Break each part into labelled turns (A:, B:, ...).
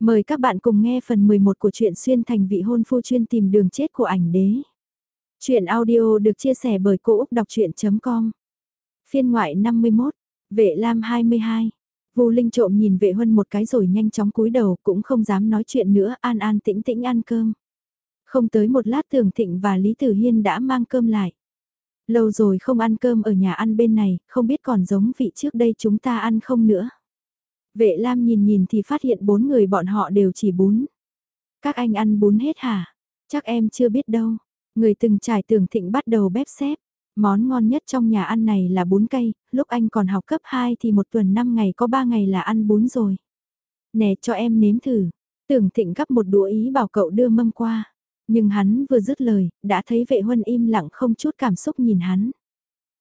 A: Mời các bạn cùng nghe phần 11 của truyện xuyên thành vị hôn phu chuyên tìm đường chết của ảnh đế. Chuyện audio được chia sẻ bởi Cô Úc Đọc Chuyện.com Phiên ngoại 51, Vệ Lam 22 Vu Linh trộm nhìn vệ huân một cái rồi nhanh chóng cúi đầu cũng không dám nói chuyện nữa an an tĩnh tĩnh ăn cơm. Không tới một lát Thường Thịnh và Lý Tử Hiên đã mang cơm lại. Lâu rồi không ăn cơm ở nhà ăn bên này, không biết còn giống vị trước đây chúng ta ăn không nữa. Vệ Lam nhìn nhìn thì phát hiện bốn người bọn họ đều chỉ bún. Các anh ăn bún hết hả? Chắc em chưa biết đâu. Người từng trải tưởng thịnh bắt đầu bếp xếp. Món ngon nhất trong nhà ăn này là bún cây, lúc anh còn học cấp 2 thì một tuần 5 ngày có 3 ngày là ăn bún rồi. Nè cho em nếm thử. Tưởng thịnh gắp một đũa ý bảo cậu đưa mâm qua. Nhưng hắn vừa dứt lời, đã thấy vệ huân im lặng không chút cảm xúc nhìn hắn.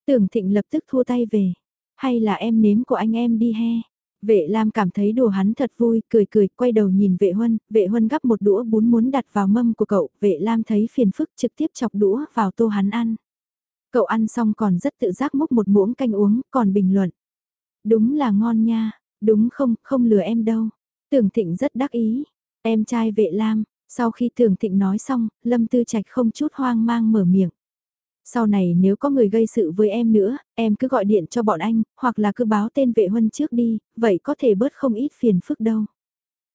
A: Tưởng thịnh lập tức thua tay về. Hay là em nếm của anh em đi he. Vệ Lam cảm thấy đùa hắn thật vui, cười cười, quay đầu nhìn vệ huân, vệ huân gắp một đũa bún muốn đặt vào mâm của cậu, vệ Lam thấy phiền phức trực tiếp chọc đũa vào tô hắn ăn. Cậu ăn xong còn rất tự giác múc một muỗng canh uống, còn bình luận. Đúng là ngon nha, đúng không, không lừa em đâu. Tưởng Thịnh rất đắc ý, em trai vệ Lam, sau khi Tưởng Thịnh nói xong, Lâm Tư Trạch không chút hoang mang mở miệng sau này nếu có người gây sự với em nữa, em cứ gọi điện cho bọn anh, hoặc là cứ báo tên vệ huân trước đi, vậy có thể bớt không ít phiền phức đâu.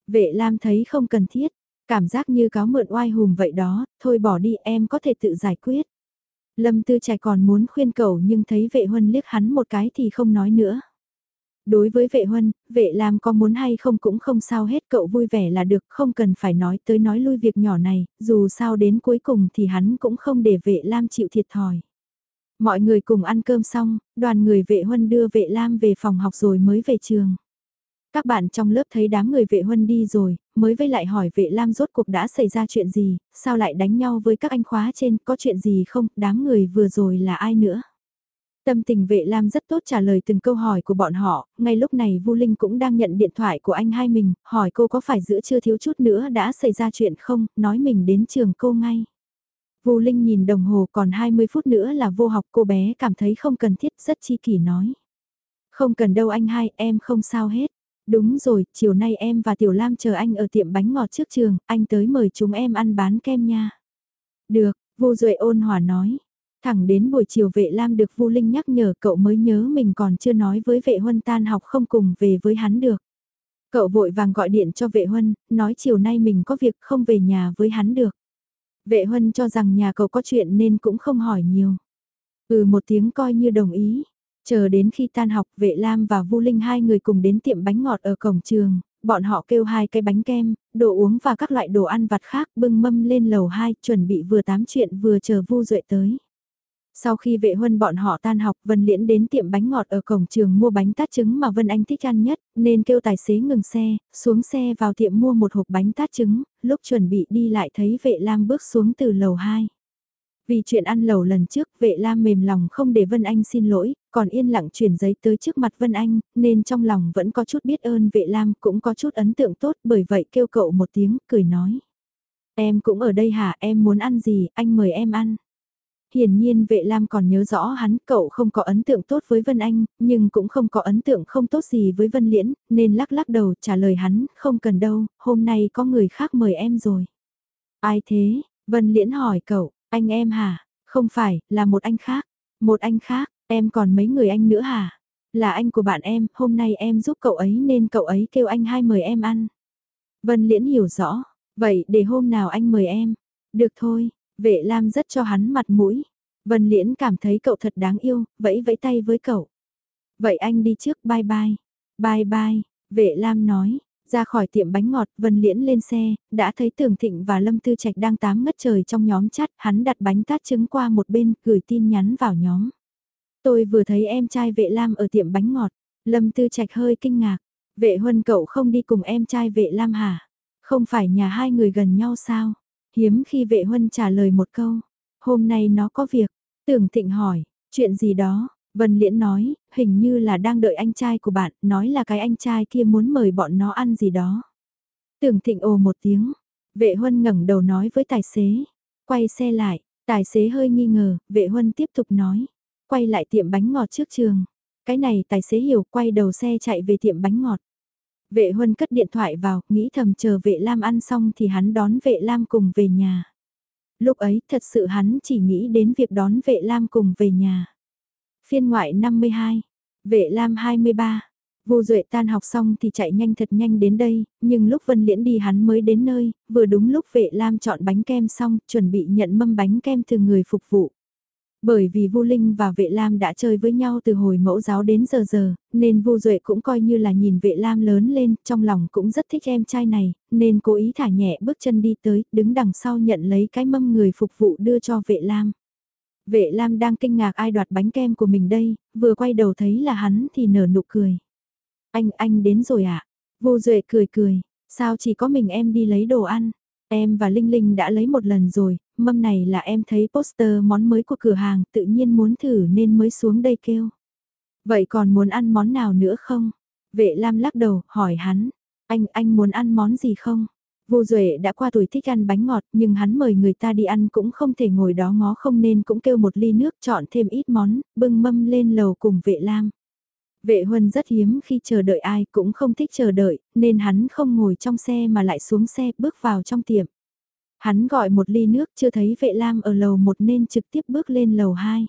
A: Vệ Lam thấy không cần thiết, cảm giác như cáo mượn oai hùng vậy đó, thôi bỏ đi em có thể tự giải quyết. Lâm Tư Trạch còn muốn khuyên cầu nhưng thấy vệ huân liếc hắn một cái thì không nói nữa. Đối với vệ huân, vệ làm có muốn hay không cũng không sao hết cậu vui vẻ là được không cần phải nói tới nói lui việc nhỏ này, dù sao đến cuối cùng thì hắn cũng không để vệ lam chịu thiệt thòi. Mọi người cùng ăn cơm xong, đoàn người vệ huân đưa vệ lam về phòng học rồi mới về trường. Các bạn trong lớp thấy đám người vệ huân đi rồi, mới vây lại hỏi vệ lam rốt cuộc đã xảy ra chuyện gì, sao lại đánh nhau với các anh khóa trên, có chuyện gì không, đám người vừa rồi là ai nữa. Tâm tình vệ Lam rất tốt trả lời từng câu hỏi của bọn họ, ngay lúc này Vu Linh cũng đang nhận điện thoại của anh hai mình, hỏi cô có phải giữa chưa thiếu chút nữa đã xảy ra chuyện không, nói mình đến trường cô ngay. Vu Linh nhìn đồng hồ còn 20 phút nữa là vô học cô bé cảm thấy không cần thiết rất chi kỷ nói. Không cần đâu anh hai, em không sao hết. Đúng rồi, chiều nay em và Tiểu Lam chờ anh ở tiệm bánh ngọt trước trường, anh tới mời chúng em ăn bán kem nha. Được, Vu Duệ ôn hòa nói, Thẳng đến buổi chiều vệ Lam được Vu Linh nhắc nhở cậu mới nhớ mình còn chưa nói với vệ huân tan học không cùng về với hắn được. Cậu vội vàng gọi điện cho vệ huân, nói chiều nay mình có việc không về nhà với hắn được. Vệ huân cho rằng nhà cậu có chuyện nên cũng không hỏi nhiều. Ừ một tiếng coi như đồng ý. Chờ đến khi tan học vệ Lam và Vu Linh hai người cùng đến tiệm bánh ngọt ở cổng trường, bọn họ kêu hai cái bánh kem, đồ uống và các loại đồ ăn vặt khác bưng mâm lên lầu 2 chuẩn bị vừa tám chuyện vừa chờ Vu Duệ tới. Sau khi vệ huân bọn họ tan học Vân Liễn đến tiệm bánh ngọt ở cổng trường mua bánh tát trứng mà Vân Anh thích ăn nhất, nên kêu tài xế ngừng xe, xuống xe vào tiệm mua một hộp bánh tát trứng, lúc chuẩn bị đi lại thấy vệ lam bước xuống từ lầu 2. Vì chuyện ăn lầu lần trước, vệ lam mềm lòng không để Vân Anh xin lỗi, còn yên lặng chuyển giấy tới trước mặt Vân Anh, nên trong lòng vẫn có chút biết ơn vệ lam, cũng có chút ấn tượng tốt, bởi vậy kêu cậu một tiếng, cười nói. Em cũng ở đây hả, em muốn ăn gì, anh mời em ăn. Hiển nhiên vệ lam còn nhớ rõ hắn, cậu không có ấn tượng tốt với Vân Anh, nhưng cũng không có ấn tượng không tốt gì với Vân Liễn, nên lắc lắc đầu trả lời hắn, không cần đâu, hôm nay có người khác mời em rồi. Ai thế? Vân Liễn hỏi cậu, anh em hả? Không phải, là một anh khác. Một anh khác, em còn mấy người anh nữa hả? Là anh của bạn em, hôm nay em giúp cậu ấy nên cậu ấy kêu anh hai mời em ăn. Vân Liễn hiểu rõ, vậy để hôm nào anh mời em. Được thôi, Vệ Lam rất cho hắn mặt mũi. Vân Liễn cảm thấy cậu thật đáng yêu, vẫy vẫy tay với cậu. Vậy anh đi trước, bye bye. Bye bye, vệ Lam nói. Ra khỏi tiệm bánh ngọt, Vân Liễn lên xe, đã thấy Tường Thịnh và Lâm Tư Trạch đang tám ngất trời trong nhóm chat, hắn đặt bánh tát trứng qua một bên, gửi tin nhắn vào nhóm. Tôi vừa thấy em trai vệ Lam ở tiệm bánh ngọt, Lâm Tư Trạch hơi kinh ngạc. Vệ Huân cậu không đi cùng em trai vệ Lam hả? Không phải nhà hai người gần nhau sao? Hiếm khi vệ huân trả lời một câu, hôm nay nó có việc, tưởng thịnh hỏi, chuyện gì đó, Vân Liễn nói, hình như là đang đợi anh trai của bạn, nói là cái anh trai kia muốn mời bọn nó ăn gì đó. Tưởng thịnh ồ một tiếng, vệ huân ngẩng đầu nói với tài xế, quay xe lại, tài xế hơi nghi ngờ, vệ huân tiếp tục nói, quay lại tiệm bánh ngọt trước trường. Cái này tài xế hiểu quay đầu xe chạy về tiệm bánh ngọt. Vệ huân cất điện thoại vào, nghĩ thầm chờ vệ lam ăn xong thì hắn đón vệ lam cùng về nhà. Lúc ấy thật sự hắn chỉ nghĩ đến việc đón vệ lam cùng về nhà. Phiên ngoại 52, vệ lam 23. Vô Duệ tan học xong thì chạy nhanh thật nhanh đến đây, nhưng lúc Vân Liễn đi hắn mới đến nơi, vừa đúng lúc vệ Lam chọn bánh kem xong, chuẩn bị nhận mâm bánh kem từ người phục vụ. Bởi vì Vu Linh và Vệ Lam đã chơi với nhau từ hồi mẫu giáo đến giờ giờ, nên Vu Duệ cũng coi như là nhìn Vệ Lam lớn lên, trong lòng cũng rất thích em trai này, nên cố ý thả nhẹ bước chân đi tới, đứng đằng sau nhận lấy cái mâm người phục vụ đưa cho Vệ Lam. Vệ Lam đang kinh ngạc ai đoạt bánh kem của mình đây, vừa quay đầu thấy là hắn thì nở nụ cười. Anh, anh đến rồi ạ. À? Vu Duệ cười cười, sao chỉ có mình em đi lấy đồ ăn? Em và Linh Linh đã lấy một lần rồi, mâm này là em thấy poster món mới của cửa hàng tự nhiên muốn thử nên mới xuống đây kêu. Vậy còn muốn ăn món nào nữa không? Vệ Lam lắc đầu, hỏi hắn, anh, anh muốn ăn món gì không? Vô Duệ đã qua tuổi thích ăn bánh ngọt nhưng hắn mời người ta đi ăn cũng không thể ngồi đó ngó không nên cũng kêu một ly nước chọn thêm ít món, bưng mâm lên lầu cùng vệ lam. Vệ huân rất hiếm khi chờ đợi ai cũng không thích chờ đợi, nên hắn không ngồi trong xe mà lại xuống xe bước vào trong tiệm. Hắn gọi một ly nước chưa thấy vệ lam ở lầu một nên trực tiếp bước lên lầu 2.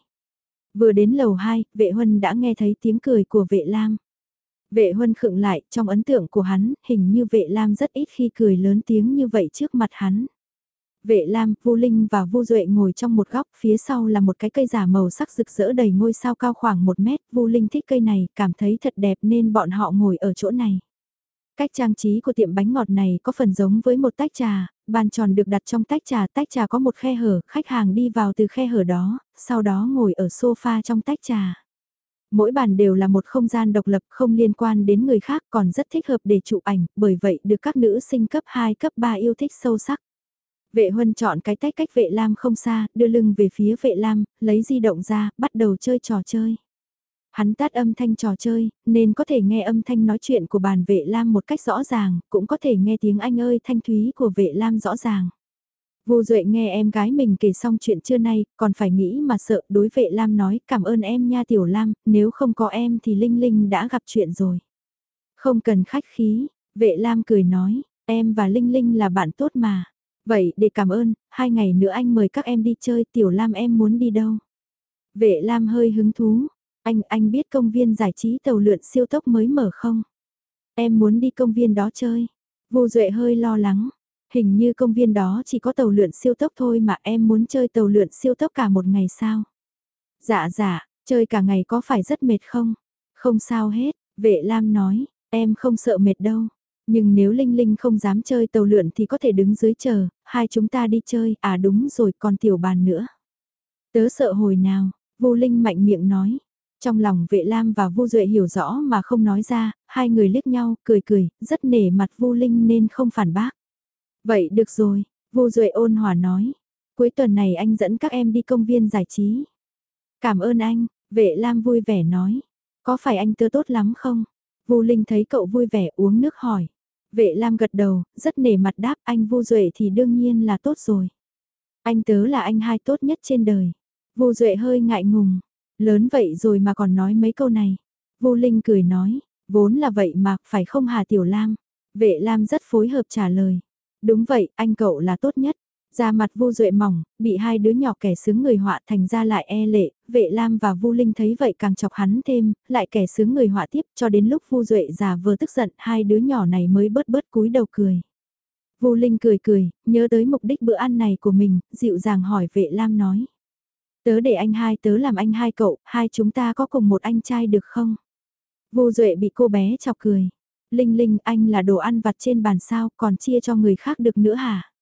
A: Vừa đến lầu 2, vệ huân đã nghe thấy tiếng cười của vệ lam. Vệ huân khựng lại, trong ấn tượng của hắn, hình như vệ lam rất ít khi cười lớn tiếng như vậy trước mặt hắn. Vệ Lam, Vu Linh và Vu Duệ ngồi trong một góc, phía sau là một cái cây giả màu sắc rực rỡ đầy ngôi sao cao khoảng một mét, Vu Linh thích cây này, cảm thấy thật đẹp nên bọn họ ngồi ở chỗ này. Cách trang trí của tiệm bánh ngọt này có phần giống với một tách trà, bàn tròn được đặt trong tách trà, tách trà có một khe hở, khách hàng đi vào từ khe hở đó, sau đó ngồi ở sofa trong tách trà. Mỗi bàn đều là một không gian độc lập không liên quan đến người khác còn rất thích hợp để chụp ảnh, bởi vậy được các nữ sinh cấp 2 cấp 3 yêu thích sâu sắc. Vệ huân chọn cái tách cách vệ lam không xa, đưa lưng về phía vệ lam, lấy di động ra, bắt đầu chơi trò chơi. Hắn tắt âm thanh trò chơi, nên có thể nghe âm thanh nói chuyện của bàn vệ lam một cách rõ ràng, cũng có thể nghe tiếng anh ơi thanh thúy của vệ lam rõ ràng. Vô Duệ nghe em gái mình kể xong chuyện trưa nay, còn phải nghĩ mà sợ đối vệ Lam nói cảm ơn em nha Tiểu Lam, nếu không có em thì Linh Linh đã gặp chuyện rồi. Không cần khách khí, vệ Lam cười nói, em và Linh Linh là bạn tốt mà. Vậy để cảm ơn, hai ngày nữa anh mời các em đi chơi Tiểu Lam em muốn đi đâu? Vệ Lam hơi hứng thú, anh, anh biết công viên giải trí tàu lượn siêu tốc mới mở không? Em muốn đi công viên đó chơi. Vô Duệ hơi lo lắng, Hình như công viên đó chỉ có tàu lượn siêu tốc thôi mà em muốn chơi tàu lượn siêu tốc cả một ngày sao? Dạ dạ, chơi cả ngày có phải rất mệt không? Không sao hết, vệ Lam nói, em không sợ mệt đâu. Nhưng nếu Linh Linh không dám chơi tàu lượn thì có thể đứng dưới chờ, hai chúng ta đi chơi, à đúng rồi còn tiểu bàn nữa. Tớ sợ hồi nào, vu Linh mạnh miệng nói. Trong lòng vệ Lam và Vu Duệ hiểu rõ mà không nói ra, hai người liếc nhau, cười cười, rất nể mặt Vu Linh nên không phản bác. Vậy được rồi, Vu Duệ ôn hòa nói. Cuối tuần này anh dẫn các em đi công viên giải trí. Cảm ơn anh, vệ Lam vui vẻ nói. Có phải anh tớ tốt lắm không? Vu Linh thấy cậu vui vẻ uống nước hỏi. Vệ Lam gật đầu, rất nể mặt đáp anh Vu Duệ thì đương nhiên là tốt rồi. Anh tớ là anh hai tốt nhất trên đời. Vu Duệ hơi ngại ngùng. Lớn vậy rồi mà còn nói mấy câu này. Vu Linh cười nói, vốn là vậy mà phải không Hà Tiểu Lam. Vệ Lam rất phối hợp trả lời. Đúng vậy, anh cậu là tốt nhất. Da mặt Vu Duệ mỏng, bị hai đứa nhỏ kẻ sướng người họa thành ra lại e lệ, Vệ Lam và Vu Linh thấy vậy càng chọc hắn thêm, lại kẻ sướng người họa tiếp cho đến lúc Vu Duệ già vừa tức giận, hai đứa nhỏ này mới bớt bớt cúi đầu cười. Vu Linh cười cười, nhớ tới mục đích bữa ăn này của mình, dịu dàng hỏi Vệ Lam nói: "Tớ để anh hai tớ làm anh hai cậu, hai chúng ta có cùng một anh trai được không?" Vu Duệ bị cô bé chọc cười. Linh Linh anh là đồ ăn vặt trên bàn sao còn chia cho người khác được nữa hả?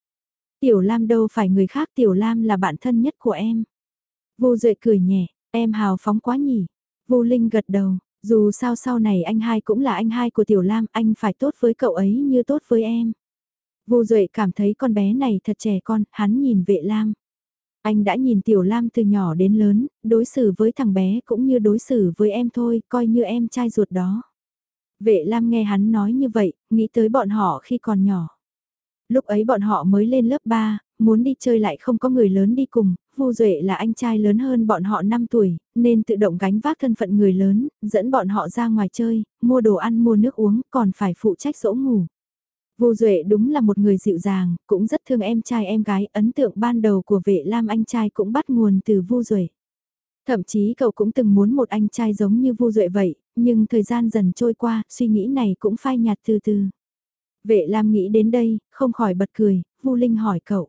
A: Tiểu Lam đâu phải người khác Tiểu Lam là bạn thân nhất của em. Vô Duệ cười nhẹ, em hào phóng quá nhỉ. Vô Linh gật đầu, dù sao sau này anh hai cũng là anh hai của Tiểu Lam, anh phải tốt với cậu ấy như tốt với em. Vô Duệ cảm thấy con bé này thật trẻ con, hắn nhìn vệ Lam. Anh đã nhìn Tiểu Lam từ nhỏ đến lớn, đối xử với thằng bé cũng như đối xử với em thôi, coi như em trai ruột đó. Vệ Lam nghe hắn nói như vậy, nghĩ tới bọn họ khi còn nhỏ. Lúc ấy bọn họ mới lên lớp 3, muốn đi chơi lại không có người lớn đi cùng, Vu Duệ là anh trai lớn hơn bọn họ 5 tuổi, nên tự động gánh vác thân phận người lớn, dẫn bọn họ ra ngoài chơi, mua đồ ăn mua nước uống, còn phải phụ trách dỗ ngủ. Vu Duệ đúng là một người dịu dàng, cũng rất thương em trai em gái, ấn tượng ban đầu của vệ lam anh trai cũng bắt nguồn từ Vu Duệ. Thậm chí cậu cũng từng muốn một anh trai giống như Vu Duệ vậy, nhưng thời gian dần trôi qua, suy nghĩ này cũng phai nhạt từ từ. Vệ Lam nghĩ đến đây, không khỏi bật cười, Vu Linh hỏi cậu.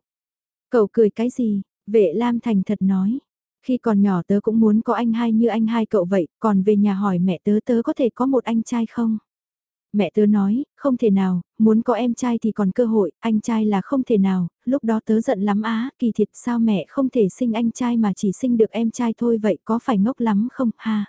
A: Cậu cười cái gì? Vệ Lam thành thật nói. Khi còn nhỏ tớ cũng muốn có anh hai như anh hai cậu vậy, còn về nhà hỏi mẹ tớ tớ có thể có một anh trai không? Mẹ tớ nói, không thể nào, muốn có em trai thì còn cơ hội, anh trai là không thể nào, lúc đó tớ giận lắm á, kỳ thiệt sao mẹ không thể sinh anh trai mà chỉ sinh được em trai thôi vậy có phải ngốc lắm không ha?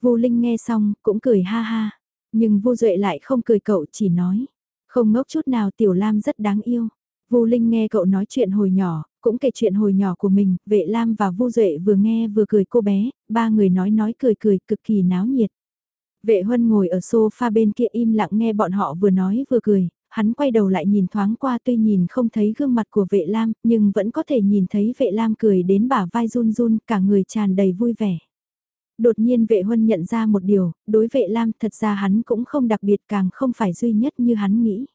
A: Vu Linh nghe xong, cũng cười ha ha, nhưng Vu Duệ lại không cười cậu chỉ nói, không ngốc chút nào Tiểu Lam rất đáng yêu. Vu Linh nghe cậu nói chuyện hồi nhỏ, cũng kể chuyện hồi nhỏ của mình, vệ Lam và Vu Duệ vừa nghe vừa cười cô bé, ba người nói nói cười cười cực kỳ náo nhiệt. Vệ Huân ngồi ở sofa bên kia im lặng nghe bọn họ vừa nói vừa cười, hắn quay đầu lại nhìn thoáng qua tuy nhìn không thấy gương mặt của vệ Lam, nhưng vẫn có thể nhìn thấy vệ Lam cười đến bả vai run run, cả người tràn đầy vui vẻ. Đột nhiên vệ Huân nhận ra một điều, đối vệ Lam thật ra hắn cũng không đặc biệt càng không phải duy nhất như hắn nghĩ.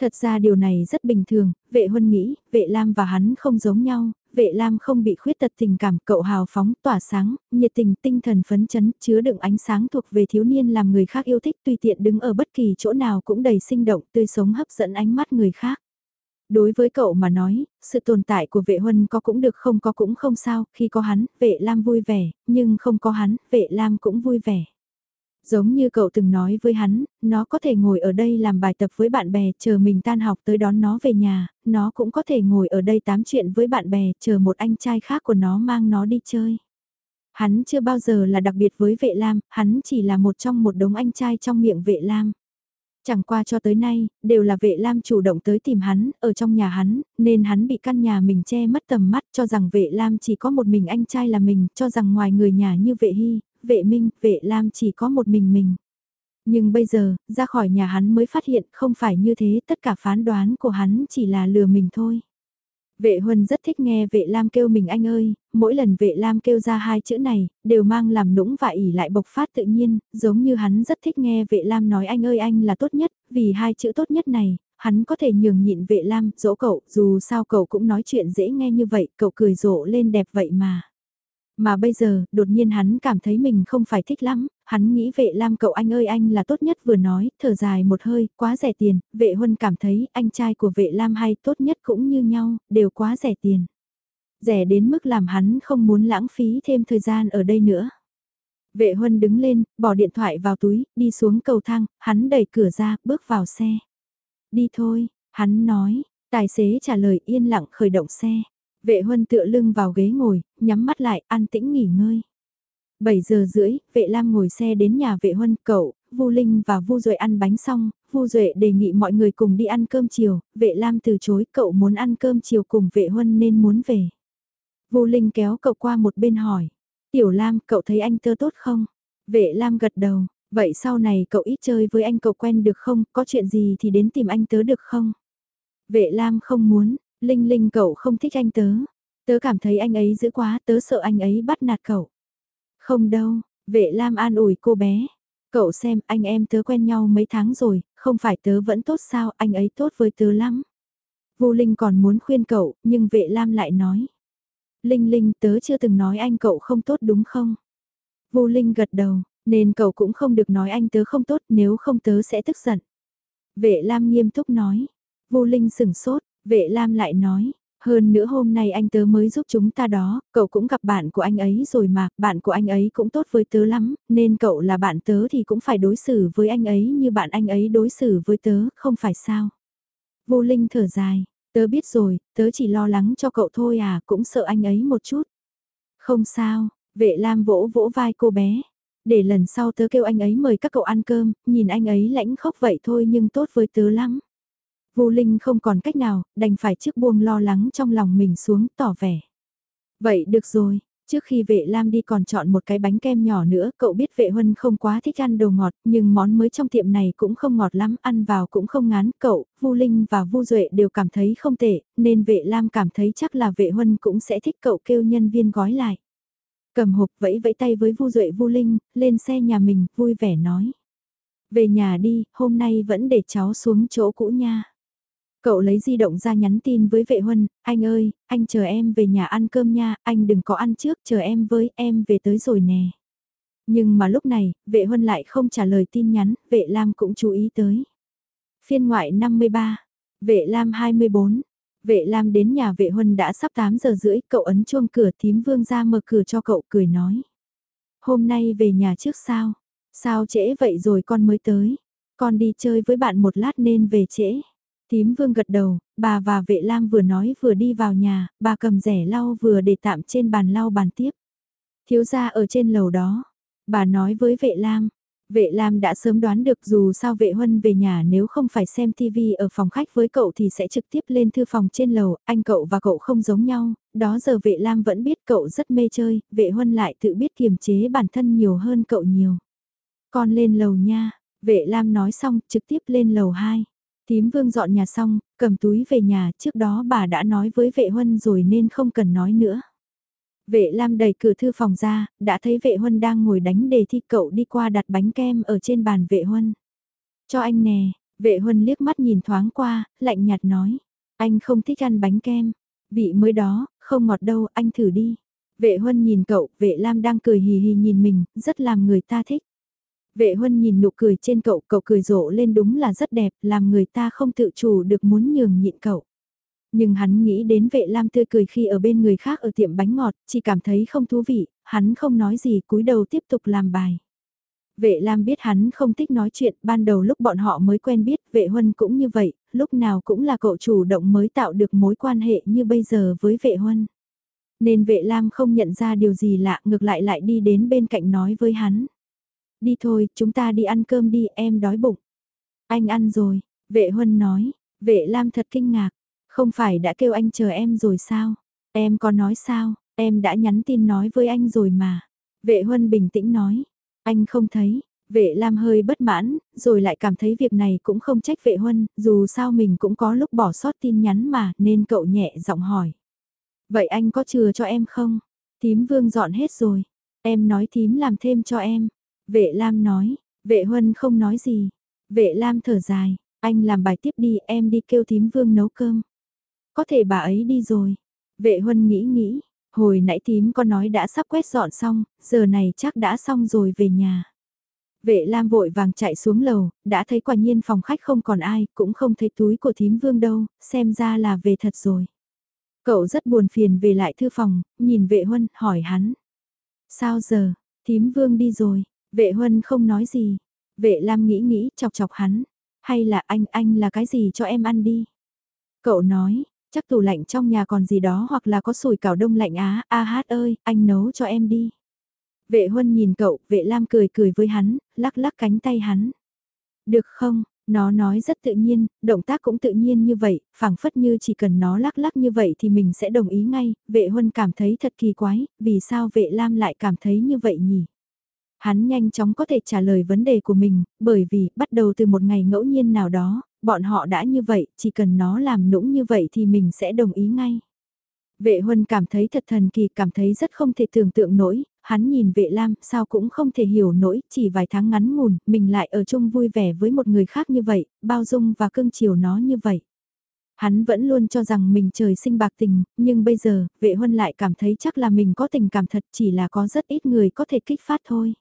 A: Thật ra điều này rất bình thường, vệ huân nghĩ, vệ Lam và hắn không giống nhau, vệ Lam không bị khuyết tật tình cảm, cậu hào phóng, tỏa sáng, nhiệt tình, tinh thần phấn chấn, chứa đựng ánh sáng thuộc về thiếu niên làm người khác yêu thích tùy tiện đứng ở bất kỳ chỗ nào cũng đầy sinh động, tươi sống hấp dẫn ánh mắt người khác. Đối với cậu mà nói, sự tồn tại của vệ huân có cũng được không có cũng không sao, khi có hắn, vệ Lam vui vẻ, nhưng không có hắn, vệ Lam cũng vui vẻ. Giống như cậu từng nói với hắn, nó có thể ngồi ở đây làm bài tập với bạn bè, chờ mình tan học tới đón nó về nhà, nó cũng có thể ngồi ở đây tám chuyện với bạn bè, chờ một anh trai khác của nó mang nó đi chơi. Hắn chưa bao giờ là đặc biệt với vệ lam, hắn chỉ là một trong một đống anh trai trong miệng vệ lam. Chẳng qua cho tới nay, đều là vệ lam chủ động tới tìm hắn, ở trong nhà hắn, nên hắn bị căn nhà mình che mất tầm mắt cho rằng vệ lam chỉ có một mình anh trai là mình, cho rằng ngoài người nhà như vệ hy, vệ minh, vệ lam chỉ có một mình mình. Nhưng bây giờ, ra khỏi nhà hắn mới phát hiện không phải như thế, tất cả phán đoán của hắn chỉ là lừa mình thôi. Vệ Huân rất thích nghe vệ Lam kêu mình anh ơi, mỗi lần vệ Lam kêu ra hai chữ này, đều mang làm nũng và ỉ lại bộc phát tự nhiên, giống như hắn rất thích nghe vệ Lam nói anh ơi anh là tốt nhất, vì hai chữ tốt nhất này, hắn có thể nhường nhịn vệ Lam, dỗ cậu, dù sao cậu cũng nói chuyện dễ nghe như vậy, cậu cười rộ lên đẹp vậy mà. Mà bây giờ, đột nhiên hắn cảm thấy mình không phải thích lắm, hắn nghĩ vệ lam cậu anh ơi anh là tốt nhất vừa nói, thở dài một hơi, quá rẻ tiền, vệ huân cảm thấy anh trai của vệ lam hay tốt nhất cũng như nhau, đều quá rẻ tiền. Rẻ đến mức làm hắn không muốn lãng phí thêm thời gian ở đây nữa. Vệ huân đứng lên, bỏ điện thoại vào túi, đi xuống cầu thang, hắn đẩy cửa ra, bước vào xe. Đi thôi, hắn nói, tài xế trả lời yên lặng khởi động xe. Vệ huân tựa lưng vào ghế ngồi, nhắm mắt lại, an tĩnh nghỉ ngơi. 7 giờ rưỡi, vệ lam ngồi xe đến nhà vệ huân, cậu, Vu Linh và Vu Duệ ăn bánh xong, Vu Duệ đề nghị mọi người cùng đi ăn cơm chiều, vệ lam từ chối, cậu muốn ăn cơm chiều cùng vệ huân nên muốn về. Vu Linh kéo cậu qua một bên hỏi, Tiểu Lam, cậu thấy anh tơ tốt không? Vệ Lam gật đầu, vậy sau này cậu ít chơi với anh cậu quen được không, có chuyện gì thì đến tìm anh tớ được không? Vệ Lam không muốn, Linh Linh cậu không thích anh tớ. Tớ cảm thấy anh ấy dữ quá, tớ sợ anh ấy bắt nạt cậu. Không đâu, vệ Lam an ủi cô bé. Cậu xem, anh em tớ quen nhau mấy tháng rồi, không phải tớ vẫn tốt sao, anh ấy tốt với tớ lắm. Vu Linh còn muốn khuyên cậu, nhưng vệ Lam lại nói. Linh Linh tớ chưa từng nói anh cậu không tốt đúng không? Vu Linh gật đầu, nên cậu cũng không được nói anh tớ không tốt nếu không tớ sẽ tức giận. Vệ Lam nghiêm túc nói. Vu Linh sửng sốt, Vệ Lam lại nói, hơn nữa hôm nay anh tớ mới giúp chúng ta đó, cậu cũng gặp bạn của anh ấy rồi mà, bạn của anh ấy cũng tốt với tớ lắm, nên cậu là bạn tớ thì cũng phải đối xử với anh ấy như bạn anh ấy đối xử với tớ, không phải sao. Vô Linh thở dài, tớ biết rồi, tớ chỉ lo lắng cho cậu thôi à, cũng sợ anh ấy một chút. Không sao, vệ Lam vỗ vỗ vai cô bé. Để lần sau tớ kêu anh ấy mời các cậu ăn cơm, nhìn anh ấy lãnh khóc vậy thôi nhưng tốt với tớ lắm. Vu Linh không còn cách nào, đành phải trước buông lo lắng trong lòng mình xuống, tỏ vẻ. Vậy được rồi, Trước khi vệ Lam đi còn chọn một cái bánh kem nhỏ nữa, cậu biết vệ huân không quá thích ăn đồ ngọt, nhưng món mới trong tiệm này cũng không ngọt lắm, ăn vào cũng không ngán, cậu, Vu Linh và Vu Duệ đều cảm thấy không tệ, nên vệ Lam cảm thấy chắc là vệ huân cũng sẽ thích cậu kêu nhân viên gói lại. Cầm hộp vẫy vẫy tay với Vu Duệ Vu Linh, lên xe nhà mình, vui vẻ nói. Về nhà đi, hôm nay vẫn để cháu xuống chỗ cũ nha. Cậu lấy di động ra nhắn tin với vệ huân, anh ơi, anh chờ em về nhà ăn cơm nha, anh đừng có ăn trước, chờ em với, em về tới rồi nè. Nhưng mà lúc này, vệ huân lại không trả lời tin nhắn, vệ lam cũng chú ý tới. Phiên ngoại 53, vệ lam 24, vệ lam đến nhà vệ huân đã sắp 8 giờ rưỡi, cậu ấn chuông cửa thím vương ra mở cửa cho cậu cười nói. Hôm nay về nhà trước sao? Sao trễ vậy rồi con mới tới? Con đi chơi với bạn một lát nên về trễ. Tím vương gật đầu, bà và vệ lam vừa nói vừa đi vào nhà, bà cầm rẻ lau vừa để tạm trên bàn lau bàn tiếp. Thiếu gia ở trên lầu đó, bà nói với vệ lam. Vệ Lam đã sớm đoán được dù sao vệ huân về nhà nếu không phải xem TV ở phòng khách với cậu thì sẽ trực tiếp lên thư phòng trên lầu, anh cậu và cậu không giống nhau, đó giờ vệ Lam vẫn biết cậu rất mê chơi, vệ huân lại tự biết kiềm chế bản thân nhiều hơn cậu nhiều. Con lên lầu nha, vệ Lam nói xong trực tiếp lên lầu 2. Tím vương dọn nhà xong, cầm túi về nhà, trước đó bà đã nói với vệ huân rồi nên không cần nói nữa. Vệ Lam đẩy cửa thư phòng ra, đã thấy vệ huân đang ngồi đánh đề thi cậu đi qua đặt bánh kem ở trên bàn vệ huân. Cho anh nè, vệ huân liếc mắt nhìn thoáng qua, lạnh nhạt nói. Anh không thích ăn bánh kem, vị mới đó, không ngọt đâu, anh thử đi. Vệ huân nhìn cậu, vệ Lam đang cười hì hì nhìn mình, rất làm người ta thích. Vệ huân nhìn nụ cười trên cậu, cậu cười rộ lên đúng là rất đẹp, làm người ta không tự chủ được muốn nhường nhịn cậu. Nhưng hắn nghĩ đến vệ lam tươi cười khi ở bên người khác ở tiệm bánh ngọt, chỉ cảm thấy không thú vị, hắn không nói gì cúi đầu tiếp tục làm bài. Vệ Lam biết hắn không thích nói chuyện, ban đầu lúc bọn họ mới quen biết, vệ huân cũng như vậy, lúc nào cũng là cậu chủ động mới tạo được mối quan hệ như bây giờ với vệ huân. Nên vệ Lam không nhận ra điều gì lạ ngược lại lại đi đến bên cạnh nói với hắn. Đi thôi, chúng ta đi ăn cơm đi, em đói bụng. Anh ăn rồi, vệ huân nói, vệ Lam thật kinh ngạc, không phải đã kêu anh chờ em rồi sao? Em có nói sao, em đã nhắn tin nói với anh rồi mà. Vệ huân bình tĩnh nói, anh không thấy, vệ Lam hơi bất mãn, rồi lại cảm thấy việc này cũng không trách vệ huân, dù sao mình cũng có lúc bỏ sót tin nhắn mà, nên cậu nhẹ giọng hỏi. Vậy anh có chừa cho em không? Tím vương dọn hết rồi, em nói tím làm thêm cho em. Vệ Lam nói, vệ Huân không nói gì. Vệ Lam thở dài, anh làm bài tiếp đi em đi kêu tím vương nấu cơm. Có thể bà ấy đi rồi. Vệ Huân nghĩ nghĩ, hồi nãy tím có nói đã sắp quét dọn xong, giờ này chắc đã xong rồi về nhà. Vệ Lam vội vàng chạy xuống lầu, đã thấy quả nhiên phòng khách không còn ai, cũng không thấy túi của thím vương đâu, xem ra là về thật rồi. Cậu rất buồn phiền về lại thư phòng, nhìn vệ huân, hỏi hắn. Sao giờ, thím vương đi rồi, Vệ Huân không nói gì. Vệ Lam nghĩ nghĩ chọc chọc hắn. Hay là anh, anh là cái gì cho em ăn đi. Cậu nói, chắc tủ lạnh trong nhà còn gì đó hoặc là có sủi cảo đông lạnh á, a hát ơi, anh nấu cho em đi. Vệ Huân nhìn cậu, vệ Lam cười cười với hắn, lắc lắc cánh tay hắn. Được không, nó nói rất tự nhiên, động tác cũng tự nhiên như vậy, phảng phất như chỉ cần nó lắc lắc như vậy thì mình sẽ đồng ý ngay, vệ Huân cảm thấy thật kỳ quái, vì sao vệ Lam lại cảm thấy như vậy nhỉ? Hắn nhanh chóng có thể trả lời vấn đề của mình, bởi vì bắt đầu từ một ngày ngẫu nhiên nào đó, bọn họ đã như vậy, chỉ cần nó làm nũng như vậy thì mình sẽ đồng ý ngay. Vệ huân cảm thấy thật thần kỳ, cảm thấy rất không thể tưởng tượng nổi, hắn nhìn vệ lam sao cũng không thể hiểu nổi, chỉ vài tháng ngắn ngủn, mình lại ở chung vui vẻ với một người khác như vậy, bao dung và cưng chiều nó như vậy. Hắn vẫn luôn cho rằng mình trời sinh bạc tình, nhưng bây giờ, vệ huân lại cảm thấy chắc là mình có tình cảm thật chỉ là có rất ít người có thể kích phát thôi.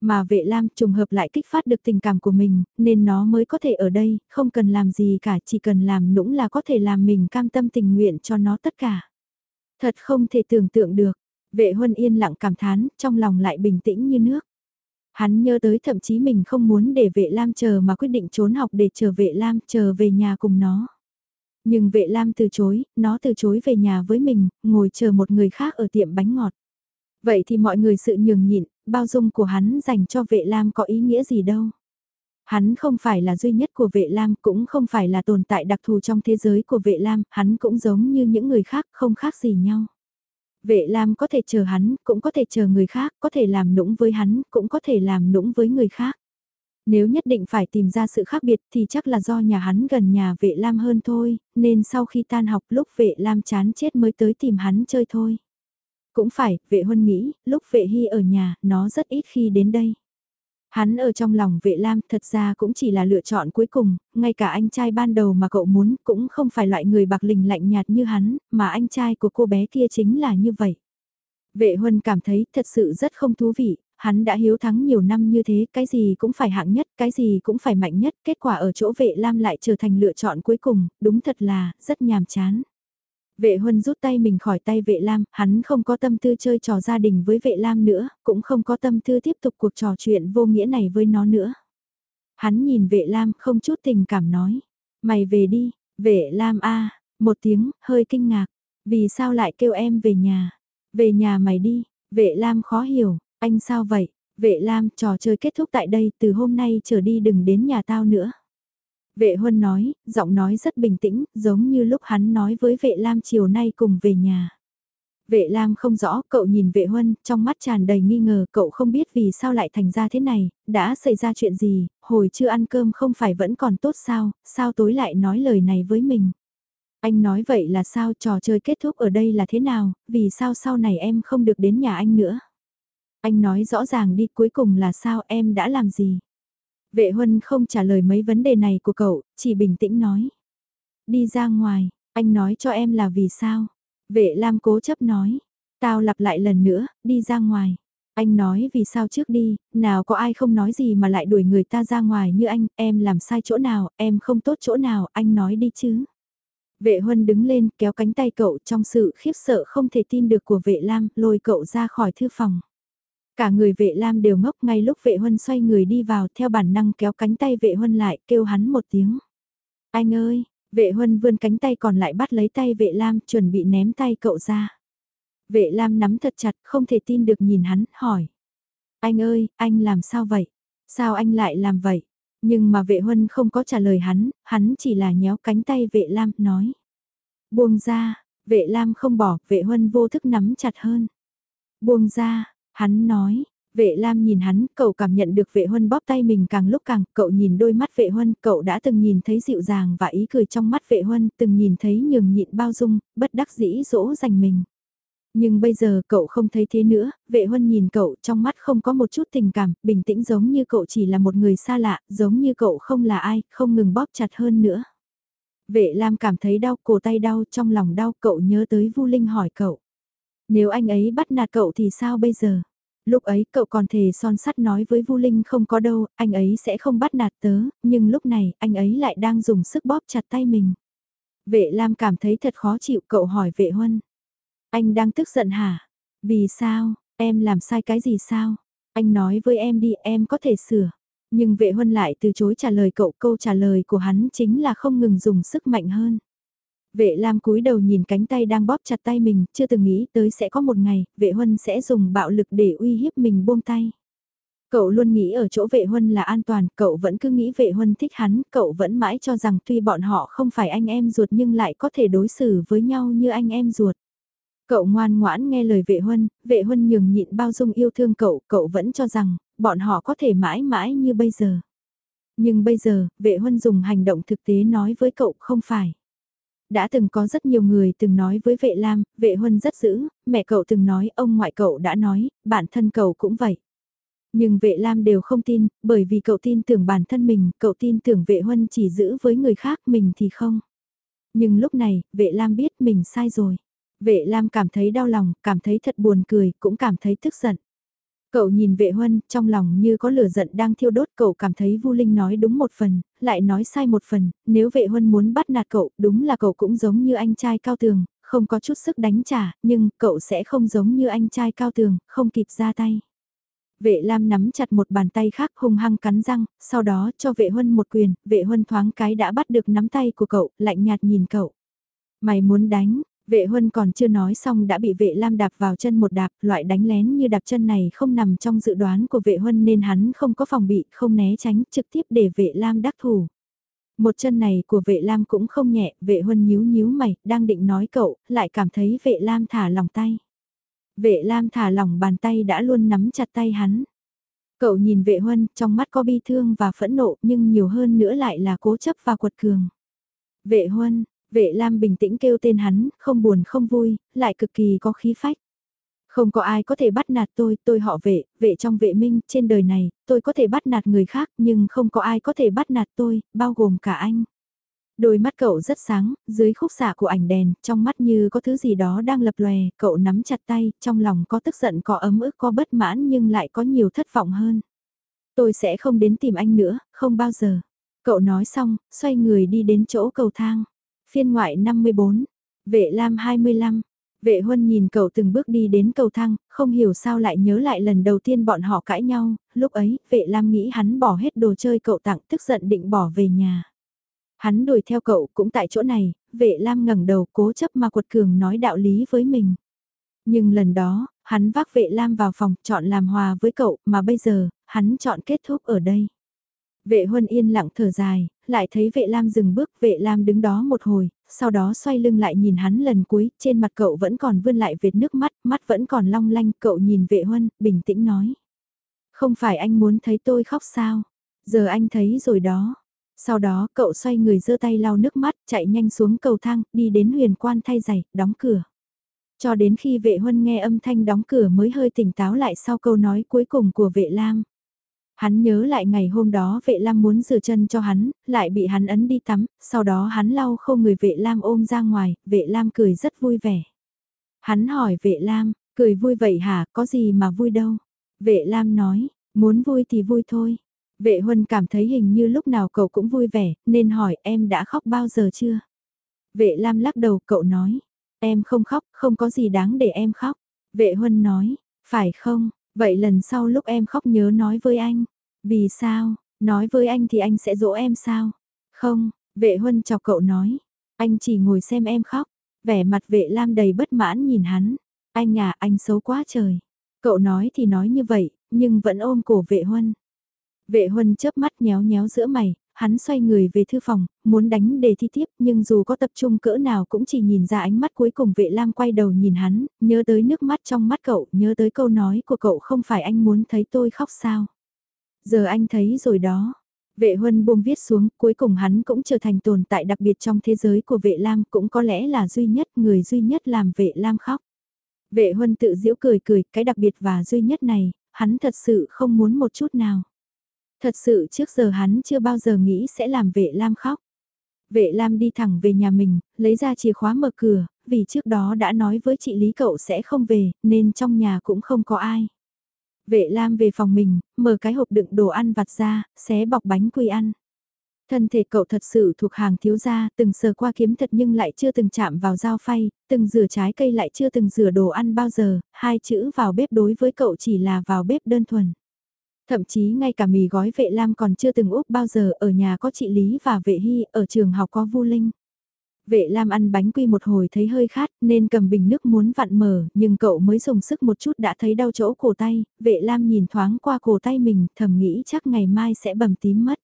A: Mà vệ lam trùng hợp lại kích phát được tình cảm của mình, nên nó mới có thể ở đây, không cần làm gì cả, chỉ cần làm nũng là có thể làm mình cam tâm tình nguyện cho nó tất cả. Thật không thể tưởng tượng được, vệ huân yên lặng cảm thán, trong lòng lại bình tĩnh như nước. Hắn nhớ tới thậm chí mình không muốn để vệ lam chờ mà quyết định trốn học để chờ vệ lam chờ về nhà cùng nó. Nhưng vệ lam từ chối, nó từ chối về nhà với mình, ngồi chờ một người khác ở tiệm bánh ngọt. Vậy thì mọi người sự nhường nhịn, bao dung của hắn dành cho vệ lam có ý nghĩa gì đâu. Hắn không phải là duy nhất của vệ lam, cũng không phải là tồn tại đặc thù trong thế giới của vệ lam, hắn cũng giống như những người khác, không khác gì nhau. Vệ Lam có thể chờ hắn, cũng có thể chờ người khác, có thể làm nũng với hắn, cũng có thể làm nũng với người khác. Nếu nhất định phải tìm ra sự khác biệt thì chắc là do nhà hắn gần nhà vệ Lam hơn thôi, nên sau khi tan học lúc vệ Lam chán chết mới tới tìm hắn chơi thôi. Cũng phải, vệ huân nghĩ, lúc vệ hy ở nhà, nó rất ít khi đến đây. Hắn ở trong lòng vệ lam thật ra cũng chỉ là lựa chọn cuối cùng, ngay cả anh trai ban đầu mà cậu muốn cũng không phải loại người bạc lình lạnh nhạt như hắn, mà anh trai của cô bé kia chính là như vậy. Vệ huân cảm thấy thật sự rất không thú vị, hắn đã hiếu thắng nhiều năm như thế, cái gì cũng phải hạng nhất, cái gì cũng phải mạnh nhất, kết quả ở chỗ vệ lam lại trở thành lựa chọn cuối cùng, đúng thật là, rất nhàm chán. Vệ huân rút tay mình khỏi tay vệ lam, hắn không có tâm tư chơi trò gia đình với vệ lam nữa, cũng không có tâm tư tiếp tục cuộc trò chuyện vô nghĩa này với nó nữa. Hắn nhìn vệ lam không chút tình cảm nói, mày về đi, vệ lam a một tiếng, hơi kinh ngạc, vì sao lại kêu em về nhà, về nhà mày đi, vệ lam khó hiểu, anh sao vậy, vệ lam trò chơi kết thúc tại đây, từ hôm nay trở đi đừng đến nhà tao nữa. Vệ huân nói, giọng nói rất bình tĩnh, giống như lúc hắn nói với vệ lam chiều nay cùng về nhà. Vệ Lam không rõ, cậu nhìn vệ huân, trong mắt tràn đầy nghi ngờ, cậu không biết vì sao lại thành ra thế này, đã xảy ra chuyện gì, hồi chưa ăn cơm không phải vẫn còn tốt sao, sao tối lại nói lời này với mình. Anh nói vậy là sao, trò chơi kết thúc ở đây là thế nào, vì sao sau này em không được đến nhà anh nữa. Anh nói rõ ràng đi, cuối cùng là sao em đã làm gì. Vệ huân không trả lời mấy vấn đề này của cậu, chỉ bình tĩnh nói. Đi ra ngoài, anh nói cho em là vì sao. Vệ Lam cố chấp nói. Tao lặp lại lần nữa, đi ra ngoài. Anh nói vì sao trước đi, nào có ai không nói gì mà lại đuổi người ta ra ngoài như anh, em làm sai chỗ nào, em không tốt chỗ nào, anh nói đi chứ. Vệ Huân đứng lên kéo cánh tay cậu trong sự khiếp sợ không thể tin được của vệ Lam, lôi cậu ra khỏi thư phòng. Cả người vệ lam đều ngốc ngay lúc vệ huân xoay người đi vào theo bản năng kéo cánh tay vệ huân lại kêu hắn một tiếng. Anh ơi, vệ huân vươn cánh tay còn lại bắt lấy tay vệ lam chuẩn bị ném tay cậu ra. Vệ lam nắm thật chặt không thể tin được nhìn hắn, hỏi. Anh ơi, anh làm sao vậy? Sao anh lại làm vậy? Nhưng mà vệ huân không có trả lời hắn, hắn chỉ là nhéo cánh tay vệ lam, nói. Buông ra, vệ lam không bỏ, vệ huân vô thức nắm chặt hơn. Buông ra, Hắn nói, vệ lam nhìn hắn, cậu cảm nhận được vệ huân bóp tay mình càng lúc càng, cậu nhìn đôi mắt vệ huân, cậu đã từng nhìn thấy dịu dàng và ý cười trong mắt vệ huân, từng nhìn thấy nhường nhịn bao dung, bất đắc dĩ dỗ dành mình. Nhưng bây giờ cậu không thấy thế nữa, vệ huân nhìn cậu trong mắt không có một chút tình cảm, bình tĩnh giống như cậu chỉ là một người xa lạ, giống như cậu không là ai, không ngừng bóp chặt hơn nữa. Vệ Lam cảm thấy đau, cổ tay đau, trong lòng đau, cậu nhớ tới Vu Linh hỏi cậu. Nếu anh ấy bắt nạt cậu thì sao bây giờ? Lúc ấy cậu còn thề son sắt nói với Vu Linh không có đâu, anh ấy sẽ không bắt nạt tớ, nhưng lúc này anh ấy lại đang dùng sức bóp chặt tay mình. Vệ Lam cảm thấy thật khó chịu cậu hỏi vệ Huân. Anh đang tức giận hả? Vì sao, em làm sai cái gì sao? Anh nói với em đi em có thể sửa. Nhưng vệ Huân lại từ chối trả lời cậu câu trả lời của hắn chính là không ngừng dùng sức mạnh hơn. Vệ Lam cúi đầu nhìn cánh tay đang bóp chặt tay mình, chưa từng nghĩ tới sẽ có một ngày, vệ huân sẽ dùng bạo lực để uy hiếp mình buông tay. Cậu luôn nghĩ ở chỗ vệ huân là an toàn, cậu vẫn cứ nghĩ vệ huân thích hắn, cậu vẫn mãi cho rằng tuy bọn họ không phải anh em ruột nhưng lại có thể đối xử với nhau như anh em ruột. Cậu ngoan ngoãn nghe lời vệ huân, vệ huân nhường nhịn bao dung yêu thương cậu, cậu vẫn cho rằng, bọn họ có thể mãi mãi như bây giờ. Nhưng bây giờ, vệ huân dùng hành động thực tế nói với cậu không phải. Đã từng có rất nhiều người từng nói với vệ lam, vệ huân rất dữ, mẹ cậu từng nói, ông ngoại cậu đã nói, bản thân cậu cũng vậy. Nhưng vệ lam đều không tin, bởi vì cậu tin tưởng bản thân mình, cậu tin tưởng vệ huân chỉ giữ với người khác mình thì không. Nhưng lúc này, vệ lam biết mình sai rồi. Vệ lam cảm thấy đau lòng, cảm thấy thật buồn cười, cũng cảm thấy tức giận. Cậu nhìn vệ huân, trong lòng như có lửa giận đang thiêu đốt, cậu cảm thấy Vu Linh nói đúng một phần, lại nói sai một phần, nếu vệ huân muốn bắt nạt cậu, đúng là cậu cũng giống như anh trai cao tường, không có chút sức đánh trả, nhưng cậu sẽ không giống như anh trai cao tường, không kịp ra tay. Vệ Lam nắm chặt một bàn tay khác hung hăng cắn răng, sau đó cho vệ huân một quyền, vệ huân thoáng cái đã bắt được nắm tay của cậu, lạnh nhạt nhìn cậu. Mày muốn đánh, Vệ huân còn chưa nói xong đã bị vệ lam đạp vào chân một đạp, loại đánh lén như đạp chân này không nằm trong dự đoán của vệ huân nên hắn không có phòng bị, không né tránh, trực tiếp để vệ lam đắc thủ. Một chân này của vệ lam cũng không nhẹ, vệ huân nhíu nhíu mày, đang định nói cậu, lại cảm thấy vệ lam thả lòng tay. Vệ Lam thả lỏng bàn tay đã luôn nắm chặt tay hắn. Cậu nhìn vệ huân, trong mắt có bi thương và phẫn nộ, nhưng nhiều hơn nữa lại là cố chấp và quật cường. Vệ huân, vệ Lam bình tĩnh kêu tên hắn, không buồn không vui, lại cực kỳ có khí phách. Không có ai có thể bắt nạt tôi, tôi họ vệ, vệ trong vệ minh, trên đời này, tôi có thể bắt nạt người khác, nhưng không có ai có thể bắt nạt tôi, bao gồm cả anh. Đôi mắt cậu rất sáng, dưới khúc xạ của ảnh đèn, trong mắt như có thứ gì đó đang lập lòe, cậu nắm chặt tay, trong lòng có tức giận có ấm ức có bất mãn nhưng lại có nhiều thất vọng hơn. Tôi sẽ không đến tìm anh nữa, không bao giờ. Cậu nói xong, xoay người đi đến chỗ cầu thang. Phiên ngoại 54, vệ lam 25, Vệ huân nhìn cậu từng bước đi đến cầu thang, không hiểu sao lại nhớ lại lần đầu tiên bọn họ cãi nhau, lúc ấy, vệ lam nghĩ hắn bỏ hết đồ chơi cậu tặng tức giận định bỏ về nhà. Hắn đuổi theo cậu cũng tại chỗ này, vệ lam ngẩng đầu cố chấp mà quật cường nói đạo lý với mình. Nhưng lần đó, hắn vác vệ lam vào phòng chọn làm hòa với cậu mà bây giờ, hắn chọn kết thúc ở đây. Vệ huân yên lặng thở dài, lại thấy vệ lam dừng bước, vệ lam đứng đó một hồi, sau đó xoay lưng lại nhìn hắn lần cuối, trên mặt cậu vẫn còn vươn lại vệt nước mắt, mắt vẫn còn long lanh, cậu nhìn vệ huân, bình tĩnh nói. Không phải anh muốn thấy tôi khóc sao? Giờ anh thấy rồi đó. Sau đó cậu xoay người giơ tay lau nước mắt, chạy nhanh xuống cầu thang, đi đến huyền quan thay giày, đóng cửa. Cho đến khi vệ huân nghe âm thanh đóng cửa mới hơi tỉnh táo lại sau câu nói cuối cùng của vệ lam. Hắn nhớ lại ngày hôm đó vệ lam muốn rửa chân cho hắn, lại bị hắn ấn đi tắm, sau đó hắn lau khô người vệ lam ôm ra ngoài, vệ lam cười rất vui vẻ. Hắn hỏi vệ lam, cười vui vậy hả, có gì mà vui đâu. Vệ lam nói, muốn vui thì vui thôi. Vệ huân cảm thấy hình như lúc nào cậu cũng vui vẻ, nên hỏi em đã khóc bao giờ chưa? Vệ lam lắc đầu cậu nói, em không khóc, không có gì đáng để em khóc. Vệ huân nói, phải không, Vậy lần sau lúc em khóc nhớ nói với anh. Vì sao, nói với anh thì anh sẽ dỗ em sao? Không, vệ huân chọc cậu nói. Anh chỉ ngồi xem em khóc. Vẻ mặt vệ lam đầy bất mãn nhìn hắn. Anh à, anh xấu quá trời. Cậu nói thì nói như vậy, nhưng vẫn ôm cổ vệ huân. Vệ huân chớp mắt nhéo nhéo giữa mày, hắn xoay người về thư phòng, muốn đánh đề thi tiếp nhưng dù có tập trung cỡ nào cũng chỉ nhìn ra ánh mắt cuối cùng vệ lam quay đầu nhìn hắn, nhớ tới nước mắt trong mắt cậu, nhớ tới câu nói của cậu không phải anh muốn thấy tôi khóc sao. Giờ anh thấy rồi đó. Vệ huân buông viết xuống, cuối cùng hắn cũng trở thành tồn tại đặc biệt trong thế giới của vệ lam, cũng có lẽ là duy nhất, người duy nhất làm vệ lam khóc. Vệ huân tự giễu cười cười, cái đặc biệt và duy nhất này, hắn thật sự không muốn một chút nào. Thật sự trước giờ hắn chưa bao giờ nghĩ sẽ làm vệ Lam khóc. Vệ Lam đi thẳng về nhà mình, lấy ra chìa khóa mở cửa, vì trước đó đã nói với chị Lý cậu sẽ không về, nên trong nhà cũng không có ai. Vệ Lam về phòng mình, mở cái hộp đựng đồ ăn vặt ra, xé bọc bánh quy ăn. Thân thể cậu thật sự thuộc hàng thiếu gia, từng sờ qua kiếm thật nhưng lại chưa từng chạm vào dao phay, từng rửa trái cây lại chưa từng rửa đồ ăn bao giờ, hai chữ vào bếp đối với cậu chỉ là vào bếp đơn thuần. Thậm chí ngay cả mì gói vệ lam còn chưa từng úp bao giờ ở nhà có chị Lý và vệ hy, ở trường học có Vu Linh. Vệ Lam ăn bánh quy một hồi thấy hơi khát nên cầm bình nước muốn vặn mở nhưng cậu mới dùng sức một chút đã thấy đau chỗ cổ tay, vệ Lam nhìn thoáng qua cổ tay mình thầm nghĩ chắc ngày mai sẽ bầm tím mất.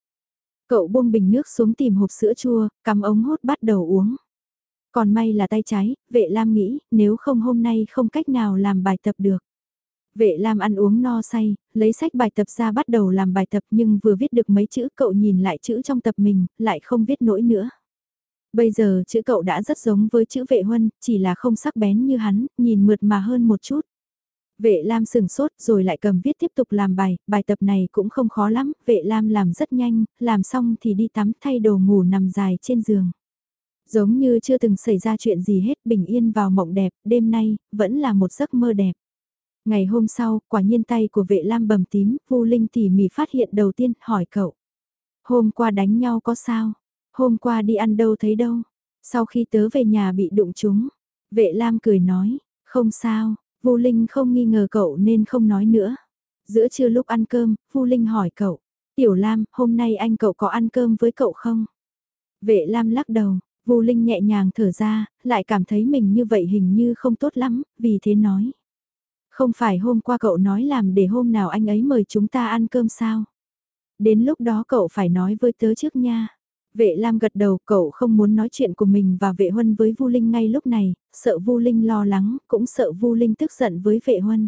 A: Cậu buông bình nước xuống tìm hộp sữa chua, cắm ống hút bắt đầu uống. Còn may là tay trái, vệ Lam nghĩ nếu không hôm nay không cách nào làm bài tập được. Vệ Lam ăn uống no say, lấy sách bài tập ra bắt đầu làm bài tập nhưng vừa viết được mấy chữ cậu nhìn lại chữ trong tập mình, lại không viết nổi nữa. Bây giờ chữ cậu đã rất giống với chữ vệ huân, chỉ là không sắc bén như hắn, nhìn mượt mà hơn một chút. Vệ Lam sừng sốt rồi lại cầm viết tiếp tục làm bài, bài tập này cũng không khó lắm, vệ Lam làm rất nhanh, làm xong thì đi tắm thay đồ ngủ nằm dài trên giường. Giống như chưa từng xảy ra chuyện gì hết bình yên vào mộng đẹp, đêm nay, vẫn là một giấc mơ đẹp. Ngày hôm sau, quả nhiên tay của vệ lam bầm tím, Vu Linh tỉ mỉ phát hiện đầu tiên, hỏi cậu. Hôm qua đánh nhau có sao? Hôm qua đi ăn đâu thấy đâu? Sau khi tớ về nhà bị đụng chúng, vệ lam cười nói, không sao, Vu Linh không nghi ngờ cậu nên không nói nữa. Giữa trưa lúc ăn cơm, Vu Linh hỏi cậu, Tiểu Lam, hôm nay anh cậu có ăn cơm với cậu không? Vệ Lam lắc đầu, Vu Linh nhẹ nhàng thở ra, lại cảm thấy mình như vậy hình như không tốt lắm, vì thế nói. Không phải hôm qua cậu nói làm để hôm nào anh ấy mời chúng ta ăn cơm sao? Đến lúc đó cậu phải nói với tớ trước nha. Vệ Lam gật đầu, cậu không muốn nói chuyện của mình và vệ huân với Vu Linh ngay lúc này, sợ Vu Linh lo lắng, cũng sợ Vu Linh tức giận với vệ huân.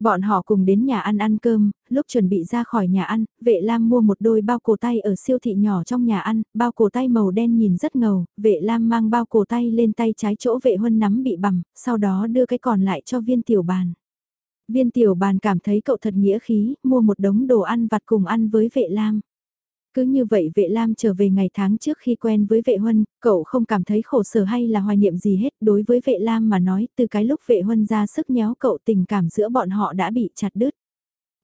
A: Bọn họ cùng đến nhà ăn ăn cơm, lúc chuẩn bị ra khỏi nhà ăn, vệ lam mua một đôi bao cổ tay ở siêu thị nhỏ trong nhà ăn, bao cổ tay màu đen nhìn rất ngầu, vệ lam mang bao cổ tay lên tay trái chỗ vệ huân nắm bị bầm, sau đó đưa cái còn lại cho viên tiểu bàn. Viên tiểu bàn cảm thấy cậu thật nghĩa khí, mua một đống đồ ăn vặt cùng ăn với vệ lam. Cứ như vậy vệ Lam trở về ngày tháng trước khi quen với vệ Huân, cậu không cảm thấy khổ sở hay là hoài niệm gì hết. Đối với vệ Lam mà nói, từ cái lúc vệ Huân ra sức nhéo cậu tình cảm giữa bọn họ đã bị chặt đứt.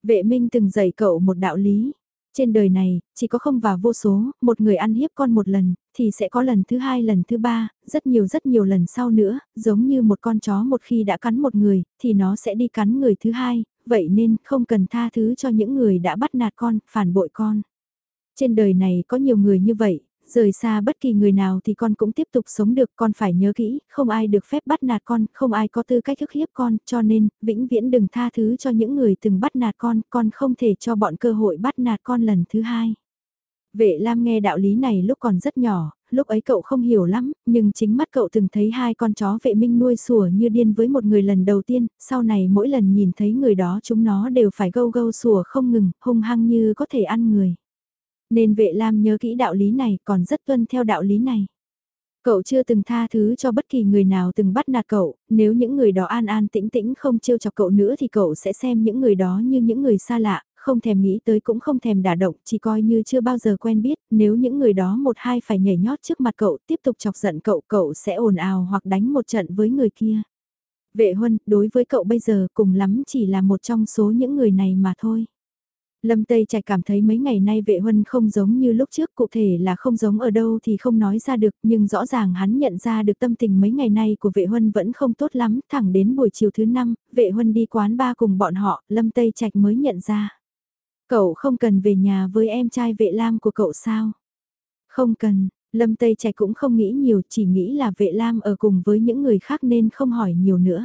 A: Vệ Minh từng dạy cậu một đạo lý. Trên đời này, chỉ có không và vô số, một người ăn hiếp con một lần, thì sẽ có lần thứ hai lần thứ ba, rất nhiều rất nhiều lần sau nữa, giống như một con chó một khi đã cắn một người, thì nó sẽ đi cắn người thứ hai, vậy nên không cần tha thứ cho những người đã bắt nạt con, phản bội con. Trên đời này có nhiều người như vậy, rời xa bất kỳ người nào thì con cũng tiếp tục sống được, con phải nhớ kỹ, không ai được phép bắt nạt con, không ai có tư cách ức hiếp con, cho nên, vĩnh viễn đừng tha thứ cho những người từng bắt nạt con, con không thể cho bọn cơ hội bắt nạt con lần thứ hai. Vệ Lam nghe đạo lý này lúc còn rất nhỏ, lúc ấy cậu không hiểu lắm, nhưng chính mắt cậu từng thấy hai con chó vệ minh nuôi sủa như điên với một người lần đầu tiên, sau này mỗi lần nhìn thấy người đó chúng nó đều phải gâu gâu sủa không ngừng, hung hăng như có thể ăn người. Nên vệ lam nhớ kỹ đạo lý này còn rất tuân theo đạo lý này. Cậu chưa từng tha thứ cho bất kỳ người nào từng bắt nạt cậu, nếu những người đó an an tĩnh tĩnh không trêu chọc cậu nữa thì cậu sẽ xem những người đó như những người xa lạ, không thèm nghĩ tới cũng không thèm đả động, chỉ coi như chưa bao giờ quen biết, nếu những người đó một hai phải nhảy nhót trước mặt cậu tiếp tục chọc giận cậu, cậu sẽ ồn ào hoặc đánh một trận với người kia. Vệ huân, đối với cậu bây giờ cùng lắm chỉ là một trong số những người này mà thôi. Lâm Tây Trạch cảm thấy mấy ngày nay vệ huân không giống như lúc trước, cụ thể là không giống ở đâu thì không nói ra được, nhưng rõ ràng hắn nhận ra được tâm tình mấy ngày nay của vệ huân vẫn không tốt lắm, thẳng đến buổi chiều thứ năm, vệ huân đi quán ba cùng bọn họ, Lâm Tây Trạch mới nhận ra. Cậu không cần về nhà với em trai vệ lam của cậu sao? Không cần, Lâm Tây Trạch cũng không nghĩ nhiều, chỉ nghĩ là vệ lam ở cùng với những người khác nên không hỏi nhiều nữa.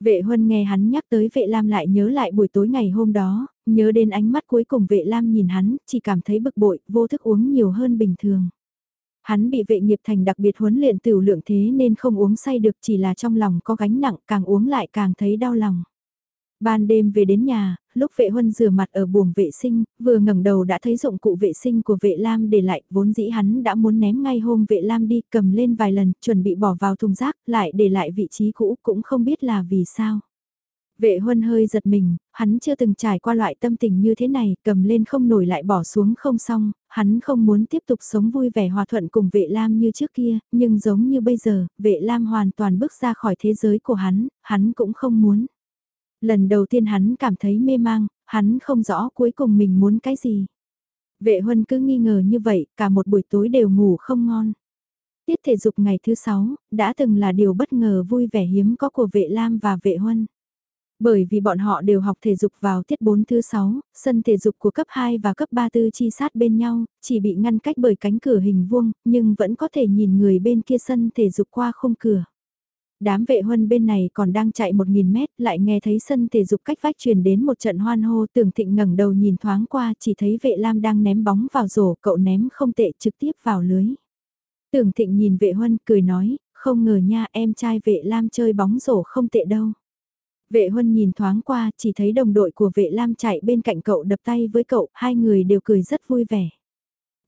A: Vệ huân nghe hắn nhắc tới vệ lam lại nhớ lại buổi tối ngày hôm đó, nhớ đến ánh mắt cuối cùng vệ lam nhìn hắn, chỉ cảm thấy bực bội, vô thức uống nhiều hơn bình thường. Hắn bị vệ nghiệp thành đặc biệt huấn luyện tiểu lượng thế nên không uống say được chỉ là trong lòng có gánh nặng càng uống lại càng thấy đau lòng. Ban đêm về đến nhà, lúc vệ huân rửa mặt ở buồng vệ sinh, vừa ngẩng đầu đã thấy dụng cụ vệ sinh của vệ lam để lại, vốn dĩ hắn đã muốn ném ngay hôm vệ lam đi cầm lên vài lần, chuẩn bị bỏ vào thùng rác, lại để lại vị trí cũ cũng không biết là vì sao. Vệ huân hơi giật mình, hắn chưa từng trải qua loại tâm tình như thế này, cầm lên không nổi lại bỏ xuống không xong, hắn không muốn tiếp tục sống vui vẻ hòa thuận cùng vệ lam như trước kia, nhưng giống như bây giờ, vệ lam hoàn toàn bước ra khỏi thế giới của hắn, hắn cũng không muốn. Lần đầu tiên hắn cảm thấy mê mang, hắn không rõ cuối cùng mình muốn cái gì. Vệ huân cứ nghi ngờ như vậy, cả một buổi tối đều ngủ không ngon. Tiết thể dục ngày thứ sáu, đã từng là điều bất ngờ vui vẻ hiếm có của vệ lam và vệ huân. Bởi vì bọn họ đều học thể dục vào tiết 4 thứ 6, sân thể dục của cấp 2 và cấp 3 tư chi sát bên nhau, chỉ bị ngăn cách bởi cánh cửa hình vuông, nhưng vẫn có thể nhìn người bên kia sân thể dục qua khung cửa. Đám vệ huân bên này còn đang chạy 1.000 mét, lại nghe thấy sân thể dục cách vách truyền đến một trận hoan hô tưởng thịnh ngẩng đầu nhìn thoáng qua chỉ thấy vệ lam đang ném bóng vào rổ, cậu ném không tệ trực tiếp vào lưới. Tưởng thịnh nhìn vệ huân cười nói, không ngờ nha em trai vệ lam chơi bóng rổ không tệ đâu. Vệ huân nhìn thoáng qua, chỉ thấy đồng đội của vệ lam chạy bên cạnh cậu đập tay với cậu, hai người đều cười rất vui vẻ.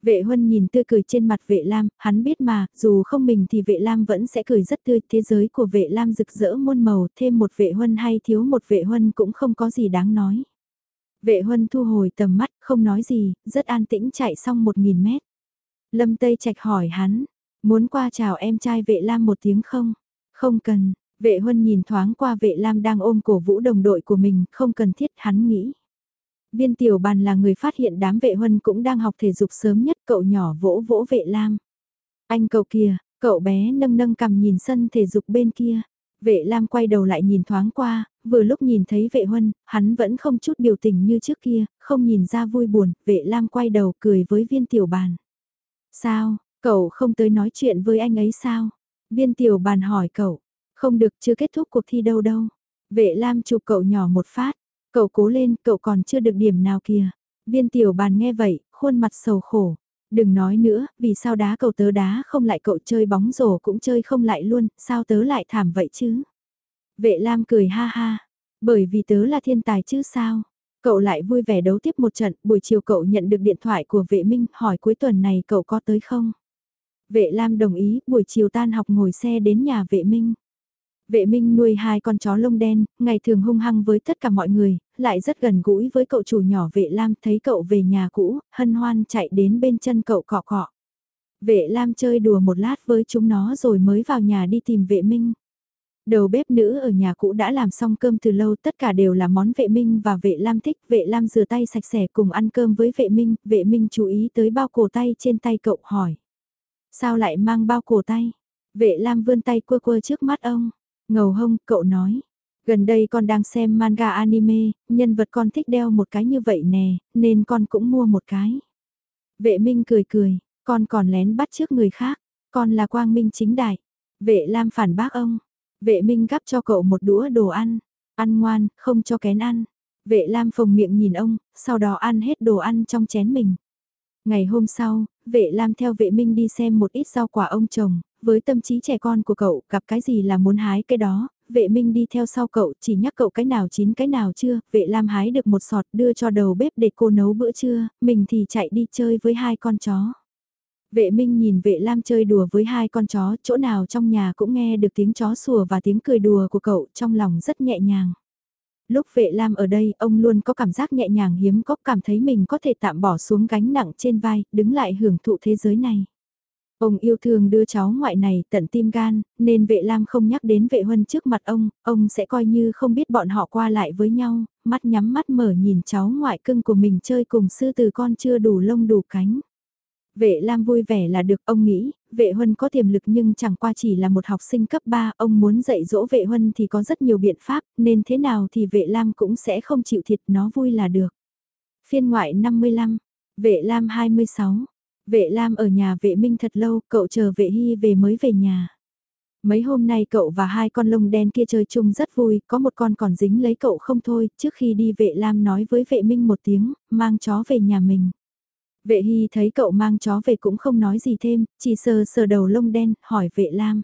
A: Vệ huân nhìn tươi cười trên mặt vệ lam, hắn biết mà, dù không mình thì vệ lam vẫn sẽ cười rất tươi, thế giới của vệ lam rực rỡ muôn màu, thêm một vệ huân hay thiếu một vệ huân cũng không có gì đáng nói. Vệ huân thu hồi tầm mắt, không nói gì, rất an tĩnh chạy xong một nghìn mét. Lâm Tây Trạch hỏi hắn, muốn qua chào em trai vệ lam một tiếng không? Không cần, vệ huân nhìn thoáng qua vệ lam đang ôm cổ vũ đồng đội của mình, không cần thiết hắn nghĩ. Viên tiểu bàn là người phát hiện đám vệ huân cũng đang học thể dục sớm nhất cậu nhỏ vỗ vỗ vệ lam. Anh cậu kia, cậu bé nâng nâng cầm nhìn sân thể dục bên kia. Vệ Lam quay đầu lại nhìn thoáng qua, vừa lúc nhìn thấy vệ huân, hắn vẫn không chút biểu tình như trước kia, không nhìn ra vui buồn, vệ Lam quay đầu cười với viên tiểu bàn. Sao, cậu không tới nói chuyện với anh ấy sao? Viên tiểu bàn hỏi cậu, không được chưa kết thúc cuộc thi đâu đâu. Vệ Lam chụp cậu nhỏ một phát, Cậu cố lên, cậu còn chưa được điểm nào kìa. Viên tiểu bàn nghe vậy, khuôn mặt sầu khổ. Đừng nói nữa, vì sao đá cầu tớ đá không lại cậu chơi bóng rổ cũng chơi không lại luôn, sao tớ lại thảm vậy chứ? Vệ Lam cười ha ha, bởi vì tớ là thiên tài chứ sao? Cậu lại vui vẻ đấu tiếp một trận, buổi chiều cậu nhận được điện thoại của vệ minh, hỏi cuối tuần này cậu có tới không? Vệ Lam đồng ý, buổi chiều tan học ngồi xe đến nhà vệ minh. Vệ Minh nuôi hai con chó lông đen, ngày thường hung hăng với tất cả mọi người, lại rất gần gũi với cậu chủ nhỏ vệ Lam thấy cậu về nhà cũ, hân hoan chạy đến bên chân cậu cọ cọ. Vệ Lam chơi đùa một lát với chúng nó rồi mới vào nhà đi tìm vệ Minh. Đầu bếp nữ ở nhà cũ đã làm xong cơm từ lâu tất cả đều là món vệ Minh và vệ Lam thích. Vệ Lam rửa tay sạch sẽ cùng ăn cơm với vệ Minh, vệ Minh chú ý tới bao cổ tay trên tay cậu hỏi. Sao lại mang bao cổ tay? Vệ Lam vươn tay quơ quơ trước mắt ông. Ngầu hông, cậu nói. Gần đây con đang xem manga anime, nhân vật con thích đeo một cái như vậy nè, nên con cũng mua một cái. Vệ Minh cười cười, con còn lén bắt trước người khác, con là quang minh chính đại. Vệ Lam phản bác ông, vệ Minh gắp cho cậu một đũa đồ ăn, ăn ngoan, không cho kén ăn. Vệ Lam phồng miệng nhìn ông, sau đó ăn hết đồ ăn trong chén mình. Ngày hôm sau, vệ Lam theo vệ Minh đi xem một ít rau quả ông chồng, với tâm trí trẻ con của cậu, gặp cái gì là muốn hái cái đó, vệ minh đi theo sau cậu chỉ nhắc cậu cái nào chín cái nào chưa, vệ lam hái được một sọt đưa cho đầu bếp để cô nấu bữa trưa, mình thì chạy đi chơi với hai con chó. Vệ minh nhìn vệ lam chơi đùa với hai con chó, chỗ nào trong nhà cũng nghe được tiếng chó sủa và tiếng cười đùa của cậu trong lòng rất nhẹ nhàng. Lúc vệ lam ở đây, ông luôn có cảm giác nhẹ nhàng hiếm có cảm thấy mình có thể tạm bỏ xuống gánh nặng trên vai, đứng lại hưởng thụ thế giới này. Ông yêu thương đưa cháu ngoại này tận tim gan, nên vệ lam không nhắc đến vệ huân trước mặt ông, ông sẽ coi như không biết bọn họ qua lại với nhau, mắt nhắm mắt mở nhìn cháu ngoại cưng của mình chơi cùng sư từ con chưa đủ lông đủ cánh. Vệ Lam vui vẻ là được ông nghĩ, vệ huân có tiềm lực nhưng chẳng qua chỉ là một học sinh cấp 3, ông muốn dạy dỗ vệ huân thì có rất nhiều biện pháp, nên thế nào thì vệ Lam cũng sẽ không chịu thiệt nó vui là được. Phiên ngoại 55, vệ Lam 26, Vệ Lam ở nhà vệ Minh thật lâu, cậu chờ vệ Hy về mới về nhà. Mấy hôm nay cậu và hai con lông đen kia chơi chung rất vui, có một con còn dính lấy cậu không thôi, trước khi đi vệ Lam nói với vệ Minh một tiếng, mang chó về nhà mình. Vệ Hy thấy cậu mang chó về cũng không nói gì thêm, chỉ sờ sờ đầu lông đen, hỏi vệ Lam.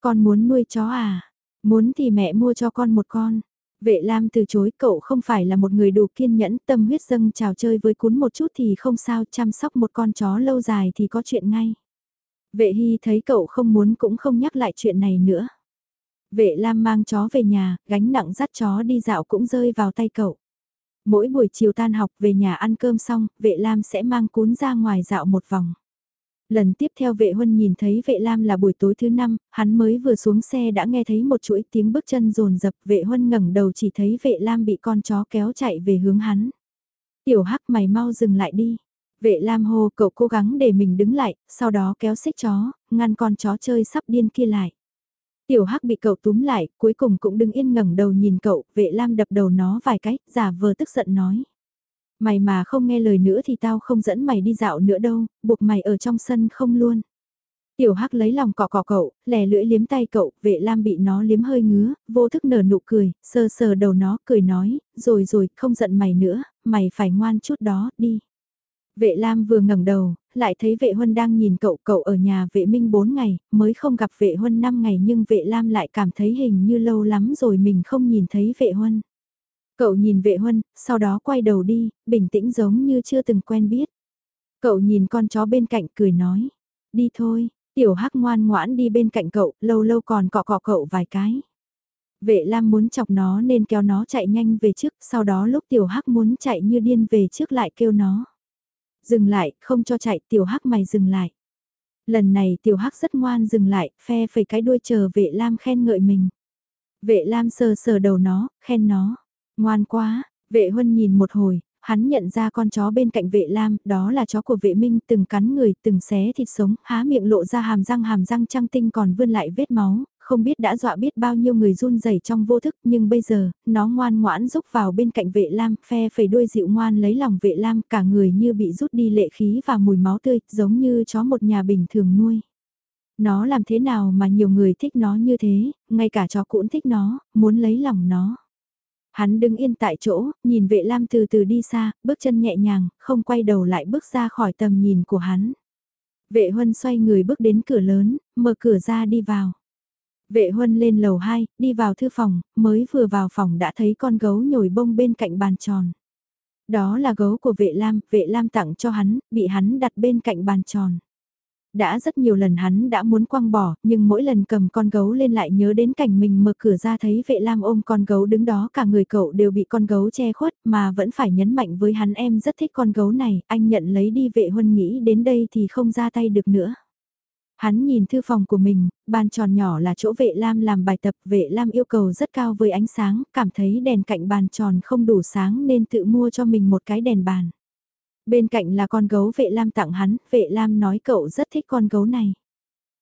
A: Con muốn nuôi chó à? Muốn thì mẹ mua cho con một con. Vệ Lam từ chối cậu không phải là một người đủ kiên nhẫn tâm huyết dâng trào chơi với cún một chút thì không sao chăm sóc một con chó lâu dài thì có chuyện ngay. Vệ Hy thấy cậu không muốn cũng không nhắc lại chuyện này nữa. Vệ Lam mang chó về nhà, gánh nặng dắt chó đi dạo cũng rơi vào tay cậu. Mỗi buổi chiều tan học về nhà ăn cơm xong, vệ Lam sẽ mang cún ra ngoài dạo một vòng. Lần tiếp theo vệ huân nhìn thấy vệ lam là buổi tối thứ năm, hắn mới vừa xuống xe đã nghe thấy một chuỗi tiếng bước chân rồn rập vệ huân ngẩng đầu chỉ thấy vệ lam bị con chó kéo chạy về hướng hắn. Tiểu hắc mày mau dừng lại đi. Vệ lam hô cậu cố gắng để mình đứng lại, sau đó kéo xích chó, ngăn con chó chơi sắp điên kia lại. Tiểu hắc bị cậu túm lại, cuối cùng cũng đứng yên ngẩng đầu nhìn cậu, vệ lam đập đầu nó vài cái, giả vờ tức giận nói. Mày mà không nghe lời nữa thì tao không dẫn mày đi dạo nữa đâu, buộc mày ở trong sân không luôn. Tiểu Hắc lấy lòng cọ cọ cậu, lè lưỡi liếm tay cậu, vệ lam bị nó liếm hơi ngứa, vô thức nở nụ cười, sờ sờ đầu nó, cười nói, rồi rồi, không giận mày nữa, mày phải ngoan chút đó, đi. Vệ lam vừa ngẩng đầu, lại thấy vệ huân đang nhìn cậu, cậu ở nhà vệ minh 4 ngày, mới không gặp vệ huân 5 ngày nhưng vệ lam lại cảm thấy hình như lâu lắm rồi mình không nhìn thấy vệ huân. Cậu nhìn vệ huân, sau đó quay đầu đi, bình tĩnh giống như chưa từng quen biết. Cậu nhìn con chó bên cạnh cười nói, đi thôi, tiểu hắc ngoan ngoãn đi bên cạnh cậu, lâu lâu còn cọ cọ cậu vài cái. Vệ Lam muốn chọc nó nên kéo nó chạy nhanh về trước, sau đó lúc tiểu hắc muốn chạy như điên về trước lại kêu nó. Dừng lại, không cho chạy, tiểu hắc mày dừng lại. Lần này tiểu hắc rất ngoan dừng lại, phe phẩy cái đuôi chờ vệ Lam khen ngợi mình. Vệ Lam sờ sờ đầu nó, khen nó. Ngoan quá, vệ huân nhìn một hồi, hắn nhận ra con chó bên cạnh vệ lam, đó là chó của vệ minh từng cắn người, từng xé thịt sống, há miệng lộ ra hàm răng hàm răng trăng tinh còn vươn lại vết máu, không biết đã dọa biết bao nhiêu người run rẩy trong vô thức, nhưng bây giờ, nó ngoan ngoãn rúc vào bên cạnh vệ lam, phe phẩy đuôi dịu ngoan lấy lòng vệ lam, cả người như bị rút đi lệ khí và mùi máu tươi, giống như chó một nhà bình thường nuôi. Nó làm thế nào mà nhiều người thích nó như thế, ngay cả chó cũng thích nó, muốn lấy lòng nó. Hắn đứng yên tại chỗ, nhìn vệ lam từ từ đi xa, bước chân nhẹ nhàng, không quay đầu lại bước ra khỏi tầm nhìn của hắn. Vệ huân xoay người bước đến cửa lớn, mở cửa ra đi vào. Vệ huân lên lầu 2, đi vào thư phòng, mới vừa vào phòng đã thấy con gấu nhồi bông bên cạnh bàn tròn. Đó là gấu của vệ lam, vệ lam tặng cho hắn, bị hắn đặt bên cạnh bàn tròn. Đã rất nhiều lần hắn đã muốn quăng bỏ, nhưng mỗi lần cầm con gấu lên lại nhớ đến cảnh mình mở cửa ra thấy vệ lam ôm con gấu đứng đó cả người cậu đều bị con gấu che khuất mà vẫn phải nhấn mạnh với hắn em rất thích con gấu này, anh nhận lấy đi vệ huân nghĩ đến đây thì không ra tay được nữa. Hắn nhìn thư phòng của mình, bàn tròn nhỏ là chỗ vệ lam làm bài tập, vệ lam yêu cầu rất cao với ánh sáng, cảm thấy đèn cạnh bàn tròn không đủ sáng nên tự mua cho mình một cái đèn bàn. Bên cạnh là con gấu vệ lam tặng hắn, vệ lam nói cậu rất thích con gấu này.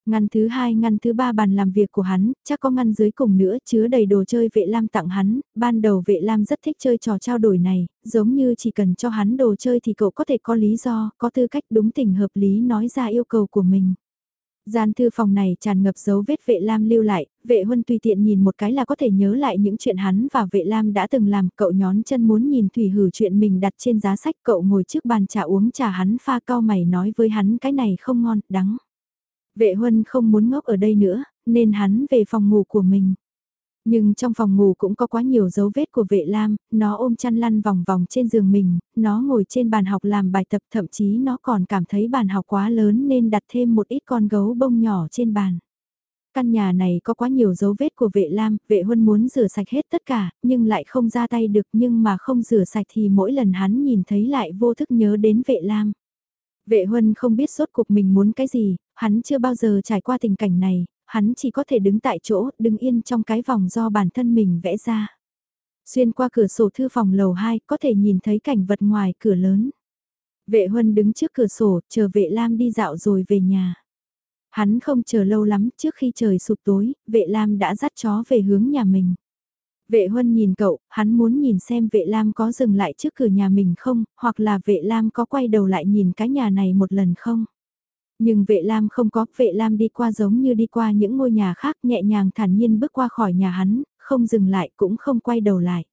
A: Ngăn thứ hai ngăn thứ ba bàn làm việc của hắn, chắc có ngăn dưới cùng nữa chứa đầy đồ chơi vệ lam tặng hắn, ban đầu vệ lam rất thích chơi trò trao đổi này, giống như chỉ cần cho hắn đồ chơi thì cậu có thể có lý do, có tư cách đúng tình hợp lý nói ra yêu cầu của mình. Gian thư phòng này tràn ngập dấu vết vệ lam lưu lại, vệ huân tùy tiện nhìn một cái là có thể nhớ lại những chuyện hắn và vệ lam đã từng làm, cậu nhón chân muốn nhìn thủy hử chuyện mình đặt trên giá sách, cậu ngồi trước bàn trà uống trà hắn pha cao mày nói với hắn cái này không ngon, đắng. Vệ huân không muốn ngốc ở đây nữa, nên hắn về phòng ngủ của mình. Nhưng trong phòng ngủ cũng có quá nhiều dấu vết của vệ lam, nó ôm chăn lăn vòng vòng trên giường mình, nó ngồi trên bàn học làm bài tập thậm chí nó còn cảm thấy bàn học quá lớn nên đặt thêm một ít con gấu bông nhỏ trên bàn. Căn nhà này có quá nhiều dấu vết của vệ lam, vệ huân muốn rửa sạch hết tất cả, nhưng lại không ra tay được nhưng mà không rửa sạch thì mỗi lần hắn nhìn thấy lại vô thức nhớ đến vệ lam. Vệ huân không biết sốt cuộc mình muốn cái gì, hắn chưa bao giờ trải qua tình cảnh này, hắn chỉ có thể đứng tại chỗ, đứng yên trong cái vòng do bản thân mình vẽ ra. Xuyên qua cửa sổ thư phòng lầu 2, có thể nhìn thấy cảnh vật ngoài cửa lớn. Vệ huân đứng trước cửa sổ, chờ vệ lam đi dạo rồi về nhà. Hắn không chờ lâu lắm, trước khi trời sụp tối, vệ lam đã dắt chó về hướng nhà mình. Vệ huân nhìn cậu, hắn muốn nhìn xem vệ lam có dừng lại trước cửa nhà mình không, hoặc là vệ lam có quay đầu lại nhìn cái nhà này một lần không. Nhưng vệ lam không có, vệ lam đi qua giống như đi qua những ngôi nhà khác nhẹ nhàng thản nhiên bước qua khỏi nhà hắn, không dừng lại cũng không quay đầu lại.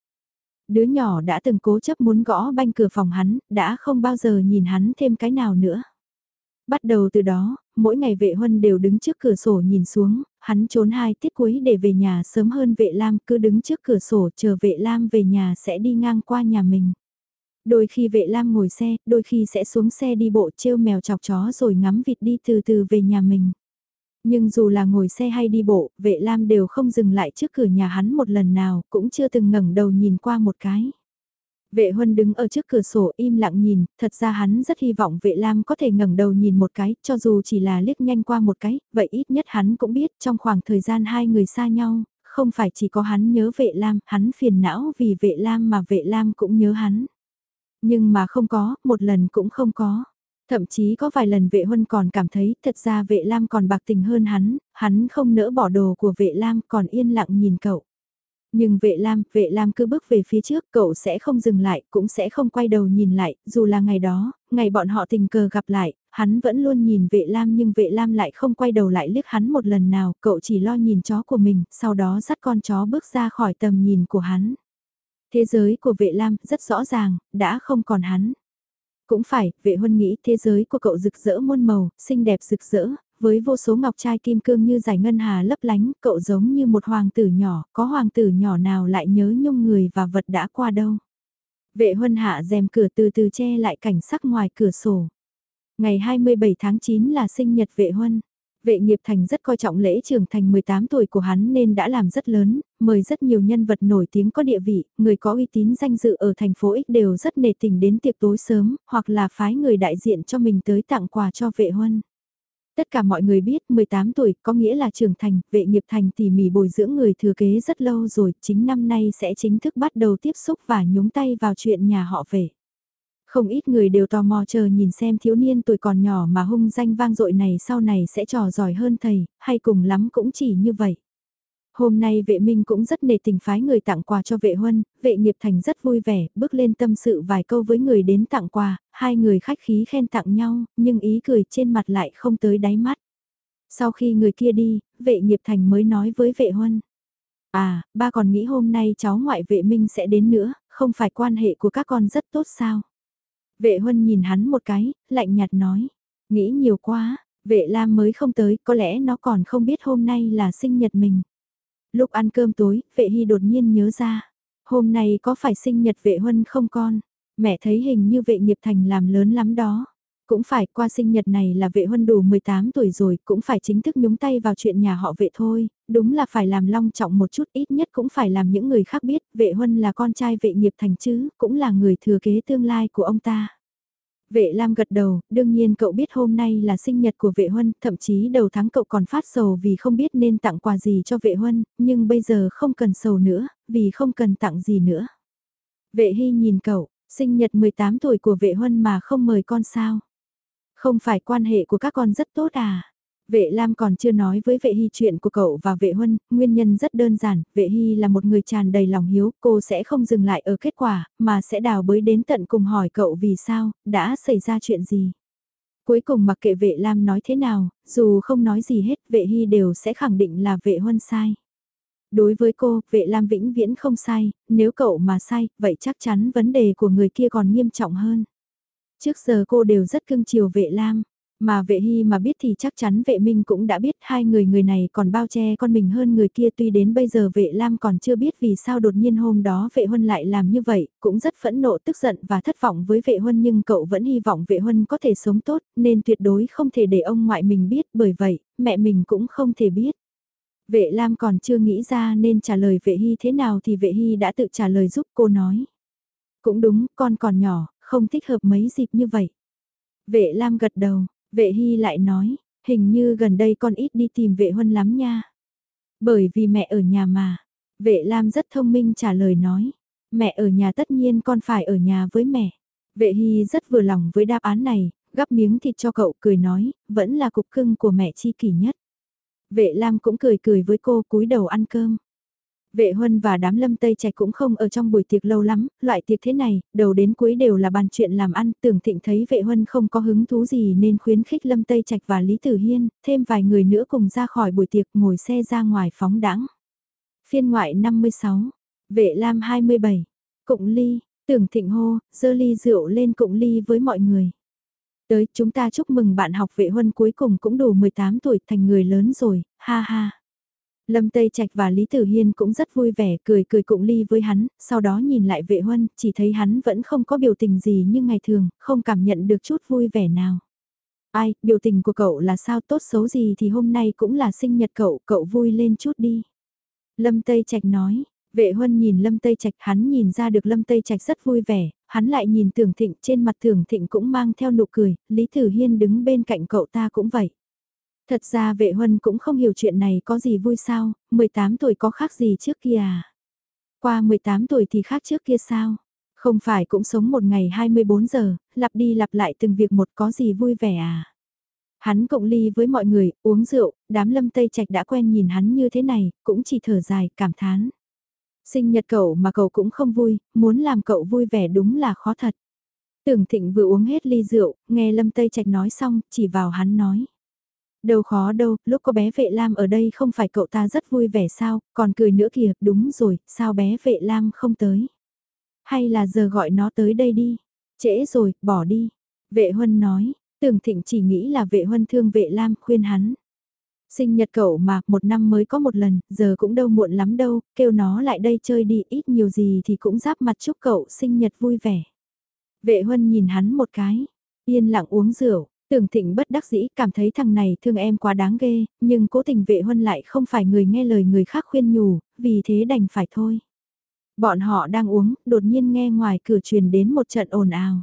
A: Đứa nhỏ đã từng cố chấp muốn gõ banh cửa phòng hắn, đã không bao giờ nhìn hắn thêm cái nào nữa. Bắt đầu từ đó, mỗi ngày vệ huân đều đứng trước cửa sổ nhìn xuống, hắn trốn hai tiết cuối để về nhà sớm hơn vệ lam cứ đứng trước cửa sổ chờ vệ lam về nhà sẽ đi ngang qua nhà mình. Đôi khi vệ lam ngồi xe, đôi khi sẽ xuống xe đi bộ trêu mèo chọc chó rồi ngắm vịt đi từ từ về nhà mình. Nhưng dù là ngồi xe hay đi bộ, vệ lam đều không dừng lại trước cửa nhà hắn một lần nào, cũng chưa từng ngẩng đầu nhìn qua một cái. Vệ huân đứng ở trước cửa sổ im lặng nhìn, thật ra hắn rất hy vọng vệ lam có thể ngẩng đầu nhìn một cái, cho dù chỉ là liếc nhanh qua một cái, vậy ít nhất hắn cũng biết trong khoảng thời gian hai người xa nhau, không phải chỉ có hắn nhớ vệ lam, hắn phiền não vì vệ lam mà vệ lam cũng nhớ hắn. Nhưng mà không có, một lần cũng không có. Thậm chí có vài lần vệ huân còn cảm thấy thật ra vệ lam còn bạc tình hơn hắn, hắn không nỡ bỏ đồ của vệ lam còn yên lặng nhìn cậu. Nhưng vệ lam, vệ lam cứ bước về phía trước, cậu sẽ không dừng lại, cũng sẽ không quay đầu nhìn lại, dù là ngày đó, ngày bọn họ tình cờ gặp lại, hắn vẫn luôn nhìn vệ lam nhưng vệ lam lại không quay đầu lại liếc hắn một lần nào, cậu chỉ lo nhìn chó của mình, sau đó dắt con chó bước ra khỏi tầm nhìn của hắn. Thế giới của vệ lam rất rõ ràng, đã không còn hắn. Cũng phải, vệ huân nghĩ thế giới của cậu rực rỡ muôn màu, xinh đẹp rực rỡ, với vô số ngọc trai kim cương như giải ngân hà lấp lánh, cậu giống như một hoàng tử nhỏ, có hoàng tử nhỏ nào lại nhớ nhung người và vật đã qua đâu. Vệ huân hạ rèm cửa từ từ che lại cảnh sắc ngoài cửa sổ. Ngày 27 tháng 9 là sinh nhật vệ huân. Vệ nghiệp thành rất coi trọng lễ trưởng thành 18 tuổi của hắn nên đã làm rất lớn, mời rất nhiều nhân vật nổi tiếng có địa vị, người có uy tín danh dự ở thành phố X đều rất nề tình đến tiệc tối sớm, hoặc là phái người đại diện cho mình tới tặng quà cho vệ huân. Tất cả mọi người biết 18 tuổi có nghĩa là trưởng thành, vệ nghiệp thành tỉ mỉ bồi dưỡng người thừa kế rất lâu rồi, chính năm nay sẽ chính thức bắt đầu tiếp xúc và nhúng tay vào chuyện nhà họ về. Không ít người đều tò mò chờ nhìn xem thiếu niên tuổi còn nhỏ mà hung danh vang dội này sau này sẽ trò giỏi hơn thầy, hay cùng lắm cũng chỉ như vậy. Hôm nay vệ minh cũng rất nề tình phái người tặng quà cho vệ huân, vệ nghiệp thành rất vui vẻ, bước lên tâm sự vài câu với người đến tặng quà, hai người khách khí khen tặng nhau, nhưng ý cười trên mặt lại không tới đáy mắt. Sau khi người kia đi, vệ nghiệp thành mới nói với vệ huân. À, ba còn nghĩ hôm nay cháu ngoại vệ minh sẽ đến nữa, không phải quan hệ của các con rất tốt sao? Vệ huân nhìn hắn một cái, lạnh nhạt nói. Nghĩ nhiều quá, vệ lam mới không tới, có lẽ nó còn không biết hôm nay là sinh nhật mình. Lúc ăn cơm tối, vệ hy đột nhiên nhớ ra. Hôm nay có phải sinh nhật vệ huân không con? Mẹ thấy hình như vệ nghiệp thành làm lớn lắm đó. Cũng phải qua sinh nhật này là vệ huân đủ 18 tuổi rồi, cũng phải chính thức nhúng tay vào chuyện nhà họ vệ thôi, đúng là phải làm long trọng một chút ít nhất cũng phải làm những người khác biết, vệ huân là con trai vệ nghiệp thành chứ, cũng là người thừa kế tương lai của ông ta. Vệ Lam gật đầu, đương nhiên cậu biết hôm nay là sinh nhật của vệ huân, thậm chí đầu tháng cậu còn phát sầu vì không biết nên tặng quà gì cho vệ huân, nhưng bây giờ không cần sầu nữa, vì không cần tặng gì nữa. Vệ Hy nhìn cậu, sinh nhật 18 tuổi của vệ huân mà không mời con sao. Không phải quan hệ của các con rất tốt à? Vệ Lam còn chưa nói với vệ hy chuyện của cậu và vệ huân, nguyên nhân rất đơn giản, vệ hy là một người tràn đầy lòng hiếu, cô sẽ không dừng lại ở kết quả, mà sẽ đào bới đến tận cùng hỏi cậu vì sao, đã xảy ra chuyện gì. Cuối cùng mặc kệ vệ Lam nói thế nào, dù không nói gì hết, vệ hy đều sẽ khẳng định là vệ huân sai. Đối với cô, vệ Lam vĩnh viễn không sai, nếu cậu mà sai, vậy chắc chắn vấn đề của người kia còn nghiêm trọng hơn. Trước giờ cô đều rất cưng chiều vệ Lam, mà vệ hy mà biết thì chắc chắn vệ minh cũng đã biết hai người người này còn bao che con mình hơn người kia tuy đến bây giờ vệ lam còn chưa biết vì sao đột nhiên hôm đó vệ huân lại làm như vậy, cũng rất phẫn nộ tức giận và thất vọng với vệ huân nhưng cậu vẫn hy vọng vệ huân có thể sống tốt nên tuyệt đối không thể để ông ngoại mình biết bởi vậy mẹ mình cũng không thể biết. Vệ lam còn chưa nghĩ ra nên trả lời vệ hy thế nào thì vệ hy đã tự trả lời giúp cô nói. Cũng đúng, con còn nhỏ, không thích hợp mấy dịp như vậy. Vệ Lam gật đầu, vệ Hy lại nói, hình như gần đây con ít đi tìm vệ huân lắm nha. Bởi vì mẹ ở nhà mà. Vệ Lam rất thông minh trả lời nói, mẹ ở nhà tất nhiên con phải ở nhà với mẹ. Vệ Hy rất vừa lòng với đáp án này, gắp miếng thịt cho cậu cười nói, vẫn là cục cưng của mẹ chi kỷ nhất. Vệ Lam cũng cười cười với cô cúi đầu ăn cơm. Vệ Huân và đám lâm Tây Trạch cũng không ở trong buổi tiệc lâu lắm, loại tiệc thế này, đầu đến cuối đều là bàn chuyện làm ăn, tưởng thịnh thấy vệ Huân không có hứng thú gì nên khuyến khích lâm Tây Trạch và Lý Tử Hiên, thêm vài người nữa cùng ra khỏi buổi tiệc ngồi xe ra ngoài phóng đãng. Phiên ngoại 56, vệ Lam 27, Cụng Ly, tưởng thịnh hô, dơ ly rượu lên Cụng Ly với mọi người. Tới chúng ta chúc mừng bạn học vệ Huân cuối cùng cũng đủ 18 tuổi thành người lớn rồi, ha ha. Lâm Tây Trạch và Lý Tử Hiên cũng rất vui vẻ cười cười cụng ly với hắn, sau đó nhìn lại vệ huân, chỉ thấy hắn vẫn không có biểu tình gì như ngày thường, không cảm nhận được chút vui vẻ nào. Ai, biểu tình của cậu là sao tốt xấu gì thì hôm nay cũng là sinh nhật cậu, cậu vui lên chút đi. Lâm Tây Trạch nói, vệ huân nhìn Lâm Tây Trạch hắn nhìn ra được Lâm Tây Trạch rất vui vẻ, hắn lại nhìn Tưởng Thịnh trên mặt Tưởng Thịnh cũng mang theo nụ cười, Lý Tử Hiên đứng bên cạnh cậu ta cũng vậy. Thật ra vệ huân cũng không hiểu chuyện này có gì vui sao, 18 tuổi có khác gì trước kia à? Qua 18 tuổi thì khác trước kia sao? Không phải cũng sống một ngày 24 giờ, lặp đi lặp lại từng việc một có gì vui vẻ à? Hắn cộng ly với mọi người, uống rượu, đám lâm tây trạch đã quen nhìn hắn như thế này, cũng chỉ thở dài, cảm thán. Sinh nhật cậu mà cậu cũng không vui, muốn làm cậu vui vẻ đúng là khó thật. Tưởng thịnh vừa uống hết ly rượu, nghe lâm tây trạch nói xong, chỉ vào hắn nói. Đâu khó đâu, lúc có bé vệ lam ở đây không phải cậu ta rất vui vẻ sao, còn cười nữa kìa, đúng rồi, sao bé vệ lam không tới. Hay là giờ gọi nó tới đây đi, trễ rồi, bỏ đi. Vệ huân nói, tưởng thịnh chỉ nghĩ là vệ huân thương vệ lam khuyên hắn. Sinh nhật cậu mà, một năm mới có một lần, giờ cũng đâu muộn lắm đâu, kêu nó lại đây chơi đi, ít nhiều gì thì cũng giáp mặt chúc cậu sinh nhật vui vẻ. Vệ huân nhìn hắn một cái, yên lặng uống rượu, Tưởng thịnh bất đắc dĩ cảm thấy thằng này thương em quá đáng ghê, nhưng cố tình vệ huân lại không phải người nghe lời người khác khuyên nhủ, vì thế đành phải thôi. Bọn họ đang uống, đột nhiên nghe ngoài cửa truyền đến một trận ồn ào.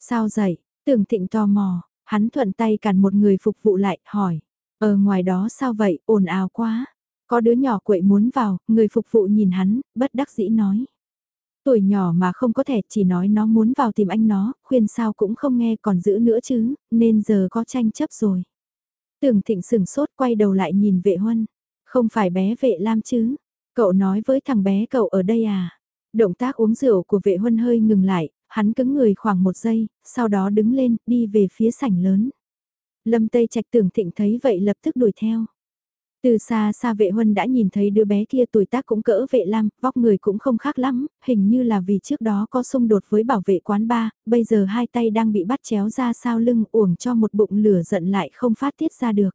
A: Sao dậy, tưởng thịnh tò mò, hắn thuận tay cản một người phục vụ lại, hỏi. Ở ngoài đó sao vậy, ồn ào quá. Có đứa nhỏ quậy muốn vào, người phục vụ nhìn hắn, bất đắc dĩ nói. Tuổi nhỏ mà không có thể chỉ nói nó muốn vào tìm anh nó, khuyên sao cũng không nghe còn giữ nữa chứ, nên giờ có tranh chấp rồi. Tưởng thịnh sừng sốt quay đầu lại nhìn vệ huân. Không phải bé vệ lam chứ. Cậu nói với thằng bé cậu ở đây à. Động tác uống rượu của vệ huân hơi ngừng lại, hắn cứng người khoảng một giây, sau đó đứng lên, đi về phía sảnh lớn. Lâm Tây Trạch tưởng thịnh thấy vậy lập tức đuổi theo. Từ xa xa vệ huân đã nhìn thấy đứa bé kia tuổi tác cũng cỡ vệ lam, vóc người cũng không khác lắm, hình như là vì trước đó có xung đột với bảo vệ quán ba, bây giờ hai tay đang bị bắt chéo ra sau lưng uổng cho một bụng lửa giận lại không phát tiết ra được.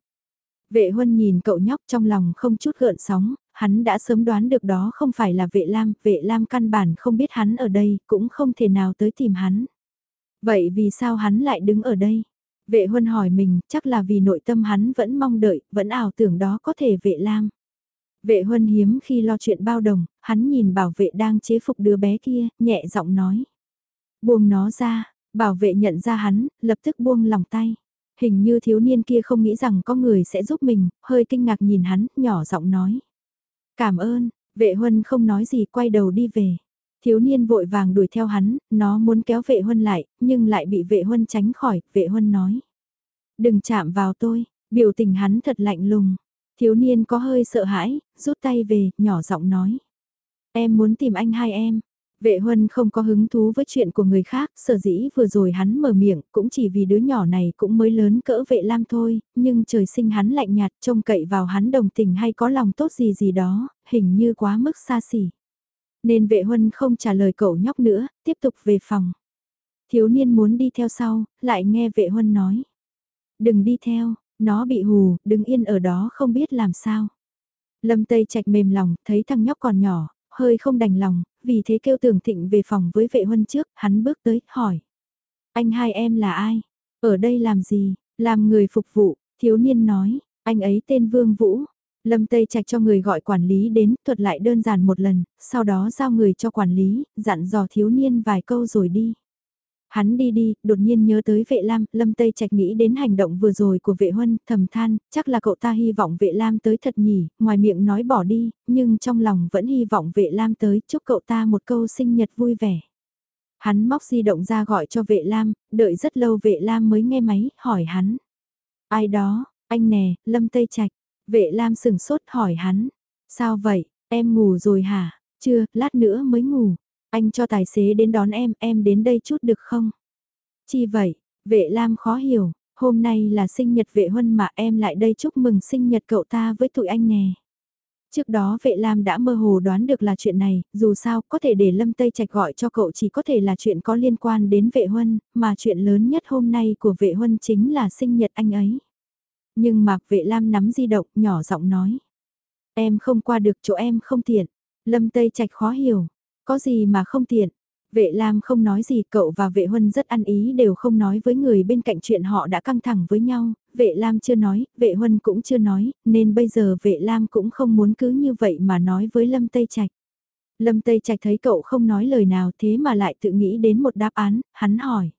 A: Vệ huân nhìn cậu nhóc trong lòng không chút gợn sóng, hắn đã sớm đoán được đó không phải là vệ lam, vệ lam căn bản không biết hắn ở đây, cũng không thể nào tới tìm hắn. Vậy vì sao hắn lại đứng ở đây? Vệ huân hỏi mình, chắc là vì nội tâm hắn vẫn mong đợi, vẫn ảo tưởng đó có thể vệ lam. Vệ huân hiếm khi lo chuyện bao đồng, hắn nhìn bảo vệ đang chế phục đứa bé kia, nhẹ giọng nói. Buông nó ra, bảo vệ nhận ra hắn, lập tức buông lòng tay. Hình như thiếu niên kia không nghĩ rằng có người sẽ giúp mình, hơi kinh ngạc nhìn hắn, nhỏ giọng nói. Cảm ơn, vệ huân không nói gì quay đầu đi về. Thiếu niên vội vàng đuổi theo hắn, nó muốn kéo vệ huân lại, nhưng lại bị vệ huân tránh khỏi, vệ huân nói. Đừng chạm vào tôi, biểu tình hắn thật lạnh lùng. Thiếu niên có hơi sợ hãi, rút tay về, nhỏ giọng nói. Em muốn tìm anh hai em, Vệ huân không có hứng thú với chuyện của người khác, sở dĩ vừa rồi hắn mở miệng cũng chỉ vì đứa nhỏ này cũng mới lớn cỡ vệ lam thôi, nhưng trời sinh hắn lạnh nhạt trông cậy vào hắn đồng tình hay có lòng tốt gì gì đó, hình như quá mức xa xỉ. Nên vệ huân không trả lời cậu nhóc nữa, tiếp tục về phòng. Thiếu niên muốn đi theo sau, lại nghe vệ huân nói. Đừng đi theo, nó bị hù, đứng yên ở đó không biết làm sao. Lâm Tây Trạch mềm lòng, thấy thằng nhóc còn nhỏ, hơi không đành lòng, vì thế kêu tưởng thịnh về phòng với vệ huân trước, hắn bước tới, hỏi. Anh hai em là ai? Ở đây làm gì? Làm người phục vụ, thiếu niên nói, anh ấy tên Vương Vũ. Lâm Tây Trạch cho người gọi quản lý đến, thuật lại đơn giản một lần, sau đó giao người cho quản lý, dặn dò thiếu niên vài câu rồi đi. Hắn đi đi, đột nhiên nhớ tới vệ lam, lâm tây trạch nghĩ đến hành động vừa rồi của vệ huân, thầm than, chắc là cậu ta hy vọng vệ lam tới thật nhỉ, ngoài miệng nói bỏ đi, nhưng trong lòng vẫn hy vọng vệ lam tới, chúc cậu ta một câu sinh nhật vui vẻ. Hắn móc di động ra gọi cho vệ lam, đợi rất lâu vệ lam mới nghe máy, hỏi hắn. Ai đó, anh nè, lâm tây trạch, vệ lam sừng sốt hỏi hắn. Sao vậy, em ngủ rồi hả? Chưa, lát nữa mới ngủ. Anh cho tài xế đến đón em, em đến đây chút được không? Chi vậy, vệ lam khó hiểu, hôm nay là sinh nhật vệ huân mà em lại đây chúc mừng sinh nhật cậu ta với tụi anh nè. Trước đó vệ lam đã mơ hồ đoán được là chuyện này, dù sao có thể để Lâm Tây Trạch gọi cho cậu chỉ có thể là chuyện có liên quan đến vệ huân, mà chuyện lớn nhất hôm nay của vệ huân chính là sinh nhật anh ấy. Nhưng mạc vệ lam nắm di động nhỏ giọng nói. Em không qua được chỗ em không tiện. Lâm Tây Trạch khó hiểu, có gì mà không tiện. Vệ Lam không nói gì, cậu và vệ huân rất ăn ý đều không nói với người bên cạnh chuyện họ đã căng thẳng với nhau, vệ Lam chưa nói, vệ huân cũng chưa nói, nên bây giờ vệ Lam cũng không muốn cứ như vậy mà nói với Lâm Tây Trạch. Lâm Tây Trạch thấy cậu không nói lời nào thế mà lại tự nghĩ đến một đáp án, hắn hỏi.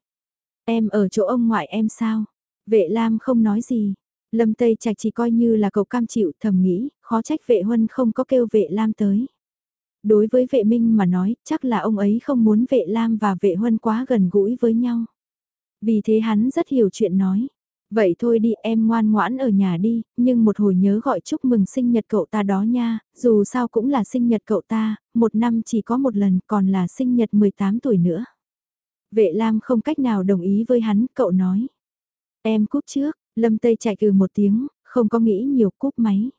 A: Em ở chỗ ông ngoại em sao? Vệ Lam không nói gì. Lâm Tây Trạch chỉ coi như là cậu cam chịu thầm nghĩ, khó trách vệ huân không có kêu vệ Lam tới đối với vệ minh mà nói, chắc là ông ấy không muốn vệ lam và vệ huân quá gần gũi với nhau. Vì thế hắn rất hiểu chuyện nói. Vậy thôi đi em ngoan ngoãn ở nhà đi, nhưng một hồi nhớ gọi chúc mừng sinh nhật cậu ta đó nha, dù sao cũng là sinh nhật cậu ta, một năm chỉ có một lần còn là sinh nhật 18 tuổi nữa. Vệ Lam không cách nào đồng ý với hắn, cậu nói. Em cúp trước, Lâm Tây chạy từ một tiếng, không có nghĩ nhiều cúp máy.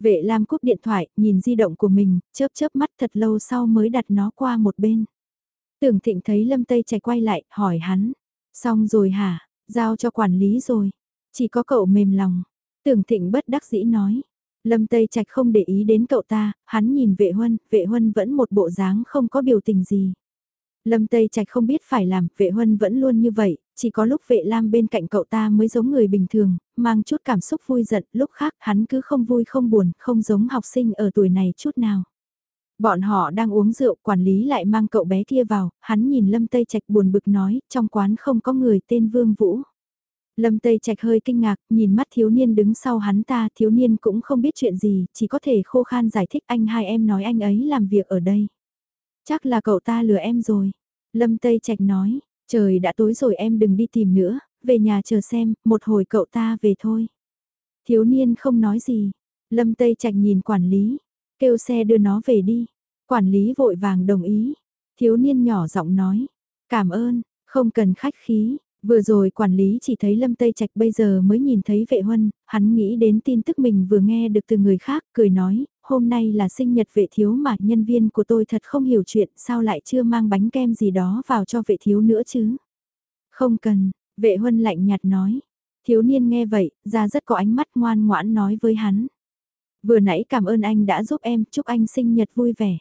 A: Vệ Lam cúp điện thoại, nhìn di động của mình, chớp chớp mắt thật lâu sau mới đặt nó qua một bên. Tưởng Thịnh thấy Lâm Tây chạy quay lại, hỏi hắn. Xong rồi hả, giao cho quản lý rồi. Chỉ có cậu mềm lòng. Tưởng Thịnh bất đắc dĩ nói. Lâm Tây Trạch không để ý đến cậu ta, hắn nhìn vệ huân, vệ huân vẫn một bộ dáng không có biểu tình gì. Lâm Tây Trạch không biết phải làm, vệ huân vẫn luôn như vậy, chỉ có lúc vệ lam bên cạnh cậu ta mới giống người bình thường, mang chút cảm xúc vui giận, lúc khác hắn cứ không vui không buồn, không giống học sinh ở tuổi này chút nào. Bọn họ đang uống rượu, quản lý lại mang cậu bé kia vào, hắn nhìn Lâm Tây Trạch buồn bực nói, trong quán không có người tên Vương Vũ. Lâm Tây Trạch hơi kinh ngạc, nhìn mắt thiếu niên đứng sau hắn ta, thiếu niên cũng không biết chuyện gì, chỉ có thể khô khan giải thích anh hai em nói anh ấy làm việc ở đây. Chắc là cậu ta lừa em rồi. Lâm Tây Trạch nói, trời đã tối rồi em đừng đi tìm nữa, về nhà chờ xem, một hồi cậu ta về thôi. Thiếu niên không nói gì, Lâm Tây Trạch nhìn quản lý, kêu xe đưa nó về đi. Quản lý vội vàng đồng ý, thiếu niên nhỏ giọng nói, cảm ơn, không cần khách khí, Vừa rồi quản lý chỉ thấy Lâm Tây Trạch bây giờ mới nhìn thấy vệ huân, hắn nghĩ đến tin tức mình vừa nghe được từ người khác, cười nói, hôm nay là sinh nhật vệ thiếu mà nhân viên của tôi thật không hiểu chuyện, sao lại chưa mang bánh kem gì đó vào cho vệ thiếu nữa chứ. Không cần, vệ huân lạnh nhạt nói. Thiếu niên nghe vậy, ra rất có ánh mắt ngoan ngoãn nói với hắn. Vừa nãy cảm ơn anh đã giúp em, chúc anh sinh nhật vui vẻ.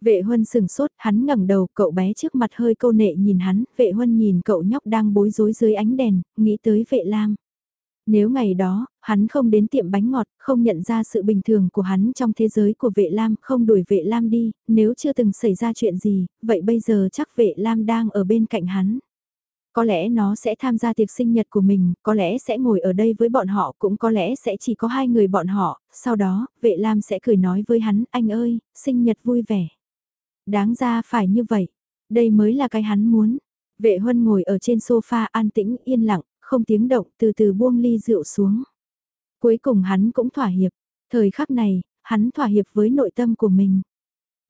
A: Vệ huân sừng sốt, hắn ngẩng đầu, cậu bé trước mặt hơi câu nệ nhìn hắn, vệ huân nhìn cậu nhóc đang bối rối dưới ánh đèn, nghĩ tới vệ lam. Nếu ngày đó, hắn không đến tiệm bánh ngọt, không nhận ra sự bình thường của hắn trong thế giới của vệ lam, không đuổi vệ lam đi, nếu chưa từng xảy ra chuyện gì, vậy bây giờ chắc vệ lam đang ở bên cạnh hắn. Có lẽ nó sẽ tham gia tiệc sinh nhật của mình, có lẽ sẽ ngồi ở đây với bọn họ, cũng có lẽ sẽ chỉ có hai người bọn họ, sau đó, vệ lam sẽ cười nói với hắn, anh ơi, sinh nhật vui vẻ. Đáng ra phải như vậy, đây mới là cái hắn muốn. Vệ huân ngồi ở trên sofa an tĩnh yên lặng, không tiếng động từ từ buông ly rượu xuống. Cuối cùng hắn cũng thỏa hiệp, thời khắc này, hắn thỏa hiệp với nội tâm của mình.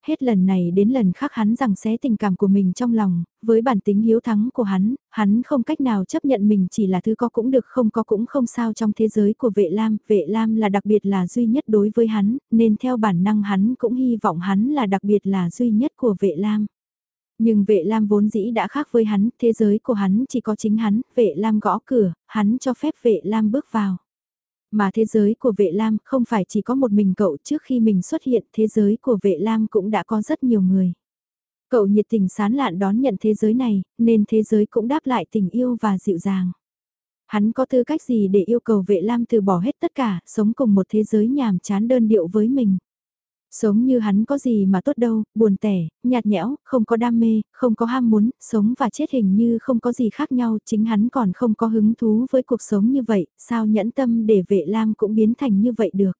A: Hết lần này đến lần khác hắn rằng xé tình cảm của mình trong lòng, với bản tính hiếu thắng của hắn, hắn không cách nào chấp nhận mình chỉ là thứ có cũng được không có cũng không sao trong thế giới của vệ lam. Vệ lam là đặc biệt là duy nhất đối với hắn, nên theo bản năng hắn cũng hy vọng hắn là đặc biệt là duy nhất của vệ lam. Nhưng vệ lam vốn dĩ đã khác với hắn, thế giới của hắn chỉ có chính hắn, vệ lam gõ cửa, hắn cho phép vệ lam bước vào. Mà thế giới của vệ lam không phải chỉ có một mình cậu trước khi mình xuất hiện, thế giới của vệ lam cũng đã có rất nhiều người. Cậu nhiệt tình sán lạn đón nhận thế giới này, nên thế giới cũng đáp lại tình yêu và dịu dàng. Hắn có tư cách gì để yêu cầu vệ lam từ bỏ hết tất cả, sống cùng một thế giới nhàm chán đơn điệu với mình. Sống như hắn có gì mà tốt đâu, buồn tẻ, nhạt nhẽo, không có đam mê, không có ham muốn, sống và chết hình như không có gì khác nhau, chính hắn còn không có hứng thú với cuộc sống như vậy, sao nhẫn tâm để vệ lam cũng biến thành như vậy được.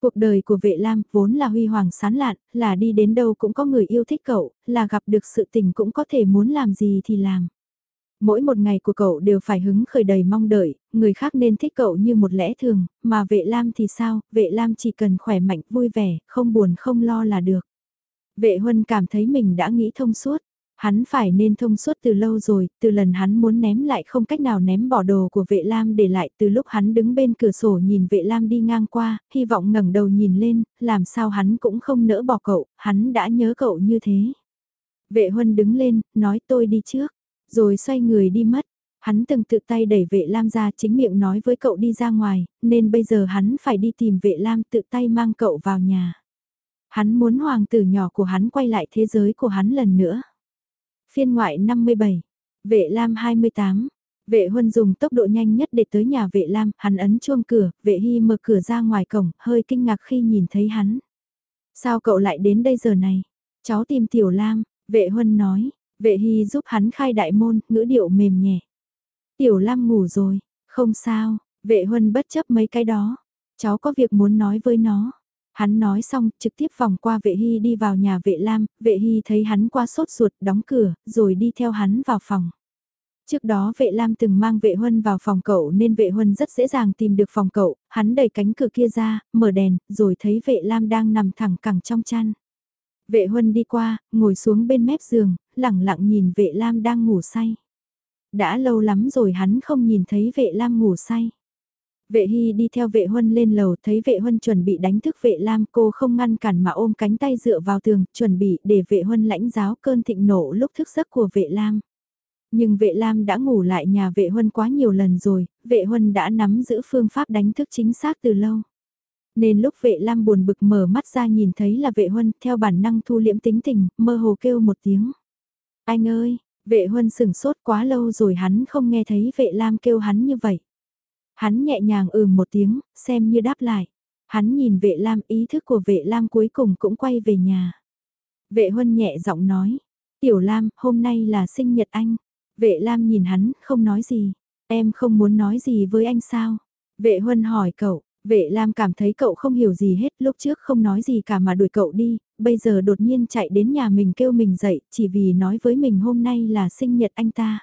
A: Cuộc đời của vệ lam vốn là huy hoàng sán lạn, là đi đến đâu cũng có người yêu thích cậu, là gặp được sự tình cũng có thể muốn làm gì thì làm. Mỗi một ngày của cậu đều phải hứng khởi đầy mong đợi, người khác nên thích cậu như một lẽ thường, mà vệ lam thì sao, vệ lam chỉ cần khỏe mạnh vui vẻ, không buồn không lo là được. Vệ huân cảm thấy mình đã nghĩ thông suốt. Hắn phải nên thông suốt từ lâu rồi, từ lần hắn muốn ném lại không cách nào ném bỏ đồ của vệ lam để lại từ lúc hắn đứng bên cửa sổ nhìn vệ lam đi ngang qua, hy vọng ngẩng đầu nhìn lên, làm sao hắn cũng không nỡ bỏ cậu, hắn đã nhớ cậu như thế. Vệ huân đứng lên, nói tôi đi trước rồi xoay người đi mất. Hắn từng tự tay đẩy vệ lam ra chính miệng nói với cậu đi ra ngoài, nên bây giờ hắn phải đi tìm vệ lam tự tay mang cậu vào nhà. Hắn muốn hoàng tử nhỏ của hắn quay lại thế giới của hắn lần nữa. Phiên ngoại 57, vệ lam 28, vệ huân dùng tốc độ nhanh nhất để tới nhà vệ lam, hắn ấn chuông cửa, vệ hy mở cửa ra ngoài cổng, hơi kinh ngạc khi nhìn thấy hắn. Sao cậu lại đến đây giờ này? Cháu tìm tiểu lam, vệ huân nói, Vệ hy giúp hắn khai đại môn, ngữ điệu mềm nhẹ. Tiểu Lam ngủ rồi, không sao, vệ huân bất chấp mấy cái đó. Cháu có việc muốn nói với nó. Hắn nói xong, trực tiếp vòng qua vệ hy đi vào nhà vệ lam, vệ hy thấy hắn qua sốt ruột, đóng cửa, rồi đi theo hắn vào phòng. Trước đó vệ lam từng mang vệ huân vào phòng cậu nên vệ huân rất dễ dàng tìm được phòng cậu, hắn đẩy cánh cửa kia ra, mở đèn, rồi thấy vệ lam đang nằm thẳng cẳng trong chăn. Vệ huân đi qua, ngồi xuống bên mép giường, lẳng lặng nhìn vệ lam đang ngủ say. Đã lâu lắm rồi hắn không nhìn thấy vệ lam ngủ say. Vệ hy đi theo vệ huân lên lầu thấy vệ huân chuẩn bị đánh thức vệ lam cô không ngăn cản mà ôm cánh tay dựa vào tường chuẩn bị để vệ huân lãnh giáo cơn thịnh nộ lúc thức giấc của vệ lam. Nhưng vệ lam đã ngủ lại nhà vệ huân quá nhiều lần rồi, vệ huân đã nắm giữ phương pháp đánh thức chính xác từ lâu. Nên lúc vệ lam buồn bực mở mắt ra nhìn thấy là vệ huân theo bản năng thu liễm tính tình, mơ hồ kêu một tiếng. Anh ơi, vệ huân sừng sốt quá lâu rồi hắn không nghe thấy vệ lam kêu hắn như vậy. Hắn nhẹ nhàng ừ một tiếng, xem như đáp lại. Hắn nhìn vệ lam ý thức của vệ lam cuối cùng cũng quay về nhà. Vệ huân nhẹ giọng nói, tiểu lam, hôm nay là sinh nhật anh. Vệ lam nhìn hắn, không nói gì. Em không muốn nói gì với anh sao? Vệ huân hỏi cậu, Vệ Lam cảm thấy cậu không hiểu gì hết, lúc trước không nói gì cả mà đuổi cậu đi, bây giờ đột nhiên chạy đến nhà mình kêu mình dậy, chỉ vì nói với mình hôm nay là sinh nhật anh ta.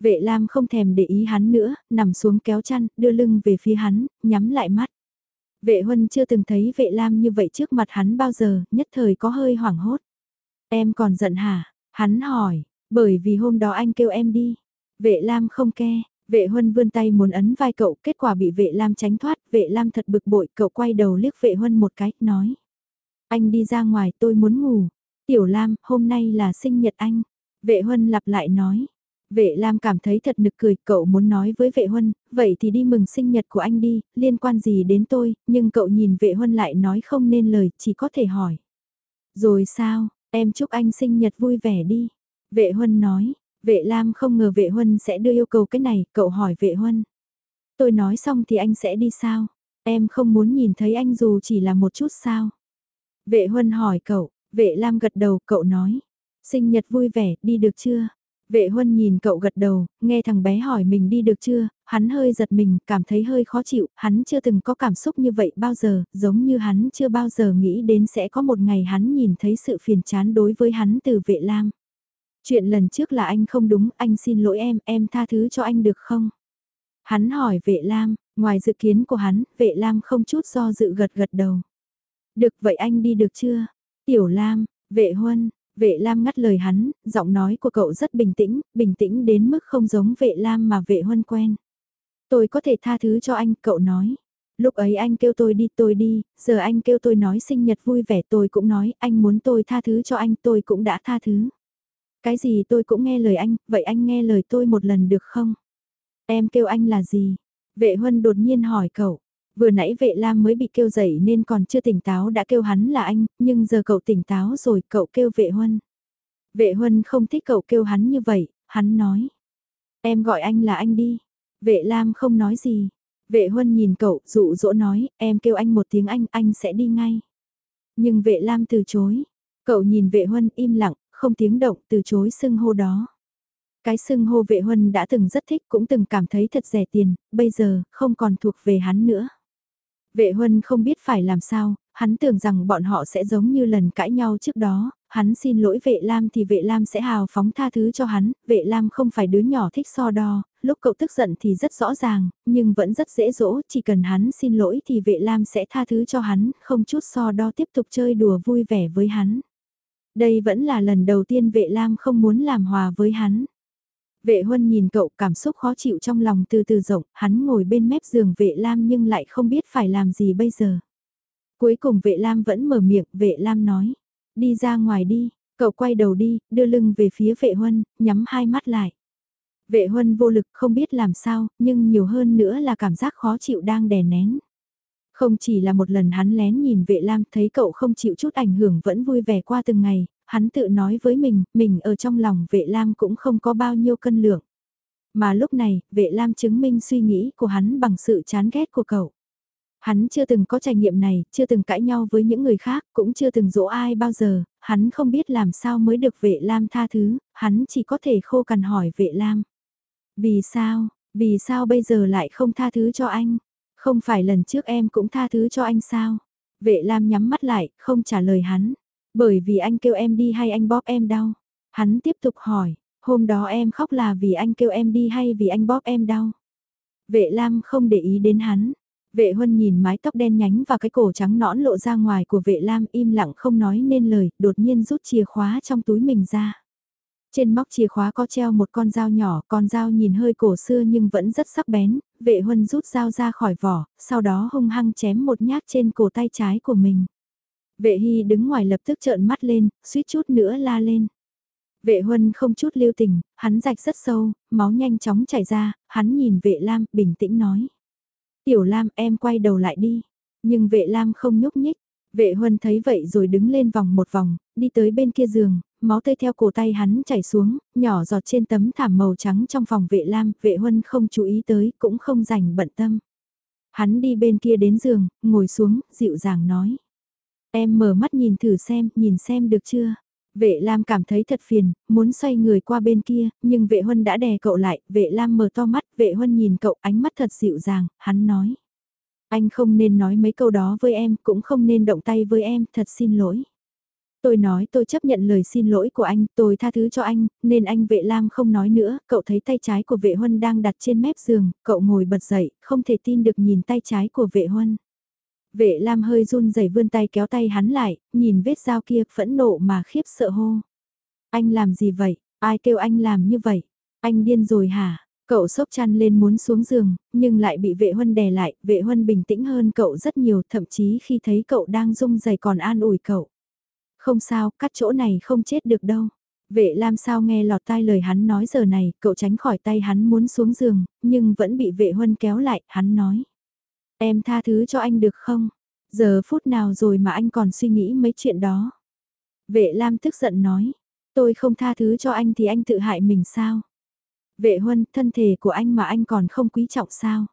A: Vệ Lam không thèm để ý hắn nữa, nằm xuống kéo chăn, đưa lưng về phía hắn, nhắm lại mắt. Vệ Huân chưa từng thấy vệ Lam như vậy trước mặt hắn bao giờ, nhất thời có hơi hoảng hốt. Em còn giận hả? Hắn hỏi, bởi vì hôm đó anh kêu em đi. Vệ Lam không ke, vệ huân vươn tay muốn ấn vai cậu, kết quả bị vệ Lam tránh thoát, vệ Lam thật bực bội, cậu quay đầu liếc vệ huân một cái, nói. Anh đi ra ngoài tôi muốn ngủ. Tiểu Lam, hôm nay là sinh nhật anh. Vệ huân lặp lại nói. Vệ Lam cảm thấy thật nực cười, cậu muốn nói với vệ huân, vậy thì đi mừng sinh nhật của anh đi, liên quan gì đến tôi, nhưng cậu nhìn vệ huân lại nói không nên lời, chỉ có thể hỏi. Rồi sao, em chúc anh sinh nhật vui vẻ đi. Vệ huân nói, vệ Lam không ngờ vệ huân sẽ đưa yêu cầu cái này, cậu hỏi vệ huân. Tôi nói xong thì anh sẽ đi sao? Em không muốn nhìn thấy anh dù chỉ là một chút sao? Vệ huân hỏi cậu, vệ Lam gật đầu, cậu nói. Sinh nhật vui vẻ, đi được chưa? Vệ huân nhìn cậu gật đầu, nghe thằng bé hỏi mình đi được chưa, hắn hơi giật mình, cảm thấy hơi khó chịu, hắn chưa từng có cảm xúc như vậy bao giờ, giống như hắn chưa bao giờ nghĩ đến sẽ có một ngày hắn nhìn thấy sự phiền chán đối với hắn từ vệ lam. Chuyện lần trước là anh không đúng, anh xin lỗi em, em tha thứ cho anh được không? Hắn hỏi vệ lam, ngoài dự kiến của hắn, vệ lam không chút do dự gật gật đầu. Được vậy anh đi được chưa? Tiểu lam, vệ huân, Vệ Lam ngắt lời hắn, giọng nói của cậu rất bình tĩnh, bình tĩnh đến mức không giống vệ Lam mà vệ huân quen. Tôi có thể tha thứ cho anh, cậu nói. Lúc ấy anh kêu tôi đi tôi đi, giờ anh kêu tôi nói sinh nhật vui vẻ tôi cũng nói, anh muốn tôi tha thứ cho anh tôi cũng đã tha thứ. Cái gì tôi cũng nghe lời anh, vậy anh nghe lời tôi một lần được không? Em kêu anh là gì? Vệ huân đột nhiên hỏi cậu. Vừa nãy vệ lam mới bị kêu dậy nên còn chưa tỉnh táo đã kêu hắn là anh, nhưng giờ cậu tỉnh táo rồi cậu kêu vệ huân. Vệ huân không thích cậu kêu hắn như vậy, hắn nói. Em gọi anh là anh đi. Vệ lam không nói gì. Vệ huân nhìn cậu, dụ dỗ nói, em kêu anh một tiếng anh, anh sẽ đi ngay. Nhưng vệ lam từ chối. Cậu nhìn vệ huân im lặng, không tiếng động, từ chối xưng hô đó. Cái xưng hô vệ huân đã từng rất thích cũng từng cảm thấy thật rẻ tiền, bây giờ không còn thuộc về hắn nữa. Vệ huân không biết phải làm sao, hắn tưởng rằng bọn họ sẽ giống như lần cãi nhau trước đó, hắn xin lỗi vệ lam thì vệ lam sẽ hào phóng tha thứ cho hắn, vệ lam không phải đứa nhỏ thích so đo, lúc cậu tức giận thì rất rõ ràng, nhưng vẫn rất dễ dỗ, chỉ cần hắn xin lỗi thì vệ lam sẽ tha thứ cho hắn, không chút so đo tiếp tục chơi đùa vui vẻ với hắn. Đây vẫn là lần đầu tiên vệ lam không muốn làm hòa với hắn. Vệ huân nhìn cậu cảm xúc khó chịu trong lòng từ từ rộng, hắn ngồi bên mép giường vệ lam nhưng lại không biết phải làm gì bây giờ. Cuối cùng vệ lam vẫn mở miệng, vệ lam nói, đi ra ngoài đi, cậu quay đầu đi, đưa lưng về phía vệ huân, nhắm hai mắt lại. Vệ huân vô lực không biết làm sao, nhưng nhiều hơn nữa là cảm giác khó chịu đang đè nén. Không chỉ là một lần hắn lén nhìn vệ lam thấy cậu không chịu chút ảnh hưởng vẫn vui vẻ qua từng ngày, hắn tự nói với mình, mình ở trong lòng vệ lam cũng không có bao nhiêu cân lượng. Mà lúc này, vệ lam chứng minh suy nghĩ của hắn bằng sự chán ghét của cậu. Hắn chưa từng có trải nghiệm này, chưa từng cãi nhau với những người khác, cũng chưa từng dỗ ai bao giờ, hắn không biết làm sao mới được vệ lam tha thứ, hắn chỉ có thể khô cằn hỏi vệ lam. Vì sao, vì sao bây giờ lại không tha thứ cho anh? Không phải lần trước em cũng tha thứ cho anh sao? Vệ lam nhắm mắt lại, không trả lời hắn. Bởi vì anh kêu em đi hay anh bóp em đau? Hắn tiếp tục hỏi, hôm đó em khóc là vì anh kêu em đi hay vì anh bóp em đau? Vệ Lam không để ý đến hắn. Vệ Huân nhìn mái tóc đen nhánh và cái cổ trắng nõn lộ ra ngoài của vệ Lam im lặng không nói nên lời, đột nhiên rút chìa khóa trong túi mình ra. Trên móc chìa khóa có treo một con dao nhỏ, con dao nhìn hơi cổ xưa nhưng vẫn rất sắc bén, vệ Huân rút dao ra khỏi vỏ, sau đó hung hăng chém một nhát trên cổ tay trái của mình. Vệ Hy đứng ngoài lập tức trợn mắt lên, suýt chút nữa la lên. Vệ Huân không chút lưu tình, hắn rạch rất sâu, máu nhanh chóng chảy ra, hắn nhìn vệ Lam, bình tĩnh nói. Tiểu Lam em quay đầu lại đi. Nhưng vệ Lam không nhúc nhích. Vệ Huân thấy vậy rồi đứng lên vòng một vòng, đi tới bên kia giường, máu tươi theo cổ tay hắn chảy xuống, nhỏ giọt trên tấm thảm màu trắng trong phòng vệ Lam, vệ Huân không chú ý tới, cũng không rảnh bận tâm. Hắn đi bên kia đến giường, ngồi xuống, dịu dàng nói. Em mở mắt nhìn thử xem, nhìn xem được chưa? Vệ Lam cảm thấy thật phiền, muốn xoay người qua bên kia, nhưng vệ huân đã đè cậu lại, vệ Lam mở to mắt, vệ huân nhìn cậu ánh mắt thật dịu dàng, hắn nói. Anh không nên nói mấy câu đó với em, cũng không nên động tay với em, thật xin lỗi. Tôi nói tôi chấp nhận lời xin lỗi của anh, tôi tha thứ cho anh, nên anh vệ Lam không nói nữa, cậu thấy tay trái của vệ huân đang đặt trên mép giường, cậu ngồi bật dậy, không thể tin được nhìn tay trái của vệ huân. Vệ Lam hơi run rẩy vươn tay kéo tay hắn lại, nhìn vết dao kia phẫn nộ mà khiếp sợ hô. Anh làm gì vậy? Ai kêu anh làm như vậy? Anh điên rồi hả? Cậu sốc chăn lên muốn xuống giường, nhưng lại bị vệ huân đè lại, vệ huân bình tĩnh hơn cậu rất nhiều, thậm chí khi thấy cậu đang rung rẩy còn an ủi cậu. Không sao, cắt chỗ này không chết được đâu. Vệ Lam sao nghe lọt tai lời hắn nói giờ này, cậu tránh khỏi tay hắn muốn xuống giường, nhưng vẫn bị vệ huân kéo lại, hắn nói. Em tha thứ cho anh được không? Giờ phút nào rồi mà anh còn suy nghĩ mấy chuyện đó? Vệ Lam tức giận nói. Tôi không tha thứ cho anh thì anh tự hại mình sao? Vệ Huân, thân thể của anh mà anh còn không quý trọng sao?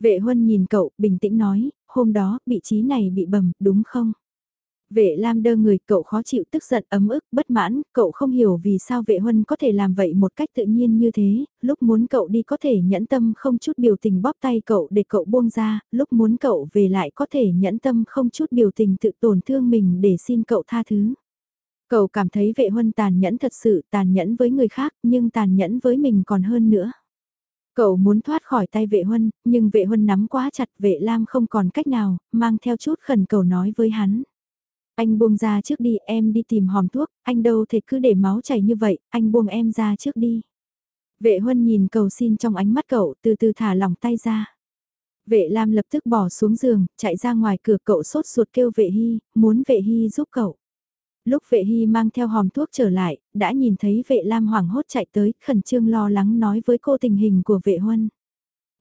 A: Vệ Huân nhìn cậu, bình tĩnh nói, hôm đó, vị trí này bị bầm, đúng không? Vệ Lam đơ người, cậu khó chịu, tức giận, ấm ức, bất mãn, cậu không hiểu vì sao vệ huân có thể làm vậy một cách tự nhiên như thế, lúc muốn cậu đi có thể nhẫn tâm không chút biểu tình bóp tay cậu để cậu buông ra, lúc muốn cậu về lại có thể nhẫn tâm không chút biểu tình tự tổn thương mình để xin cậu tha thứ. Cậu cảm thấy vệ huân tàn nhẫn thật sự, tàn nhẫn với người khác, nhưng tàn nhẫn với mình còn hơn nữa. Cậu muốn thoát khỏi tay vệ huân, nhưng vệ huân nắm quá chặt vệ lam không còn cách nào, mang theo chút khẩn cầu nói với hắn. Anh buông ra trước đi, em đi tìm hòm thuốc, anh đâu thể cứ để máu chảy như vậy, anh buông em ra trước đi. Vệ huân nhìn cầu xin trong ánh mắt cậu, từ từ thả lỏng tay ra. Vệ Lam lập tức bỏ xuống giường, chạy ra ngoài cửa cậu sốt ruột kêu vệ hy, muốn vệ hy giúp cậu. Lúc vệ hy mang theo hòm thuốc trở lại, đã nhìn thấy vệ Lam hoảng hốt chạy tới, khẩn trương lo lắng nói với cô tình hình của vệ huân.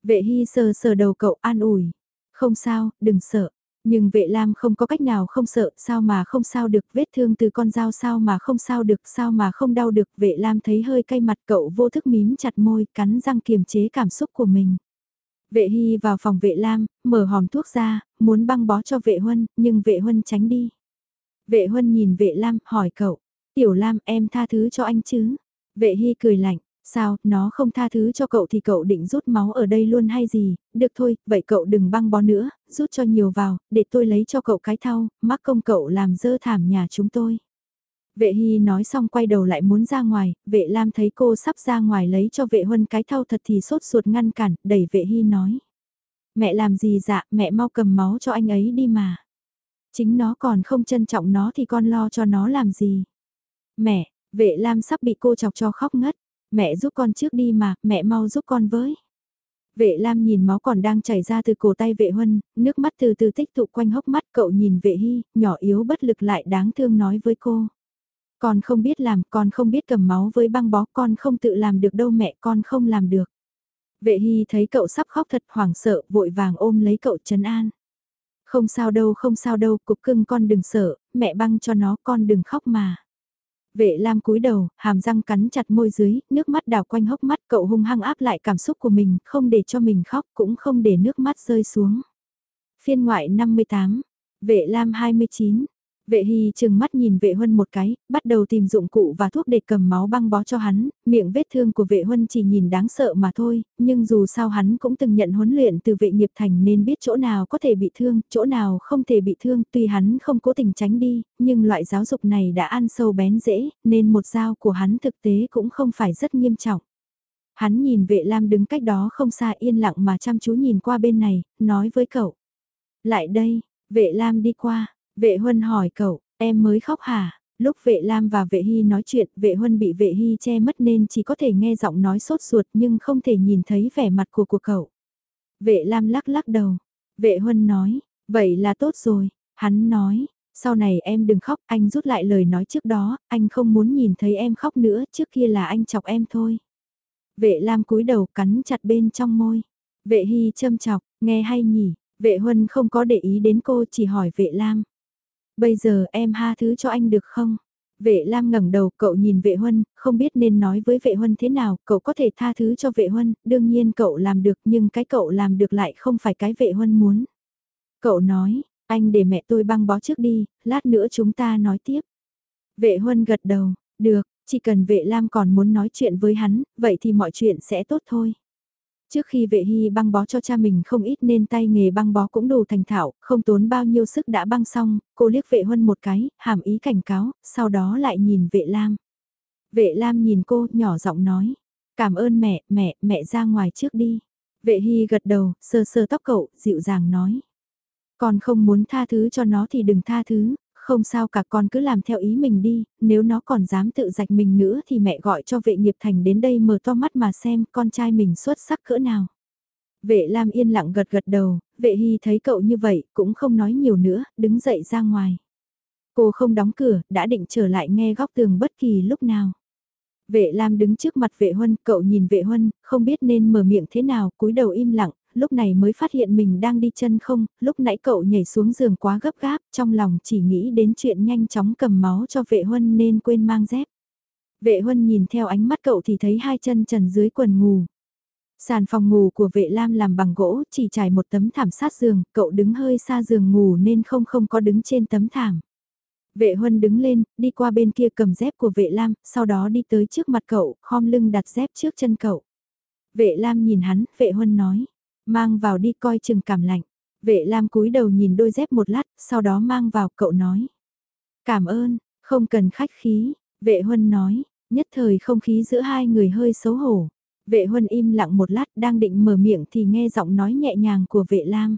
A: Vệ hy sờ sờ đầu cậu an ủi. Không sao, đừng sợ. Nhưng vệ lam không có cách nào không sợ, sao mà không sao được, vết thương từ con dao sao mà không sao được, sao mà không đau được, vệ lam thấy hơi cay mặt cậu vô thức mím chặt môi, cắn răng kiềm chế cảm xúc của mình. Vệ hy vào phòng vệ lam, mở hòm thuốc ra, muốn băng bó cho vệ huân, nhưng vệ huân tránh đi. Vệ huân nhìn vệ lam, hỏi cậu, tiểu lam em tha thứ cho anh chứ? Vệ hy cười lạnh, Sao, nó không tha thứ cho cậu thì cậu định rút máu ở đây luôn hay gì, được thôi, vậy cậu đừng băng bó nữa, rút cho nhiều vào, để tôi lấy cho cậu cái thau, mắc công cậu làm dơ thảm nhà chúng tôi. Vệ Hy nói xong quay đầu lại muốn ra ngoài, vệ Lam thấy cô sắp ra ngoài lấy cho vệ huân cái thau thật thì sốt ruột ngăn cản, đẩy vệ Hy nói. Mẹ làm gì dạ, mẹ mau cầm máu cho anh ấy đi mà. Chính nó còn không trân trọng nó thì con lo cho nó làm gì. Mẹ, vệ Lam sắp bị cô chọc cho khóc ngất. Mẹ giúp con trước đi mà, mẹ mau giúp con với. Vệ Lam nhìn máu còn đang chảy ra từ cổ tay vệ huân, nước mắt từ từ tích tụ quanh hốc mắt cậu nhìn vệ hy, nhỏ yếu bất lực lại đáng thương nói với cô. Con không biết làm, con không biết cầm máu với băng bó, con không tự làm được đâu mẹ, con không làm được. Vệ hy thấy cậu sắp khóc thật hoảng sợ, vội vàng ôm lấy cậu trấn an. Không sao đâu, không sao đâu, cục cưng con đừng sợ, mẹ băng cho nó, con đừng khóc mà. Vệ Lam cúi đầu, hàm răng cắn chặt môi dưới, nước mắt đào quanh hốc mắt cậu hung hăng áp lại cảm xúc của mình, không để cho mình khóc cũng không để nước mắt rơi xuống. Phiên ngoại 58, Vệ Lam 29, Vệ Hy chừng mắt nhìn vệ huân một cái, bắt đầu tìm dụng cụ và thuốc để cầm máu băng bó cho hắn, miệng vết thương của vệ huân chỉ nhìn đáng sợ mà thôi, nhưng dù sao hắn cũng từng nhận huấn luyện từ vệ nghiệp thành nên biết chỗ nào có thể bị thương, chỗ nào không thể bị thương, tuy hắn không cố tình tránh đi, nhưng loại giáo dục này đã ăn sâu bén dễ, nên một dao của hắn thực tế cũng không phải rất nghiêm trọng. Hắn nhìn vệ lam đứng cách đó không xa yên lặng mà chăm chú nhìn qua bên này, nói với cậu. Lại đây, vệ lam đi qua Vệ Huân hỏi cậu, em mới khóc hả? Lúc vệ Lam và vệ Hy nói chuyện, vệ Huân bị vệ Hy che mất nên chỉ có thể nghe giọng nói sốt ruột nhưng không thể nhìn thấy vẻ mặt của của cậu. Vệ Lam lắc lắc đầu. Vệ Huân nói, vậy là tốt rồi. Hắn nói, sau này em đừng khóc, anh rút lại lời nói trước đó, anh không muốn nhìn thấy em khóc nữa, trước kia là anh chọc em thôi. Vệ Lam cúi đầu cắn chặt bên trong môi. Vệ Hy châm chọc, nghe hay nhỉ, vệ Huân không có để ý đến cô chỉ hỏi vệ Lam. Bây giờ em ha thứ cho anh được không? Vệ Lam ngẩng đầu, cậu nhìn vệ huân, không biết nên nói với vệ huân thế nào, cậu có thể tha thứ cho vệ huân, đương nhiên cậu làm được nhưng cái cậu làm được lại không phải cái vệ huân muốn. Cậu nói, anh để mẹ tôi băng bó trước đi, lát nữa chúng ta nói tiếp. Vệ huân gật đầu, được, chỉ cần vệ Lam còn muốn nói chuyện với hắn, vậy thì mọi chuyện sẽ tốt thôi. Trước khi vệ hy băng bó cho cha mình không ít nên tay nghề băng bó cũng đủ thành thạo, không tốn bao nhiêu sức đã băng xong, cô liếc vệ huân một cái, hàm ý cảnh cáo, sau đó lại nhìn vệ lam. Vệ lam nhìn cô, nhỏ giọng nói, cảm ơn mẹ, mẹ, mẹ ra ngoài trước đi. Vệ hy gật đầu, sơ sơ tóc cậu, dịu dàng nói. Còn không muốn tha thứ cho nó thì đừng tha thứ, không sao cả con cứ làm theo ý mình đi, nếu nó còn dám tự rạch mình nữa thì mẹ gọi cho vệ nghiệp thành đến đây mở to mắt mà xem con trai mình xuất sắc cỡ nào. Vệ Lam yên lặng gật gật đầu, vệ hy thấy cậu như vậy cũng không nói nhiều nữa, đứng dậy ra ngoài. Cô không đóng cửa, đã định trở lại nghe góc tường bất kỳ lúc nào. Vệ Lam đứng trước mặt vệ huân, cậu nhìn vệ huân, không biết nên mở miệng thế nào, cúi đầu im lặng, lúc này mới phát hiện mình đang đi chân không, lúc nãy cậu nhảy xuống giường quá gấp gáp, trong lòng chỉ nghĩ đến chuyện nhanh chóng cầm máu cho vệ huân nên quên mang dép. Vệ huân nhìn theo ánh mắt cậu thì thấy hai chân trần dưới quần ngủ. Sàn phòng ngủ của vệ lam làm bằng gỗ, chỉ trải một tấm thảm sát giường, cậu đứng hơi xa giường ngủ nên không không có đứng trên tấm thảm. Vệ huân đứng lên, đi qua bên kia cầm dép của vệ lam, sau đó đi tới trước mặt cậu, khom lưng đặt dép trước chân cậu. Vệ lam nhìn hắn, vệ huân nói, mang vào đi coi chừng cảm lạnh. Vệ lam cúi đầu nhìn đôi dép một lát, sau đó mang vào, cậu nói. Cảm ơn, không cần khách khí, vệ huân nói, nhất thời không khí giữa hai người hơi xấu hổ. Vệ huân im lặng một lát đang định mở miệng thì nghe giọng nói nhẹ nhàng của vệ lam.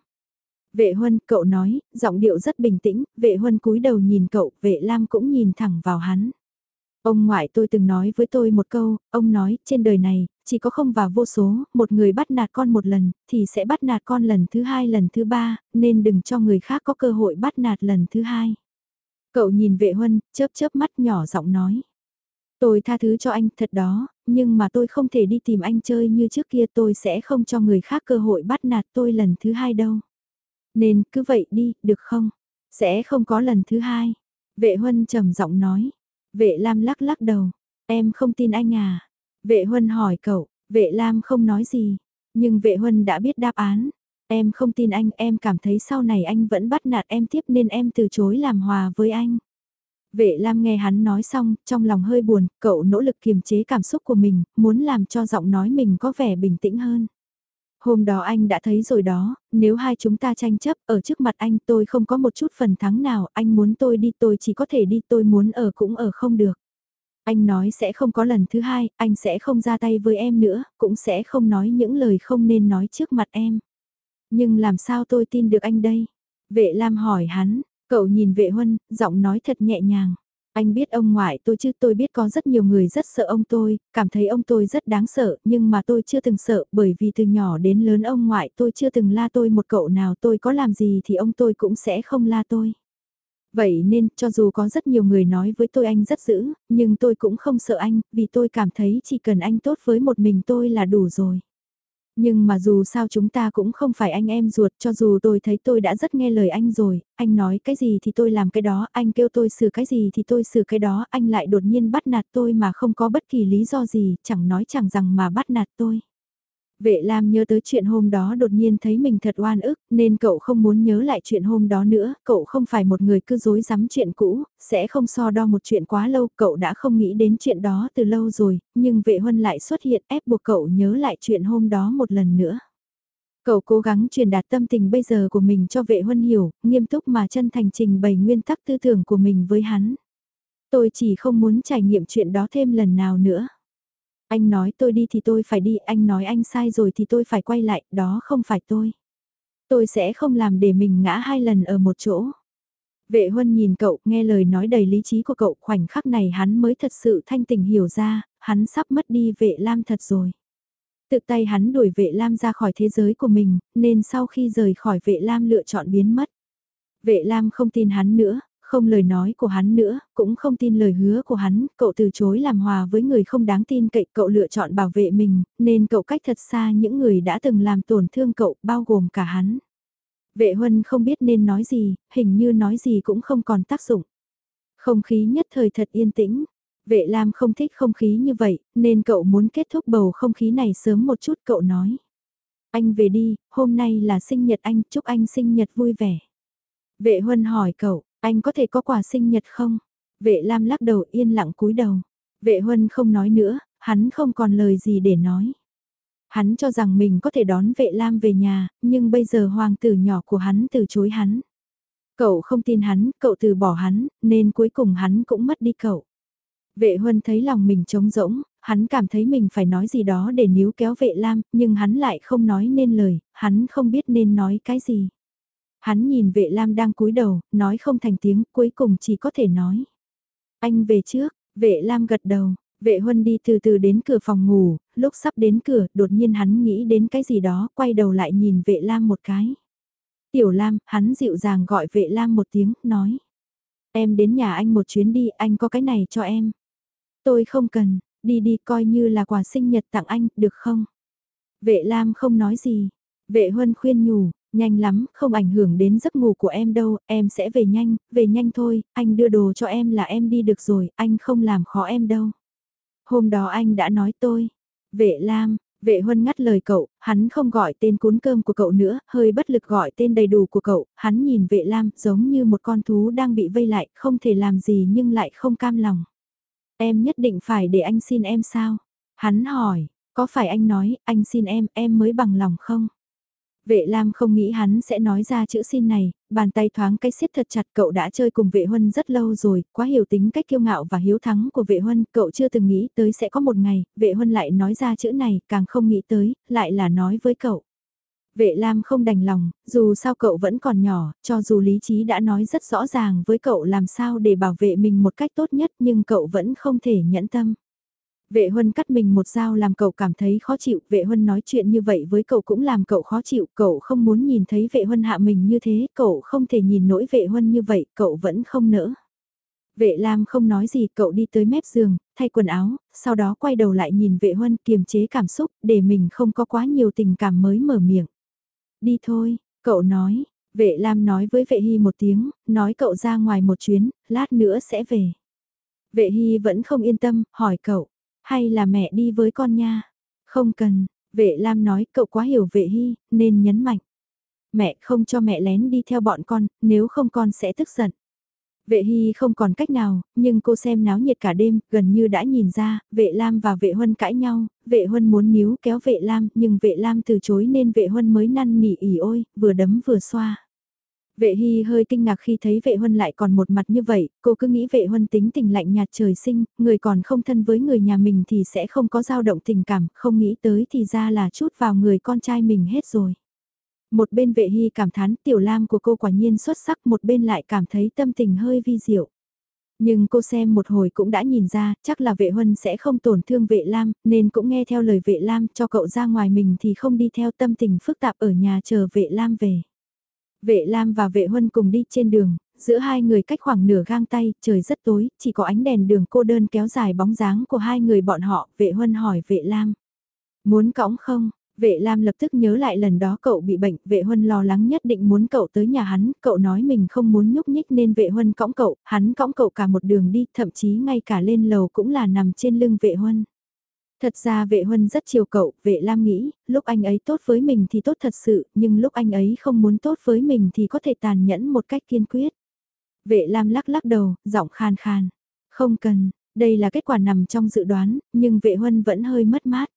A: Vệ huân, cậu nói, giọng điệu rất bình tĩnh, vệ huân cúi đầu nhìn cậu, vệ lam cũng nhìn thẳng vào hắn. Ông ngoại tôi từng nói với tôi một câu, ông nói, trên đời này, chỉ có không và vô số, một người bắt nạt con một lần, thì sẽ bắt nạt con lần thứ hai lần thứ ba, nên đừng cho người khác có cơ hội bắt nạt lần thứ hai. Cậu nhìn vệ huân, chớp chớp mắt nhỏ giọng nói. Tôi tha thứ cho anh thật đó, nhưng mà tôi không thể đi tìm anh chơi như trước kia tôi sẽ không cho người khác cơ hội bắt nạt tôi lần thứ hai đâu. Nên cứ vậy đi, được không? Sẽ không có lần thứ hai. Vệ Huân trầm giọng nói. Vệ Lam lắc lắc đầu. Em không tin anh à? Vệ Huân hỏi cậu. Vệ Lam không nói gì. Nhưng vệ Huân đã biết đáp án. Em không tin anh, em cảm thấy sau này anh vẫn bắt nạt em tiếp nên em từ chối làm hòa với anh. Vệ Lam nghe hắn nói xong, trong lòng hơi buồn, cậu nỗ lực kiềm chế cảm xúc của mình, muốn làm cho giọng nói mình có vẻ bình tĩnh hơn. Hôm đó anh đã thấy rồi đó, nếu hai chúng ta tranh chấp ở trước mặt anh tôi không có một chút phần thắng nào, anh muốn tôi đi tôi chỉ có thể đi tôi muốn ở cũng ở không được. Anh nói sẽ không có lần thứ hai, anh sẽ không ra tay với em nữa, cũng sẽ không nói những lời không nên nói trước mặt em. Nhưng làm sao tôi tin được anh đây? Vệ Lam hỏi hắn, cậu nhìn vệ huân, giọng nói thật nhẹ nhàng. Anh biết ông ngoại tôi chứ tôi biết có rất nhiều người rất sợ ông tôi, cảm thấy ông tôi rất đáng sợ, nhưng mà tôi chưa từng sợ bởi vì từ nhỏ đến lớn ông ngoại tôi chưa từng la tôi một cậu nào tôi có làm gì thì ông tôi cũng sẽ không la tôi. Vậy nên, cho dù có rất nhiều người nói với tôi anh rất dữ, nhưng tôi cũng không sợ anh, vì tôi cảm thấy chỉ cần anh tốt với một mình tôi là đủ rồi. Nhưng mà dù sao chúng ta cũng không phải anh em ruột cho dù tôi thấy tôi đã rất nghe lời anh rồi, anh nói cái gì thì tôi làm cái đó, anh kêu tôi xử cái gì thì tôi xử cái đó, anh lại đột nhiên bắt nạt tôi mà không có bất kỳ lý do gì, chẳng nói chẳng rằng mà bắt nạt tôi. Vệ Lam nhớ tới chuyện hôm đó đột nhiên thấy mình thật oan ức, nên cậu không muốn nhớ lại chuyện hôm đó nữa, cậu không phải một người cứ dối dám chuyện cũ, sẽ không so đo một chuyện quá lâu, cậu đã không nghĩ đến chuyện đó từ lâu rồi, nhưng vệ huân lại xuất hiện ép buộc cậu nhớ lại chuyện hôm đó một lần nữa. Cậu cố gắng truyền đạt tâm tình bây giờ của mình cho vệ huân hiểu, nghiêm túc mà chân thành trình bày nguyên tắc tư tưởng của mình với hắn. Tôi chỉ không muốn trải nghiệm chuyện đó thêm lần nào nữa. Anh nói tôi đi thì tôi phải đi, anh nói anh sai rồi thì tôi phải quay lại, đó không phải tôi. Tôi sẽ không làm để mình ngã hai lần ở một chỗ. Vệ huân nhìn cậu, nghe lời nói đầy lý trí của cậu, khoảnh khắc này hắn mới thật sự thanh tình hiểu ra, hắn sắp mất đi vệ lam thật rồi. Tự tay hắn đuổi vệ lam ra khỏi thế giới của mình, nên sau khi rời khỏi vệ lam lựa chọn biến mất. Vệ lam không tin hắn nữa, không lời nói của hắn nữa, cũng không tin lời hứa của hắn, cậu từ chối làm hòa với người không đáng tin cậy, cậu lựa chọn bảo vệ mình, nên cậu cách thật xa những người đã từng làm tổn thương cậu, bao gồm cả hắn. Vệ huân không biết nên nói gì, hình như nói gì cũng không còn tác dụng. Không khí nhất thời thật yên tĩnh. Vệ Lam không thích không khí như vậy, nên cậu muốn kết thúc bầu không khí này sớm một chút cậu nói. Anh về đi, hôm nay là sinh nhật anh, chúc anh sinh nhật vui vẻ. Vệ Huân hỏi cậu, anh có thể có quà sinh nhật không? Vệ Lam lắc đầu yên lặng cúi đầu. Vệ Huân không nói nữa, hắn không còn lời gì để nói. Hắn cho rằng mình có thể đón vệ Lam về nhà, nhưng bây giờ hoàng tử nhỏ của hắn từ chối hắn. Cậu không tin hắn, cậu từ bỏ hắn, nên cuối cùng hắn cũng mất đi cậu. Vệ Huân thấy lòng mình trống rỗng, hắn cảm thấy mình phải nói gì đó để níu kéo vệ Lam, nhưng hắn lại không nói nên lời, hắn không biết nên nói cái gì. Hắn nhìn vệ lam đang cúi đầu, nói không thành tiếng, cuối cùng chỉ có thể nói. Anh về trước, vệ lam gật đầu, vệ huân đi từ từ đến cửa phòng ngủ, lúc sắp đến cửa, đột nhiên hắn nghĩ đến cái gì đó, quay đầu lại nhìn vệ lam một cái. Tiểu lam, hắn dịu dàng gọi vệ lam một tiếng, nói. Em đến nhà anh một chuyến đi, anh có cái này cho em. Tôi không cần, đi đi coi như là quà sinh nhật tặng anh, được không? Vệ lam không nói gì. Vệ huân khuyên nhủ, Nhanh lắm, không ảnh hưởng đến giấc ngủ của em đâu, em sẽ về nhanh, về nhanh thôi, anh đưa đồ cho em là em đi được rồi, anh không làm khó em đâu. Hôm đó anh đã nói tôi, vệ lam, vệ huân ngắt lời cậu, hắn không gọi tên cuốn cơm của cậu nữa, hơi bất lực gọi tên đầy đủ của cậu, hắn nhìn vệ lam giống như một con thú đang bị vây lại, không thể làm gì nhưng lại không cam lòng. Em nhất định phải để anh xin em sao? Hắn hỏi, có phải anh nói, anh xin em, em mới bằng lòng không? Vệ Lam không nghĩ hắn sẽ nói ra chữ xin này, bàn tay thoáng cái siết thật chặt cậu đã chơi cùng vệ huân rất lâu rồi, quá hiểu tính cách kiêu ngạo và hiếu thắng của vệ huân, cậu chưa từng nghĩ tới sẽ có một ngày, vệ huân lại nói ra chữ này, càng không nghĩ tới, lại là nói với cậu. Vệ Lam không đành lòng, dù sao cậu vẫn còn nhỏ, cho dù lý trí đã nói rất rõ ràng với cậu làm sao để bảo vệ mình một cách tốt nhất nhưng cậu vẫn không thể nhẫn tâm. Vệ huân cắt mình một dao làm cậu cảm thấy khó chịu, vệ huân nói chuyện như vậy với cậu cũng làm cậu khó chịu, cậu không muốn nhìn thấy vệ huân hạ mình như thế, cậu không thể nhìn nỗi vệ huân như vậy, cậu vẫn không nỡ. Vệ Lam không nói gì, cậu đi tới mép giường, thay quần áo, sau đó quay đầu lại nhìn vệ huân kiềm chế cảm xúc, để mình không có quá nhiều tình cảm mới mở miệng. Đi thôi, cậu nói, vệ Lam nói với vệ hy một tiếng, nói cậu ra ngoài một chuyến, lát nữa sẽ về. Vệ hy vẫn không yên tâm, hỏi cậu, hay là mẹ đi với con nha? Không cần, vệ Lam nói cậu quá hiểu vệ hy, nên nhấn mạnh. Mẹ không cho mẹ lén đi theo bọn con, nếu không con sẽ tức giận. Vệ Hy không còn cách nào, nhưng cô xem náo nhiệt cả đêm, gần như đã nhìn ra, vệ Lam và vệ Huân cãi nhau, vệ Huân muốn níu kéo vệ Lam, nhưng vệ Lam từ chối nên vệ Huân mới năn nỉ ỉ ôi, vừa đấm vừa xoa. Vệ Hy hơi kinh ngạc khi thấy vệ huân lại còn một mặt như vậy, cô cứ nghĩ vệ huân tính tình lạnh nhạt trời sinh, người còn không thân với người nhà mình thì sẽ không có dao động tình cảm, không nghĩ tới thì ra là chút vào người con trai mình hết rồi. Một bên vệ Hy cảm thán tiểu lam của cô quả nhiên xuất sắc, một bên lại cảm thấy tâm tình hơi vi diệu. Nhưng cô xem một hồi cũng đã nhìn ra, chắc là vệ huân sẽ không tổn thương vệ lam, nên cũng nghe theo lời vệ lam cho cậu ra ngoài mình thì không đi theo tâm tình phức tạp ở nhà chờ vệ lam về. Vệ Lam và vệ Huân cùng đi trên đường, giữa hai người cách khoảng nửa gang tay, trời rất tối, chỉ có ánh đèn đường cô đơn kéo dài bóng dáng của hai người bọn họ, vệ Huân hỏi vệ Lam. Muốn cõng không? Vệ Lam lập tức nhớ lại lần đó cậu bị bệnh, vệ Huân lo lắng nhất định muốn cậu tới nhà hắn, cậu nói mình không muốn nhúc nhích nên vệ Huân cõng cậu, hắn cõng cậu cả một đường đi, thậm chí ngay cả lên lầu cũng là nằm trên lưng vệ Huân. Thật ra vệ huân rất chiều cậu, vệ lam nghĩ, lúc anh ấy tốt với mình thì tốt thật sự, nhưng lúc anh ấy không muốn tốt với mình thì có thể tàn nhẫn một cách kiên quyết. Vệ lam lắc lắc đầu, giọng khan khan. Không cần, đây là kết quả nằm trong dự đoán, nhưng vệ huân vẫn hơi mất mát.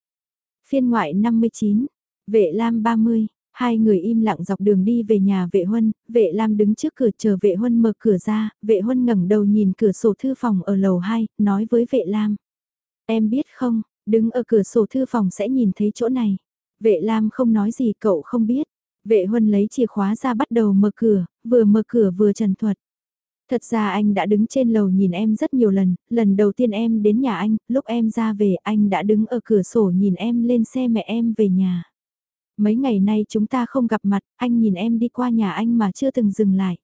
A: Phiên ngoại 59, vệ lam 30, hai người im lặng dọc đường đi về nhà vệ huân, vệ lam đứng trước cửa chờ vệ huân mở cửa ra, vệ huân ngẩng đầu nhìn cửa sổ thư phòng ở lầu 2, nói với vệ lam. Em biết không, Đứng ở cửa sổ thư phòng sẽ nhìn thấy chỗ này. Vệ Lam không nói gì cậu không biết. Vệ Huân lấy chìa khóa ra bắt đầu mở cửa, vừa mở cửa vừa trần thuật. Thật ra anh đã đứng trên lầu nhìn em rất nhiều lần, lần đầu tiên em đến nhà anh, lúc em ra về anh đã đứng ở cửa sổ nhìn em lên xe mẹ em về nhà. Mấy ngày nay chúng ta không gặp mặt, anh nhìn em đi qua nhà anh mà chưa từng dừng lại.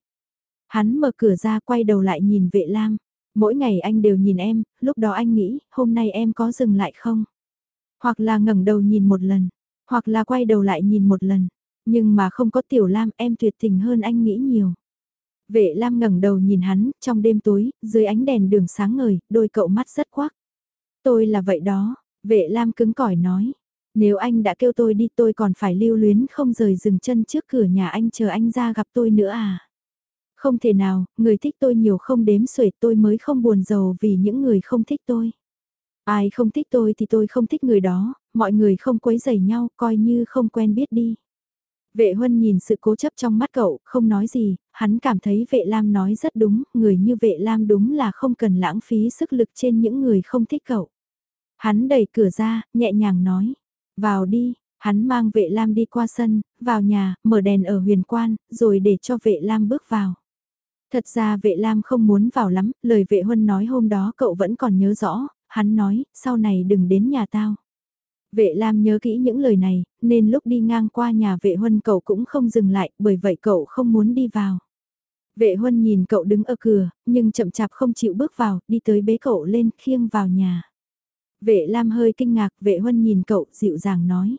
A: Hắn mở cửa ra quay đầu lại nhìn vệ lam. Mỗi ngày anh đều nhìn em, lúc đó anh nghĩ, hôm nay em có dừng lại không? Hoặc là ngẩng đầu nhìn một lần, hoặc là quay đầu lại nhìn một lần. Nhưng mà không có tiểu lam em tuyệt tình hơn anh nghĩ nhiều. Vệ lam ngẩng đầu nhìn hắn, trong đêm tối, dưới ánh đèn đường sáng ngời, đôi cậu mắt rất quắc. Tôi là vậy đó, vệ lam cứng cỏi nói. Nếu anh đã kêu tôi đi tôi còn phải lưu luyến không rời dừng chân trước cửa nhà anh chờ anh ra gặp tôi nữa à. Không thể nào, người thích tôi nhiều không đếm xuể tôi mới không buồn giàu vì những người không thích tôi. Ai không thích tôi thì tôi không thích người đó, mọi người không quấy rầy nhau, coi như không quen biết đi. Vệ Huân nhìn sự cố chấp trong mắt cậu, không nói gì, hắn cảm thấy vệ Lam nói rất đúng, người như vệ Lam đúng là không cần lãng phí sức lực trên những người không thích cậu. Hắn đẩy cửa ra, nhẹ nhàng nói, vào đi, Hắn mang vệ lam đi qua sân, vào nhà, mở đèn ở huyền quan, rồi để cho vệ lam bước vào. Thật ra vệ lam không muốn vào lắm, lời vệ huân nói hôm đó cậu vẫn còn nhớ rõ, hắn nói, sau này đừng đến nhà tao. Vệ Lam nhớ kỹ những lời này, nên lúc đi ngang qua nhà vệ huân cậu cũng không dừng lại, bởi vậy cậu không muốn đi vào. Vệ huân nhìn cậu đứng ở cửa, nhưng chậm chạp không chịu bước vào, đi tới bế cậu lên khiêng vào nhà. Vệ Lam hơi kinh ngạc, vệ huân nhìn cậu, dịu dàng nói.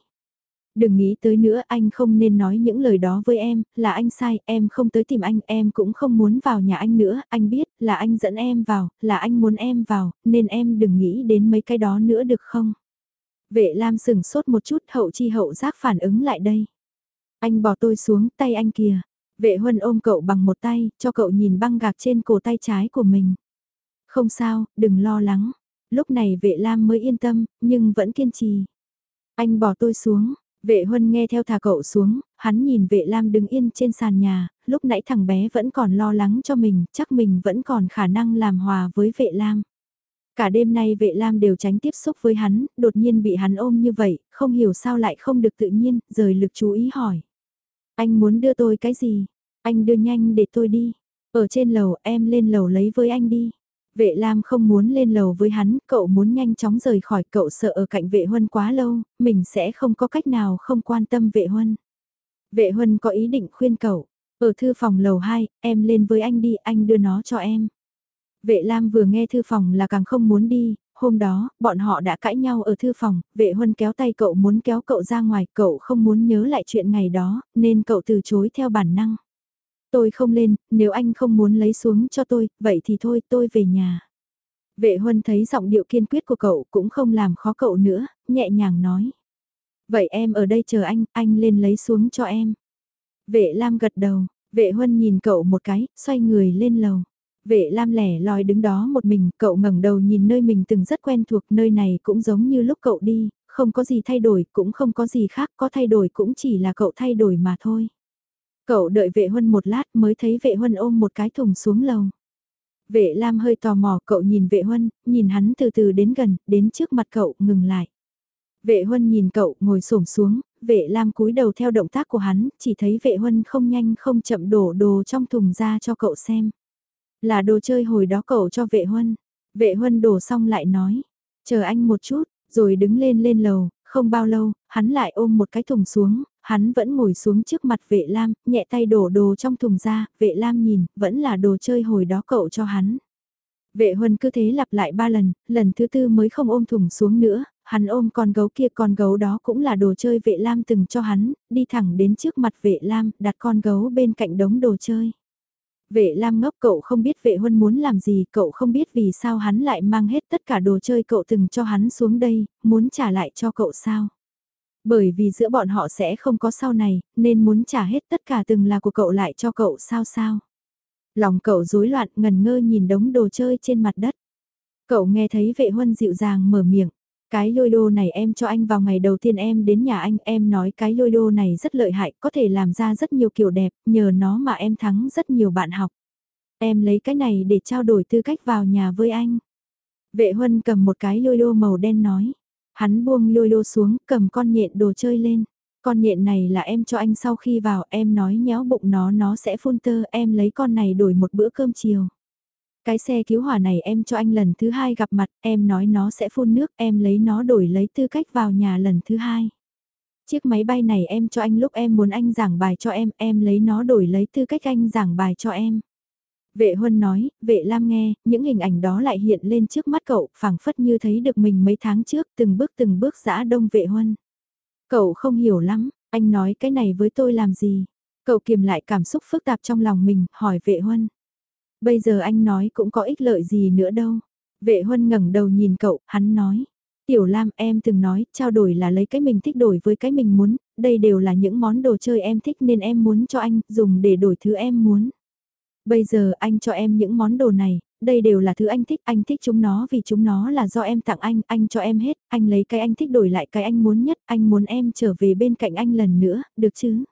A: Đừng nghĩ tới nữa, anh không nên nói những lời đó với em, là anh sai, em không tới tìm anh, em cũng không muốn vào nhà anh nữa, anh biết, là anh dẫn em vào, là anh muốn em vào, nên em đừng nghĩ đến mấy cái đó nữa được không? Vệ Lam sừng sốt một chút hậu chi hậu giác phản ứng lại đây. Anh bỏ tôi xuống, tay anh kìa. Vệ Huân ôm cậu bằng một tay, cho cậu nhìn băng gạc trên cổ tay trái của mình. Không sao, đừng lo lắng. Lúc này vệ Lam mới yên tâm, nhưng vẫn kiên trì. Anh bỏ tôi xuống, vệ Huân nghe theo thả cậu xuống, hắn nhìn vệ Lam đứng yên trên sàn nhà, lúc nãy thằng bé vẫn còn lo lắng cho mình, chắc mình vẫn còn khả năng làm hòa với vệ Lam. Cả đêm nay vệ lam đều tránh tiếp xúc với hắn, đột nhiên bị hắn ôm như vậy, không hiểu sao lại không được tự nhiên, rời lực chú ý hỏi. Anh muốn đưa tôi cái gì? Anh đưa nhanh để tôi đi. Ở trên lầu em lên lầu lấy với anh đi. Vệ Lam không muốn lên lầu với hắn, cậu muốn nhanh chóng rời khỏi cậu sợ ở cạnh vệ huân quá lâu, mình sẽ không có cách nào không quan tâm vệ huân. Vệ huân có ý định khuyên cậu, ở thư phòng lầu 2, em lên với anh đi, anh đưa nó cho em. Vệ Lam vừa nghe thư phòng là càng không muốn đi, hôm đó, bọn họ đã cãi nhau ở thư phòng, vệ huân kéo tay cậu muốn kéo cậu ra ngoài, cậu không muốn nhớ lại chuyện ngày đó, nên cậu từ chối theo bản năng. Tôi không lên, nếu anh không muốn lấy xuống cho tôi, vậy thì thôi, tôi về nhà. Vệ huân thấy giọng điệu kiên quyết của cậu cũng không làm khó cậu nữa, nhẹ nhàng nói. Vậy em ở đây chờ anh, anh lên lấy xuống cho em. Vệ Lam gật đầu, vệ huân nhìn cậu một cái, xoay người lên lầu. Vệ Lam lẻ loi đứng đó một mình, cậu ngẩng đầu nhìn nơi mình từng rất quen thuộc, nơi này cũng giống như lúc cậu đi, không có gì thay đổi, cũng không có gì khác, có thay đổi cũng chỉ là cậu thay đổi mà thôi. Cậu đợi vệ huân một lát mới thấy vệ huân ôm một cái thùng xuống lầu. Vệ Lam hơi tò mò cậu nhìn vệ huân, nhìn hắn từ từ đến gần, đến trước mặt cậu, ngừng lại. Vệ huân nhìn cậu, ngồi xổm xuống, vệ Lam cúi đầu theo động tác của hắn, chỉ thấy vệ huân không nhanh không chậm đổ đồ trong thùng ra cho cậu xem. Là đồ chơi hồi đó cậu cho vệ huân. Vệ huân đổ xong lại nói, chờ anh một chút, rồi đứng lên lên lầu, không bao lâu, hắn lại ôm một cái thùng xuống, hắn vẫn ngồi xuống trước mặt vệ lam, nhẹ tay đổ đồ trong thùng ra, vệ lam nhìn, vẫn là đồ chơi hồi đó cậu cho hắn. Vệ huân cứ thế lặp lại ba lần, lần thứ tư mới không ôm thùng xuống nữa, hắn ôm con gấu kia con gấu đó cũng là đồ chơi vệ lam từng cho hắn, đi thẳng đến trước mặt vệ lam, đặt con gấu bên cạnh đống đồ chơi. Vệ Lam ngốc cậu không biết vệ huân muốn làm gì, cậu không biết vì sao hắn lại mang hết tất cả đồ chơi cậu từng cho hắn xuống đây, muốn trả lại cho cậu sao. Bởi vì giữa bọn họ sẽ không có sau này, nên muốn trả hết tất cả từng là của cậu lại cho cậu sao sao. Lòng cậu rối loạn ngần ngơ nhìn đống đồ chơi trên mặt đất. Cậu nghe thấy vệ huân dịu dàng mở miệng. Cái lôi đô này em cho anh vào ngày đầu tiên em đến nhà anh, em nói cái lôi đô này rất lợi hại, có thể làm ra rất nhiều kiểu đẹp, nhờ nó mà em thắng rất nhiều bạn học. Em lấy cái này để trao đổi tư cách vào nhà với anh. Vệ huân cầm một cái lôi đô màu đen nói. Hắn buông lôi đô xuống, cầm con nhện đồ chơi lên. Con nhện này là em cho anh sau khi vào, em nói nhéo bụng nó nó sẽ phun tơ, em lấy con này đổi một bữa cơm chiều. Cái xe cứu hỏa này em cho anh lần thứ hai gặp mặt, em nói nó sẽ phun nước, em lấy nó đổi lấy tư cách vào nhà lần thứ hai. Chiếc máy bay này em cho anh lúc em muốn anh giảng bài cho em, em lấy nó đổi lấy tư cách anh giảng bài cho em. Vệ Huân nói, vệ Lam nghe, những hình ảnh đó lại hiện lên trước mắt cậu, phảng phất như thấy được mình mấy tháng trước, từng bước từng bước giã đông vệ Huân. Cậu không hiểu lắm, anh nói cái này với tôi làm gì? Cậu kiềm lại cảm xúc phức tạp trong lòng mình, hỏi vệ Huân. Bây giờ anh nói cũng có ích lợi gì nữa đâu. Vệ huân ngẩng đầu nhìn cậu, hắn nói. Tiểu Lam em từng nói, trao đổi là lấy cái mình thích đổi với cái mình muốn, đây đều là những món đồ chơi em thích nên em muốn cho anh, dùng để đổi thứ em muốn. Bây giờ anh cho em những món đồ này, đây đều là thứ anh thích, anh thích chúng nó vì chúng nó là do em tặng anh, anh cho em hết, anh lấy cái anh thích đổi lại cái anh muốn nhất, anh muốn em trở về bên cạnh anh lần nữa, được chứ?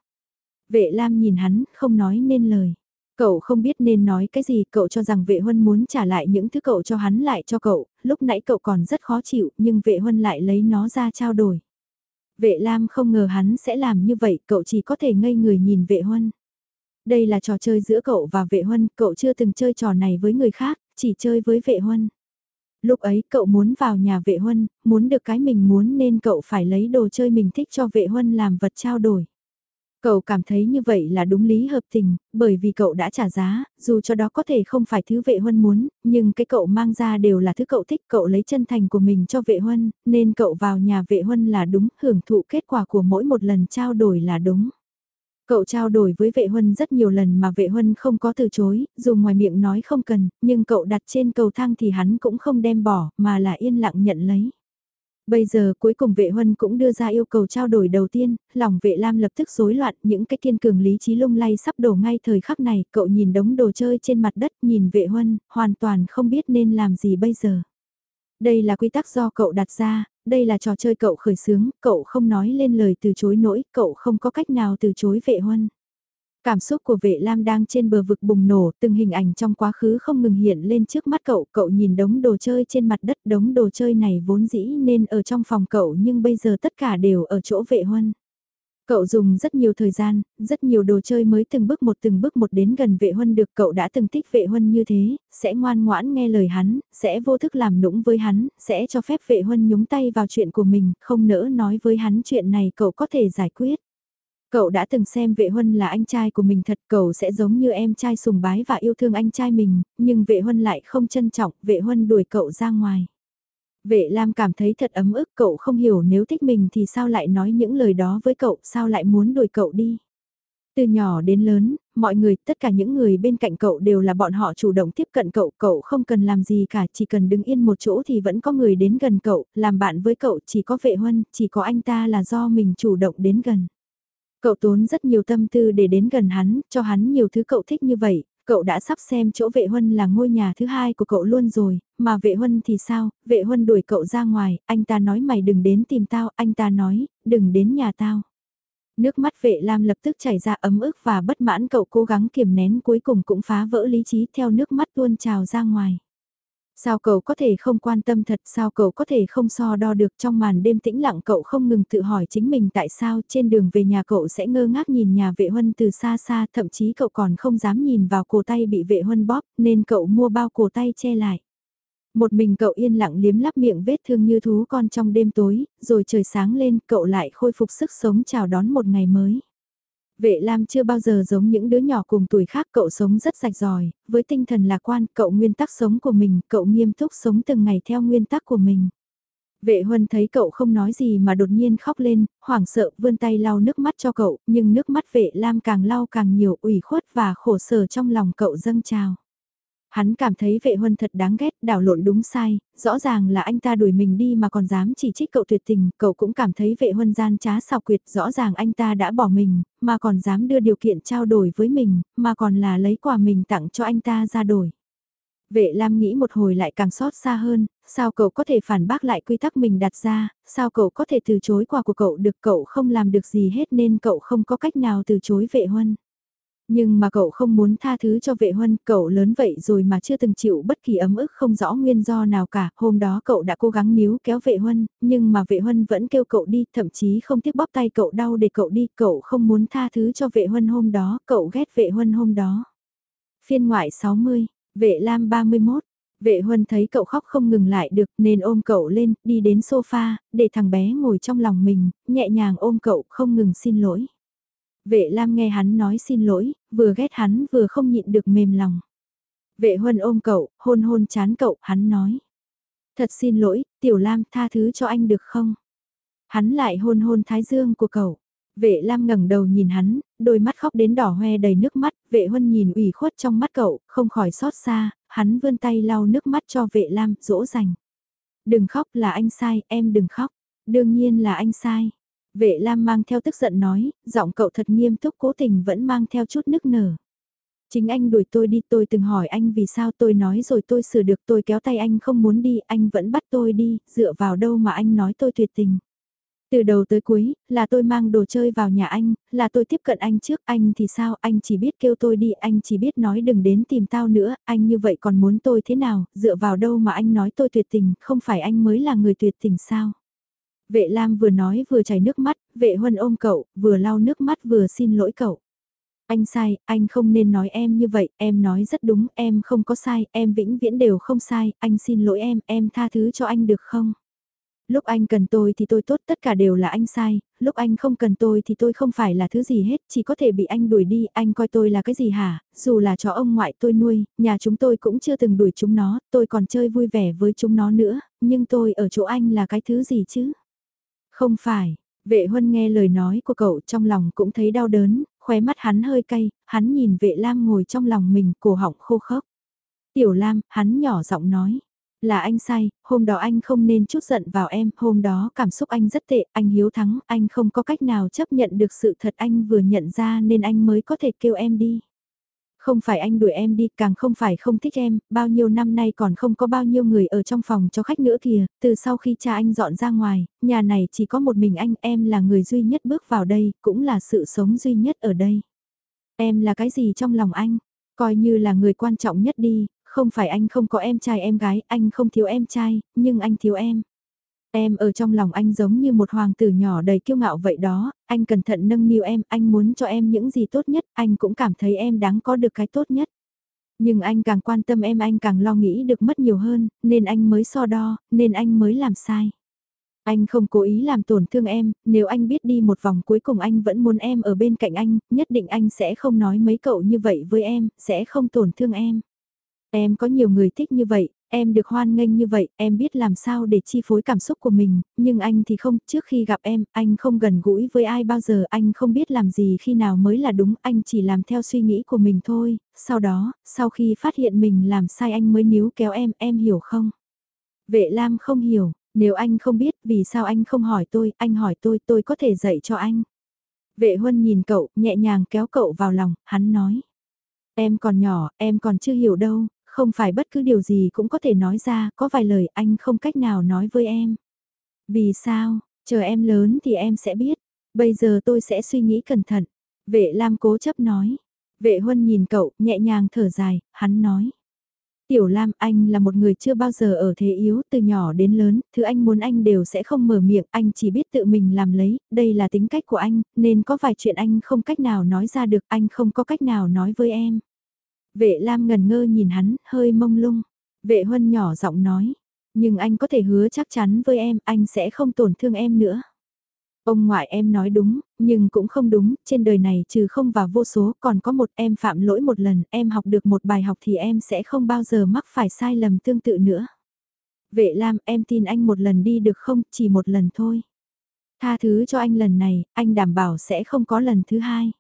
A: Vệ Lam nhìn hắn, không nói nên lời. Cậu không biết nên nói cái gì, cậu cho rằng vệ huân muốn trả lại những thứ cậu cho hắn lại cho cậu, lúc nãy cậu còn rất khó chịu, nhưng vệ huân lại lấy nó ra trao đổi. Vệ Lam không ngờ hắn sẽ làm như vậy, cậu chỉ có thể ngây người nhìn vệ huân. Đây là trò chơi giữa cậu và vệ huân, cậu chưa từng chơi trò này với người khác, chỉ chơi với vệ huân. Lúc ấy cậu muốn vào nhà vệ huân, muốn được cái mình muốn nên cậu phải lấy đồ chơi mình thích cho vệ huân làm vật trao đổi. Cậu cảm thấy như vậy là đúng lý hợp tình, bởi vì cậu đã trả giá, dù cho đó có thể không phải thứ vệ huân muốn, nhưng cái cậu mang ra đều là thứ cậu thích, cậu lấy chân thành của mình cho vệ huân, nên cậu vào nhà vệ huân là đúng, hưởng thụ kết quả của mỗi một lần trao đổi là đúng. Cậu trao đổi với vệ huân rất nhiều lần mà vệ huân không có từ chối, dù ngoài miệng nói không cần, nhưng cậu đặt trên cầu thang thì hắn cũng không đem bỏ, mà là yên lặng nhận lấy. Bây giờ cuối cùng vệ huân cũng đưa ra yêu cầu trao đổi đầu tiên, lòng vệ lam lập tức rối loạn những cái kiên cường lý trí lung lay sắp đổ ngay thời khắc này, cậu nhìn đống đồ chơi trên mặt đất nhìn vệ huân, hoàn toàn không biết nên làm gì bây giờ. Đây là quy tắc do cậu đặt ra, đây là trò chơi cậu khởi xướng, cậu không nói lên lời từ chối nỗi, cậu không có cách nào từ chối vệ huân. Cảm xúc của vệ lam đang trên bờ vực bùng nổ, từng hình ảnh trong quá khứ không ngừng hiện lên trước mắt cậu, cậu nhìn đống đồ chơi trên mặt đất, đống đồ chơi này vốn dĩ nên ở trong phòng cậu nhưng bây giờ tất cả đều ở chỗ vệ huân. Cậu dùng rất nhiều thời gian, rất nhiều đồ chơi mới từng bước một từng bước một đến gần vệ huân được cậu đã từng thích vệ huân như thế, sẽ ngoan ngoãn nghe lời hắn, sẽ vô thức làm nũng với hắn, sẽ cho phép vệ huân nhúng tay vào chuyện của mình, không nỡ nói với hắn chuyện này cậu có thể giải quyết. Cậu đã từng xem vệ huân là anh trai của mình thật cậu sẽ giống như em trai sùng bái và yêu thương anh trai mình, nhưng vệ huân lại không trân trọng, vệ huân đuổi cậu ra ngoài. Vệ Lam cảm thấy thật ấm ức cậu không hiểu nếu thích mình thì sao lại nói những lời đó với cậu, sao lại muốn đuổi cậu đi. Từ nhỏ đến lớn, mọi người, tất cả những người bên cạnh cậu đều là bọn họ chủ động tiếp cận cậu, cậu không cần làm gì cả, chỉ cần đứng yên một chỗ thì vẫn có người đến gần cậu, làm bạn với cậu, chỉ có vệ huân, chỉ có anh ta là do mình chủ động đến gần. Cậu tốn rất nhiều tâm tư để đến gần hắn, cho hắn nhiều thứ cậu thích như vậy, cậu đã sắp xem chỗ vệ huân là ngôi nhà thứ hai của cậu luôn rồi, mà vệ huân thì sao, vệ huân đuổi cậu ra ngoài, anh ta nói mày đừng đến tìm tao, anh ta nói, đừng đến nhà tao. Nước mắt vệ lam lập tức chảy ra ấm ức và bất mãn cậu cố gắng kiềm nén cuối cùng cũng phá vỡ lý trí theo nước mắt tuôn trào ra ngoài. Sao cậu có thể không quan tâm thật, sao cậu có thể không so đo được trong màn đêm tĩnh lặng cậu không ngừng tự hỏi chính mình tại sao trên đường về nhà cậu sẽ ngơ ngác nhìn nhà vệ huân từ xa xa, thậm chí cậu còn không dám nhìn vào cổ tay bị vệ huân bóp, nên cậu mua bao cổ tay che lại. Một mình cậu yên lặng liếm lắp miệng vết thương như thú con trong đêm tối, rồi trời sáng lên cậu lại khôi phục sức sống chào đón một ngày mới. Vệ Lam chưa bao giờ giống những đứa nhỏ cùng tuổi khác cậu sống rất sạch giỏi, với tinh thần lạc quan, cậu nguyên tắc sống của mình, cậu nghiêm túc sống từng ngày theo nguyên tắc của mình. Vệ Huân thấy cậu không nói gì mà đột nhiên khóc lên, hoảng sợ vươn tay lau nước mắt cho cậu, nhưng nước mắt vệ Lam càng lau càng nhiều ủy khuất và khổ sở trong lòng cậu dâng trào. Hắn cảm thấy vệ huân thật đáng ghét, đảo lộn đúng sai, rõ ràng là anh ta đuổi mình đi mà còn dám chỉ trích cậu tuyệt tình, cậu cũng cảm thấy vệ huân gian trá xào quyệt, rõ ràng anh ta đã bỏ mình, mà còn dám đưa điều kiện trao đổi với mình, mà còn là lấy quà mình tặng cho anh ta ra đổi. Vệ Lam nghĩ một hồi lại càng xót xa hơn, sao cậu có thể phản bác lại quy tắc mình đặt ra, sao cậu có thể từ chối quà của cậu được cậu không làm được gì hết nên cậu không có cách nào từ chối vệ huân. Nhưng mà cậu không muốn tha thứ cho vệ huân, cậu lớn vậy rồi mà chưa từng chịu bất kỳ ấm ức không rõ nguyên do nào cả. Hôm đó cậu đã cố gắng níu kéo vệ huân, nhưng mà vệ huân vẫn kêu cậu đi, thậm chí không tiếc bóp tay cậu đau để cậu đi. Cậu không muốn tha thứ cho vệ huân hôm đó, cậu ghét vệ huân hôm đó. Phiên ngoại 60, vệ lam 31. Vệ huân thấy cậu khóc không ngừng lại được nên ôm cậu lên, đi đến sofa, để thằng bé ngồi trong lòng mình, nhẹ nhàng ôm cậu không ngừng xin lỗi. Vệ Lam nghe hắn nói xin lỗi, vừa ghét hắn vừa không nhịn được mềm lòng. Vệ Huân ôm cậu, hôn hôn chán cậu, hắn nói. Thật xin lỗi, Tiểu Lam tha thứ cho anh được không? Hắn lại hôn hôn thái dương của cậu. Vệ Lam ngẩng đầu nhìn hắn, đôi mắt khóc đến đỏ hoe đầy nước mắt, vệ Huân nhìn ủy khuất trong mắt cậu, không khỏi xót xa, hắn vươn tay lau nước mắt cho vệ Lam, dỗ dành. Đừng khóc là anh sai, em đừng khóc. Đương nhiên là anh sai. Vệ Lam mang theo tức giận nói, giọng cậu thật nghiêm túc cố tình vẫn mang theo chút nức nở. Chính anh đuổi tôi đi tôi từng hỏi anh vì sao tôi nói rồi tôi sửa được tôi kéo tay anh không muốn đi anh vẫn bắt tôi đi, dựa vào đâu mà anh nói tôi tuyệt tình. Từ đầu tới cuối, là tôi mang đồ chơi vào nhà anh, là tôi tiếp cận anh trước, anh thì sao, anh chỉ biết kêu tôi đi, anh chỉ biết nói đừng đến tìm tao nữa, anh như vậy còn muốn tôi thế nào, dựa vào đâu mà anh nói tôi tuyệt tình, không phải anh mới là người tuyệt tình sao. Vệ Lam vừa nói vừa chảy nước mắt, vệ huân ôm cậu, vừa lau nước mắt vừa xin lỗi cậu. Anh sai, anh không nên nói em như vậy, em nói rất đúng, em không có sai, em vĩnh viễn đều không sai, anh xin lỗi em, em tha thứ cho anh được không? Lúc anh cần tôi thì tôi tốt, tất cả đều là anh sai, lúc anh không cần tôi thì tôi không phải là thứ gì hết, chỉ có thể bị anh đuổi đi, anh coi tôi là cái gì hả? Dù là chó ông ngoại tôi nuôi, nhà chúng tôi cũng chưa từng đuổi chúng nó, tôi còn chơi vui vẻ với chúng nó nữa, nhưng tôi ở chỗ anh là cái thứ gì chứ? Không phải, vệ huân nghe lời nói của cậu trong lòng cũng thấy đau đớn, khóe mắt hắn hơi cay, hắn nhìn vệ lam ngồi trong lòng mình, cổ họng khô khốc. Tiểu lam, hắn nhỏ giọng nói. Là anh sai, hôm đó anh không nên chút giận vào em, hôm đó cảm xúc anh rất tệ, anh hiếu thắng, anh không có cách nào chấp nhận được sự thật anh vừa nhận ra nên anh mới có thể kêu em đi. Không phải anh đuổi em đi, càng không phải không thích em, bao nhiêu năm nay còn không có bao nhiêu người ở trong phòng cho khách nữa kìa, từ sau khi cha anh dọn ra ngoài, nhà này chỉ có một mình anh, em là người duy nhất bước vào đây, cũng là sự sống duy nhất ở đây. Em là cái gì trong lòng anh? Coi như là người quan trọng nhất đi, không phải anh không có em trai em gái, anh không thiếu em trai, nhưng anh thiếu em. Em ở trong lòng anh giống như một hoàng tử nhỏ đầy kiêu ngạo vậy đó, anh cẩn thận nâng niu em, anh muốn cho em những gì tốt nhất, anh cũng cảm thấy em đáng có được cái tốt nhất. Nhưng anh càng quan tâm em anh càng lo nghĩ được mất nhiều hơn, nên anh mới so đo, nên anh mới làm sai. Anh không cố ý làm tổn thương em, nếu anh biết đi một vòng cuối cùng anh vẫn muốn em ở bên cạnh anh, nhất định anh sẽ không nói mấy cậu như vậy với em, sẽ không tổn thương em. Em có nhiều người thích như vậy, Em được hoan nghênh như vậy, em biết làm sao để chi phối cảm xúc của mình, nhưng anh thì không, trước khi gặp em, anh không gần gũi với ai bao giờ, anh không biết làm gì khi nào mới là đúng, anh chỉ làm theo suy nghĩ của mình thôi, sau đó, sau khi phát hiện mình làm sai anh mới níu kéo em, em hiểu không? Vệ Lam không hiểu, nếu anh không biết vì sao anh không hỏi tôi, anh hỏi tôi, tôi có thể dạy cho anh. Vệ Huân nhìn cậu, nhẹ nhàng kéo cậu vào lòng, hắn nói. Em còn nhỏ, em còn chưa hiểu đâu, không phải bất cứ điều gì cũng có thể nói ra, có vài lời anh không cách nào nói với em. Vì sao, chờ em lớn thì em sẽ biết, bây giờ tôi sẽ suy nghĩ cẩn thận. Vệ Lam cố chấp nói. Vệ Huân nhìn cậu, nhẹ nhàng thở dài, hắn nói. Tiểu Lam anh là một người chưa bao giờ ở thế yếu từ nhỏ đến lớn, thứ anh muốn anh đều sẽ không mở miệng, anh chỉ biết tự mình làm lấy, đây là tính cách của anh, nên có vài chuyện anh không cách nào nói ra được, anh không có cách nào nói với em. Vệ Lam ngần ngơ nhìn hắn, hơi mông lung. Vệ Huân nhỏ giọng nói, nhưng anh có thể hứa chắc chắn với em, anh sẽ không tổn thương em nữa. Ông ngoại em nói đúng, nhưng cũng không đúng, trên đời này trừ không và vô số còn có một em phạm lỗi một lần, em học được một bài học thì em sẽ không bao giờ mắc phải sai lầm tương tự nữa. Vệ Lam em tin anh một lần đi được không, chỉ một lần thôi. Tha thứ cho anh lần này, anh đảm bảo sẽ không có lần thứ hai.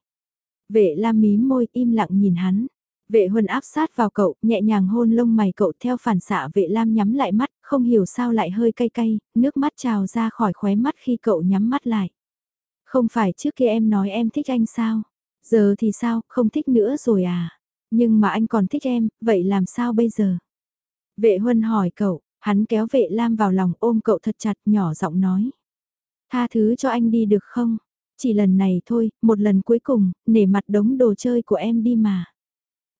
A: Vệ Lam mím môi im lặng nhìn hắn. Vệ huân áp sát vào cậu, nhẹ nhàng hôn lông mày cậu theo phản xạ vệ lam nhắm lại mắt, không hiểu sao lại hơi cay cay, nước mắt trào ra khỏi khóe mắt khi cậu nhắm mắt lại. Không phải trước kia em nói em thích anh sao? Giờ thì sao, không thích nữa rồi à? Nhưng mà anh còn thích em, vậy làm sao bây giờ? Vệ huân hỏi cậu, hắn kéo vệ lam vào lòng ôm cậu thật chặt nhỏ giọng nói. Tha thứ cho anh đi được không? Chỉ lần này thôi, một lần cuối cùng, nể mặt đống đồ chơi của em đi mà.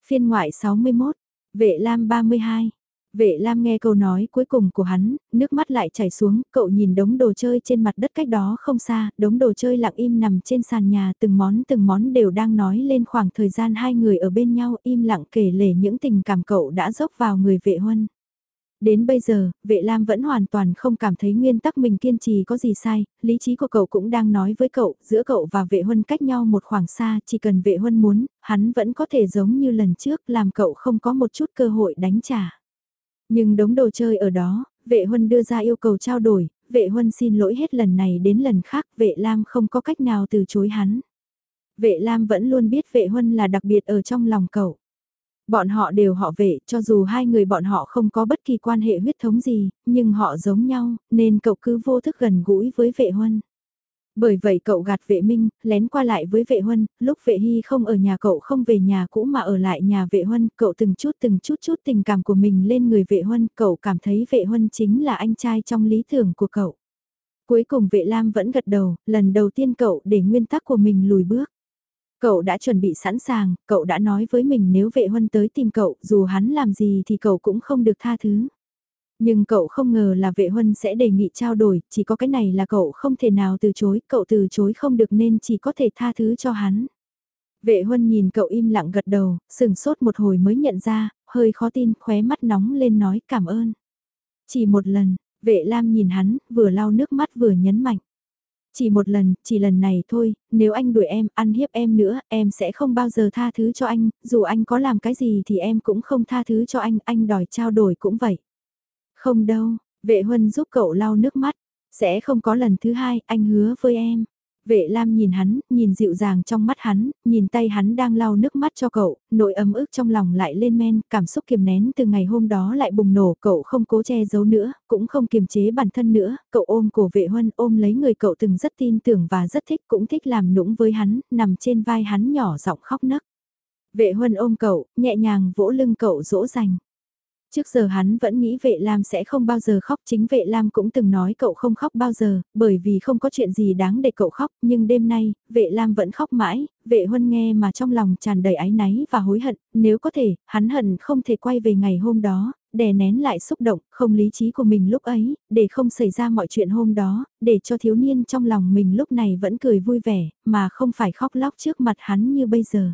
A: Phiên ngoại 61, vệ lam 32. Vệ Lam nghe câu nói cuối cùng của hắn, nước mắt lại chảy xuống, cậu nhìn đống đồ chơi trên mặt đất cách đó không xa, đống đồ chơi lặng im nằm trên sàn nhà, từng món từng món đều đang nói lên khoảng thời gian hai người ở bên nhau im lặng kể lể những tình cảm cậu đã dốc vào người vệ huân. Đến bây giờ, vệ lam vẫn hoàn toàn không cảm thấy nguyên tắc mình kiên trì có gì sai, lý trí của cậu cũng đang nói với cậu, giữa cậu và vệ huân cách nhau một khoảng xa, chỉ cần vệ huân muốn, hắn vẫn có thể giống như lần trước làm cậu không có một chút cơ hội đánh trả. Nhưng đống đồ chơi ở đó, vệ huân đưa ra yêu cầu trao đổi, vệ huân xin lỗi hết lần này đến lần khác, vệ lam không có cách nào từ chối hắn. Vệ lam vẫn luôn biết vệ huân là đặc biệt ở trong lòng cậu. Bọn họ đều họ vệ, cho dù hai người bọn họ không có bất kỳ quan hệ huyết thống gì, nhưng họ giống nhau, nên cậu cứ vô thức gần gũi với vệ huân. Bởi vậy cậu gạt vệ minh, lén qua lại với vệ huân, lúc vệ hy không ở nhà cậu không về nhà cũ mà ở lại nhà vệ huân, cậu từng chút từng chút chút tình cảm của mình lên người vệ huân, cậu cảm thấy vệ huân chính là anh trai trong lý tưởng của cậu. Cuối cùng vệ lam vẫn gật đầu, lần đầu tiên cậu để nguyên tắc của mình lùi bước. Cậu đã chuẩn bị sẵn sàng, cậu đã nói với mình nếu vệ huân tới tìm cậu, dù hắn làm gì thì cậu cũng không được tha thứ. Nhưng cậu không ngờ là vệ huân sẽ đề nghị trao đổi, chỉ có cái này là cậu không thể nào từ chối, cậu từ chối không được nên chỉ có thể tha thứ cho hắn. Vệ huân nhìn cậu im lặng gật đầu, sừng sốt một hồi mới nhận ra, hơi khó tin, khóe mắt nóng lên nói cảm ơn. Chỉ một lần, vệ lam nhìn hắn, vừa lau nước mắt vừa nhấn mạnh. Chỉ một lần, chỉ lần này thôi, nếu anh đuổi em, ăn hiếp em nữa, em sẽ không bao giờ tha thứ cho anh, dù anh có làm cái gì thì em cũng không tha thứ cho anh, anh đòi trao đổi cũng vậy. Không đâu, vệ huân giúp cậu lau nước mắt, sẽ không có lần thứ hai, anh hứa với em. Vệ Lam nhìn hắn, nhìn dịu dàng trong mắt hắn, nhìn tay hắn đang lau nước mắt cho cậu, nội ấm ức trong lòng lại lên men, cảm xúc kiềm nén từ ngày hôm đó lại bùng nổ, cậu không cố che giấu nữa, cũng không kiềm chế bản thân nữa, cậu ôm cổ vệ huân ôm lấy người cậu từng rất tin tưởng và rất thích, cũng thích làm nũng với hắn, nằm trên vai hắn nhỏ giọng khóc nấc. Vệ huân ôm cậu, nhẹ nhàng vỗ lưng cậu dỗ dành. Trước giờ hắn vẫn nghĩ vệ Lam sẽ không bao giờ khóc chính vệ Lam cũng từng nói cậu không khóc bao giờ, bởi vì không có chuyện gì đáng để cậu khóc, nhưng đêm nay, vệ Lam vẫn khóc mãi, vệ huân nghe mà trong lòng tràn đầy áy náy và hối hận, nếu có thể, hắn hận không thể quay về ngày hôm đó, đè nén lại xúc động, không lý trí của mình lúc ấy, để không xảy ra mọi chuyện hôm đó, để cho thiếu niên trong lòng mình lúc này vẫn cười vui vẻ, mà không phải khóc lóc trước mặt hắn như bây giờ.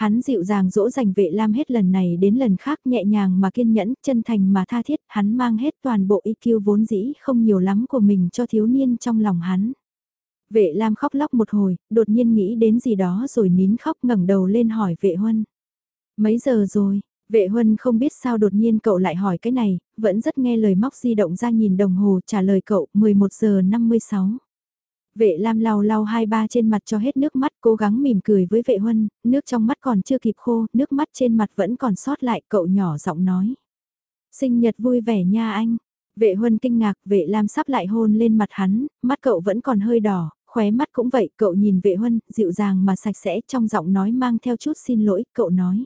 A: Hắn dịu dàng dỗ dành vệ lam hết lần này đến lần khác nhẹ nhàng mà kiên nhẫn, chân thành mà tha thiết, hắn mang hết toàn bộ IQ vốn dĩ không nhiều lắm của mình cho thiếu niên trong lòng hắn. Vệ lam khóc lóc một hồi, đột nhiên nghĩ đến gì đó rồi nín khóc ngẩng đầu lên hỏi vệ huân. Mấy giờ rồi? Vệ huân không biết sao đột nhiên cậu lại hỏi cái này, vẫn rất nghe lời móc di động ra nhìn đồng hồ trả lời cậu 11 giờ 56. Vệ Lam lau lau hai ba trên mặt cho hết nước mắt cố gắng mỉm cười với vệ huân, nước trong mắt còn chưa kịp khô, nước mắt trên mặt vẫn còn sót lại cậu nhỏ giọng nói. Sinh nhật vui vẻ nha anh. Vệ huân kinh ngạc, vệ Lam sắp lại hôn lên mặt hắn, mắt cậu vẫn còn hơi đỏ, khóe mắt cũng vậy, cậu nhìn vệ huân, dịu dàng mà sạch sẽ trong giọng nói mang theo chút xin lỗi, cậu nói.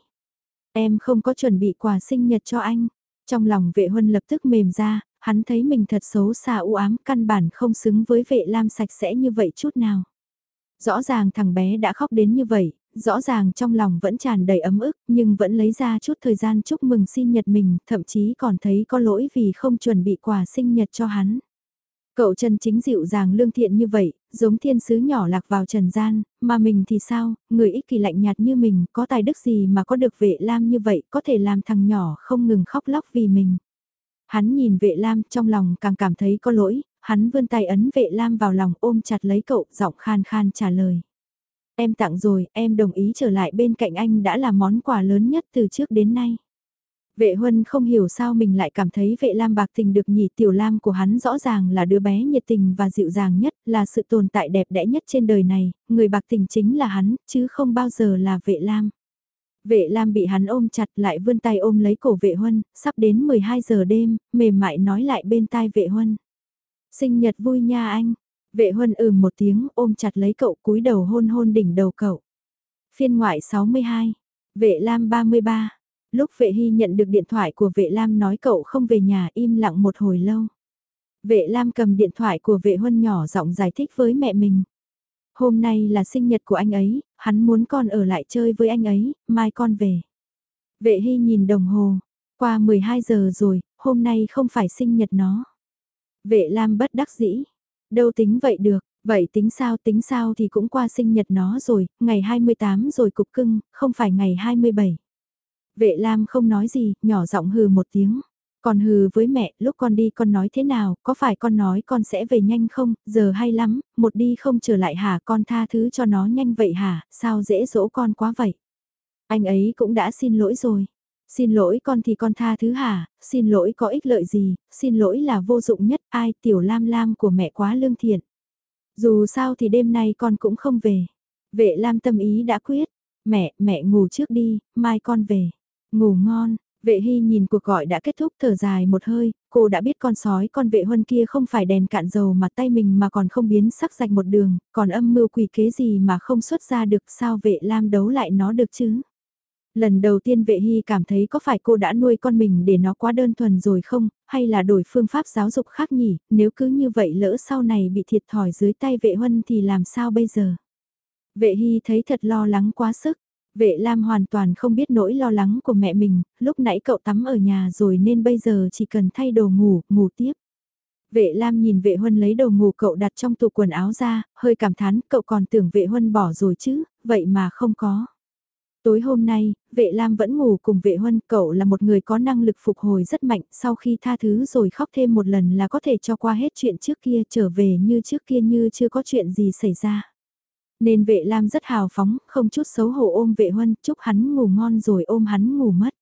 A: Em không có chuẩn bị quà sinh nhật cho anh. Trong lòng vệ huân lập tức mềm ra, hắn thấy mình thật xấu xa u ám căn bản không xứng với vệ lam sạch sẽ như vậy chút nào. Rõ ràng thằng bé đã khóc đến như vậy, rõ ràng trong lòng vẫn tràn đầy ấm ức nhưng vẫn lấy ra chút thời gian chúc mừng sinh nhật mình, thậm chí còn thấy có lỗi vì không chuẩn bị quà sinh nhật cho hắn. Cậu trần chính dịu dàng lương thiện như vậy, giống thiên sứ nhỏ lạc vào trần gian, mà mình thì sao, người ích kỳ lạnh nhạt như mình, có tài đức gì mà có được vệ lam như vậy, có thể làm thằng nhỏ không ngừng khóc lóc vì mình. Hắn nhìn vệ lam trong lòng càng cảm thấy có lỗi, hắn vươn tay ấn vệ lam vào lòng ôm chặt lấy cậu, giọng khan khan trả lời. Em tặng rồi, em đồng ý trở lại bên cạnh anh đã là món quà lớn nhất từ trước đến nay. Vệ huân không hiểu sao mình lại cảm thấy vệ lam bạc tình được nhỉ tiểu lam của hắn rõ ràng là đứa bé nhiệt tình và dịu dàng nhất, là sự tồn tại đẹp đẽ nhất trên đời này, người bạc tình chính là hắn, chứ không bao giờ là vệ lam. Vệ Lam bị hắn ôm chặt lại vươn tay ôm lấy cổ vệ huân, sắp đến 12 giờ đêm, mềm mại nói lại bên tai vệ huân. Sinh nhật vui nha anh. Vệ huân ừm một tiếng ôm chặt lấy cậu cúi đầu hôn hôn đỉnh đầu cậu. Phiên ngoại 62. Vệ Lam 33. Lúc vệ hy nhận được điện thoại của vệ Lam nói cậu không về nhà im lặng một hồi lâu. Vệ Lam cầm điện thoại của vệ huân nhỏ giọng giải thích với mẹ mình. Hôm nay là sinh nhật của anh ấy, hắn muốn con ở lại chơi với anh ấy, mai con về. Vệ hy nhìn đồng hồ, qua 12 giờ rồi, hôm nay không phải sinh nhật nó. Vệ Lam bất đắc dĩ, đâu tính vậy được, vậy tính sao tính sao thì cũng qua sinh nhật nó rồi, ngày 28 rồi cục cưng, không phải ngày 27. Vệ Lam không nói gì, nhỏ giọng hừ một tiếng. Còn hừ với mẹ, lúc con đi con nói thế nào, có phải con nói con sẽ về nhanh không, giờ hay lắm, một đi không trở lại hả, con tha thứ cho nó nhanh vậy hả, sao dễ dỗ con quá vậy. Anh ấy cũng đã xin lỗi rồi. Xin lỗi con thì con tha thứ hả, xin lỗi có ích lợi gì, xin lỗi là vô dụng nhất, ai tiểu lam lam của mẹ quá lương thiện. Dù sao thì đêm nay con cũng không về. Vệ lam tâm ý đã quyết, mẹ, mẹ ngủ trước đi, mai con về. Ngủ ngon, Vệ Hy nhìn cuộc gọi đã kết thúc thở dài một hơi, cô đã biết con sói con vệ huân kia không phải đèn cạn dầu mà tay mình mà còn không biến sắc rạch một đường, còn âm mưu quỷ kế gì mà không xuất ra được sao vệ lam đấu lại nó được chứ. Lần đầu tiên vệ hy cảm thấy có phải cô đã nuôi con mình để nó quá đơn thuần rồi không, hay là đổi phương pháp giáo dục khác nhỉ, nếu cứ như vậy lỡ sau này bị thiệt thòi dưới tay vệ huân thì làm sao bây giờ. Vệ hy thấy thật lo lắng quá sức, Vệ Lam hoàn toàn không biết nỗi lo lắng của mẹ mình, lúc nãy cậu tắm ở nhà rồi nên bây giờ chỉ cần thay đồ ngủ, ngủ tiếp. Vệ Lam nhìn vệ huân lấy đồ ngủ cậu đặt trong tủ quần áo ra, hơi cảm thán cậu còn tưởng vệ huân bỏ rồi chứ, vậy mà không có. Tối hôm nay, vệ Lam vẫn ngủ cùng vệ huân, cậu là một người có năng lực phục hồi rất mạnh, sau khi tha thứ rồi khóc thêm một lần là có thể cho qua hết chuyện trước kia trở về như trước kia như chưa có chuyện gì xảy ra. Nên vệ Lam rất hào phóng, không chút xấu hổ ôm vệ huân, chúc hắn ngủ ngon rồi ôm hắn ngủ mất.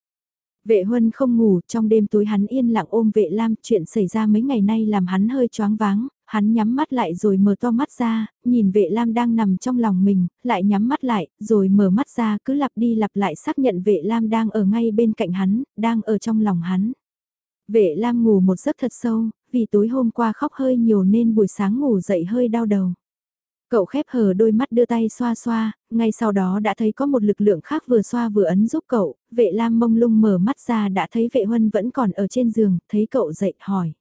A: Vệ huân không ngủ, trong đêm tối hắn yên lặng ôm vệ lam, chuyện xảy ra mấy ngày nay làm hắn hơi choáng váng, hắn nhắm mắt lại rồi mở to mắt ra, nhìn vệ lam đang nằm trong lòng mình, lại nhắm mắt lại, rồi mở mắt ra cứ lặp đi lặp lại xác nhận vệ lam đang ở ngay bên cạnh hắn, đang ở trong lòng hắn. Vệ lam ngủ một giấc thật sâu, vì tối hôm qua khóc hơi nhiều nên buổi sáng ngủ dậy hơi đau đầu. Cậu khép hờ đôi mắt đưa tay xoa xoa, ngay sau đó đã thấy có một lực lượng khác vừa xoa vừa ấn giúp cậu, vệ lam mông lung mở mắt ra đã thấy vệ huân vẫn còn ở trên giường, thấy cậu dậy hỏi.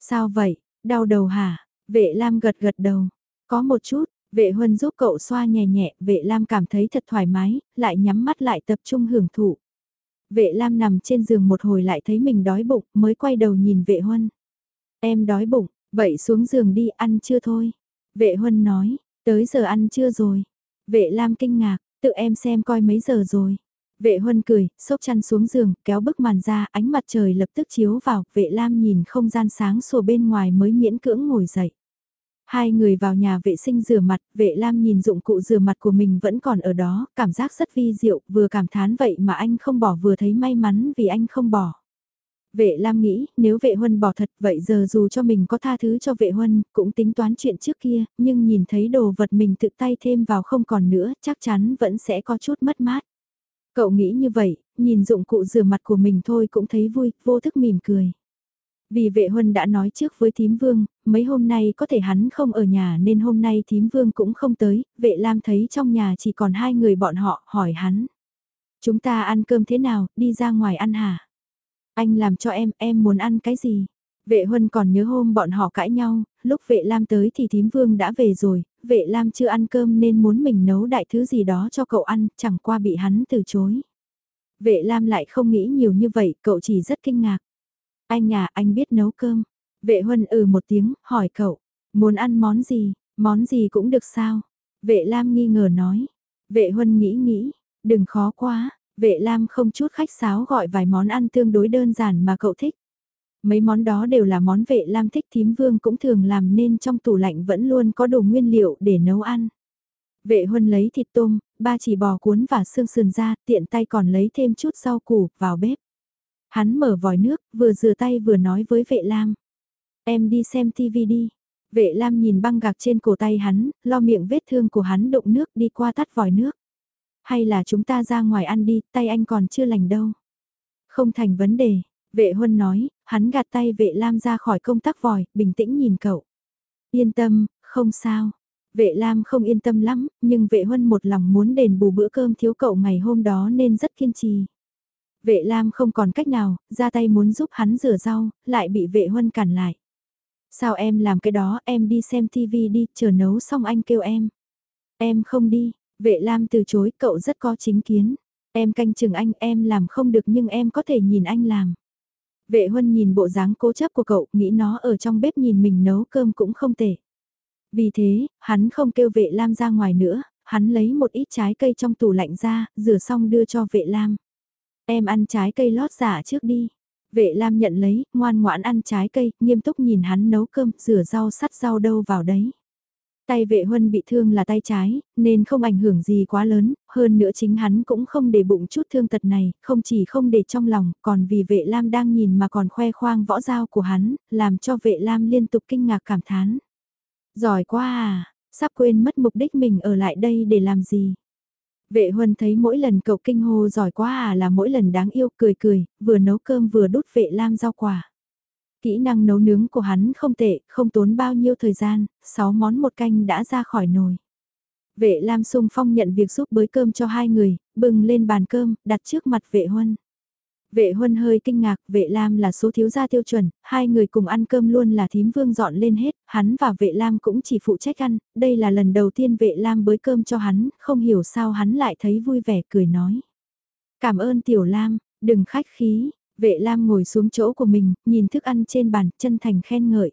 A: Sao vậy, đau đầu hả? Vệ lam gật gật đầu, có một chút, vệ huân giúp cậu xoa nhẹ nhẹ, vệ lam cảm thấy thật thoải mái, lại nhắm mắt lại tập trung hưởng thụ. Vệ lam nằm trên giường một hồi lại thấy mình đói bụng, mới quay đầu nhìn vệ huân. Em đói bụng, vậy xuống giường đi ăn chưa thôi. Vệ huân nói, tới giờ ăn chưa rồi. Vệ Lam kinh ngạc, tự em xem coi mấy giờ rồi. Vệ huân cười, xốc chăn xuống giường, kéo bức màn ra, ánh mặt trời lập tức chiếu vào, vệ Lam nhìn không gian sáng sủa bên ngoài mới miễn cưỡng ngồi dậy. Hai người vào nhà vệ sinh rửa mặt, vệ Lam nhìn dụng cụ rửa mặt của mình vẫn còn ở đó, cảm giác rất vi diệu, vừa cảm thán vậy mà anh không bỏ vừa thấy may mắn vì anh không bỏ. Vệ Lam nghĩ, nếu vệ huân bỏ thật vậy giờ dù cho mình có tha thứ cho vệ huân, cũng tính toán chuyện trước kia, nhưng nhìn thấy đồ vật mình tự tay thêm vào không còn nữa, chắc chắn vẫn sẽ có chút mất mát. Cậu nghĩ như vậy, nhìn dụng cụ rửa mặt của mình thôi cũng thấy vui, vô thức mỉm cười. Vì vệ huân đã nói trước với thím vương, mấy hôm nay có thể hắn không ở nhà nên hôm nay thím vương cũng không tới, vệ lam thấy trong nhà chỉ còn hai người bọn họ, hỏi hắn. Chúng ta ăn cơm thế nào, đi ra ngoài ăn hả? Anh làm cho em, em muốn ăn cái gì? Vệ Huân còn nhớ hôm bọn họ cãi nhau, lúc vệ Lam tới thì thím vương đã về rồi, vệ Lam chưa ăn cơm nên muốn mình nấu đại thứ gì đó cho cậu ăn, chẳng qua bị hắn từ chối. Vệ Lam lại không nghĩ nhiều như vậy, cậu chỉ rất kinh ngạc. Anh nhà, anh biết nấu cơm. Vệ Huân ừ một tiếng, hỏi cậu, muốn ăn món gì, món gì cũng được sao? Vệ Lam nghi ngờ nói. Vệ Huân nghĩ nghĩ, đừng khó quá, Vệ Lam không chút khách sáo gọi vài món ăn tương đối đơn giản mà cậu thích. Mấy món đó đều là món vệ Lam thích thím vương cũng thường làm nên trong tủ lạnh vẫn luôn có đồ nguyên liệu để nấu ăn. Vệ huân lấy thịt tôm, ba chỉ bò cuốn và xương sườn ra, tiện tay còn lấy thêm chút rau củ, vào bếp. Hắn mở vòi nước, vừa rửa tay vừa nói với vệ Lam. Em đi xem TV đi. Vệ Lam nhìn băng gạc trên cổ tay hắn, lo miệng vết thương của hắn đụng nước đi qua tắt vòi nước. Hay là chúng ta ra ngoài ăn đi, tay anh còn chưa lành đâu. Không thành vấn đề, vệ huân nói, hắn gạt tay vệ lam ra khỏi công tắc vòi, bình tĩnh nhìn cậu. Yên tâm, không sao. Vệ Lam không yên tâm lắm, nhưng vệ huân một lòng muốn đền bù bữa cơm thiếu cậu ngày hôm đó nên rất kiên trì. Vệ Lam không còn cách nào, ra tay muốn giúp hắn rửa rau, lại bị vệ huân cản lại. Sao em làm cái đó, em đi xem tivi đi, chờ nấu xong anh kêu em. Em không đi, Vệ Lam từ chối cậu rất có chính kiến. Em canh chừng anh em làm không được nhưng em có thể nhìn anh làm. Vệ Huân nhìn bộ dáng cố chấp của cậu, nghĩ nó ở trong bếp nhìn mình nấu cơm cũng không tệ. Vì thế, hắn không kêu vệ Lam ra ngoài nữa, hắn lấy một ít trái cây trong tủ lạnh ra, rửa xong đưa cho vệ Lam. Em ăn trái cây lót giả trước đi. Vệ Lam nhận lấy, ngoan ngoãn ăn trái cây, nghiêm túc nhìn hắn nấu cơm, rửa rau sắt rau đâu vào đấy. Tay vệ huân bị thương là tay trái, nên không ảnh hưởng gì quá lớn, hơn nữa chính hắn cũng không để bụng chút thương tật này, không chỉ không để trong lòng, còn vì vệ lam đang nhìn mà còn khoe khoang võ dao của hắn, làm cho vệ lam liên tục kinh ngạc cảm thán. Giỏi quá à, sắp quên mất mục đích mình ở lại đây để làm gì. Vệ huân thấy mỗi lần cậu kinh hô giỏi quá à là mỗi lần đáng yêu cười cười, vừa nấu cơm vừa đút vệ lam rau quả. Kỹ năng nấu nướng của hắn không tệ, không tốn bao nhiêu thời gian, 6 món một canh đã ra khỏi nồi. Vệ Lam sung phong nhận việc giúp bới cơm cho hai người, bưng lên bàn cơm, đặt trước mặt vệ huân. Vệ huân hơi kinh ngạc, vệ lam là số thiếu gia tiêu chuẩn, hai người cùng ăn cơm luôn là thím vương dọn lên hết, hắn và vệ lam cũng chỉ phụ trách ăn, đây là lần đầu tiên vệ lam bới cơm cho hắn, không hiểu sao hắn lại thấy vui vẻ cười nói. Cảm ơn tiểu lam, đừng khách khí, vệ lam ngồi xuống chỗ của mình, nhìn thức ăn trên bàn, chân thành khen ngợi.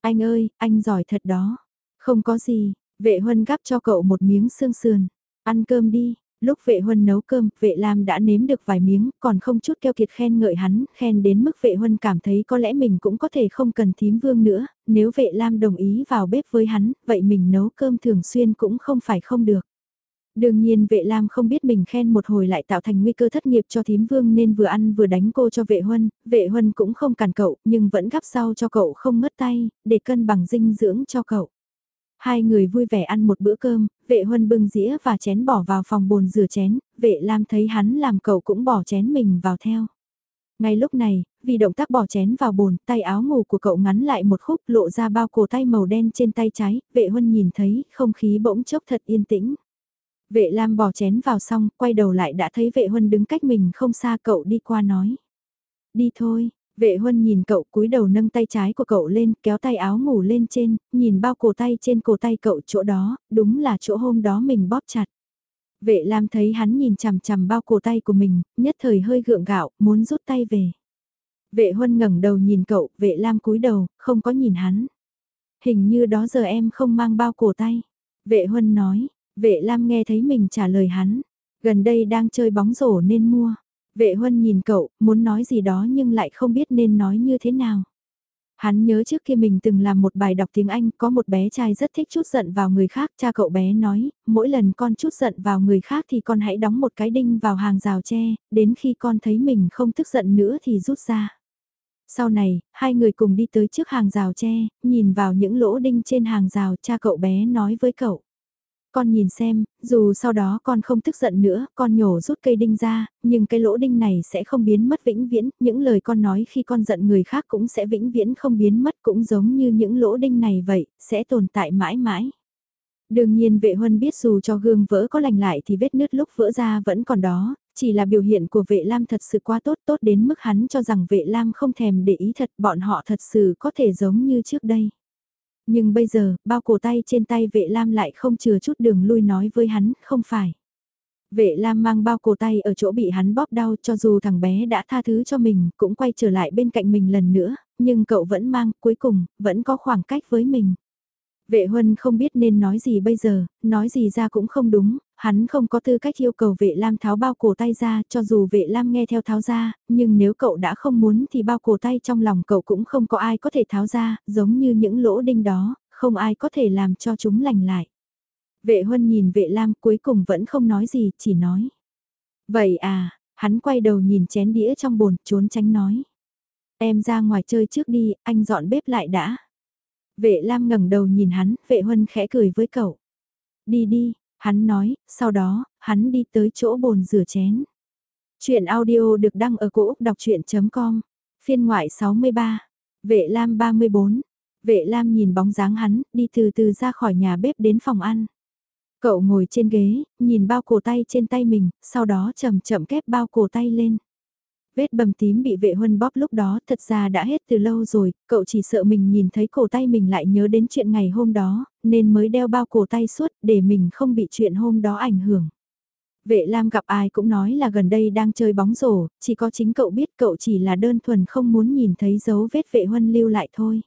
A: Anh ơi, anh giỏi thật đó. Không có gì, vệ huân gắp cho cậu một miếng xương sườn. Ăn cơm đi, lúc vệ huân nấu cơm, vệ lam đã nếm được vài miếng, còn không chút keo kiệt khen ngợi hắn, khen đến mức vệ huân cảm thấy có lẽ mình cũng có thể không cần thím vương nữa, nếu vệ lam đồng ý vào bếp với hắn, vậy mình nấu cơm thường xuyên cũng không phải không được. Đương nhiên vệ lam không biết mình khen một hồi lại tạo thành nguy cơ thất nghiệp cho thím vương nên vừa ăn vừa đánh cô cho vệ huân, vệ huân cũng không cản cậu nhưng vẫn gắp sau cho cậu không ngất tay, để cân bằng dinh dưỡng cho cậu. Hai người vui vẻ ăn một bữa cơm, vệ huân bưng dĩa và chén bỏ vào phòng bồn rửa chén, vệ lam thấy hắn làm cậu cũng bỏ chén mình vào theo. Ngay lúc này, vì động tác bỏ chén vào bồn, tay áo ngủ của cậu ngắn lại một khúc lộ ra bao cổ tay màu đen trên tay trái, vệ huân nhìn thấy không khí bỗng chốc thật yên tĩnh. Vệ Lam bỏ chén vào xong, quay đầu lại đã thấy vệ huân đứng cách mình không xa cậu đi qua nói. Đi thôi, vệ huân nhìn cậu cúi đầu nâng tay trái của cậu lên, kéo tay áo ngủ lên trên, nhìn bao cổ tay trên cổ tay cậu chỗ đó, đúng là chỗ hôm đó mình bóp chặt. Vệ Lam thấy hắn nhìn chằm chằm bao cổ tay của mình, nhất thời hơi gượng gạo, muốn rút tay về. Vệ huân ngẩng đầu nhìn cậu, vệ Lam cúi đầu, không có nhìn hắn. Hình như đó giờ em không mang bao cổ tay. Vệ huân nói, Vệ Lam nghe thấy mình trả lời hắn, gần đây đang chơi bóng rổ nên mua. Vệ Huân nhìn cậu, muốn nói gì đó nhưng lại không biết nên nói như thế nào. Hắn nhớ trước kia mình từng làm một bài đọc tiếng Anh, có một bé trai rất thích chút giận vào người khác, cha cậu bé nói, mỗi lần con chút giận vào người khác thì con hãy đóng một cái đinh vào hàng rào tre, đến khi con thấy mình không tức giận nữa thì rút ra. Sau này, hai người cùng đi tới trước hàng rào tre, nhìn vào những lỗ đinh trên hàng rào, cha cậu bé nói với cậu. Con nhìn xem, dù sau đó con không tức giận nữa, con nhổ rút cây đinh ra, nhưng cái lỗ đinh này sẽ không biến mất vĩnh viễn, những lời con nói khi con giận người khác cũng sẽ vĩnh viễn không biến mất cũng giống như những lỗ đinh này vậy, sẽ tồn tại mãi mãi. Đương nhiên vệ huân biết dù cho gương vỡ có lành lại thì vết nứt lúc vỡ ra vẫn còn đó, chỉ là biểu hiện của vệ lam thật sự quá tốt tốt đến mức hắn cho rằng vệ lam không thèm để ý thật bọn họ thật sự có thể giống như trước đây. Nhưng bây giờ, bao cổ tay trên tay vệ lam lại không chừa chút đường lui nói với hắn, không phải. Vệ Lam mang bao cổ tay ở chỗ bị hắn bóp đau cho dù thằng bé đã tha thứ cho mình, cũng quay trở lại bên cạnh mình lần nữa, nhưng cậu vẫn mang, cuối cùng, vẫn có khoảng cách với mình. Vệ Huân không biết nên nói gì bây giờ, nói gì ra cũng không đúng, hắn không có tư cách yêu cầu vệ Lam tháo bao cổ tay ra, cho dù vệ Lam nghe theo tháo ra, nhưng nếu cậu đã không muốn thì bao cổ tay trong lòng cậu cũng không có ai có thể tháo ra, giống như những lỗ đinh đó, không ai có thể làm cho chúng lành lại. Vệ Huân nhìn vệ Lam cuối cùng vẫn không nói gì, chỉ nói. Vậy à, hắn quay đầu nhìn chén đĩa trong bồn, trốn tránh nói. Em ra ngoài chơi trước đi, anh dọn bếp lại đã. Vệ Lam ngẩng đầu nhìn hắn, vệ Huân khẽ cười với cậu. Đi đi, hắn nói, sau đó, hắn đi tới chỗ bồn rửa chén. Chuyện audio được đăng ở cổ Úc đọc chuyện.com, phiên ngoại 63, vệ Lam 34. Vệ Lam nhìn bóng dáng hắn, đi từ từ ra khỏi nhà bếp đến phòng ăn. Cậu ngồi trên ghế, nhìn bao cổ tay trên tay mình, sau đó chậm chậm kép bao cổ tay lên. Vết bầm tím bị vệ huân bóp lúc đó thật ra đã hết từ lâu rồi, cậu chỉ sợ mình nhìn thấy cổ tay mình lại nhớ đến chuyện ngày hôm đó, nên mới đeo bao cổ tay suốt để mình không bị chuyện hôm đó ảnh hưởng. Vệ Lam gặp ai cũng nói là gần đây đang chơi bóng rổ, chỉ có chính cậu biết cậu chỉ là đơn thuần không muốn nhìn thấy dấu vết vệ huân lưu lại thôi.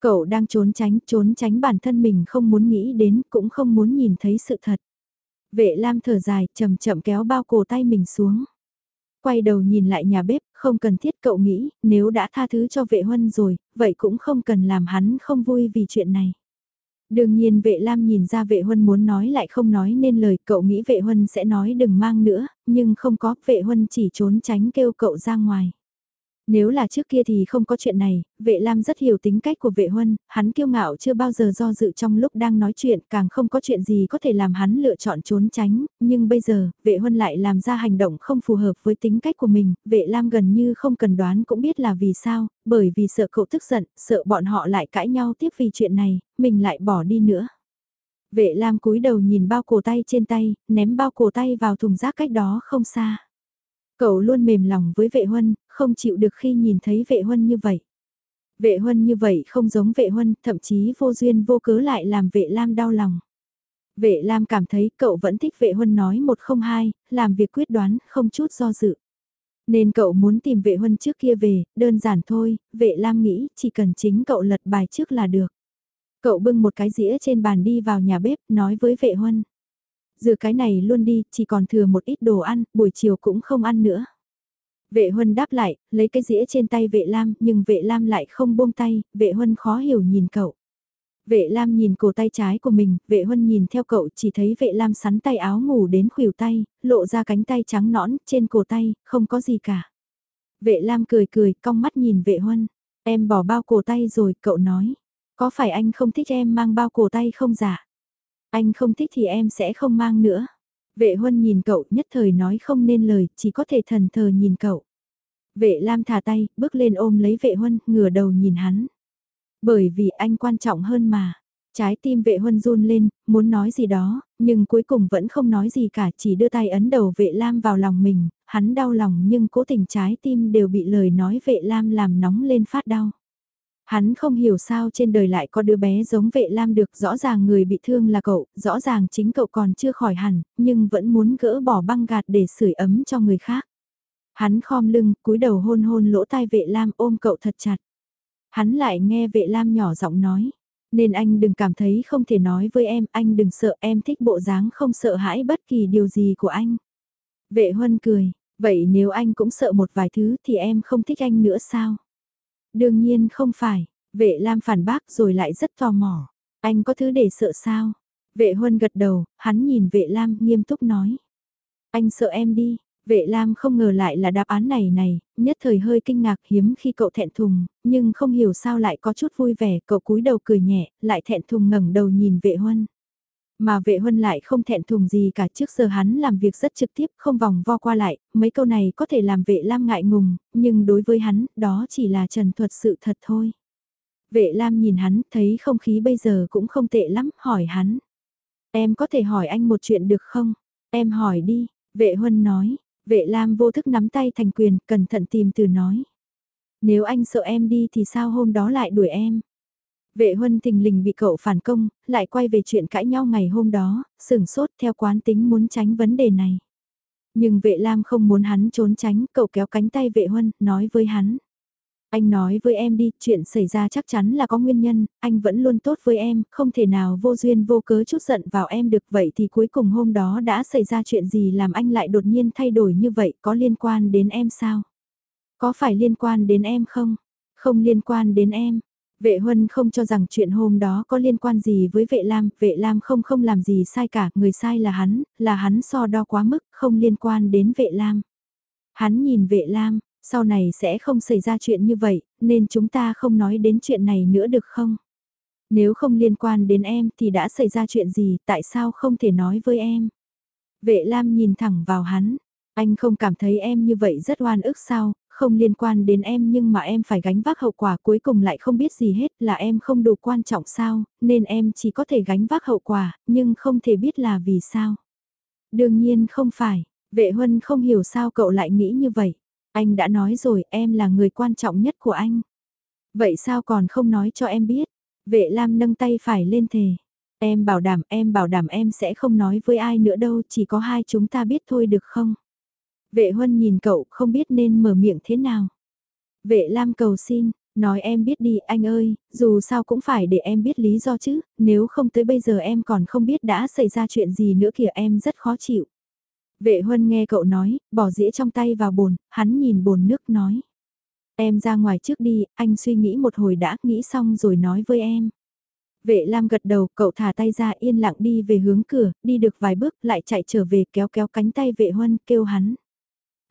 A: Cậu đang trốn tránh, trốn tránh bản thân mình không muốn nghĩ đến, cũng không muốn nhìn thấy sự thật. Vệ Lam thở dài, chậm chậm kéo bao cổ tay mình xuống. Quay đầu nhìn lại nhà bếp, không cần thiết cậu nghĩ, nếu đã tha thứ cho vệ huân rồi, vậy cũng không cần làm hắn không vui vì chuyện này. Đương nhiên vệ Lam nhìn ra vệ huân muốn nói lại không nói nên lời cậu nghĩ vệ huân sẽ nói đừng mang nữa, nhưng không có vệ huân chỉ trốn tránh kêu cậu ra ngoài. Nếu là trước kia thì không có chuyện này, vệ Lam rất hiểu tính cách của vệ huân, hắn kiêu ngạo chưa bao giờ do dự trong lúc đang nói chuyện, càng không có chuyện gì có thể làm hắn lựa chọn trốn tránh, nhưng bây giờ, vệ huân lại làm ra hành động không phù hợp với tính cách của mình, vệ Lam gần như không cần đoán cũng biết là vì sao, bởi vì sợ cậu tức giận, sợ bọn họ lại cãi nhau tiếp vì chuyện này, mình lại bỏ đi nữa. Vệ Lam cúi đầu nhìn bao cổ tay trên tay, ném bao cổ tay vào thùng rác cách đó không xa. Cậu luôn mềm lòng với vệ huân, không chịu được khi nhìn thấy vệ huân như vậy. Vệ huân như vậy không giống vệ huân, thậm chí vô duyên vô cớ lại làm vệ lam đau lòng. Vệ lam cảm thấy cậu vẫn thích vệ huân nói một không hai, làm việc quyết đoán, không chút do dự. Nên cậu muốn tìm vệ huân trước kia về, đơn giản thôi, vệ lam nghĩ chỉ cần chính cậu lật bài trước là được. Cậu bưng một cái dĩa trên bàn đi vào nhà bếp, nói với vệ huân. Dừa cái này luôn đi, chỉ còn thừa một ít đồ ăn, buổi chiều cũng không ăn nữa. Vệ huân đáp lại, lấy cái dĩa trên tay vệ lam, nhưng vệ lam lại không buông tay, vệ huân khó hiểu nhìn cậu. Vệ Lam nhìn cổ tay trái của mình, vệ huân nhìn theo cậu chỉ thấy vệ Lam sắn tay áo ngủ đến khuỷu tay, lộ ra cánh tay trắng nõn, trên cổ tay, không có gì cả. Vệ Lam cười cười, cong mắt nhìn vệ huân. Em bỏ bao cổ tay rồi, cậu nói. Có phải anh không thích em mang bao cổ tay không giả? Dạ? Anh không thích thì em sẽ không mang nữa. Vệ huân nhìn cậu nhất thời nói không nên lời, chỉ có thể thần thờ nhìn cậu. Vệ Lam thả tay, bước lên ôm lấy vệ huân, ngửa đầu nhìn hắn. Bởi vì anh quan trọng hơn mà. Trái tim vệ huân run lên, muốn nói gì đó, nhưng cuối cùng vẫn không nói gì cả, chỉ đưa tay ấn đầu vệ lam vào lòng mình, hắn đau lòng nhưng cố tình trái tim đều bị lời nói vệ lam làm nóng lên phát đau. Hắn không hiểu sao trên đời lại có đứa bé giống vệ lam được, rõ ràng người bị thương là cậu, rõ ràng chính cậu còn chưa khỏi hẳn, nhưng vẫn muốn gỡ bỏ băng gạt để sưởi ấm cho người khác. Hắn khom lưng, cúi đầu hôn hôn lỗ tai vệ lam ôm cậu thật chặt. Hắn lại nghe vệ lam nhỏ giọng nói. Nên anh đừng cảm thấy không thể nói với em, anh đừng sợ em thích bộ dáng không sợ hãi bất kỳ điều gì của anh. Vệ huân cười, vậy nếu anh cũng sợ một vài thứ thì em không thích anh nữa sao? Đương nhiên không phải, vệ lam phản bác rồi lại rất tò mò. Anh có thứ để sợ sao? Vệ huân gật đầu, hắn nhìn vệ lam nghiêm túc nói. Anh sợ em đi, Vệ Lam không ngờ lại là đáp án này này, nhất thời hơi kinh ngạc hiếm khi cậu thẹn thùng, nhưng không hiểu sao lại có chút vui vẻ, cậu cúi đầu cười nhẹ, lại thẹn thùng ngẩng đầu nhìn vệ huân. Mà vệ huân lại không thẹn thùng gì cả trước giờ hắn làm việc rất trực tiếp, không vòng vo qua lại, mấy câu này có thể làm vệ Lam ngại ngùng, nhưng đối với hắn, đó chỉ là trần thuật sự thật thôi. Vệ Lam nhìn hắn, thấy không khí bây giờ cũng không tệ lắm, hỏi hắn. Em có thể hỏi anh một chuyện được không? Em hỏi đi, vệ huân nói, Vệ Lam vô thức nắm tay thành quyền, cẩn thận tìm từ nói. Nếu anh sợ em đi thì sao hôm đó lại đuổi em? Vệ huân thình lình bị cậu phản công, lại quay về chuyện cãi nhau ngày hôm đó, sừng sốt theo quán tính muốn tránh vấn đề này. Nhưng vệ lam không muốn hắn trốn tránh, cậu kéo cánh tay vệ huân, nói với hắn. Anh nói với em đi, chuyện xảy ra chắc chắn là có nguyên nhân, anh vẫn luôn tốt với em, không thể nào vô duyên vô cớ chút giận vào em được vậy thì cuối cùng hôm đó đã xảy ra chuyện gì làm anh lại đột nhiên thay đổi như vậy, có liên quan đến em sao? Có phải liên quan đến em không? Không liên quan đến em. Vệ Huân không cho rằng chuyện hôm đó có liên quan gì với vệ Lam, vệ Lam không không làm gì sai cả, người sai là hắn, là hắn so đo quá mức, không liên quan đến vệ Lam. Hắn nhìn vệ Lam, sau này sẽ không xảy ra chuyện như vậy, nên chúng ta không nói đến chuyện này nữa được không? Nếu không liên quan đến em thì đã xảy ra chuyện gì, tại sao không thể nói với em? Vệ Lam nhìn thẳng vào hắn, anh không cảm thấy em như vậy rất oan ức sao, không liên quan đến em nhưng mà em phải gánh vác hậu quả cuối cùng lại không biết gì hết là em không đủ quan trọng sao, nên em chỉ có thể gánh vác hậu quả, nhưng không thể biết là vì sao. Đương nhiên không phải, vệ huân không hiểu sao cậu lại nghĩ như vậy. Anh đã nói rồi em là người quan trọng nhất của anh. Vậy sao còn không nói cho em biết? Vệ Lam nâng tay phải lên thề. Em bảo đảm em bảo đảm em sẽ không nói với ai nữa đâu chỉ có hai chúng ta biết thôi được không? Vệ Huân nhìn cậu không biết nên mở miệng thế nào. Vệ Lam cầu xin, nói em biết đi anh ơi, dù sao cũng phải để em biết lý do chứ, nếu không tới bây giờ em còn không biết đã xảy ra chuyện gì nữa kìa em rất khó chịu. Vệ huân nghe cậu nói, bỏ dĩa trong tay vào bồn, hắn nhìn bồn nước nói. Em ra ngoài trước đi, anh suy nghĩ một hồi đã nghĩ xong rồi nói với em. Vệ Lam gật đầu, cậu thả tay ra yên lặng đi về hướng cửa, đi được vài bước lại chạy trở về kéo kéo cánh tay vệ huân kêu hắn.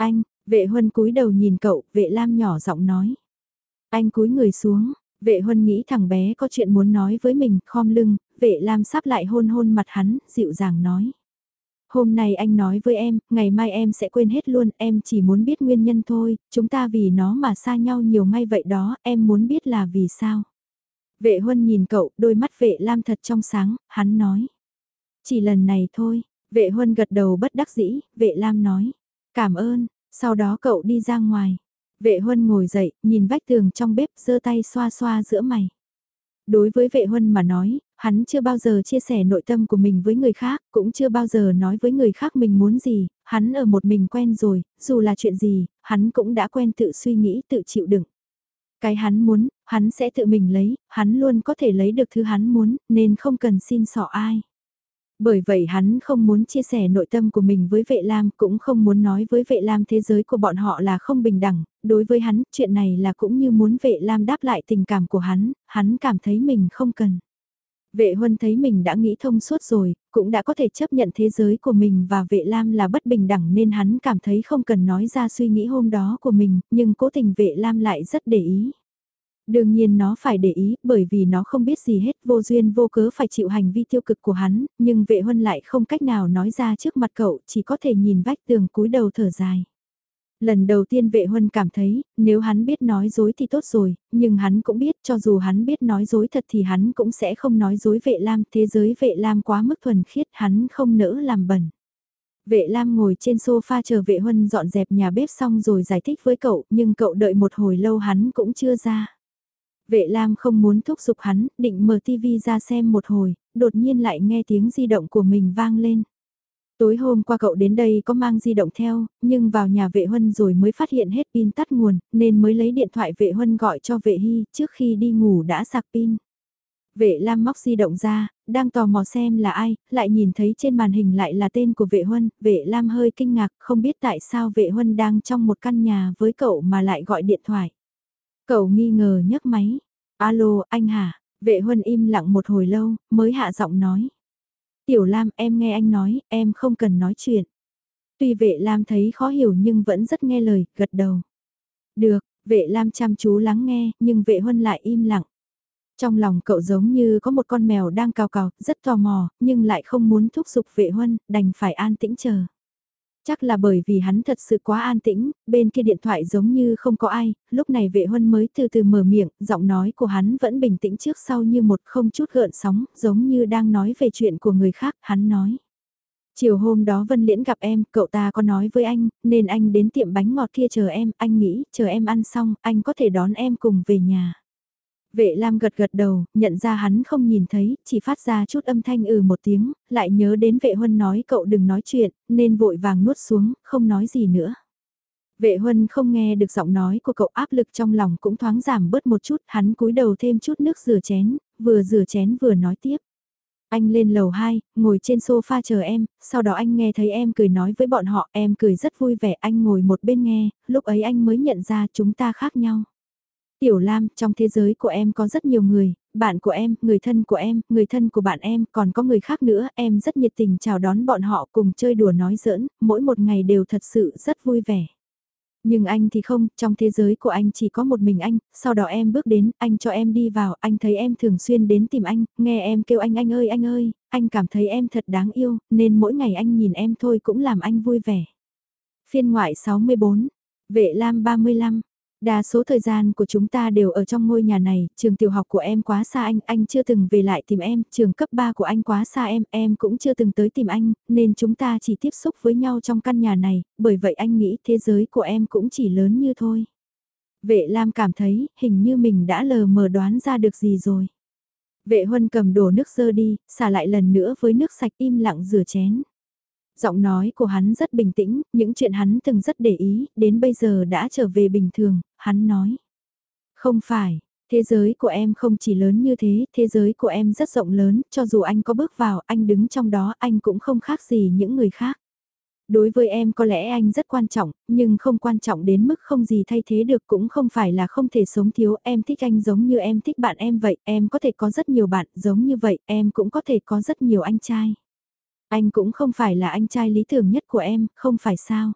A: Anh, vệ huân cúi đầu nhìn cậu, vệ Lam nhỏ giọng nói. Anh cúi người xuống, vệ huân nghĩ thằng bé có chuyện muốn nói với mình, khom lưng, vệ Lam sắp lại hôn hôn mặt hắn, dịu dàng nói. Hôm nay anh nói với em, ngày mai em sẽ quên hết luôn, em chỉ muốn biết nguyên nhân thôi, chúng ta vì nó mà xa nhau nhiều ngay vậy đó, em muốn biết là vì sao. Vệ huân nhìn cậu, đôi mắt vệ lam thật trong sáng, hắn nói. Chỉ lần này thôi, vệ huân gật đầu bất đắc dĩ, vệ lam nói. Cảm ơn, Sau đó cậu đi ra ngoài. Vệ huân ngồi dậy, nhìn vách tường trong bếp giơ tay xoa xoa giữa mày. Đối với vệ huân mà nói, hắn chưa bao giờ chia sẻ nội tâm của mình với người khác, cũng chưa bao giờ nói với người khác mình muốn gì, hắn ở một mình quen rồi, dù là chuyện gì, hắn cũng đã quen tự suy nghĩ tự chịu đựng. Cái hắn muốn, hắn sẽ tự mình lấy, hắn luôn có thể lấy được thứ hắn muốn, nên không cần xin sỏ ai. Bởi vậy hắn không muốn chia sẻ nội tâm của mình với vệ lam, cũng không muốn nói với vệ lam thế giới của bọn họ là không bình đẳng, đối với hắn, chuyện này là cũng như muốn vệ lam đáp lại tình cảm của hắn, hắn cảm thấy mình không cần. Vệ huân thấy mình đã nghĩ thông suốt rồi, cũng đã có thể chấp nhận thế giới của mình và vệ lam là bất bình đẳng nên hắn cảm thấy không cần nói ra suy nghĩ hôm đó của mình, nhưng cố tình vệ lam lại rất để ý. Đương nhiên nó phải để ý, bởi vì nó không biết gì hết, vô duyên vô cớ phải chịu hành vi tiêu cực của hắn, nhưng vệ huân lại không cách nào nói ra trước mặt cậu, chỉ có thể nhìn vách tường cúi đầu thở dài. Lần đầu tiên vệ huân cảm thấy, nếu hắn biết nói dối thì tốt rồi, nhưng hắn cũng biết cho dù hắn biết nói dối thật thì hắn cũng sẽ không nói dối vệ lam, thế giới vệ lam quá mức thuần khiết hắn không nỡ làm bẩn. Vệ Lam ngồi trên sofa chờ vệ huân dọn dẹp nhà bếp xong rồi giải thích với cậu, nhưng cậu đợi một hồi lâu hắn cũng chưa ra. Vệ Lam không muốn thúc giục hắn, định mở tivi ra xem một hồi, đột nhiên lại nghe tiếng di động của mình vang lên. Tối hôm qua cậu đến đây có mang di động theo, nhưng vào nhà vệ huân rồi mới phát hiện hết pin tắt nguồn, nên mới lấy điện thoại vệ huân gọi cho vệ hy trước khi đi ngủ đã sạc pin. Vệ Lam móc di động ra, đang tò mò xem là ai, lại nhìn thấy trên màn hình lại là tên của vệ huân, vệ Lam hơi kinh ngạc, không biết tại sao vệ huân đang trong một căn nhà với cậu mà lại gọi điện thoại. Cậu nghi ngờ nhấc máy. Alo, anh hả? Vệ huân im lặng một hồi lâu, mới hạ giọng nói. Tiểu Lam, em nghe anh nói, em không cần nói chuyện. Tuy vệ Lam thấy khó hiểu nhưng vẫn rất nghe lời, gật đầu. Được, vệ Lam chăm chú lắng nghe, nhưng vệ huân lại im lặng. Trong lòng cậu giống như có một con mèo đang cào cào, rất tò mò, nhưng lại không muốn thúc giục vệ huân, đành phải an tĩnh chờ. Chắc là bởi vì hắn thật sự quá an tĩnh, bên kia điện thoại giống như không có ai, lúc này vệ huân mới từ từ mở miệng, giọng nói của hắn vẫn bình tĩnh trước sau như một không chút gợn sóng, giống như đang nói về chuyện của người khác, hắn nói. Chiều hôm đó Vân Liễn gặp em, cậu ta có nói với anh, nên anh đến tiệm bánh ngọt kia chờ em, anh nghĩ, chờ em ăn xong, anh có thể đón em cùng về nhà. Vệ Lam gật gật đầu, nhận ra hắn không nhìn thấy, chỉ phát ra chút âm thanh ừ một tiếng, lại nhớ đến vệ huân nói cậu đừng nói chuyện, nên vội vàng nuốt xuống, không nói gì nữa. Vệ huân không nghe được giọng nói của cậu áp lực trong lòng cũng thoáng giảm bớt một chút, hắn cúi đầu thêm chút nước rửa chén, vừa rửa chén vừa nói tiếp. Anh lên lầu 2, ngồi trên sofa chờ em, sau đó anh nghe thấy em cười nói với bọn họ, em cười rất vui vẻ, anh ngồi một bên nghe, lúc ấy anh mới nhận ra chúng ta khác nhau. Tiểu Lam, trong thế giới của em có rất nhiều người, bạn của em, người thân của em, người thân của bạn em, còn có người khác nữa, em rất nhiệt tình chào đón bọn họ cùng chơi đùa nói giỡn, mỗi một ngày đều thật sự rất vui vẻ. Nhưng anh thì không, trong thế giới của anh chỉ có một mình anh, sau đó em bước đến, anh cho em đi vào, anh thấy em thường xuyên đến tìm anh, nghe em kêu anh anh ơi anh ơi, anh cảm thấy em thật đáng yêu, nên mỗi ngày anh nhìn em thôi cũng làm anh vui vẻ. Phiên ngoại 64, Vệ Lam 35 Đa số thời gian của chúng ta đều ở trong ngôi nhà này, trường tiểu học của em quá xa anh, anh chưa từng về lại tìm em, trường cấp 3 của anh quá xa em, em cũng chưa từng tới tìm anh, nên chúng ta chỉ tiếp xúc với nhau trong căn nhà này, bởi vậy anh nghĩ thế giới của em cũng chỉ lớn như thôi. Vệ Lam cảm thấy, hình như mình đã lờ mờ đoán ra được gì rồi. Vệ Huân cầm đổ nước dơ đi, xả lại lần nữa với nước sạch im lặng rửa chén. Giọng nói của hắn rất bình tĩnh, những chuyện hắn từng rất để ý, đến bây giờ đã trở về bình thường, hắn nói. Không phải, thế giới của em không chỉ lớn như thế, thế giới của em rất rộng lớn, cho dù anh có bước vào, anh đứng trong đó, anh cũng không khác gì những người khác. Đối với em có lẽ anh rất quan trọng, nhưng không quan trọng đến mức không gì thay thế được cũng không phải là không thể sống thiếu. Em thích anh giống như em thích bạn em vậy, em có thể có rất nhiều bạn giống như vậy, em cũng có thể có rất nhiều anh trai. Anh cũng không phải là anh trai lý tưởng nhất của em, không phải sao.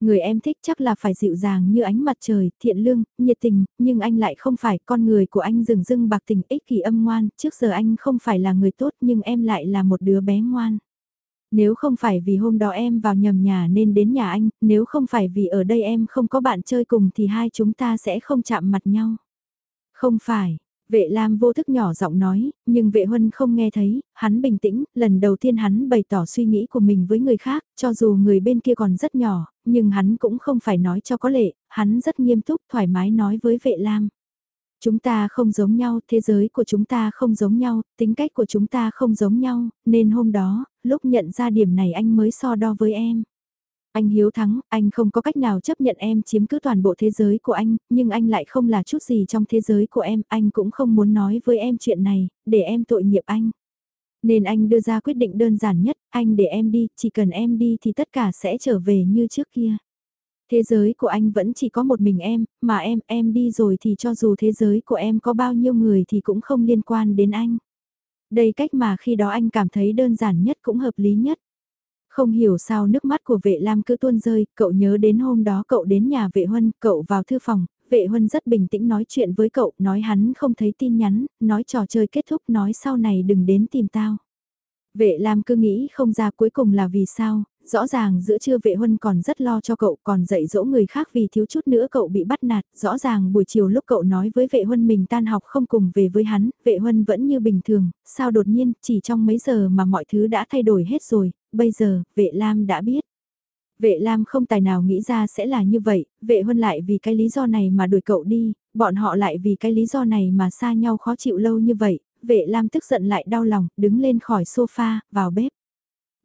A: Người em thích chắc là phải dịu dàng như ánh mặt trời, thiện lương, nhiệt tình, nhưng anh lại không phải con người của anh rừng rưng bạc tình ích kỷ âm ngoan, trước giờ anh không phải là người tốt nhưng em lại là một đứa bé ngoan. Nếu không phải vì hôm đó em vào nhầm nhà nên đến nhà anh, nếu không phải vì ở đây em không có bạn chơi cùng thì hai chúng ta sẽ không chạm mặt nhau. Không phải, Vệ Lam vô thức nhỏ giọng nói, nhưng vệ huân không nghe thấy, hắn bình tĩnh, lần đầu tiên hắn bày tỏ suy nghĩ của mình với người khác, cho dù người bên kia còn rất nhỏ, nhưng hắn cũng không phải nói cho có lệ, hắn rất nghiêm túc thoải mái nói với vệ Lam. Chúng ta không giống nhau, thế giới của chúng ta không giống nhau, tính cách của chúng ta không giống nhau, nên hôm đó, lúc nhận ra điểm này anh mới so đo với em. Anh hiếu thắng, anh không có cách nào chấp nhận em chiếm cứ toàn bộ thế giới của anh, nhưng anh lại không là chút gì trong thế giới của em, anh cũng không muốn nói với em chuyện này, để em tội nghiệp anh. Nên anh đưa ra quyết định đơn giản nhất, anh để em đi, chỉ cần em đi thì tất cả sẽ trở về như trước kia. Thế giới của anh vẫn chỉ có một mình em, mà em, em đi rồi thì cho dù thế giới của em có bao nhiêu người thì cũng không liên quan đến anh. Đây cách mà khi đó anh cảm thấy đơn giản nhất cũng hợp lý nhất. Không hiểu sao nước mắt của vệ lam cứ tuôn rơi, cậu nhớ đến hôm đó cậu đến nhà vệ huân, cậu vào thư phòng, vệ huân rất bình tĩnh nói chuyện với cậu, nói hắn không thấy tin nhắn, nói trò chơi kết thúc, nói sau này đừng đến tìm tao. Vệ Lam cứ nghĩ không ra cuối cùng là vì sao, rõ ràng giữa trưa vệ huân còn rất lo cho cậu còn dạy dỗ người khác vì thiếu chút nữa cậu bị bắt nạt, rõ ràng buổi chiều lúc cậu nói với vệ huân mình tan học không cùng về với hắn, vệ huân vẫn như bình thường, sao đột nhiên chỉ trong mấy giờ mà mọi thứ đã thay đổi hết rồi, bây giờ, vệ Lam đã biết. Vệ Lam không tài nào nghĩ ra sẽ là như vậy, vệ huân lại vì cái lý do này mà đuổi cậu đi, bọn họ lại vì cái lý do này mà xa nhau khó chịu lâu như vậy, vệ Lam tức giận lại đau lòng, đứng lên khỏi sofa, vào bếp.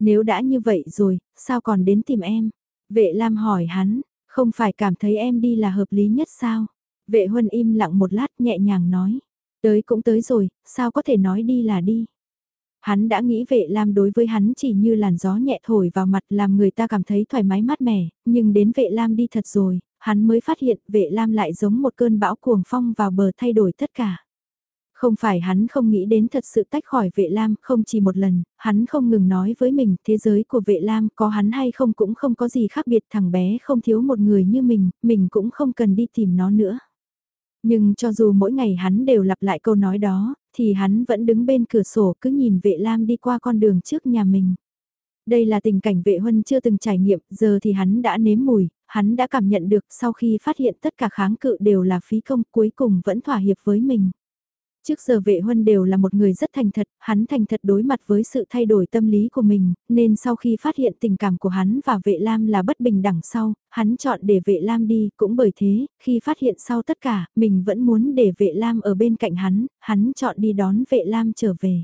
A: Nếu đã như vậy rồi, sao còn đến tìm em? Vệ Lam hỏi hắn, không phải cảm thấy em đi là hợp lý nhất sao? Vệ Huân im lặng một lát nhẹ nhàng nói. Tới cũng tới rồi, sao có thể nói đi là đi? Hắn đã nghĩ vệ Lam đối với hắn chỉ như làn gió nhẹ thổi vào mặt làm người ta cảm thấy thoải mái mát mẻ, nhưng đến vệ Lam đi thật rồi, hắn mới phát hiện vệ Lam lại giống một cơn bão cuồng phong vào bờ thay đổi tất cả. Không phải hắn không nghĩ đến thật sự tách khỏi vệ lam, không chỉ một lần, hắn không ngừng nói với mình, thế giới của vệ lam có hắn hay không cũng không có gì khác biệt, thằng bé không thiếu một người như mình, mình cũng không cần đi tìm nó nữa. Nhưng cho dù mỗi ngày hắn đều lặp lại câu nói đó, thì hắn vẫn đứng bên cửa sổ cứ nhìn vệ lam đi qua con đường trước nhà mình. Đây là tình cảnh vệ huân chưa từng trải nghiệm, giờ thì hắn đã nếm mùi, hắn đã cảm nhận được sau khi phát hiện tất cả kháng cự đều là phí công cuối cùng vẫn thỏa hiệp với mình. Trước giờ vệ huân đều là một người rất thành thật, hắn thành thật đối mặt với sự thay đổi tâm lý của mình, nên sau khi phát hiện tình cảm của hắn và vệ lam là bất bình đẳng sau, hắn chọn để vệ lam đi, cũng bởi thế, khi phát hiện sau tất cả, mình vẫn muốn để vệ lam ở bên cạnh hắn, hắn chọn đi đón vệ lam trở về.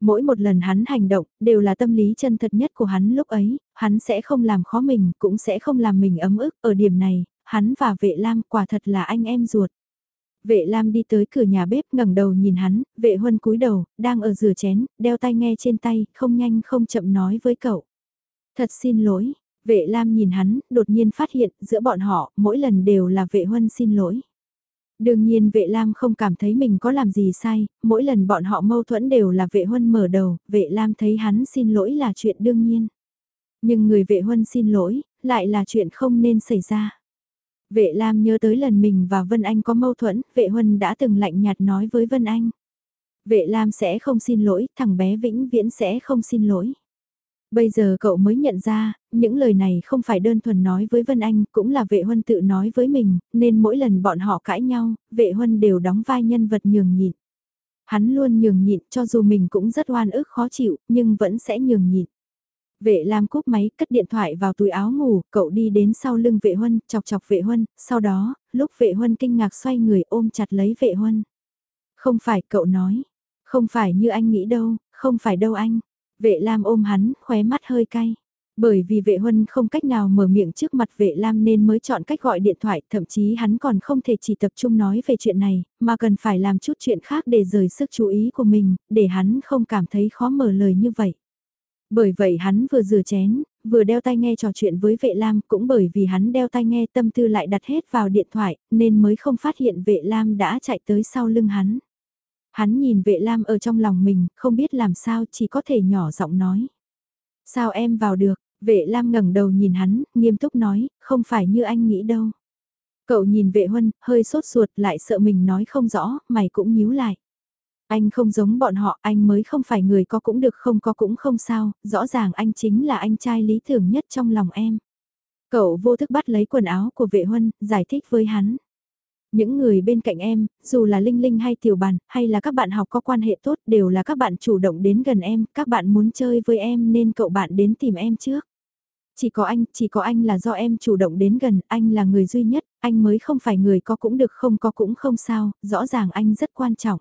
A: Mỗi một lần hắn hành động, đều là tâm lý chân thật nhất của hắn lúc ấy, hắn sẽ không làm khó mình, cũng sẽ không làm mình ấm ức, ở điểm này, hắn và vệ lam quả thật là anh em ruột. Vệ Lam đi tới cửa nhà bếp ngẩng đầu nhìn hắn, vệ huân cúi đầu, đang ở rửa chén, đeo tay nghe trên tay, không nhanh không chậm nói với cậu. Thật xin lỗi, vệ Lam nhìn hắn, đột nhiên phát hiện giữa bọn họ, mỗi lần đều là vệ huân xin lỗi. Đương nhiên vệ Lam không cảm thấy mình có làm gì sai, mỗi lần bọn họ mâu thuẫn đều là vệ huân mở đầu, vệ Lam thấy hắn xin lỗi là chuyện đương nhiên. Nhưng người vệ huân xin lỗi, lại là chuyện không nên xảy ra. Vệ Lam nhớ tới lần mình và Vân Anh có mâu thuẫn, vệ Huân đã từng lạnh nhạt nói với Vân Anh. Vệ Lam sẽ không xin lỗi, thằng bé vĩnh viễn sẽ không xin lỗi. Bây giờ cậu mới nhận ra, những lời này không phải đơn thuần nói với Vân Anh, cũng là vệ Huân tự nói với mình, nên mỗi lần bọn họ cãi nhau, vệ Huân đều đóng vai nhân vật nhường nhịn. Hắn luôn nhường nhịn cho dù mình cũng rất oan ức khó chịu, nhưng vẫn sẽ nhường nhịn. Vệ Lam cúp máy, cất điện thoại vào túi áo ngủ, cậu đi đến sau lưng vệ huân, chọc chọc vệ huân, sau đó, lúc vệ huân kinh ngạc xoay người ôm chặt lấy vệ huân. Không phải cậu nói, không phải như anh nghĩ đâu, không phải đâu anh. Vệ Lam ôm hắn, khóe mắt hơi cay. Bởi vì vệ huân không cách nào mở miệng trước mặt vệ Lam nên mới chọn cách gọi điện thoại, thậm chí hắn còn không thể chỉ tập trung nói về chuyện này, mà cần phải làm chút chuyện khác để rời sức chú ý của mình, để hắn không cảm thấy khó mở lời như vậy. Bởi vậy hắn vừa rửa chén, vừa đeo tai nghe trò chuyện với vệ lam cũng bởi vì hắn đeo tai nghe tâm tư lại đặt hết vào điện thoại nên mới không phát hiện vệ lam đã chạy tới sau lưng hắn. Hắn nhìn vệ lam ở trong lòng mình, không biết làm sao chỉ có thể nhỏ giọng nói. Sao em vào được, vệ lam ngẩng đầu nhìn hắn, nghiêm túc nói, không phải như anh nghĩ đâu. Cậu nhìn vệ huân, hơi sốt ruột lại sợ mình nói không rõ, mày cũng nhíu lại. Anh không giống bọn họ, anh mới không phải người có cũng được không có cũng không sao, rõ ràng anh chính là anh trai lý tưởng nhất trong lòng em. Cậu vô thức bắt lấy quần áo của vệ huân, giải thích với hắn. Những người bên cạnh em, dù là Linh Linh hay Tiểu Bàn, hay là các bạn học có quan hệ tốt đều là các bạn chủ động đến gần em, các bạn muốn chơi với em nên cậu bạn đến tìm em trước. Chỉ có anh, chỉ có anh là do em chủ động đến gần, anh là người duy nhất, anh mới không phải người có cũng được không có cũng không sao, rõ ràng anh rất quan trọng.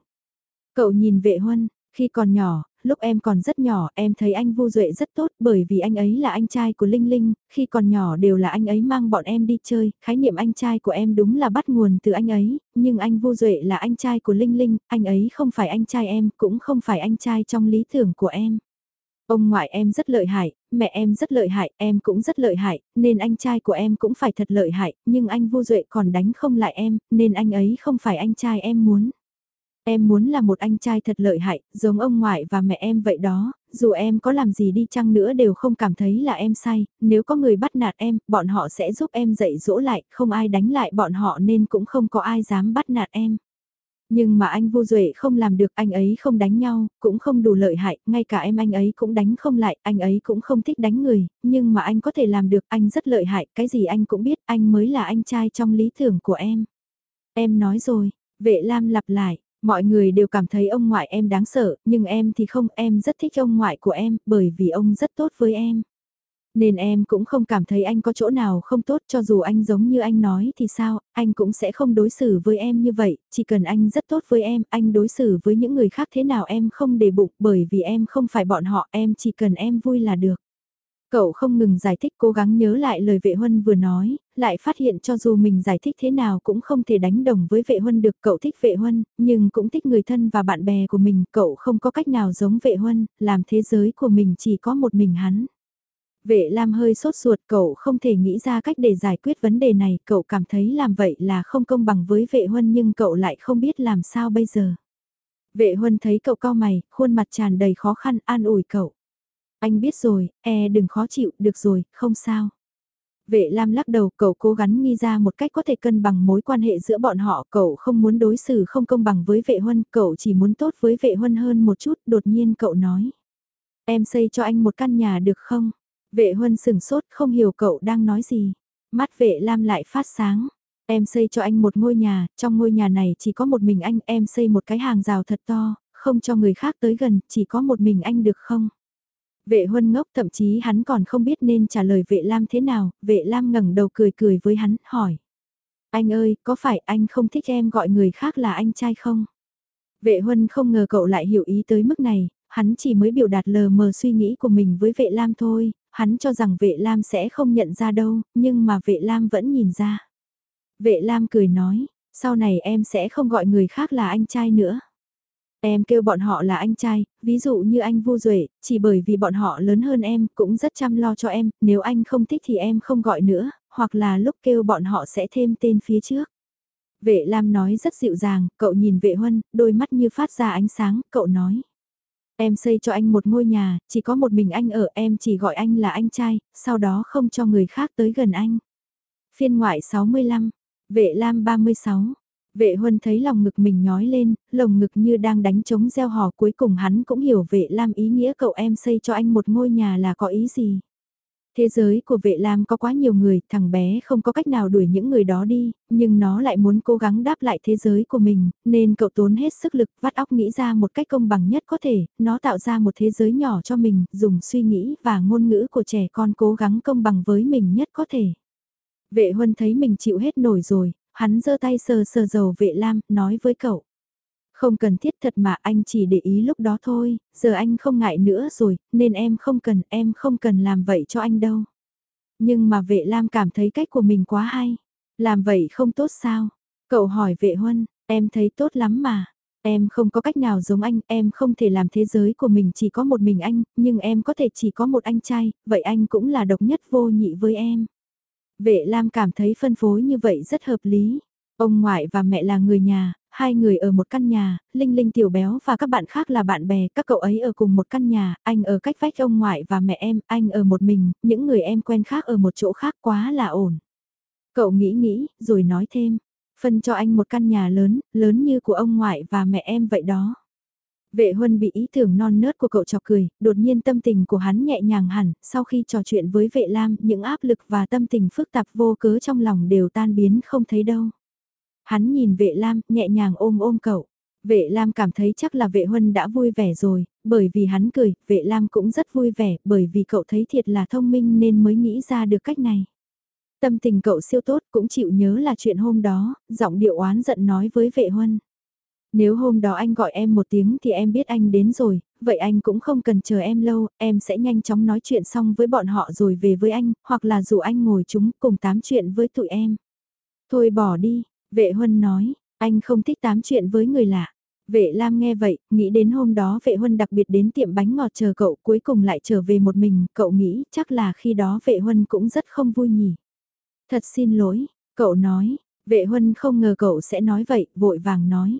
A: Cậu nhìn vệ huân, khi còn nhỏ, lúc em còn rất nhỏ em thấy anh Vu Duệ rất tốt bởi vì anh ấy là anh trai của Linh Linh, khi còn nhỏ đều là anh ấy mang bọn em đi chơi, khái niệm anh trai của em đúng là bắt nguồn từ anh ấy, nhưng anh Vu Duệ là anh trai của Linh Linh, anh ấy không phải anh trai em, cũng không phải anh trai trong lý tưởng của em. Ông ngoại em rất lợi hại, mẹ em rất lợi hại, em cũng rất lợi hại, nên anh trai của em cũng phải thật lợi hại, nhưng anh Vu Duệ còn đánh không lại em, nên anh ấy không phải anh trai em muốn. Em muốn là một anh trai thật lợi hại, giống ông ngoại và mẹ em vậy đó, dù em có làm gì đi chăng nữa đều không cảm thấy là em sai, nếu có người bắt nạt em, bọn họ sẽ giúp em dạy dỗ lại, không ai đánh lại bọn họ nên cũng không có ai dám bắt nạt em. Nhưng mà anh vô duệ không làm được, anh ấy không đánh nhau, cũng không đủ lợi hại, ngay cả em anh ấy cũng đánh không lại, anh ấy cũng không thích đánh người, nhưng mà anh có thể làm được, anh rất lợi hại, cái gì anh cũng biết, anh mới là anh trai trong lý tưởng của em. Em nói rồi, vệ lam lặp lại, Mọi người đều cảm thấy ông ngoại em đáng sợ, nhưng em thì không, em rất thích ông ngoại của em, bởi vì ông rất tốt với em. Nên em cũng không cảm thấy anh có chỗ nào không tốt cho dù anh giống như anh nói thì sao, anh cũng sẽ không đối xử với em như vậy, chỉ cần anh rất tốt với em, anh đối xử với những người khác thế nào em không để bụng bởi vì em không phải bọn họ, em chỉ cần em vui là được. Cậu không ngừng giải thích cố gắng nhớ lại lời vệ huân vừa nói, lại phát hiện cho dù mình giải thích thế nào cũng không thể đánh đồng với vệ huân được cậu thích vệ huân, nhưng cũng thích người thân và bạn bè của mình, cậu không có cách nào giống vệ huân, làm thế giới của mình chỉ có một mình hắn. Vệ Lam hơi sốt ruột cậu không thể nghĩ ra cách để giải quyết vấn đề này, cậu cảm thấy làm vậy là không công bằng với vệ huân nhưng cậu lại không biết làm sao bây giờ. Vệ huân thấy cậu cao mày, khuôn mặt tràn đầy khó khăn an ủi cậu. Anh biết rồi, e đừng khó chịu, được rồi, không sao. Vệ Lam lắc đầu, cậu cố gắng nghi ra một cách có thể cân bằng mối quan hệ giữa bọn họ, cậu không muốn đối xử không công bằng với vệ huân, cậu chỉ muốn tốt với vệ huân hơn một chút, đột nhiên cậu nói. Em xây cho anh một căn nhà được không? Vệ huân sửng sốt, không hiểu cậu đang nói gì. Mắt vệ Lam lại phát sáng. Em xây cho anh một ngôi nhà, trong ngôi nhà này chỉ có một mình anh, em xây một cái hàng rào thật to, không cho người khác tới gần, chỉ có một mình anh được không? Vệ huân ngốc thậm chí hắn còn không biết nên trả lời vệ lam thế nào, vệ lam ngẩng đầu cười cười với hắn, hỏi. Anh ơi, có phải anh không thích em gọi người khác là anh trai không? Vệ huân không ngờ cậu lại hiểu ý tới mức này, hắn chỉ mới biểu đạt lờ mờ suy nghĩ của mình với vệ lam thôi, hắn cho rằng vệ lam sẽ không nhận ra đâu, nhưng mà vệ lam vẫn nhìn ra. Vệ lam cười nói, sau này em sẽ không gọi người khác là anh trai nữa. Em kêu bọn họ là anh trai, ví dụ như anh Vu Duệ, chỉ bởi vì bọn họ lớn hơn em, cũng rất chăm lo cho em, nếu anh không thích thì em không gọi nữa, hoặc là lúc kêu bọn họ sẽ thêm tên phía trước. Vệ Lam nói rất dịu dàng, cậu nhìn vệ huân, đôi mắt như phát ra ánh sáng, cậu nói. Em xây cho anh một ngôi nhà, chỉ có một mình anh ở, em chỉ gọi anh là anh trai, sau đó không cho người khác tới gần anh. Phiên ngoại 65, vệ Lam 36, Vệ huân thấy lòng ngực mình nhói lên, lồng ngực như đang đánh trống gieo hò cuối cùng hắn cũng hiểu vệ lam ý nghĩa cậu em xây cho anh một ngôi nhà là có ý gì. Thế giới của vệ lam có quá nhiều người, thằng bé không có cách nào đuổi những người đó đi, nhưng nó lại muốn cố gắng đáp lại thế giới của mình, nên cậu tốn hết sức lực vắt óc nghĩ ra một cách công bằng nhất có thể, nó tạo ra một thế giới nhỏ cho mình, dùng suy nghĩ và ngôn ngữ của trẻ con cố gắng công bằng với mình nhất có thể. Vệ huân thấy mình chịu hết nổi rồi, Hắn giơ tay sờ sờ dầu vệ lam, nói với cậu. Không cần thiết thật mà anh chỉ để ý lúc đó thôi, giờ anh không ngại nữa rồi, nên em không cần, em không cần làm vậy cho anh đâu. Nhưng mà vệ lam cảm thấy cách của mình quá hay. Làm vậy không tốt sao? Cậu hỏi vệ huân, em thấy tốt lắm mà. Em không có cách nào giống anh, em không thể làm thế giới của mình chỉ có một mình anh, nhưng em có thể chỉ có một anh trai, vậy anh cũng là độc nhất vô nhị với em. Vệ Lam cảm thấy phân phối như vậy rất hợp lý. Ông ngoại và mẹ là người nhà, hai người ở một căn nhà, Linh Linh tiểu béo và các bạn khác là bạn bè, các cậu ấy ở cùng một căn nhà, anh ở cách vách ông ngoại và mẹ em, anh ở một mình, những người em quen khác ở một chỗ khác quá là ổn. Cậu nghĩ nghĩ, rồi nói thêm, phân cho anh một căn nhà lớn, lớn như của ông ngoại và mẹ em vậy đó. Vệ huân bị ý tưởng non nớt của cậu chọc cười, đột nhiên tâm tình của hắn nhẹ nhàng hẳn, sau khi trò chuyện với vệ lam, những áp lực và tâm tình phức tạp vô cớ trong lòng đều tan biến không thấy đâu. Hắn nhìn vệ lam, nhẹ nhàng ôm ôm cậu. Vệ Lam cảm thấy chắc là vệ huân đã vui vẻ rồi, bởi vì hắn cười, vệ Lam cũng rất vui vẻ, bởi vì cậu thấy thiệt là thông minh nên mới nghĩ ra được cách này. Tâm tình cậu siêu tốt cũng chịu nhớ là chuyện hôm đó, giọng điệu oán giận nói với vệ huân. Nếu hôm đó anh gọi em một tiếng thì em biết anh đến rồi, vậy anh cũng không cần chờ em lâu, em sẽ nhanh chóng nói chuyện xong với bọn họ rồi về với anh, hoặc là dù anh ngồi chúng cùng tám chuyện với tụi em. Thôi bỏ đi, vệ huân nói, anh không thích tám chuyện với người lạ. Vệ Lam nghe vậy, nghĩ đến hôm đó vệ huân đặc biệt đến tiệm bánh ngọt chờ cậu cuối cùng lại trở về một mình, cậu nghĩ chắc là khi đó vệ huân cũng rất không vui nhỉ. Thật xin lỗi, cậu nói, vệ huân không ngờ cậu sẽ nói vậy, vội vàng nói.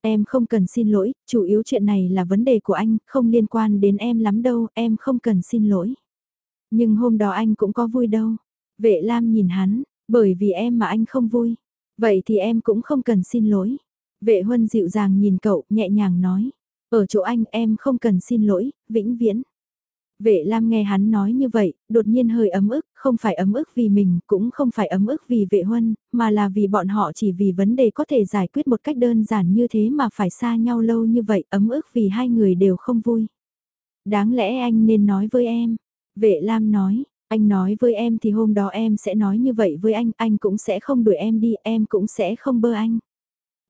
A: Em không cần xin lỗi, chủ yếu chuyện này là vấn đề của anh, không liên quan đến em lắm đâu, em không cần xin lỗi. Nhưng hôm đó anh cũng có vui đâu. Vệ Lam nhìn hắn, bởi vì em mà anh không vui. Vậy thì em cũng không cần xin lỗi. Vệ huân dịu dàng nhìn cậu, nhẹ nhàng nói. Ở chỗ anh em không cần xin lỗi, vĩnh viễn. Vệ Lam nghe hắn nói như vậy, đột nhiên hơi ấm ức, không phải ấm ức vì mình, cũng không phải ấm ức vì vệ huân, mà là vì bọn họ chỉ vì vấn đề có thể giải quyết một cách đơn giản như thế mà phải xa nhau lâu như vậy, ấm ức vì hai người đều không vui. Đáng lẽ anh nên nói với em. Vệ Lam nói, anh nói với em thì hôm đó em sẽ nói như vậy với anh, anh cũng sẽ không đuổi em đi, em cũng sẽ không bơ anh.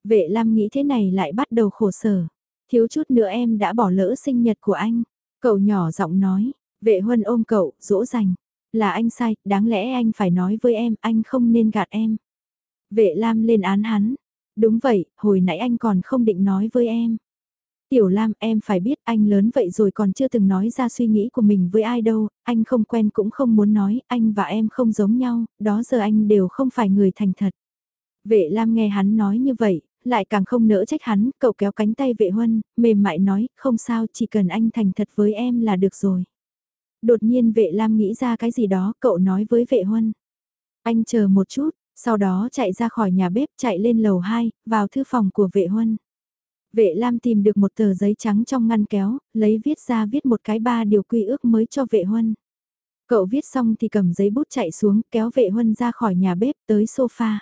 A: Vệ Lam nghĩ thế này lại bắt đầu khổ sở. Thiếu chút nữa em đã bỏ lỡ sinh nhật của anh. Cậu nhỏ giọng nói, vệ huân ôm cậu, dỗ dành. Là anh sai, đáng lẽ anh phải nói với em, anh không nên gạt em. Vệ Lam lên án hắn. Đúng vậy, hồi nãy anh còn không định nói với em. Tiểu Lam em phải biết anh lớn vậy rồi còn chưa từng nói ra suy nghĩ của mình với ai đâu, anh không quen cũng không muốn nói, anh và em không giống nhau, đó giờ anh đều không phải người thành thật. Vệ Lam nghe hắn nói như vậy, lại càng không nỡ trách hắn, cậu kéo cánh tay vệ huân, mềm mại nói, không sao, chỉ cần anh thành thật với em là được rồi. Đột nhiên vệ Lam nghĩ ra cái gì đó, cậu nói với vệ huân. Anh chờ một chút, sau đó chạy ra khỏi nhà bếp chạy lên lầu 2, vào thư phòng của vệ huân. Vệ Lam tìm được một tờ giấy trắng trong ngăn kéo, lấy viết ra viết một cái ba điều quy ước mới cho vệ huân. Cậu viết xong thì cầm giấy bút chạy xuống kéo vệ huân ra khỏi nhà bếp tới sofa.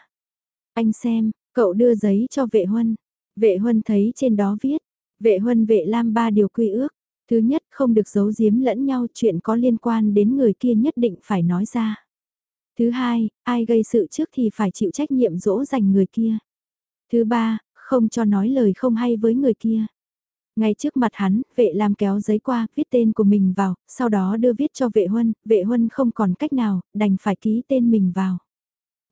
A: Anh xem, Cậu đưa giấy cho vệ huân. Vệ huân thấy trên đó viết, vệ huân vệ lam ba điều quy ước. Thứ nhất không được giấu giếm lẫn nhau chuyện có liên quan đến người kia nhất định phải nói ra. Thứ hai, ai gây sự trước thì phải chịu trách nhiệm dỗ dành người kia. Thứ ba, không cho nói lời không hay với người kia. Ngay trước mặt hắn, vệ lam kéo giấy qua, viết tên của mình vào, sau đó đưa viết cho vệ huân, vệ huân không còn cách nào, đành phải ký tên mình vào.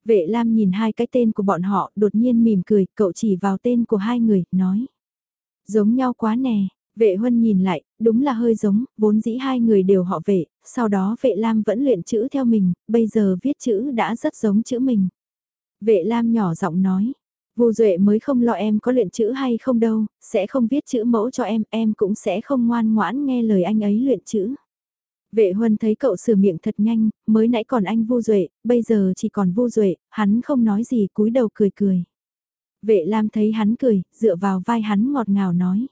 A: Vệ Lam nhìn hai cái tên của bọn họ, đột nhiên mỉm cười, cậu chỉ vào tên của hai người, nói. Giống nhau quá nè, vệ huân nhìn lại, đúng là hơi giống, vốn dĩ hai người đều họ vệ, sau đó vệ Lam vẫn luyện chữ theo mình, bây giờ viết chữ đã rất giống chữ mình. Vệ Lam nhỏ giọng nói, Vu Duệ mới không lo em có luyện chữ hay không đâu, sẽ không viết chữ mẫu cho em, em cũng sẽ không ngoan ngoãn nghe lời anh ấy luyện chữ. Vệ huân thấy cậu sửa miệng thật nhanh, mới nãy còn anh vô duệ, bây giờ chỉ còn vô duệ, hắn không nói gì cúi đầu cười cười. Vệ Lam thấy hắn cười, dựa vào vai hắn ngọt ngào nói.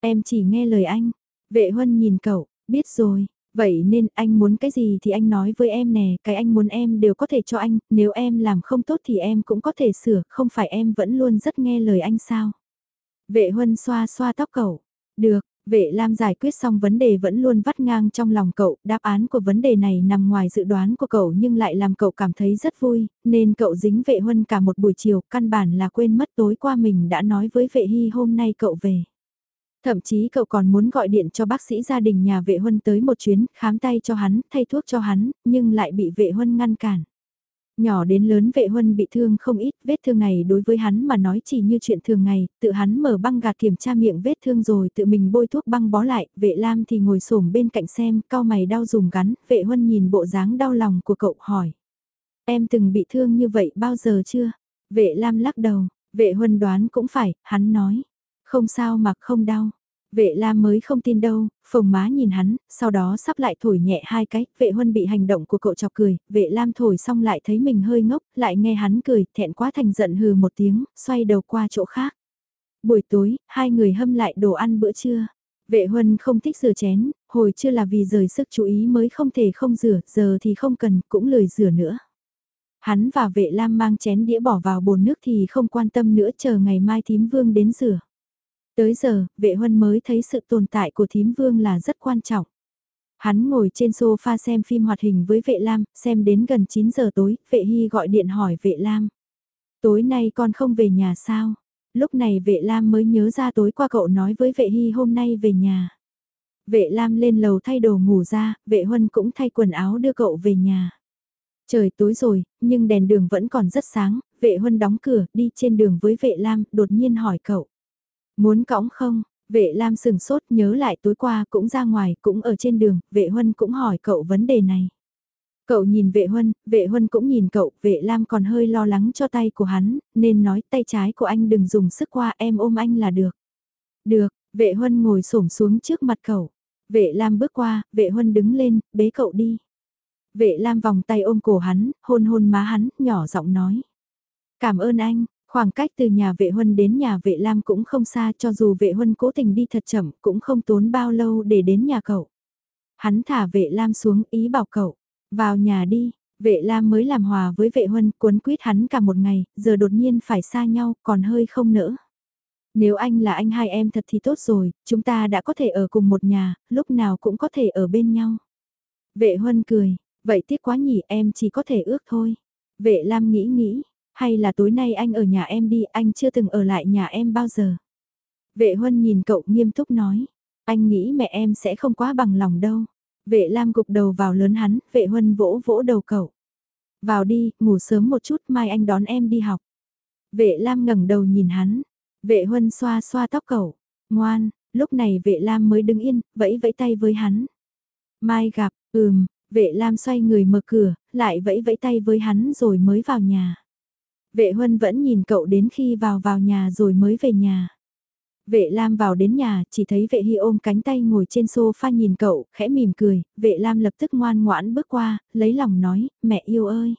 A: Em chỉ nghe lời anh. Vệ huân nhìn cậu, biết rồi, vậy nên anh muốn cái gì thì anh nói với em nè, cái anh muốn em đều có thể cho anh, nếu em làm không tốt thì em cũng có thể sửa, không phải em vẫn luôn rất nghe lời anh sao. Vệ huân xoa xoa tóc cậu, được, Vệ Lam giải quyết xong vấn đề vẫn luôn vắt ngang trong lòng cậu, đáp án của vấn đề này nằm ngoài dự đoán của cậu nhưng lại làm cậu cảm thấy rất vui, nên cậu dính vệ huân cả một buổi chiều, căn bản là quên mất tối qua mình đã nói với vệ hy hôm nay cậu về. Thậm chí cậu còn muốn gọi điện cho bác sĩ gia đình nhà vệ huân tới một chuyến, khám tay cho hắn, thay thuốc cho hắn, nhưng lại bị vệ huân ngăn cản. Nhỏ đến lớn vệ huân bị thương không ít, vết thương này đối với hắn mà nói chỉ như chuyện thường ngày, tự hắn mở băng gạt kiểm tra miệng vết thương rồi tự mình bôi thuốc băng bó lại, vệ lam thì ngồi xổm bên cạnh xem, cao mày đau dùng gắn, vệ huân nhìn bộ dáng đau lòng của cậu hỏi. Em từng bị thương như vậy bao giờ chưa? Vệ lam lắc đầu, vệ huân đoán cũng phải, hắn nói. Không sao mà không đau. Vệ Lam mới không tin đâu, phồng má nhìn hắn, sau đó sắp lại thổi nhẹ hai cái, vệ huân bị hành động của cậu chọc cười, vệ Lam thổi xong lại thấy mình hơi ngốc, lại nghe hắn cười, thẹn quá thành giận hừ một tiếng, xoay đầu qua chỗ khác. Buổi tối, hai người hâm lại đồ ăn bữa trưa. Vệ huân không thích rửa chén, hồi chưa là vì rời sức chú ý mới không thể không rửa, giờ thì không cần, cũng lười rửa nữa. Hắn và vệ lam mang chén đĩa bỏ vào bồn nước thì không quan tâm nữa chờ ngày mai thím vương đến rửa. Tới giờ, vệ huân mới thấy sự tồn tại của thím vương là rất quan trọng. Hắn ngồi trên sofa xem phim hoạt hình với vệ lam, xem đến gần 9 giờ tối, vệ hy gọi điện hỏi vệ lam. Tối nay con không về nhà sao? Lúc này vệ lam mới nhớ ra tối qua cậu nói với vệ hy hôm nay về nhà. Vệ lam lên lầu thay đồ ngủ ra, vệ huân cũng thay quần áo đưa cậu về nhà. Trời tối rồi, nhưng đèn đường vẫn còn rất sáng, vệ huân đóng cửa, đi trên đường với vệ lam, đột nhiên hỏi cậu. Muốn cõng không? Vệ lam sừng sốt nhớ lại tối qua cũng ra ngoài, cũng ở trên đường, vệ huân cũng hỏi cậu vấn đề này. Cậu nhìn vệ huân, vệ huân cũng nhìn cậu, vệ lam còn hơi lo lắng cho tay của hắn, nên nói tay trái của anh đừng dùng sức qua em ôm anh là được. Được, vệ huân ngồi xổm xuống trước mặt cậu. Vệ lam bước qua, vệ huân đứng lên, bế cậu đi. Vệ lam vòng tay ôm cổ hắn, hôn hôn má hắn, nhỏ giọng nói. Cảm ơn anh, khoảng cách từ nhà vệ huân đến nhà vệ lam cũng không xa cho dù vệ huân cố tình đi thật chậm cũng không tốn bao lâu để đến nhà cậu. Hắn thả vệ lam xuống ý bảo cậu, vào nhà đi, vệ lam mới làm hòa với vệ huân cuốn quýt hắn cả một ngày, giờ đột nhiên phải xa nhau còn hơi không nỡ. Nếu anh là anh hai em thật thì tốt rồi, chúng ta đã có thể ở cùng một nhà, lúc nào cũng có thể ở bên nhau. Vệ huân cười, vậy tiếc quá nhỉ em chỉ có thể ước thôi. Vệ Lam nghĩ nghĩ, hay là tối nay anh ở nhà em đi, anh chưa từng ở lại nhà em bao giờ. Vệ huân nhìn cậu nghiêm túc nói, anh nghĩ mẹ em sẽ không quá bằng lòng đâu. Vệ Lam gục đầu vào lớn hắn, vệ huân vỗ vỗ đầu cậu. Vào đi, ngủ sớm một chút, mai anh đón em đi học. Vệ Lam ngẩng đầu nhìn hắn, vệ huân xoa xoa tóc cậu, ngoan, lúc này vệ Lam mới đứng yên, vẫy vẫy tay với hắn. Mai gặp, ừm, vệ Lam xoay người mở cửa, lại vẫy vẫy tay với hắn rồi mới vào nhà. Vệ huân vẫn nhìn cậu đến khi vào vào nhà rồi mới về nhà. Vệ Lam vào đến nhà, chỉ thấy vệ Hy ôm cánh tay ngồi trên sofa nhìn cậu, khẽ mỉm cười, vệ Lam lập tức ngoan ngoãn bước qua, lấy lòng nói, mẹ yêu ơi.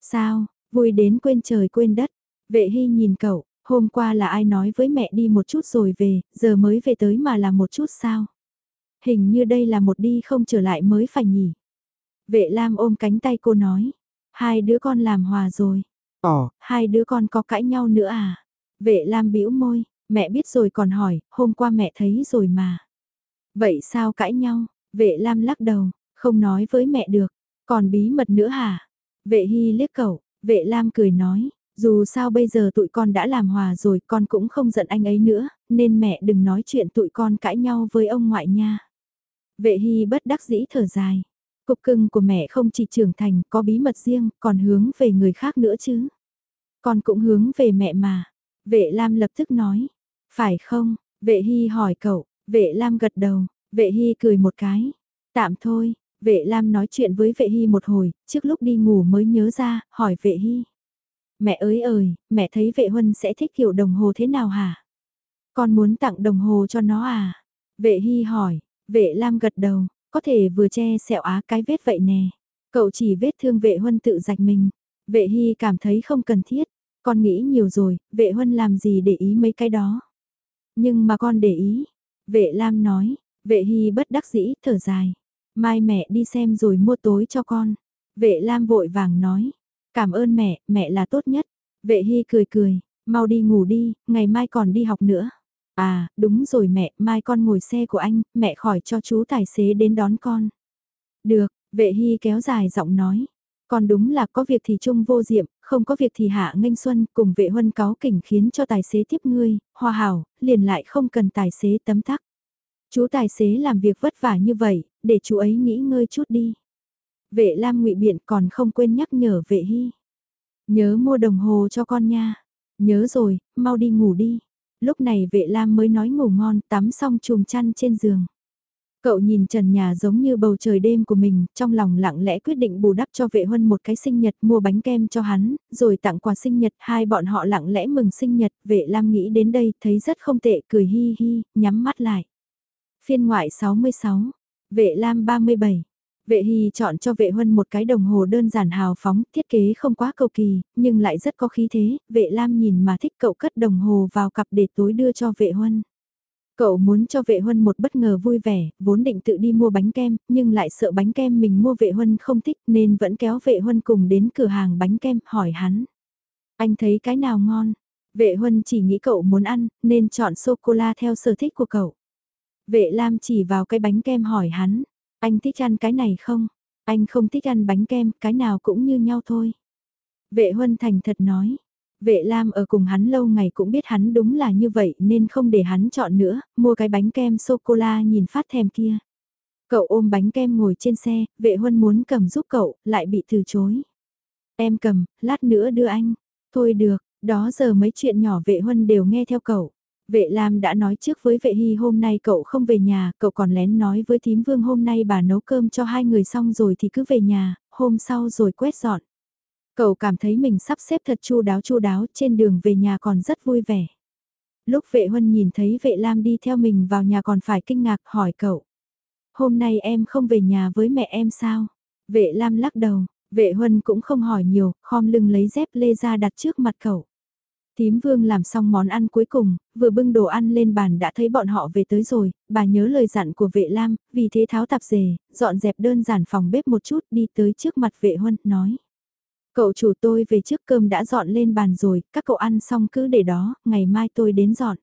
A: Sao, vui đến quên trời quên đất. Vệ Hy nhìn cậu, hôm qua là ai nói với mẹ đi một chút rồi về, giờ mới về tới mà là một chút sao. Hình như đây là một đi không trở lại mới phải nhỉ. Vệ Lam ôm cánh tay cô nói, hai đứa con làm hòa rồi. Ồ, hai đứa con có cãi nhau nữa à? Vệ Lam bĩu môi, Mẹ biết rồi còn hỏi, hôm qua mẹ thấy rồi mà. Vậy sao cãi nhau? Vệ Lam lắc đầu, không nói với mẹ được. Còn bí mật nữa hả? Vệ Hy liếc cậu, vệ Lam cười nói, dù sao bây giờ tụi con đã làm hòa rồi con cũng không giận anh ấy nữa, nên mẹ đừng nói chuyện tụi con cãi nhau với ông ngoại nha. Vệ Hy bất đắc dĩ thở dài. Cục cưng của mẹ không chỉ trưởng thành có bí mật riêng, còn hướng về người khác nữa chứ. Con cũng hướng về mẹ mà. Vệ Lam lập tức nói, phải không? Vệ Hy hỏi cậu, vệ Lam gật đầu, vệ Hy cười một cái. Tạm thôi, vệ Lam nói chuyện với vệ Hy một hồi, trước lúc đi ngủ mới nhớ ra, hỏi vệ Hy. Mẹ ơi ơi, mẹ thấy vệ Huân sẽ thích kiểu đồng hồ thế nào hả? Con muốn tặng đồng hồ cho nó à? Vệ Hy hỏi, vệ Lam gật đầu, có thể vừa che sẹo á cái vết vậy nè. Cậu chỉ vết thương vệ Huân tự rạch mình. Vệ Hy cảm thấy không cần thiết. Con nghĩ nhiều rồi, vệ Huân làm gì để ý mấy cái đó. Nhưng mà con để ý. Vệ Lam nói, vệ Hy bất đắc dĩ, thở dài. Mai mẹ đi xem rồi mua tối cho con. Vệ Lam vội vàng nói, cảm ơn mẹ, mẹ là tốt nhất. Vệ Hy cười cười, mau đi ngủ đi, ngày mai còn đi học nữa. À, đúng rồi mẹ, mai con ngồi xe của anh, mẹ khỏi cho chú tài xế đến đón con. Được, vệ Hy kéo dài giọng nói. Còn đúng là có việc thì chung vô diệm, không có việc thì hạ nghênh xuân cùng vệ huân cáo kỉnh khiến cho tài xế tiếp ngươi, hoa hảo, liền lại không cần tài xế tấm tắc. Chú tài xế làm việc vất vả như vậy, để chú ấy nghỉ ngơi chút đi. Vệ Lam ngụy biện còn không quên nhắc nhở vệ hy. Nhớ mua đồng hồ cho con nha. Nhớ rồi, mau đi ngủ đi. Lúc này vệ Lam mới nói ngủ ngon tắm xong chùm chăn trên giường. Cậu nhìn trần nhà giống như bầu trời đêm của mình, trong lòng lặng lẽ quyết định bù đắp cho vệ huân một cái sinh nhật mua bánh kem cho hắn, rồi tặng quà sinh nhật, hai bọn họ lặng lẽ mừng sinh nhật, vệ lam nghĩ đến đây, thấy rất không tệ, cười hi hi, nhắm mắt lại. Phiên ngoại 66, vệ lam 37. Vệ Hy chọn cho vệ huân một cái đồng hồ đơn giản hào phóng, thiết kế không quá cầu kỳ, nhưng lại rất có khí thế, vệ lam nhìn mà thích cậu cất đồng hồ vào cặp để tối đưa cho vệ huân. Cậu muốn cho vệ huân một bất ngờ vui vẻ, vốn định tự đi mua bánh kem, nhưng lại sợ bánh kem mình mua vệ huân không thích nên vẫn kéo vệ huân cùng đến cửa hàng bánh kem hỏi hắn. Anh thấy cái nào ngon? Vệ huân chỉ nghĩ cậu muốn ăn, nên chọn sô-cô-la theo sở thích của cậu. Vệ Lam chỉ vào cái bánh kem hỏi hắn, anh thích ăn cái này không? Anh không thích ăn bánh kem, cái nào cũng như nhau thôi. Vệ huân thành thật nói, Vệ Lam ở cùng hắn lâu ngày cũng biết hắn đúng là như vậy nên không để hắn chọn nữa, mua cái bánh kem sô-cô-la nhìn phát thèm kia. Cậu ôm bánh kem ngồi trên xe, vệ huân muốn cầm giúp cậu, lại bị từ chối. Em cầm, lát nữa đưa anh. Thôi được, đó giờ mấy chuyện nhỏ vệ huân đều nghe theo cậu. Vệ Lam đã nói trước với vệ hy hôm nay cậu không về nhà, cậu còn lén nói với thím vương hôm nay bà nấu cơm cho hai người xong rồi thì cứ về nhà, hôm sau rồi quét dọn. Cậu cảm thấy mình sắp xếp thật chu đáo chu đáo trên đường về nhà còn rất vui vẻ. Lúc vệ huân nhìn thấy vệ Lam đi theo mình vào nhà còn phải kinh ngạc hỏi cậu. Hôm nay em không về nhà với mẹ em sao? Vệ Lam lắc đầu, vệ huân cũng không hỏi nhiều, khom lưng lấy dép lê ra đặt trước mặt cậu. Tím vương làm xong món ăn cuối cùng, vừa bưng đồ ăn lên bàn đã thấy bọn họ về tới rồi, bà nhớ lời dặn của vệ lam, vì thế tháo tạp dề, dọn dẹp đơn giản phòng bếp một chút đi tới trước mặt vệ huân, nói. Cậu chủ tôi về trước cơm đã dọn lên bàn rồi, các cậu ăn xong cứ để đó, ngày mai tôi đến dọn.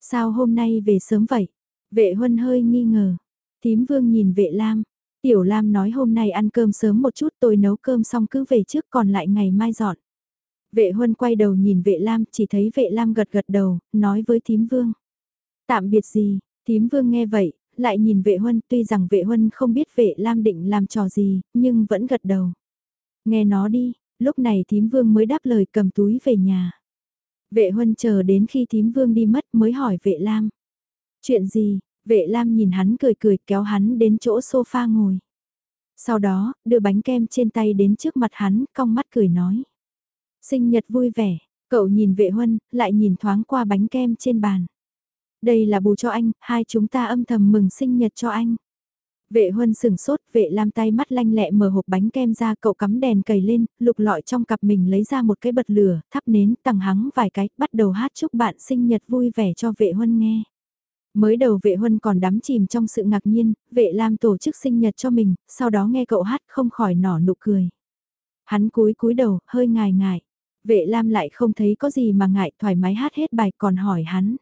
A: Sao hôm nay về sớm vậy? Vệ huân hơi nghi ngờ. Tím vương nhìn vệ lam. Tiểu lam nói hôm nay ăn cơm sớm một chút tôi nấu cơm xong cứ về trước còn lại ngày mai dọn. Vệ huân quay đầu nhìn vệ lam chỉ thấy vệ lam gật gật đầu, nói với Thím vương. Tạm biệt gì, Thím vương nghe vậy, lại nhìn vệ huân tuy rằng vệ huân không biết vệ lam định làm trò gì, nhưng vẫn gật đầu. Nghe nó đi, lúc này thím vương mới đáp lời cầm túi về nhà. Vệ huân chờ đến khi thím vương đi mất mới hỏi vệ lam. Chuyện gì, vệ lam nhìn hắn cười cười kéo hắn đến chỗ sofa ngồi. Sau đó, đưa bánh kem trên tay đến trước mặt hắn, cong mắt cười nói. Sinh nhật vui vẻ, cậu nhìn vệ huân, lại nhìn thoáng qua bánh kem trên bàn. Đây là bù cho anh, hai chúng ta âm thầm mừng sinh nhật cho anh. Vệ huân sừng sốt, vệ lam tay mắt lanh lẹ mở hộp bánh kem ra cậu cắm đèn cầy lên, lục lọi trong cặp mình lấy ra một cái bật lửa, thắp nến, tằng hắng vài cái, bắt đầu hát chúc bạn sinh nhật vui vẻ cho vệ huân nghe. Mới đầu vệ huân còn đắm chìm trong sự ngạc nhiên, vệ lam tổ chức sinh nhật cho mình, sau đó nghe cậu hát không khỏi nở nụ cười. Hắn cúi cúi đầu, hơi ngài ngại. Vệ lam lại không thấy có gì mà ngại thoải mái hát hết bài còn hỏi hắn.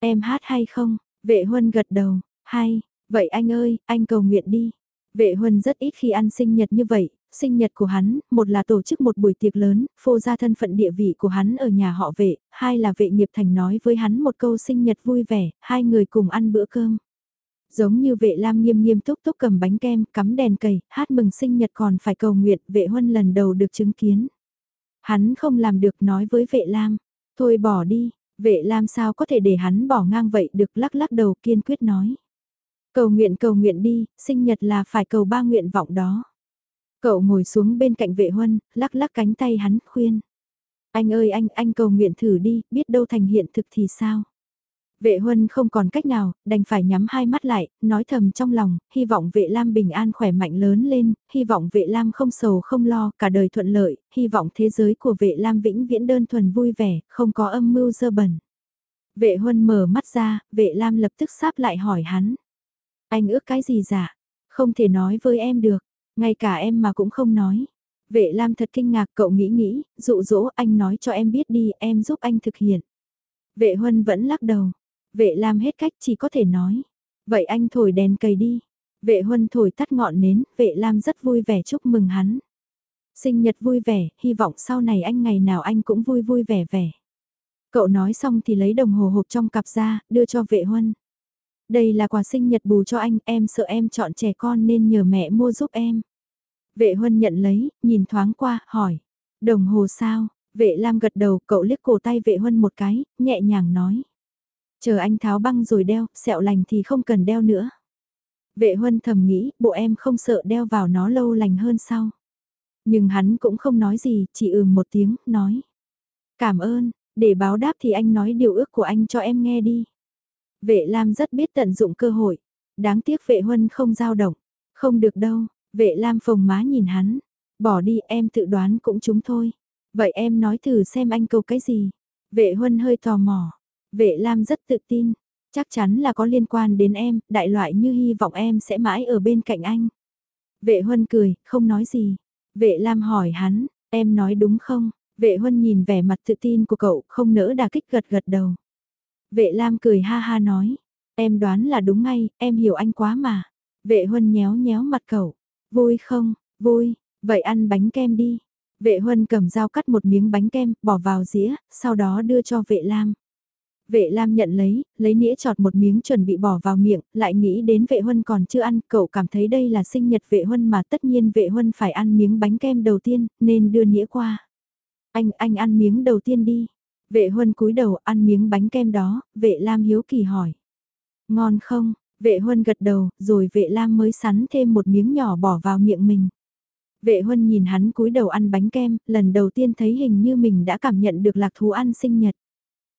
A: Em hát hay không? Vệ huân gật đầu, hay, Vậy anh ơi, anh cầu nguyện đi. Vệ huân rất ít khi ăn sinh nhật như vậy, sinh nhật của hắn, một là tổ chức một buổi tiệc lớn, phô ra thân phận địa vị của hắn ở nhà họ vệ, hai là vệ nghiệp thành nói với hắn một câu sinh nhật vui vẻ, hai người cùng ăn bữa cơm. Giống như vệ lam nghiêm nghiêm túc túc cầm bánh kem, cắm đèn cầy, hát mừng sinh nhật còn phải cầu nguyện, vệ huân lần đầu được chứng kiến. Hắn không làm được nói với vệ lam, thôi bỏ đi, vệ lam sao có thể để hắn bỏ ngang vậy được lắc lắc đầu kiên quyết nói. Cầu nguyện cầu nguyện đi, sinh nhật là phải cầu ba nguyện vọng đó. Cậu ngồi xuống bên cạnh vệ huân, lắc lắc cánh tay hắn, khuyên. Anh ơi anh, anh cầu nguyện thử đi, biết đâu thành hiện thực thì sao? Vệ huân không còn cách nào, đành phải nhắm hai mắt lại, nói thầm trong lòng, hy vọng vệ Lam bình an khỏe mạnh lớn lên, hy vọng vệ Lam không sầu không lo, cả đời thuận lợi, hy vọng thế giới của vệ Lam vĩnh viễn đơn thuần vui vẻ, không có âm mưu dơ bẩn. Vệ huân mở mắt ra, vệ Lam lập tức sáp lại hỏi hắn. Anh ước cái gì dạ? Không thể nói với em được, ngay cả em mà cũng không nói. Vệ Lam thật kinh ngạc cậu nghĩ nghĩ, dụ dỗ anh nói cho em biết đi, em giúp anh thực hiện. Vệ Huân vẫn lắc đầu. Vệ Lam hết cách chỉ có thể nói. Vậy anh thổi đèn cầy đi. Vệ Huân thổi tắt ngọn nến, vệ Lam rất vui vẻ chúc mừng hắn. Sinh nhật vui vẻ, hy vọng sau này anh ngày nào anh cũng vui vui vẻ vẻ. Cậu nói xong thì lấy đồng hồ hộp trong cặp ra, đưa cho vệ Huân. Đây là quà sinh nhật bù cho anh, em sợ em chọn trẻ con nên nhờ mẹ mua giúp em. Vệ huân nhận lấy, nhìn thoáng qua, hỏi. Đồng hồ sao? Vệ Lam gật đầu, cậu liếc cổ tay vệ huân một cái, nhẹ nhàng nói. Chờ anh tháo băng rồi đeo, sẹo lành thì không cần đeo nữa. Vệ huân thầm nghĩ, bộ em không sợ đeo vào nó lâu lành hơn sao? Nhưng hắn cũng không nói gì, chỉ ừm một tiếng, nói. Cảm ơn, để báo đáp thì anh nói điều ước của anh cho em nghe đi. Vệ Lam rất biết tận dụng cơ hội. Đáng tiếc vệ huân không dao động. Không được đâu, vệ Lam phồng má nhìn hắn. Bỏ đi em tự đoán cũng chúng thôi. Vậy em nói thử xem anh cầu cái gì. Vệ huân hơi tò mò. Vệ Lam rất tự tin. Chắc chắn là có liên quan đến em, đại loại như hy vọng em sẽ mãi ở bên cạnh anh. Vệ Huân cười, không nói gì. Vệ Lam hỏi hắn, em nói đúng không? Vệ Huân nhìn vẻ mặt tự tin của cậu, không nỡ đà kích gật gật đầu. Vệ Lam cười ha ha nói, em đoán là đúng ngay, em hiểu anh quá mà. Vệ Huân nhéo nhéo mặt cậu, vui không, vui, vậy ăn bánh kem đi. Vệ Huân cầm dao cắt một miếng bánh kem, bỏ vào dĩa, sau đó đưa cho vệ Lam. Vệ Lam nhận lấy, lấy nĩa chọt một miếng chuẩn bị bỏ vào miệng, lại nghĩ đến vệ huân còn chưa ăn, cậu cảm thấy đây là sinh nhật vệ huân mà tất nhiên vệ huân phải ăn miếng bánh kem đầu tiên, nên đưa nĩa qua. Anh, anh ăn miếng đầu tiên đi. Vệ huân cúi đầu ăn miếng bánh kem đó, vệ Lam hiếu kỳ hỏi. Ngon không? Vệ huân gật đầu, rồi vệ Lam mới sắn thêm một miếng nhỏ bỏ vào miệng mình. Vệ huân nhìn hắn cúi đầu ăn bánh kem, lần đầu tiên thấy hình như mình đã cảm nhận được lạc thú ăn sinh nhật.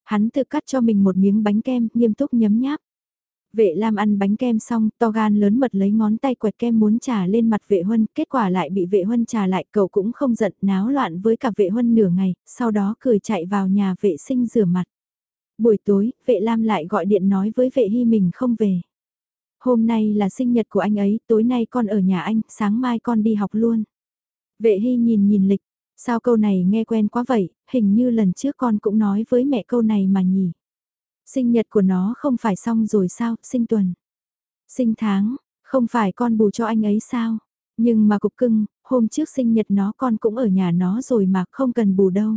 A: Hắn tự cắt cho mình một miếng bánh kem, nghiêm túc nhấm nháp. Vệ Lam ăn bánh kem xong, to gan lớn mật lấy ngón tay quẹt kem muốn trả lên mặt vệ huân, kết quả lại bị vệ huân trả lại, cậu cũng không giận, náo loạn với cả vệ huân nửa ngày, sau đó cười chạy vào nhà vệ sinh rửa mặt. Buổi tối, vệ Lam lại gọi điện nói với vệ hy mình không về. Hôm nay là sinh nhật của anh ấy, tối nay con ở nhà anh, sáng mai con đi học luôn. Vệ hy nhìn nhìn lịch, Sao câu này nghe quen quá vậy, hình như lần trước con cũng nói với mẹ câu này mà nhỉ. Sinh nhật của nó không phải xong rồi sao, sinh tuần. Sinh tháng, không phải con bù cho anh ấy sao. Nhưng mà cục cưng, hôm trước sinh nhật nó con cũng ở nhà nó rồi mà không cần bù đâu.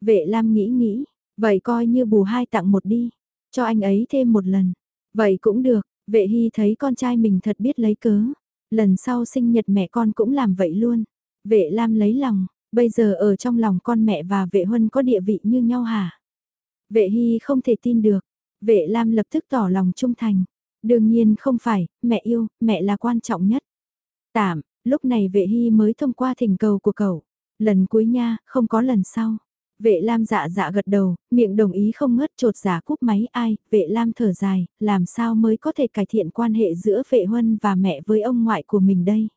A: Vệ Lam nghĩ nghĩ, vậy coi như bù hai tặng một đi, cho anh ấy thêm một lần. Vậy cũng được, vệ hy thấy con trai mình thật biết lấy cớ. Lần sau sinh nhật mẹ con cũng làm vậy luôn. Vệ Lam lấy lòng, Bây giờ ở trong lòng con mẹ và vệ huân có địa vị như nhau hả? Vệ hy không thể tin được. Vệ Lam lập tức tỏ lòng trung thành. Đương nhiên không phải, mẹ yêu, mẹ là quan trọng nhất. Tạm, lúc này vệ hy mới thông qua thỉnh cầu của cậu. Lần cuối nha, không có lần sau. Vệ Lam dạ dạ gật đầu, miệng đồng ý không ngớt trột giả cúp máy ai, vệ Lam thở dài, làm sao mới có thể cải thiện quan hệ giữa vệ huân và mẹ với ông ngoại của mình đây.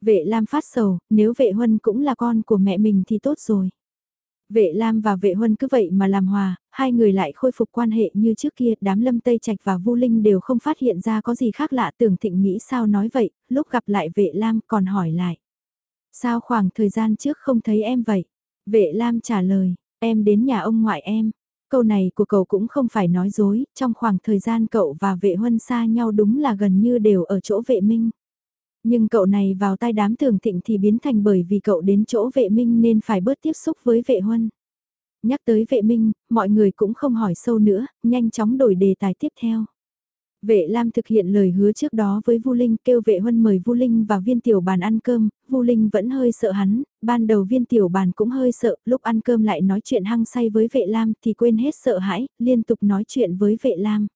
A: Vệ Lam phát sầu, nếu vệ huân cũng là con của mẹ mình thì tốt rồi. Vệ Lam và vệ huân cứ vậy mà làm hòa, hai người lại khôi phục quan hệ như trước kia, đám lâm Tây Trạch và Vu Linh đều không phát hiện ra có gì khác lạ tưởng thịnh nghĩ sao nói vậy, lúc gặp lại vệ Lam còn hỏi lại. Sao khoảng thời gian trước không thấy em vậy? Vệ Lam trả lời, em đến nhà ông ngoại em. Câu này của cậu cũng không phải nói dối, trong khoảng thời gian cậu và vệ huân xa nhau đúng là gần như đều ở chỗ vệ minh. Nhưng cậu này vào tay đám thường thịnh thì biến thành bởi vì cậu đến chỗ vệ minh nên phải bớt tiếp xúc với vệ huân. Nhắc tới vệ minh, mọi người cũng không hỏi sâu nữa, nhanh chóng đổi đề tài tiếp theo. Vệ Lam thực hiện lời hứa trước đó với Vu Linh kêu vệ huân mời Vu Linh và viên tiểu bàn ăn cơm, Vu Linh vẫn hơi sợ hắn, ban đầu viên tiểu bàn cũng hơi sợ, lúc ăn cơm lại nói chuyện hăng say với vệ Lam thì quên hết sợ hãi, liên tục nói chuyện với vệ Lam.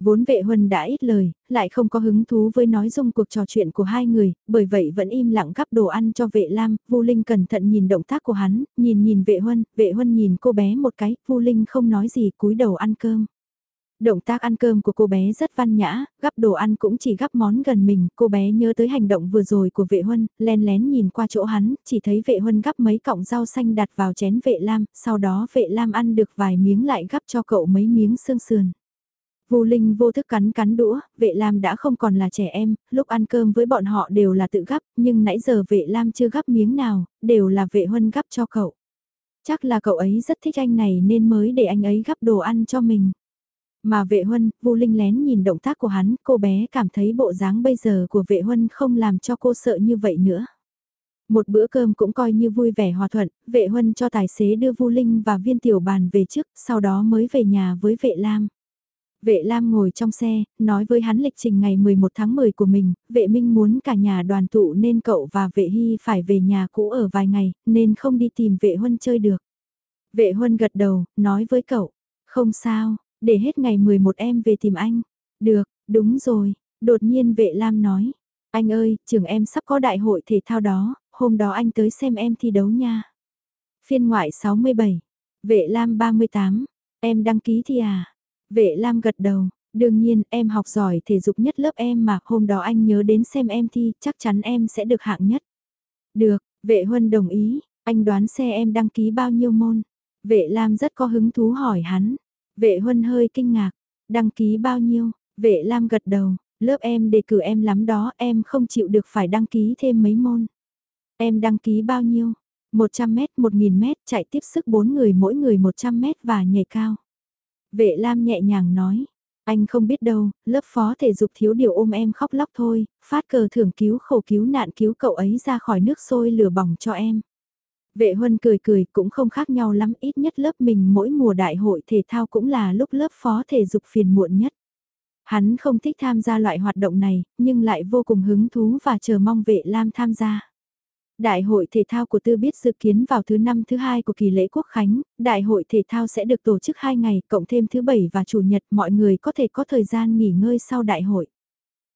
A: Vốn vệ huân đã ít lời, lại không có hứng thú với nói dung cuộc trò chuyện của hai người, bởi vậy vẫn im lặng gắp đồ ăn cho vệ lam, Vu Linh cẩn thận nhìn động tác của hắn, nhìn nhìn vệ huân, vệ huân nhìn cô bé một cái, Vu Linh không nói gì cúi đầu ăn cơm. Động tác ăn cơm của cô bé rất văn nhã, gắp đồ ăn cũng chỉ gắp món gần mình, cô bé nhớ tới hành động vừa rồi của vệ huân, len lén nhìn qua chỗ hắn, chỉ thấy vệ huân gắp mấy cọng rau xanh đặt vào chén vệ lam, sau đó vệ lam ăn được vài miếng lại gắp cho cậu mấy miếng xương sườn. Vu Linh vô thức cắn cắn đũa, vệ lam đã không còn là trẻ em, lúc ăn cơm với bọn họ đều là tự gắp, nhưng nãy giờ vệ lam chưa gắp miếng nào, đều là vệ huân gắp cho cậu. Chắc là cậu ấy rất thích anh này nên mới để anh ấy gắp đồ ăn cho mình. Mà vệ huân, Vu Linh lén nhìn động tác của hắn, cô bé cảm thấy bộ dáng bây giờ của vệ huân không làm cho cô sợ như vậy nữa. Một bữa cơm cũng coi như vui vẻ hòa thuận, vệ huân cho tài xế đưa Vu Linh và viên tiểu bàn về trước, sau đó mới về nhà với vệ lam. Vệ Lam ngồi trong xe, nói với hắn lịch trình ngày 11 tháng 10 của mình, vệ Minh muốn cả nhà đoàn tụ nên cậu và vệ Hy phải về nhà cũ ở vài ngày, nên không đi tìm vệ Huân chơi được. Vệ Huân gật đầu, nói với cậu, không sao, để hết ngày 11 em về tìm anh. Được, đúng rồi, đột nhiên vệ Lam nói, anh ơi, trường em sắp có đại hội thể thao đó, hôm đó anh tới xem em thi đấu nha. Phiên ngoại 67, vệ Lam 38, em đăng ký thi à? Vệ Lam gật đầu, đương nhiên em học giỏi thể dục nhất lớp em mà hôm đó anh nhớ đến xem em thi, chắc chắn em sẽ được hạng nhất. Được, vệ Huân đồng ý, anh đoán xe em đăng ký bao nhiêu môn. Vệ Lam rất có hứng thú hỏi hắn. Vệ Huân hơi kinh ngạc, Đăng ký bao nhiêu? Vệ Lam gật đầu, lớp em đề cử em lắm đó, em không chịu được phải đăng ký thêm mấy môn. Em đăng ký bao nhiêu? 100 mét, 1000 mét, chạy tiếp sức 4 người mỗi người 100 mét và nhảy cao. Vệ Lam nhẹ nhàng nói, anh không biết đâu, lớp phó thể dục thiếu điều ôm em khóc lóc thôi, phát cờ thưởng cứu khổ cứu nạn cứu cậu ấy ra khỏi nước sôi lửa bỏng cho em. Vệ huân cười cười cũng không khác nhau lắm ít nhất lớp mình mỗi mùa đại hội thể thao cũng là lúc lớp phó thể dục phiền muộn nhất. Hắn không thích tham gia loại hoạt động này, nhưng lại vô cùng hứng thú và chờ mong vệ Lam tham gia. Đại hội thể thao của Tư biết dự kiến vào thứ năm thứ hai của kỳ lễ quốc khánh, đại hội thể thao sẽ được tổ chức 2 ngày, cộng thêm thứ bảy và chủ nhật mọi người có thể có thời gian nghỉ ngơi sau đại hội.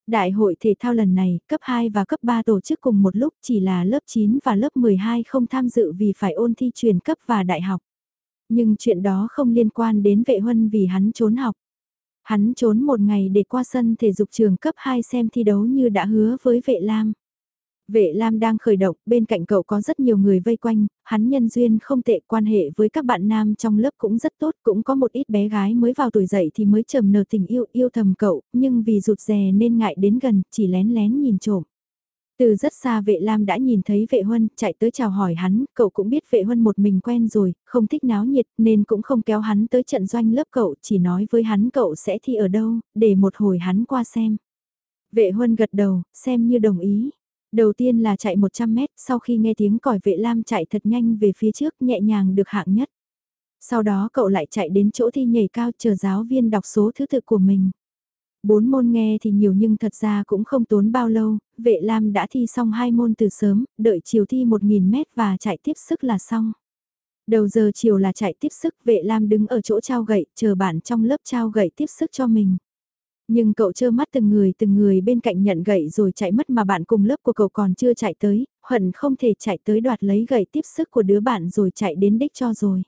A: Đại hội thể thao lần này, cấp 2 và cấp 3 tổ chức cùng một lúc chỉ là lớp 9 và lớp 12 không tham dự vì phải ôn thi truyền cấp và đại học. Nhưng chuyện đó không liên quan đến vệ huân vì hắn trốn học. Hắn trốn một ngày để qua sân thể dục trường cấp 2 xem thi đấu như đã hứa với vệ lam. Vệ Lam đang khởi động, bên cạnh cậu có rất nhiều người vây quanh, hắn nhân duyên không tệ quan hệ với các bạn nam trong lớp cũng rất tốt, cũng có một ít bé gái mới vào tuổi dậy thì mới trầm nở tình yêu yêu thầm cậu, nhưng vì rụt rè nên ngại đến gần, chỉ lén lén nhìn trộm. Từ rất xa vệ Lam đã nhìn thấy vệ huân, chạy tới chào hỏi hắn, cậu cũng biết vệ huân một mình quen rồi, không thích náo nhiệt nên cũng không kéo hắn tới trận doanh lớp cậu, chỉ nói với hắn cậu sẽ thi ở đâu, để một hồi hắn qua xem. Vệ huân gật đầu, xem như đồng ý. Đầu tiên là chạy 100 mét, sau khi nghe tiếng còi vệ lam chạy thật nhanh về phía trước nhẹ nhàng được hạng nhất. Sau đó cậu lại chạy đến chỗ thi nhảy cao chờ giáo viên đọc số thứ tự của mình. Bốn môn nghe thì nhiều nhưng thật ra cũng không tốn bao lâu, vệ lam đã thi xong hai môn từ sớm, đợi chiều thi 1.000 mét và chạy tiếp sức là xong. Đầu giờ chiều là chạy tiếp sức vệ lam đứng ở chỗ trao gậy chờ bạn trong lớp trao gậy tiếp sức cho mình. Nhưng cậu trơ mắt từng người từng người bên cạnh nhận gậy rồi chạy mất mà bạn cùng lớp của cậu còn chưa chạy tới, hận không thể chạy tới đoạt lấy gậy tiếp sức của đứa bạn rồi chạy đến đích cho rồi.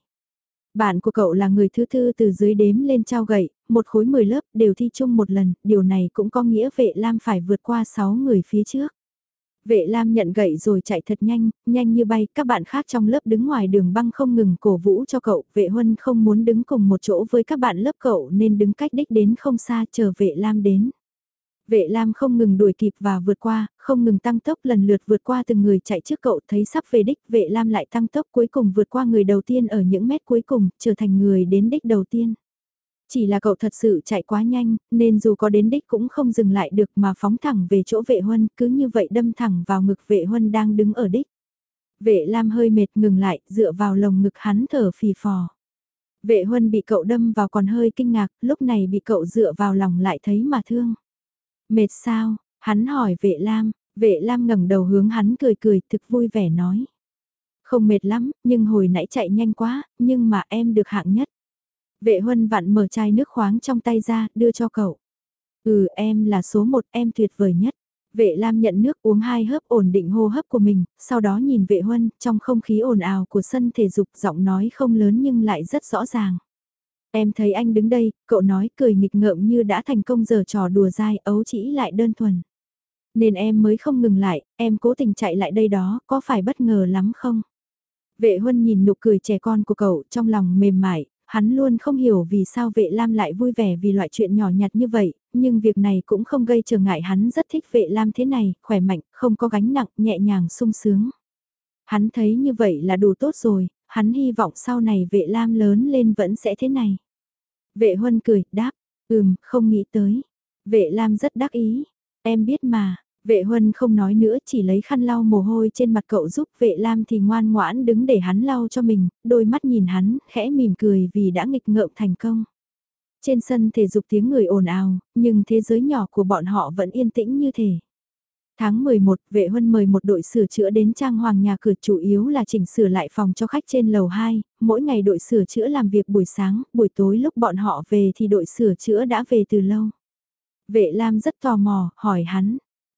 A: Bạn của cậu là người thứ tư từ dưới đếm lên trao gậy, một khối 10 lớp đều thi chung một lần, điều này cũng có nghĩa vệ Lam phải vượt qua 6 người phía trước. Vệ Lam nhận gậy rồi chạy thật nhanh, nhanh như bay, các bạn khác trong lớp đứng ngoài đường băng không ngừng cổ vũ cho cậu, vệ Huân không muốn đứng cùng một chỗ với các bạn lớp cậu nên đứng cách đích đến không xa chờ vệ Lam đến. Vệ Lam không ngừng đuổi kịp và vượt qua, không ngừng tăng tốc lần lượt vượt qua từng người chạy trước cậu thấy sắp về đích, vệ Lam lại tăng tốc cuối cùng vượt qua người đầu tiên ở những mét cuối cùng, trở thành người đến đích đầu tiên. Chỉ là cậu thật sự chạy quá nhanh, nên dù có đến đích cũng không dừng lại được mà phóng thẳng về chỗ vệ huân, cứ như vậy đâm thẳng vào ngực vệ huân đang đứng ở đích. Vệ Lam hơi mệt ngừng lại, dựa vào lồng ngực hắn thở phì phò. Vệ huân bị cậu đâm vào còn hơi kinh ngạc, lúc này bị cậu dựa vào lòng lại thấy mà thương. Mệt sao? Hắn hỏi vệ Lam, vệ Lam ngẩng đầu hướng hắn cười cười thực vui vẻ nói. Không mệt lắm, nhưng hồi nãy chạy nhanh quá, nhưng mà em được hạng nhất. Vệ huân vặn mở chai nước khoáng trong tay ra, đưa cho cậu. Ừ em là số một, em tuyệt vời nhất. Vệ Lam nhận nước uống hai hớp ổn định hô hấp của mình, sau đó nhìn vệ huân, trong không khí ồn ào của sân thể dục giọng nói không lớn nhưng lại rất rõ ràng. Em thấy anh đứng đây, cậu nói cười nghịch ngợm như đã thành công giờ trò đùa dai ấu chỉ lại đơn thuần. Nên em mới không ngừng lại, em cố tình chạy lại đây đó, có phải bất ngờ lắm không? Vệ huân nhìn nụ cười trẻ con của cậu trong lòng mềm mại, hắn luôn không hiểu vì sao vệ lam lại vui vẻ vì loại chuyện nhỏ nhặt như vậy, nhưng việc này cũng không gây trở ngại hắn rất thích vệ lam thế này, khỏe mạnh, không có gánh nặng, nhẹ nhàng sung sướng. Hắn thấy như vậy là đủ tốt rồi, hắn hy vọng sau này vệ lam lớn lên vẫn sẽ thế này. Vệ huân cười, đáp, ừm, không nghĩ tới. Vệ lam rất đắc ý, em biết mà, Vệ huân không nói nữa chỉ lấy khăn lau mồ hôi trên mặt cậu giúp vệ lam thì ngoan ngoãn đứng để hắn lau cho mình, đôi mắt nhìn hắn, khẽ mỉm cười vì đã nghịch ngợm thành công. Trên sân thể dục tiếng người ồn ào, nhưng thế giới nhỏ của bọn họ vẫn yên tĩnh như thể. Tháng 11, vệ huân mời một đội sửa chữa đến trang hoàng nhà cửa chủ yếu là chỉnh sửa lại phòng cho khách trên lầu 2, mỗi ngày đội sửa chữa làm việc buổi sáng, buổi tối lúc bọn họ về thì đội sửa chữa đã về từ lâu. Vệ Lam rất tò mò, hỏi hắn,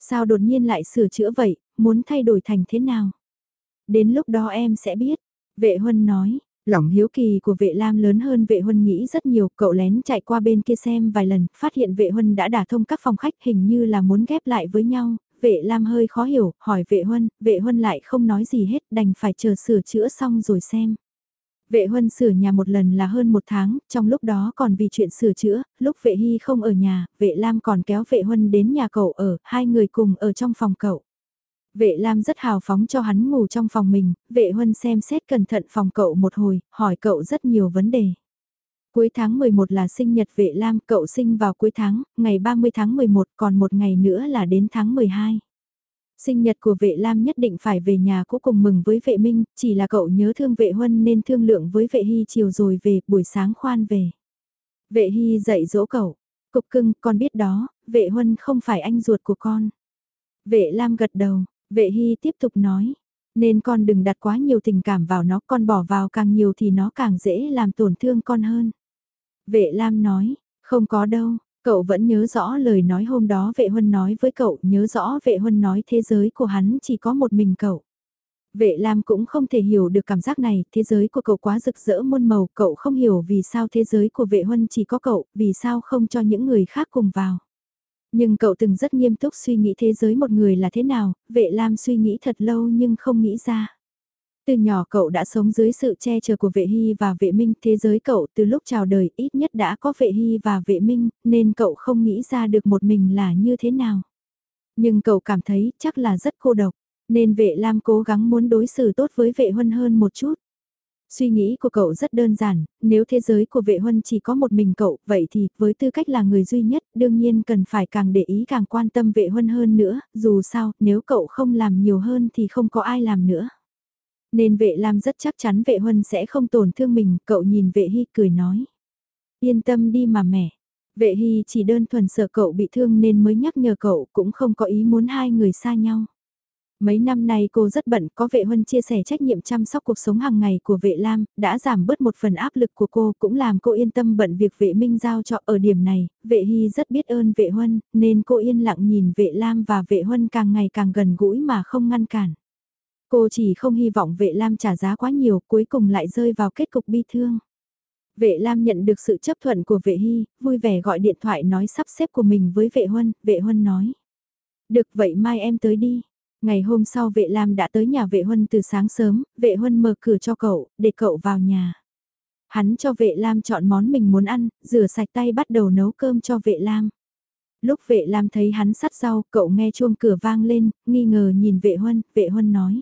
A: Sao đột nhiên lại sửa chữa vậy, muốn thay đổi thành thế nào? Đến lúc đó em sẽ biết. Vệ Huân nói, lòng hiếu kỳ của vệ lam lớn hơn vệ huân nghĩ rất nhiều, cậu lén chạy qua bên kia xem vài lần, phát hiện vệ huân đã đả thông các phòng khách hình như là muốn ghép lại với nhau, vệ lam hơi khó hiểu, hỏi vệ huân, vệ huân lại không nói gì hết, đành phải chờ sửa chữa xong rồi xem. Vệ huân sửa nhà một lần là hơn một tháng, trong lúc đó còn vì chuyện sửa chữa, lúc vệ hy không ở nhà, vệ lam còn kéo vệ huân đến nhà cậu ở, hai người cùng ở trong phòng cậu. Vệ lam rất hào phóng cho hắn ngủ trong phòng mình, vệ huân xem xét cẩn thận phòng cậu một hồi, hỏi cậu rất nhiều vấn đề. Cuối tháng 11 là sinh nhật vệ lam, cậu sinh vào cuối tháng, ngày 30 tháng 11 còn một ngày nữa là đến tháng 12. Sinh nhật của vệ Lam nhất định phải về nhà cũ cùng mừng với vệ Minh, chỉ là cậu nhớ thương vệ Huân nên thương lượng với vệ Hy chiều rồi về, buổi sáng khoan về. Vệ Hy dạy dỗ cậu, cục cưng, con biết đó, vệ Huân không phải anh ruột của con. Vệ Lam gật đầu, vệ Hy tiếp tục nói, nên con đừng đặt quá nhiều tình cảm vào nó, con bỏ vào càng nhiều thì nó càng dễ làm tổn thương con hơn. Vệ Lam nói, không có đâu, Cậu vẫn nhớ rõ lời nói hôm đó vệ huân nói với cậu, nhớ rõ vệ huân nói thế giới của hắn chỉ có một mình cậu. Vệ Lam cũng không thể hiểu được cảm giác này, thế giới của cậu quá rực rỡ muôn màu, cậu không hiểu vì sao thế giới của vệ huân chỉ có cậu, vì sao không cho những người khác cùng vào. Nhưng cậu từng rất nghiêm túc suy nghĩ thế giới một người là thế nào, vệ Lam suy nghĩ thật lâu nhưng không nghĩ ra. Từ nhỏ cậu đã sống dưới sự che chở của vệ hy và vệ minh, thế giới cậu từ lúc chào đời ít nhất đã có vệ hy và vệ minh, nên cậu không nghĩ ra được một mình là như thế nào. Nhưng cậu cảm thấy chắc là rất cô độc, nên vệ lam cố gắng muốn đối xử tốt với vệ huân hơn một chút. Suy nghĩ của cậu rất đơn giản, nếu thế giới của vệ huân chỉ có một mình cậu, vậy thì, với tư cách là người duy nhất, đương nhiên cần phải càng để ý càng quan tâm vệ huân hơn nữa, dù sao, nếu cậu không làm nhiều hơn thì không có ai làm nữa. Nên vệ Lam rất chắc chắn vệ huân sẽ không tổn thương mình, cậu nhìn vệ hy cười nói. Yên tâm đi mà mẹ. Vệ hy chỉ đơn thuần sợ cậu bị thương nên mới nhắc nhở cậu cũng không có ý muốn hai người xa nhau. Mấy năm nay cô rất bận, có vệ huân chia sẻ trách nhiệm chăm sóc cuộc sống hàng ngày của vệ Lam, đã giảm bớt một phần áp lực của cô, cũng làm cô yên tâm bận việc vệ Minh giao cho ở điểm này, vệ Hy rất biết ơn vệ huân, nên cô yên lặng nhìn vệ Lam và vệ huân càng ngày càng gần gũi mà không ngăn cản. Cô chỉ không hy vọng vệ Lam trả giá quá nhiều cuối cùng lại rơi vào kết cục bi thương. Vệ Lam nhận được sự chấp thuận của vệ Hy, vui vẻ gọi điện thoại nói sắp xếp của mình với vệ Huân, vệ Huân nói. Được vậy mai em tới đi. Ngày hôm sau vệ Lam đã tới nhà vệ Huân từ sáng sớm, vệ Huân mở cửa cho cậu, để cậu vào nhà. Hắn cho vệ Lam chọn món mình muốn ăn, rửa sạch tay bắt đầu nấu cơm cho vệ Lam. Lúc vệ Lam thấy hắn sắt rau, cậu nghe chuông cửa vang lên, nghi ngờ nhìn vệ Huân, vệ Huân nói.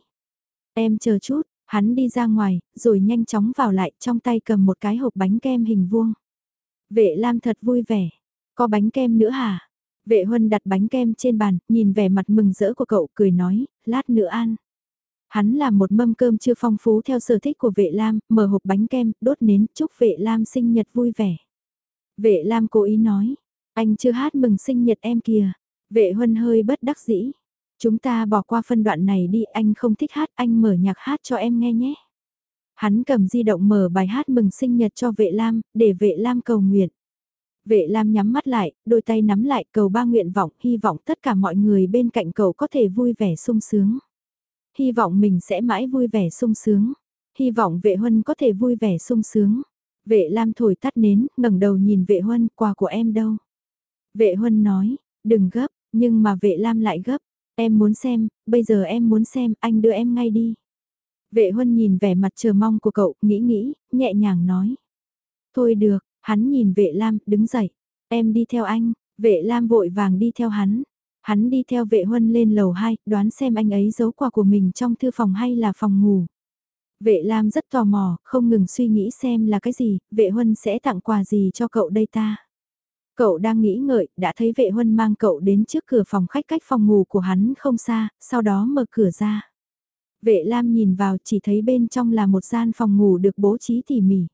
A: Em chờ chút, hắn đi ra ngoài, rồi nhanh chóng vào lại trong tay cầm một cái hộp bánh kem hình vuông. Vệ Lam thật vui vẻ. Có bánh kem nữa hả? Vệ Huân đặt bánh kem trên bàn, nhìn vẻ mặt mừng rỡ của cậu, cười nói, lát nữa ăn. Hắn làm một mâm cơm chưa phong phú theo sở thích của vệ Lam, mở hộp bánh kem, đốt nến, chúc vệ Lam sinh nhật vui vẻ. Vệ Lam cố ý nói, anh chưa hát mừng sinh nhật em kìa. Vệ Huân hơi bất đắc dĩ. Chúng ta bỏ qua phân đoạn này đi, anh không thích hát, anh mở nhạc hát cho em nghe nhé. Hắn cầm di động mở bài hát mừng sinh nhật cho vệ lam, để vệ lam cầu nguyện. Vệ lam nhắm mắt lại, đôi tay nắm lại cầu ba nguyện vọng, hy vọng tất cả mọi người bên cạnh cầu có thể vui vẻ sung sướng. Hy vọng mình sẽ mãi vui vẻ sung sướng. Hy vọng vệ huân có thể vui vẻ sung sướng. Vệ lam thổi tắt nến, ngẩng đầu nhìn vệ huân, quà của em đâu. Vệ huân nói, đừng gấp, nhưng mà vệ lam lại gấp, Em muốn xem, bây giờ em muốn xem, anh đưa em ngay đi. Vệ huân nhìn vẻ mặt chờ mong của cậu, nghĩ nghĩ, nhẹ nhàng nói. Thôi được, hắn nhìn vệ lam, đứng dậy. Em đi theo anh, vệ lam vội vàng đi theo hắn. Hắn đi theo vệ huân lên lầu 2, đoán xem anh ấy giấu quà của mình trong thư phòng hay là phòng ngủ. Vệ Lam rất tò mò, không ngừng suy nghĩ xem là cái gì, vệ huân sẽ tặng quà gì cho cậu đây ta. Cậu đang nghĩ ngợi, đã thấy vệ huân mang cậu đến trước cửa phòng khách cách phòng ngủ của hắn không xa, sau đó mở cửa ra. Vệ Lam nhìn vào chỉ thấy bên trong là một gian phòng ngủ được bố trí tỉ mỉ.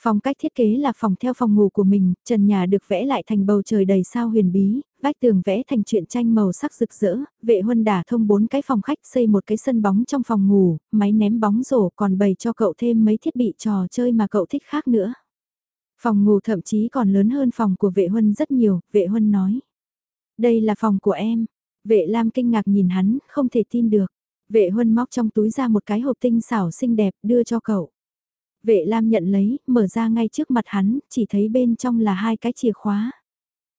A: Phòng cách thiết kế là phòng theo phòng ngủ của mình, trần nhà được vẽ lại thành bầu trời đầy sao huyền bí, vách tường vẽ thành truyện tranh màu sắc rực rỡ, vệ huân đả thông bốn cái phòng khách xây một cái sân bóng trong phòng ngủ, máy ném bóng rổ còn bày cho cậu thêm mấy thiết bị trò chơi mà cậu thích khác nữa. Phòng ngủ thậm chí còn lớn hơn phòng của vệ huân rất nhiều, vệ huân nói. Đây là phòng của em. Vệ Lam kinh ngạc nhìn hắn, không thể tin được. Vệ huân móc trong túi ra một cái hộp tinh xảo xinh đẹp đưa cho cậu. Vệ Lam nhận lấy, mở ra ngay trước mặt hắn, chỉ thấy bên trong là hai cái chìa khóa.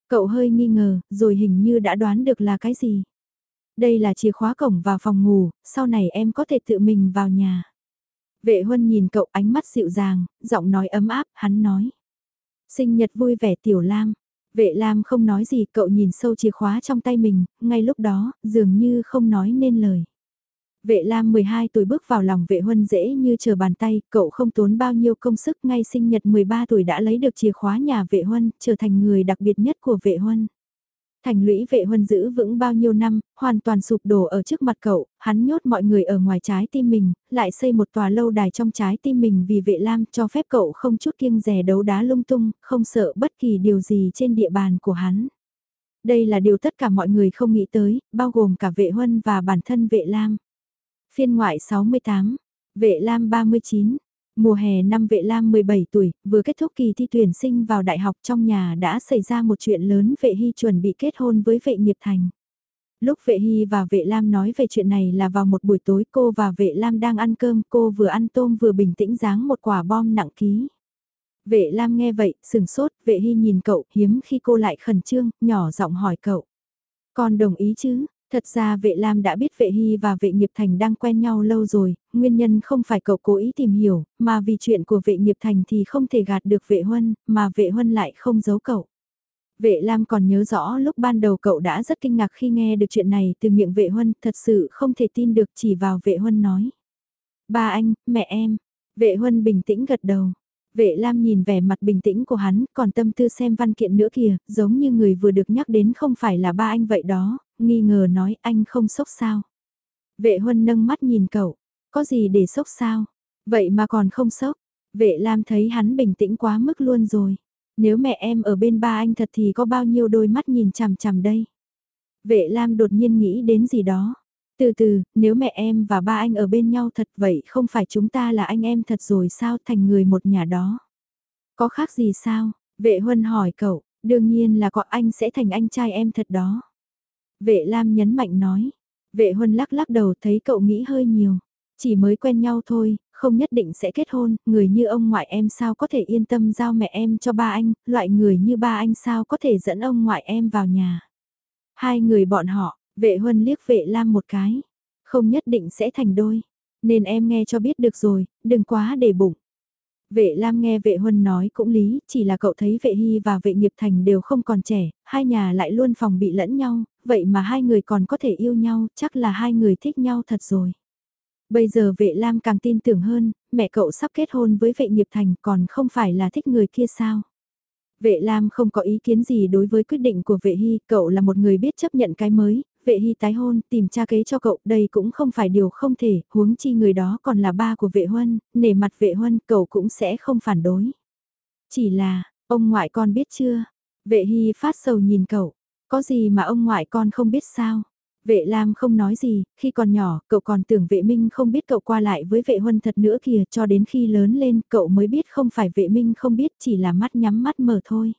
A: Cậu hơi nghi ngờ, rồi hình như đã đoán được là cái gì. Đây là chìa khóa cổng vào phòng ngủ, sau này em có thể tự mình vào nhà. Vệ huân nhìn cậu ánh mắt dịu dàng, giọng nói ấm áp, hắn nói. Sinh nhật vui vẻ tiểu lam. Vệ lam không nói gì, cậu nhìn sâu chìa khóa trong tay mình, ngay lúc đó, dường như không nói nên lời. Vệ Lam 12 tuổi bước vào lòng vệ huân dễ như chờ bàn tay, cậu không tốn bao nhiêu công sức ngay sinh nhật 13 tuổi đã lấy được chìa khóa nhà vệ huân, trở thành người đặc biệt nhất của vệ huân. Thành lũy vệ huân giữ vững bao nhiêu năm, hoàn toàn sụp đổ ở trước mặt cậu, hắn nhốt mọi người ở ngoài trái tim mình, lại xây một tòa lâu đài trong trái tim mình vì vệ lam cho phép cậu không chút kiêng rè đấu đá lung tung, không sợ bất kỳ điều gì trên địa bàn của hắn. Đây là điều tất cả mọi người không nghĩ tới, bao gồm cả vệ huân và bản thân vệ lam. Phiên ngoại 68, vệ lam 39, Mùa hè năm vệ lam 17 tuổi, vừa kết thúc kỳ thi tuyển sinh vào đại học trong nhà đã xảy ra một chuyện lớn vệ hy chuẩn bị kết hôn với vệ nghiệp thành. Lúc vệ hy và vệ lam nói về chuyện này là vào một buổi tối cô và vệ lam đang ăn cơm cô vừa ăn tôm vừa bình tĩnh dáng một quả bom nặng ký. Vệ lam nghe vậy, sừng sốt, vệ hy nhìn cậu, hiếm khi cô lại khẩn trương, nhỏ giọng hỏi cậu. Con đồng ý chứ, Thật ra vệ Lam đã biết vệ Hy và vệ nghiệp thành đang quen nhau lâu rồi, nguyên nhân không phải cậu cố ý tìm hiểu, mà vì chuyện của vệ nghiệp thành thì không thể gạt được vệ huân, mà vệ huân lại không giấu cậu. Vệ Lam còn nhớ rõ lúc ban đầu cậu đã rất kinh ngạc khi nghe được chuyện này từ miệng vệ huân, thật sự không thể tin được chỉ vào vệ huân nói. Ba anh, mẹ em, vệ huân bình tĩnh gật đầu. Vệ Lam nhìn vẻ mặt bình tĩnh của hắn, còn tâm tư xem văn kiện nữa kìa, giống như người vừa được nhắc đến không phải là ba anh vậy đó, nghi ngờ nói anh không sốc sao. Vệ Huân nâng mắt nhìn cậu, có gì để sốc sao, vậy mà còn không sốc. Vệ Lam thấy hắn bình tĩnh quá mức luôn rồi. Nếu mẹ em ở bên ba anh thật thì có bao nhiêu đôi mắt nhìn chằm chằm đây. Vệ Lam đột nhiên nghĩ đến gì đó. Từ từ, nếu mẹ em và ba anh ở bên nhau thật vậy không phải chúng ta là anh em thật rồi sao thành người một nhà đó. Có khác gì sao? Vệ Huân hỏi cậu, đương nhiên là có anh sẽ thành anh trai em thật đó. Vệ Lam nhấn mạnh nói. Vệ Huân lắc lắc đầu thấy cậu nghĩ hơi nhiều. Chỉ mới quen nhau thôi, không nhất định sẽ kết hôn, người như ông ngoại em sao có thể yên tâm giao mẹ em cho ba anh, loại người như ba anh sao có thể dẫn ông ngoại em vào nhà. Hai người bọn họ, vệ Huân liếc vệ Lam một cái, không nhất định sẽ thành đôi, nên em nghe cho biết được rồi, đừng quá để bụng. Vệ Lam nghe vệ Huân nói cũng lý, chỉ là cậu thấy vệ Hy và vệ nghiệp thành đều không còn trẻ, hai nhà lại luôn phòng bị lẫn nhau, vậy mà hai người còn có thể yêu nhau, chắc là hai người thích nhau thật rồi. Bây giờ vệ Lam càng tin tưởng hơn, mẹ cậu sắp kết hôn với vệ nghiệp thành còn không phải là thích người kia sao. Vệ Lam không có ý kiến gì đối với quyết định của vệ Hy, cậu là một người biết chấp nhận cái mới, vệ hy tái hôn, tìm cha kế cho cậu, đây cũng không phải điều không thể, huống chi người đó còn là ba của vệ huân, nể mặt vệ huân, cậu cũng sẽ không phản đối. Chỉ là, ông ngoại con biết chưa? Vệ hy phát sầu nhìn cậu, có gì mà ông ngoại con không biết sao? Vệ Lam không nói gì, khi còn nhỏ, cậu còn tưởng vệ Minh không biết cậu qua lại với vệ huân thật nữa kìa, cho đến khi lớn lên, cậu mới biết không phải vệ Minh không biết, chỉ là mắt nhắm mắt mở thôi.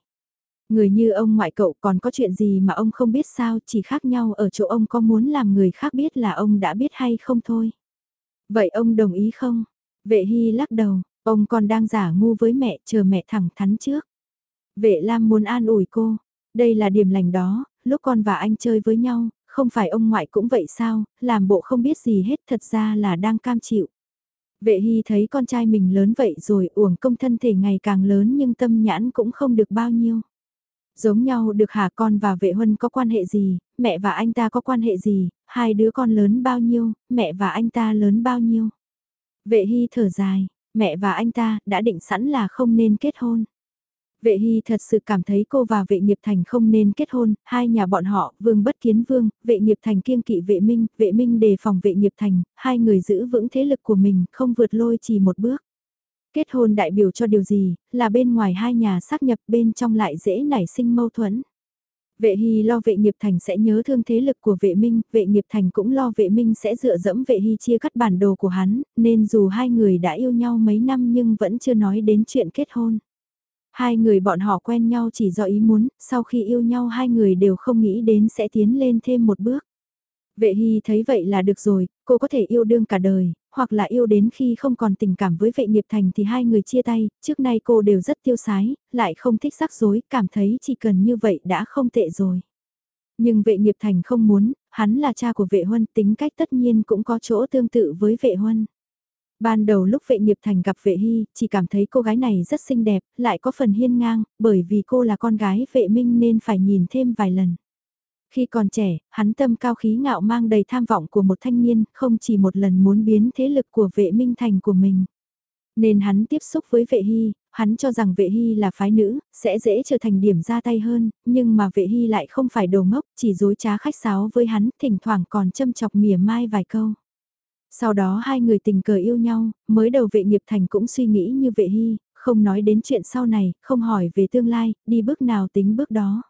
A: Người như ông ngoại cậu còn có chuyện gì mà ông không biết sao chỉ khác nhau ở chỗ ông có muốn làm người khác biết là ông đã biết hay không thôi. Vậy ông đồng ý không? Vệ Hy lắc đầu, ông còn đang giả ngu với mẹ chờ mẹ thẳng thắn trước. Vệ Lam muốn an ủi cô, đây là điểm lành đó, lúc con và anh chơi với nhau, không phải ông ngoại cũng vậy sao, làm bộ không biết gì hết thật ra là đang cam chịu. Vệ Hy thấy con trai mình lớn vậy rồi uổng công thân thể ngày càng lớn nhưng tâm nhãn cũng không được bao nhiêu. Giống nhau được hả con và vệ huân có quan hệ gì, mẹ và anh ta có quan hệ gì, hai đứa con lớn bao nhiêu, mẹ và anh ta lớn bao nhiêu. Vệ hy thở dài, mẹ và anh ta đã định sẵn là không nên kết hôn. Vệ Hy thật sự cảm thấy cô và vệ nghiệp thành không nên kết hôn, hai nhà bọn họ, vương bất kiến vương, vệ nghiệp thành kiêng kỵ vệ minh, vệ minh đề phòng vệ nghiệp thành, hai người giữ vững thế lực của mình, không vượt lôi chỉ một bước. Kết hôn đại biểu cho điều gì, là bên ngoài hai nhà xác nhập bên trong lại dễ nảy sinh mâu thuẫn. Vệ Hy lo vệ nghiệp thành sẽ nhớ thương thế lực của vệ minh, vệ nghiệp thành cũng lo vệ minh sẽ dựa dẫm vệ Hy chia cắt bản đồ của hắn, nên dù hai người đã yêu nhau mấy năm nhưng vẫn chưa nói đến chuyện kết hôn. Hai người bọn họ quen nhau chỉ do ý muốn, sau khi yêu nhau hai người đều không nghĩ đến sẽ tiến lên thêm một bước. Vệ Hy thấy vậy là được rồi, cô có thể yêu đương cả đời, hoặc là yêu đến khi không còn tình cảm với vệ nghiệp thành thì hai người chia tay, trước nay cô đều rất tiêu sái, lại không thích rắc rối, cảm thấy chỉ cần như vậy đã không tệ rồi. Nhưng vệ nghiệp thành không muốn, hắn là cha của vệ huân tính cách tất nhiên cũng có chỗ tương tự với vệ huân. Ban đầu lúc vệ nghiệp thành gặp vệ hy, chỉ cảm thấy cô gái này rất xinh đẹp, lại có phần hiên ngang, bởi vì cô là con gái vệ minh nên phải nhìn thêm vài lần. Khi còn trẻ, hắn tâm cao khí ngạo mang đầy tham vọng của một thanh niên, không chỉ một lần muốn biến thế lực của vệ minh thành của mình. Nên hắn tiếp xúc với vệ hy, hắn cho rằng vệ hy là phái nữ, sẽ dễ trở thành điểm ra tay hơn, nhưng mà vệ hy lại không phải đồ ngốc, chỉ dối trá khách sáo với hắn, thỉnh thoảng còn châm chọc mỉa mai vài câu. Sau đó hai người tình cờ yêu nhau, mới đầu vệ nghiệp thành cũng suy nghĩ như vệ hy, không nói đến chuyện sau này, không hỏi về tương lai, đi bước nào tính bước đó.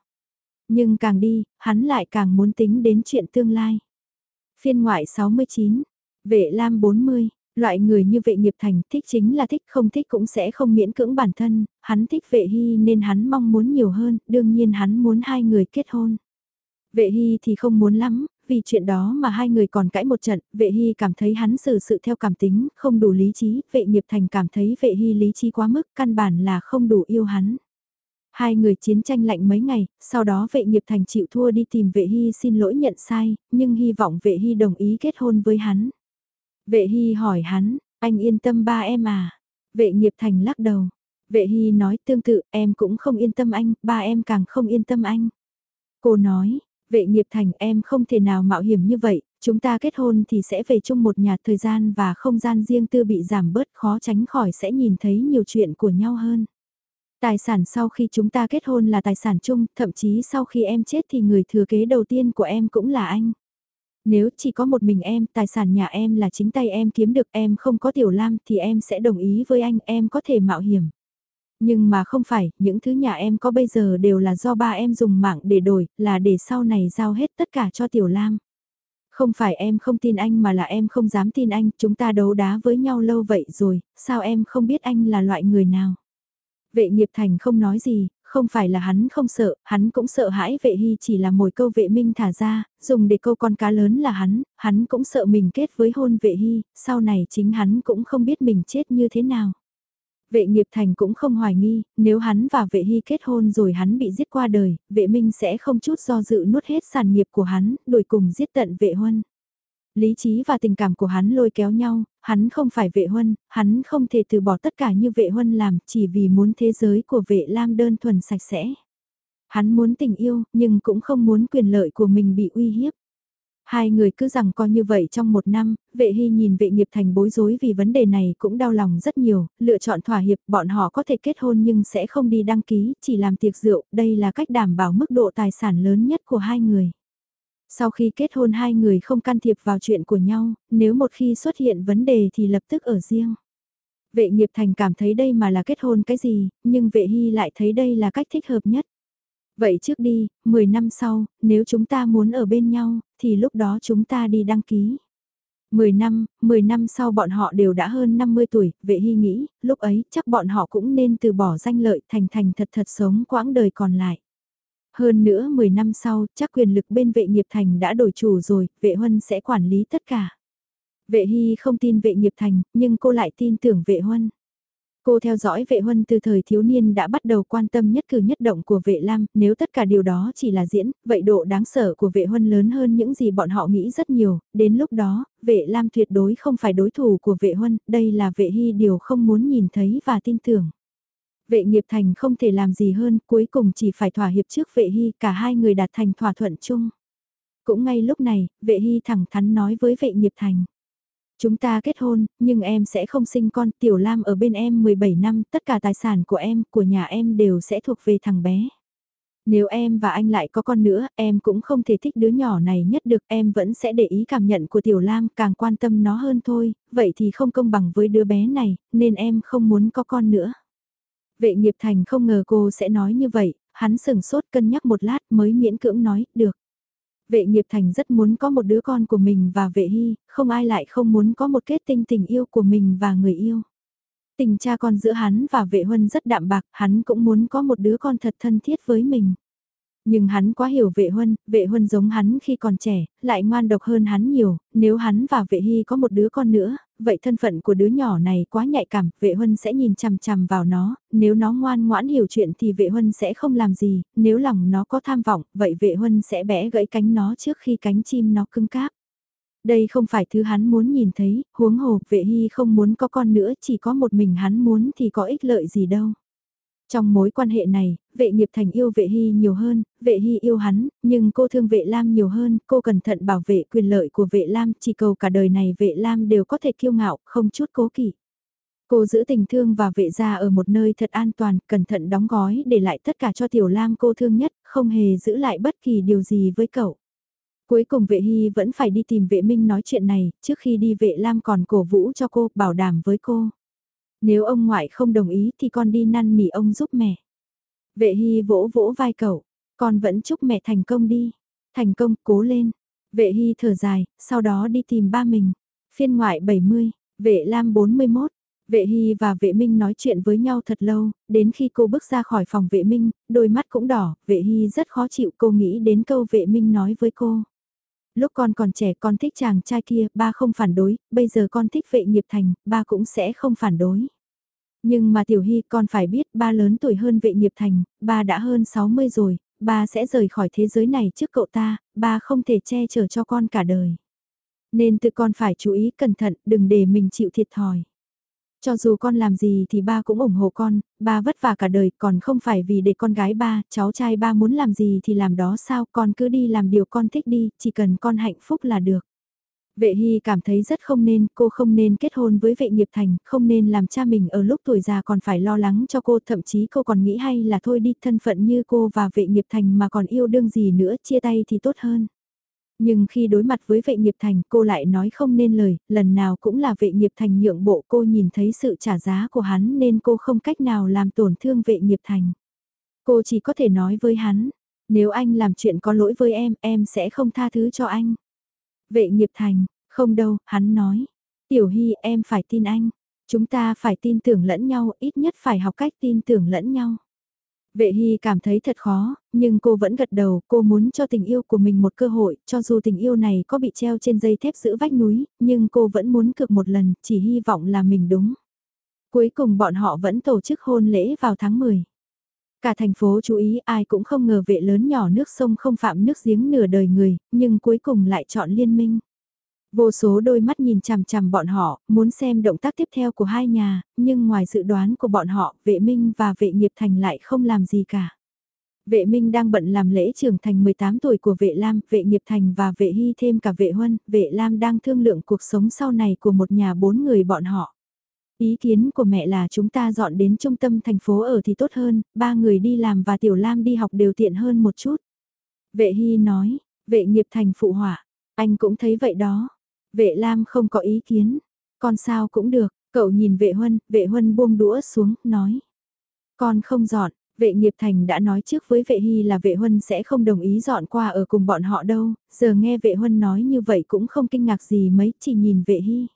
A: Nhưng càng đi, hắn lại càng muốn tính đến chuyện tương lai. Phiên ngoại 69, vệ lam 40, loại người như vệ nghiệp thành thích chính là thích không thích cũng sẽ không miễn cưỡng bản thân, hắn thích vệ hy nên hắn mong muốn nhiều hơn, đương nhiên hắn muốn hai người kết hôn. Vệ hy thì không muốn lắm, vì chuyện đó mà hai người còn cãi một trận, vệ hy cảm thấy hắn xử sự theo cảm tính, không đủ lý trí, vệ nghiệp thành cảm thấy vệ hy lý trí quá mức, căn bản là không đủ yêu hắn. Hai người chiến tranh lạnh mấy ngày, sau đó vệ nghiệp thành chịu thua đi tìm vệ hy xin lỗi nhận sai, nhưng hy vọng vệ hy đồng ý kết hôn với hắn. Vệ hy hỏi hắn, anh yên tâm ba em à? Vệ nghiệp thành lắc đầu. Vệ hy nói tương tự, em cũng không yên tâm anh, ba em càng không yên tâm anh. Cô nói, vệ nghiệp thành em không thể nào mạo hiểm như vậy, chúng ta kết hôn thì sẽ về chung một nhà thời gian và không gian riêng tư bị giảm bớt khó tránh khỏi sẽ nhìn thấy nhiều chuyện của nhau hơn. Tài sản sau khi chúng ta kết hôn là tài sản chung, thậm chí sau khi em chết thì người thừa kế đầu tiên của em cũng là anh. Nếu chỉ có một mình em, tài sản nhà em là chính tay em kiếm được em không có tiểu lam thì em sẽ đồng ý với anh, em có thể mạo hiểm. Nhưng mà không phải, những thứ nhà em có bây giờ đều là do ba em dùng mạng để đổi, là để sau này giao hết tất cả cho tiểu lam. Không phải em không tin anh mà là em không dám tin anh, chúng ta đấu đá với nhau lâu vậy rồi, sao em không biết anh là loại người nào. Vệ nghiệp thành không nói gì, không phải là hắn không sợ, hắn cũng sợ hãi vệ hy chỉ là mồi câu vệ minh thả ra, dùng để câu con cá lớn là hắn, hắn cũng sợ mình kết với hôn vệ hy, sau này chính hắn cũng không biết mình chết như thế nào. Vệ nghiệp thành cũng không hoài nghi, nếu hắn và vệ hy kết hôn rồi hắn bị giết qua đời, vệ minh sẽ không chút do dự nuốt hết sản nghiệp của hắn, đuổi cùng giết tận vệ huân. Lý trí và tình cảm của hắn lôi kéo nhau, hắn không phải vệ huân, hắn không thể từ bỏ tất cả như vệ huân làm chỉ vì muốn thế giới của vệ lam đơn thuần sạch sẽ. Hắn muốn tình yêu, nhưng cũng không muốn quyền lợi của mình bị uy hiếp. Hai người cứ rằng coi như vậy trong một năm, vệ hy nhìn vệ nghiệp thành bối rối vì vấn đề này cũng đau lòng rất nhiều, lựa chọn thỏa hiệp bọn họ có thể kết hôn nhưng sẽ không đi đăng ký, chỉ làm tiệc rượu, đây là cách đảm bảo mức độ tài sản lớn nhất của hai người. Sau khi kết hôn hai người không can thiệp vào chuyện của nhau, nếu một khi xuất hiện vấn đề thì lập tức ở riêng. Vệ nghiệp thành cảm thấy đây mà là kết hôn cái gì, nhưng vệ hy lại thấy đây là cách thích hợp nhất. Vậy trước đi, 10 năm sau, nếu chúng ta muốn ở bên nhau, thì lúc đó chúng ta đi đăng ký. 10 năm, 10 năm sau bọn họ đều đã hơn 50 tuổi, vệ hy nghĩ, lúc ấy chắc bọn họ cũng nên từ bỏ danh lợi thành thành thật thật sống quãng đời còn lại. Hơn nữa 10 năm sau, chắc quyền lực bên vệ nghiệp thành đã đổi chủ rồi, vệ huân sẽ quản lý tất cả. Vệ hy không tin vệ nghiệp thành, nhưng cô lại tin tưởng vệ huân. Cô theo dõi vệ huân từ thời thiếu niên đã bắt đầu quan tâm nhất cử nhất động của vệ lam, nếu tất cả điều đó chỉ là diễn, vậy độ đáng sợ của vệ huân lớn hơn những gì bọn họ nghĩ rất nhiều, đến lúc đó, vệ lam tuyệt đối không phải đối thủ của vệ huân, đây là vệ hy điều không muốn nhìn thấy và tin tưởng. Vệ nghiệp thành không thể làm gì hơn, cuối cùng chỉ phải thỏa hiệp trước vệ hy, cả hai người đạt thành thỏa thuận chung. Cũng ngay lúc này, vệ hy thẳng thắn nói với vệ nghiệp thành. Chúng ta kết hôn, nhưng em sẽ không sinh con, Tiểu Lam ở bên em 17 năm, tất cả tài sản của em, của nhà em đều sẽ thuộc về thằng bé. Nếu em và anh lại có con nữa, em cũng không thể thích đứa nhỏ này nhất được, em vẫn sẽ để ý cảm nhận của Tiểu Lam, càng quan tâm nó hơn thôi, vậy thì không công bằng với đứa bé này, nên em không muốn có con nữa. Vệ nghiệp thành không ngờ cô sẽ nói như vậy, hắn sừng sốt cân nhắc một lát mới miễn cưỡng nói, được. Vệ nghiệp thành rất muốn có một đứa con của mình và vệ hy, không ai lại không muốn có một kết tinh tình yêu của mình và người yêu. Tình cha con giữa hắn và vệ huân rất đạm bạc, hắn cũng muốn có một đứa con thật thân thiết với mình. Nhưng hắn quá hiểu vệ huân, vệ huân giống hắn khi còn trẻ, lại ngoan độc hơn hắn nhiều, nếu hắn và vệ hy có một đứa con nữa, vậy thân phận của đứa nhỏ này quá nhạy cảm, vệ huân sẽ nhìn chằm chằm vào nó, nếu nó ngoan ngoãn hiểu chuyện thì vệ huân sẽ không làm gì, nếu lòng nó có tham vọng, vậy vệ huân sẽ bẻ gãy cánh nó trước khi cánh chim nó cứng cáp. Đây không phải thứ hắn muốn nhìn thấy, huống hồ, vệ hy không muốn có con nữa, chỉ có một mình hắn muốn thì có ích lợi gì đâu. Trong mối quan hệ này, vệ nghiệp thành yêu vệ hy nhiều hơn, vệ hy yêu hắn, nhưng cô thương vệ lam nhiều hơn, cô cẩn thận bảo vệ quyền lợi của vệ lam, chỉ cầu cả đời này vệ lam đều có thể kiêu ngạo, không chút cố kỵ. Cô giữ tình thương và vệ gia ở một nơi thật an toàn, cẩn thận đóng gói để lại tất cả cho tiểu lam cô thương nhất, không hề giữ lại bất kỳ điều gì với cậu. Cuối cùng vệ hy vẫn phải đi tìm vệ minh nói chuyện này, trước khi đi vệ lam còn cổ vũ cho cô, bảo đảm với cô. Nếu ông ngoại không đồng ý thì con đi năn nỉ ông giúp mẹ. Vệ hy vỗ vỗ vai cậu, con vẫn chúc mẹ thành công đi. Thành công, cố lên. Vệ hy thở dài, sau đó đi tìm ba mình. Phiên ngoại 70, vệ lam 41. Vệ Hy và vệ Minh nói chuyện với nhau thật lâu, đến khi cô bước ra khỏi phòng vệ Minh, đôi mắt cũng đỏ, vệ Hy rất khó chịu cô nghĩ đến câu vệ Minh nói với cô. Lúc con còn trẻ con thích chàng trai kia, ba không phản đối, bây giờ con thích vệ nghiệp thành, ba cũng sẽ không phản đối. Nhưng mà Tiểu Hy con phải biết ba lớn tuổi hơn vệ nghiệp thành, ba đã hơn 60 rồi, ba sẽ rời khỏi thế giới này trước cậu ta, ba không thể che chở cho con cả đời. Nên tự con phải chú ý cẩn thận, đừng để mình chịu thiệt thòi. Cho dù con làm gì thì ba cũng ủng hộ con, ba vất vả cả đời còn không phải vì để con gái ba, cháu trai ba muốn làm gì thì làm đó sao, con cứ đi làm điều con thích đi, chỉ cần con hạnh phúc là được. Vệ Hy cảm thấy rất không nên, cô không nên kết hôn với vệ nghiệp thành, không nên làm cha mình ở lúc tuổi già còn phải lo lắng cho cô, thậm chí cô còn nghĩ hay là thôi đi, thân phận như cô và vệ nghiệp thành mà còn yêu đương gì nữa, chia tay thì tốt hơn. Nhưng khi đối mặt với vệ nghiệp thành cô lại nói không nên lời, lần nào cũng là vệ nghiệp thành nhượng bộ cô nhìn thấy sự trả giá của hắn nên cô không cách nào làm tổn thương vệ nghiệp thành. Cô chỉ có thể nói với hắn, nếu anh làm chuyện có lỗi với em, em sẽ không tha thứ cho anh. Vệ nghiệp thành, không đâu, hắn nói. Tiểu Hy em phải tin anh. Chúng ta phải tin tưởng lẫn nhau, ít nhất phải học cách tin tưởng lẫn nhau. Vệ Hy cảm thấy thật khó, nhưng cô vẫn gật đầu, cô muốn cho tình yêu của mình một cơ hội, cho dù tình yêu này có bị treo trên dây thép giữa vách núi, nhưng cô vẫn muốn cược một lần, chỉ hy vọng là mình đúng. Cuối cùng bọn họ vẫn tổ chức hôn lễ vào tháng 10. Cả thành phố chú ý ai cũng không ngờ vệ lớn nhỏ nước sông không phạm nước giếng nửa đời người, nhưng cuối cùng lại chọn liên minh. Vô số đôi mắt nhìn chằm chằm bọn họ, muốn xem động tác tiếp theo của hai nhà, nhưng ngoài dự đoán của bọn họ, vệ minh và vệ nghiệp thành lại không làm gì cả. Vệ Minh đang bận làm lễ trưởng thành 18 tuổi của vệ Lam, vệ nghiệp thành và vệ hy thêm cả vệ huân, vệ Lam đang thương lượng cuộc sống sau này của một nhà bốn người bọn họ. Ý kiến của mẹ là chúng ta dọn đến trung tâm thành phố ở thì tốt hơn, ba người đi làm và Tiểu Lam đi học đều tiện hơn một chút. Vệ Hy nói, vệ nghiệp thành phụ họa, anh cũng thấy vậy đó. Vệ Lam không có ý kiến, con sao cũng được, cậu nhìn vệ huân, vệ huân buông đũa xuống, nói. Con không dọn, vệ nghiệp thành đã nói trước với vệ hy là vệ huân sẽ không đồng ý dọn qua ở cùng bọn họ đâu, giờ nghe vệ huân nói như vậy cũng không kinh ngạc gì mấy, chỉ nhìn vệ hy.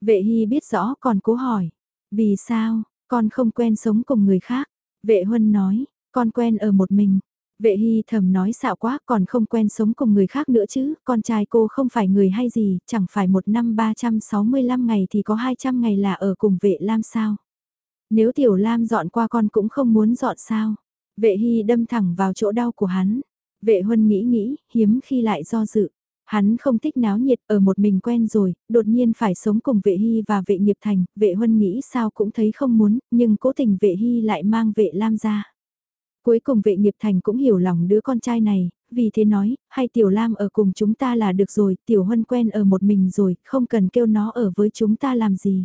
A: Vệ hy biết rõ còn cố hỏi, vì sao, con không quen sống cùng người khác, vệ huân nói, con quen ở một mình, Vệ hy thầm nói xạo quá còn không quen sống cùng người khác nữa chứ, con trai cô không phải người hay gì, chẳng phải một năm 365 ngày thì có 200 ngày là ở cùng vệ Lam sao. Nếu tiểu Lam dọn qua con cũng không muốn dọn sao. Vệ hy đâm thẳng vào chỗ đau của hắn. Vệ huân nghĩ nghĩ, hiếm khi lại do dự. Hắn không thích náo nhiệt ở một mình quen rồi, đột nhiên phải sống cùng vệ hy và vệ nghiệp thành, vệ huân nghĩ sao cũng thấy không muốn, nhưng cố tình vệ hy lại mang vệ lam ra. Cuối cùng vệ nghiệp thành cũng hiểu lòng đứa con trai này, vì thế nói, hay Tiểu Lam ở cùng chúng ta là được rồi, Tiểu Huân quen ở một mình rồi, không cần kêu nó ở với chúng ta làm gì.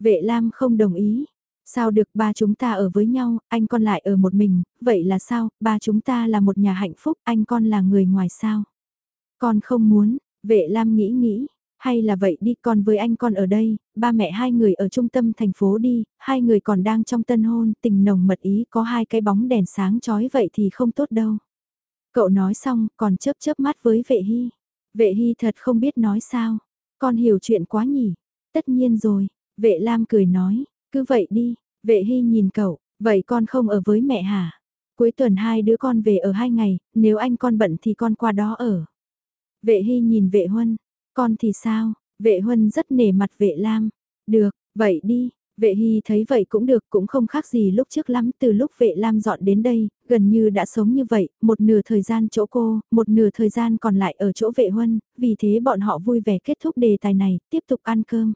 A: Vệ Lam không đồng ý. Sao được ba chúng ta ở với nhau, anh con lại ở một mình, vậy là sao, ba chúng ta là một nhà hạnh phúc, anh con là người ngoài sao. Con không muốn, vệ Lam nghĩ nghĩ, hay là vậy đi con với anh con ở đây, ba mẹ hai người ở trung tâm thành phố đi, hai người còn đang trong tân hôn, tình nồng mật ý có hai cái bóng đèn sáng chói vậy thì không tốt đâu. Cậu nói xong còn chớp chớp mắt với vệ hy. Vệ hy thật không biết nói sao. Con hiểu chuyện quá nhỉ. Tất nhiên rồi. Vệ Lam cười nói. Cứ vậy đi. Vệ hy nhìn cậu. Vậy con không ở với mẹ hả? Cuối tuần hai đứa con về ở hai ngày. Nếu anh con bận thì con qua đó ở. Vệ hy nhìn vệ huân. Con thì sao? Vệ huân rất nể mặt vệ lam. Được, vậy đi. Vệ Hy thấy vậy cũng được, cũng không khác gì lúc trước lắm, từ lúc vệ Lam dọn đến đây, gần như đã sống như vậy, một nửa thời gian chỗ cô, một nửa thời gian còn lại ở chỗ vệ huân, vì thế bọn họ vui vẻ kết thúc đề tài này, tiếp tục ăn cơm.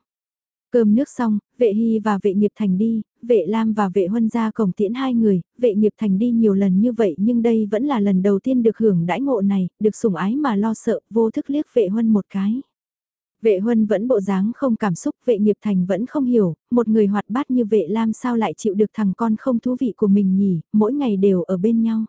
A: Cơm nước xong, vệ hy và vệ nghiệp thành đi, vệ lam và vệ huân ra cổng tiễn hai người, vệ nghiệp thành đi nhiều lần như vậy nhưng đây vẫn là lần đầu tiên được hưởng đãi ngộ này, được sủng ái mà lo sợ, vô thức liếc vệ huân một cái. Vệ huân vẫn bộ dáng không cảm xúc, vệ nghiệp thành vẫn không hiểu, một người hoạt bát như vệ lam sao lại chịu được thằng con không thú vị của mình nhỉ, mỗi ngày đều ở bên nhau.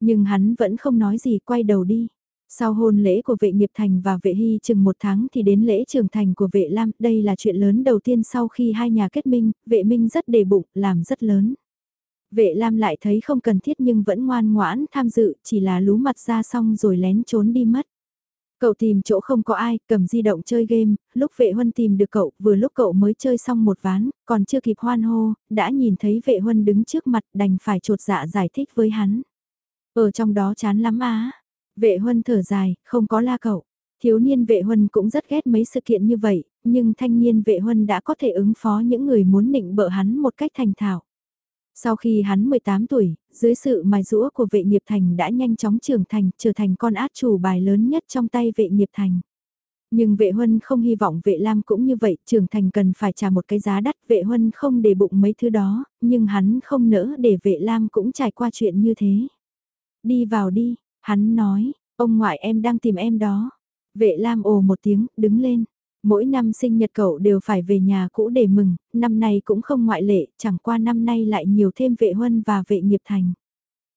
A: Nhưng hắn vẫn không nói gì quay đầu đi. Sau hôn lễ của vệ nghiệp thành và vệ hy chừng một tháng thì đến lễ trưởng thành của vệ lam, đây là chuyện lớn đầu tiên sau khi hai nhà kết minh, vệ minh rất đề bụng, làm rất lớn. Vệ lam lại thấy không cần thiết nhưng vẫn ngoan ngoãn tham dự, chỉ là lú mặt ra xong rồi lén trốn đi mất. Cậu tìm chỗ không có ai, cầm di động chơi game, lúc vệ huân tìm được cậu, vừa lúc cậu mới chơi xong một ván, còn chưa kịp hoan hô, đã nhìn thấy vệ huân đứng trước mặt đành phải trột dạ giải thích với hắn. Ở trong đó chán lắm á. Vệ huân thở dài, không có la cậu. Thiếu niên vệ huân cũng rất ghét mấy sự kiện như vậy, nhưng thanh niên vệ huân đã có thể ứng phó những người muốn nịnh bợ hắn một cách thành thạo. Sau khi hắn 18 tuổi, dưới sự mài rũa của vệ nghiệp thành đã nhanh chóng trưởng thành, trở thành con át chủ bài lớn nhất trong tay vệ nghiệp thành. Nhưng vệ huân không hy vọng vệ lam cũng như vậy, trưởng thành cần phải trả một cái giá đắt, vệ huân không để bụng mấy thứ đó, nhưng hắn không nỡ để vệ lam cũng trải qua chuyện như thế. Đi vào đi, hắn nói, ông ngoại em đang tìm em đó. Vệ lam ồ một tiếng, đứng lên. Mỗi năm sinh nhật cậu đều phải về nhà cũ để mừng, năm nay cũng không ngoại lệ, chẳng qua năm nay lại nhiều thêm vệ huân và vệ nghiệp thành.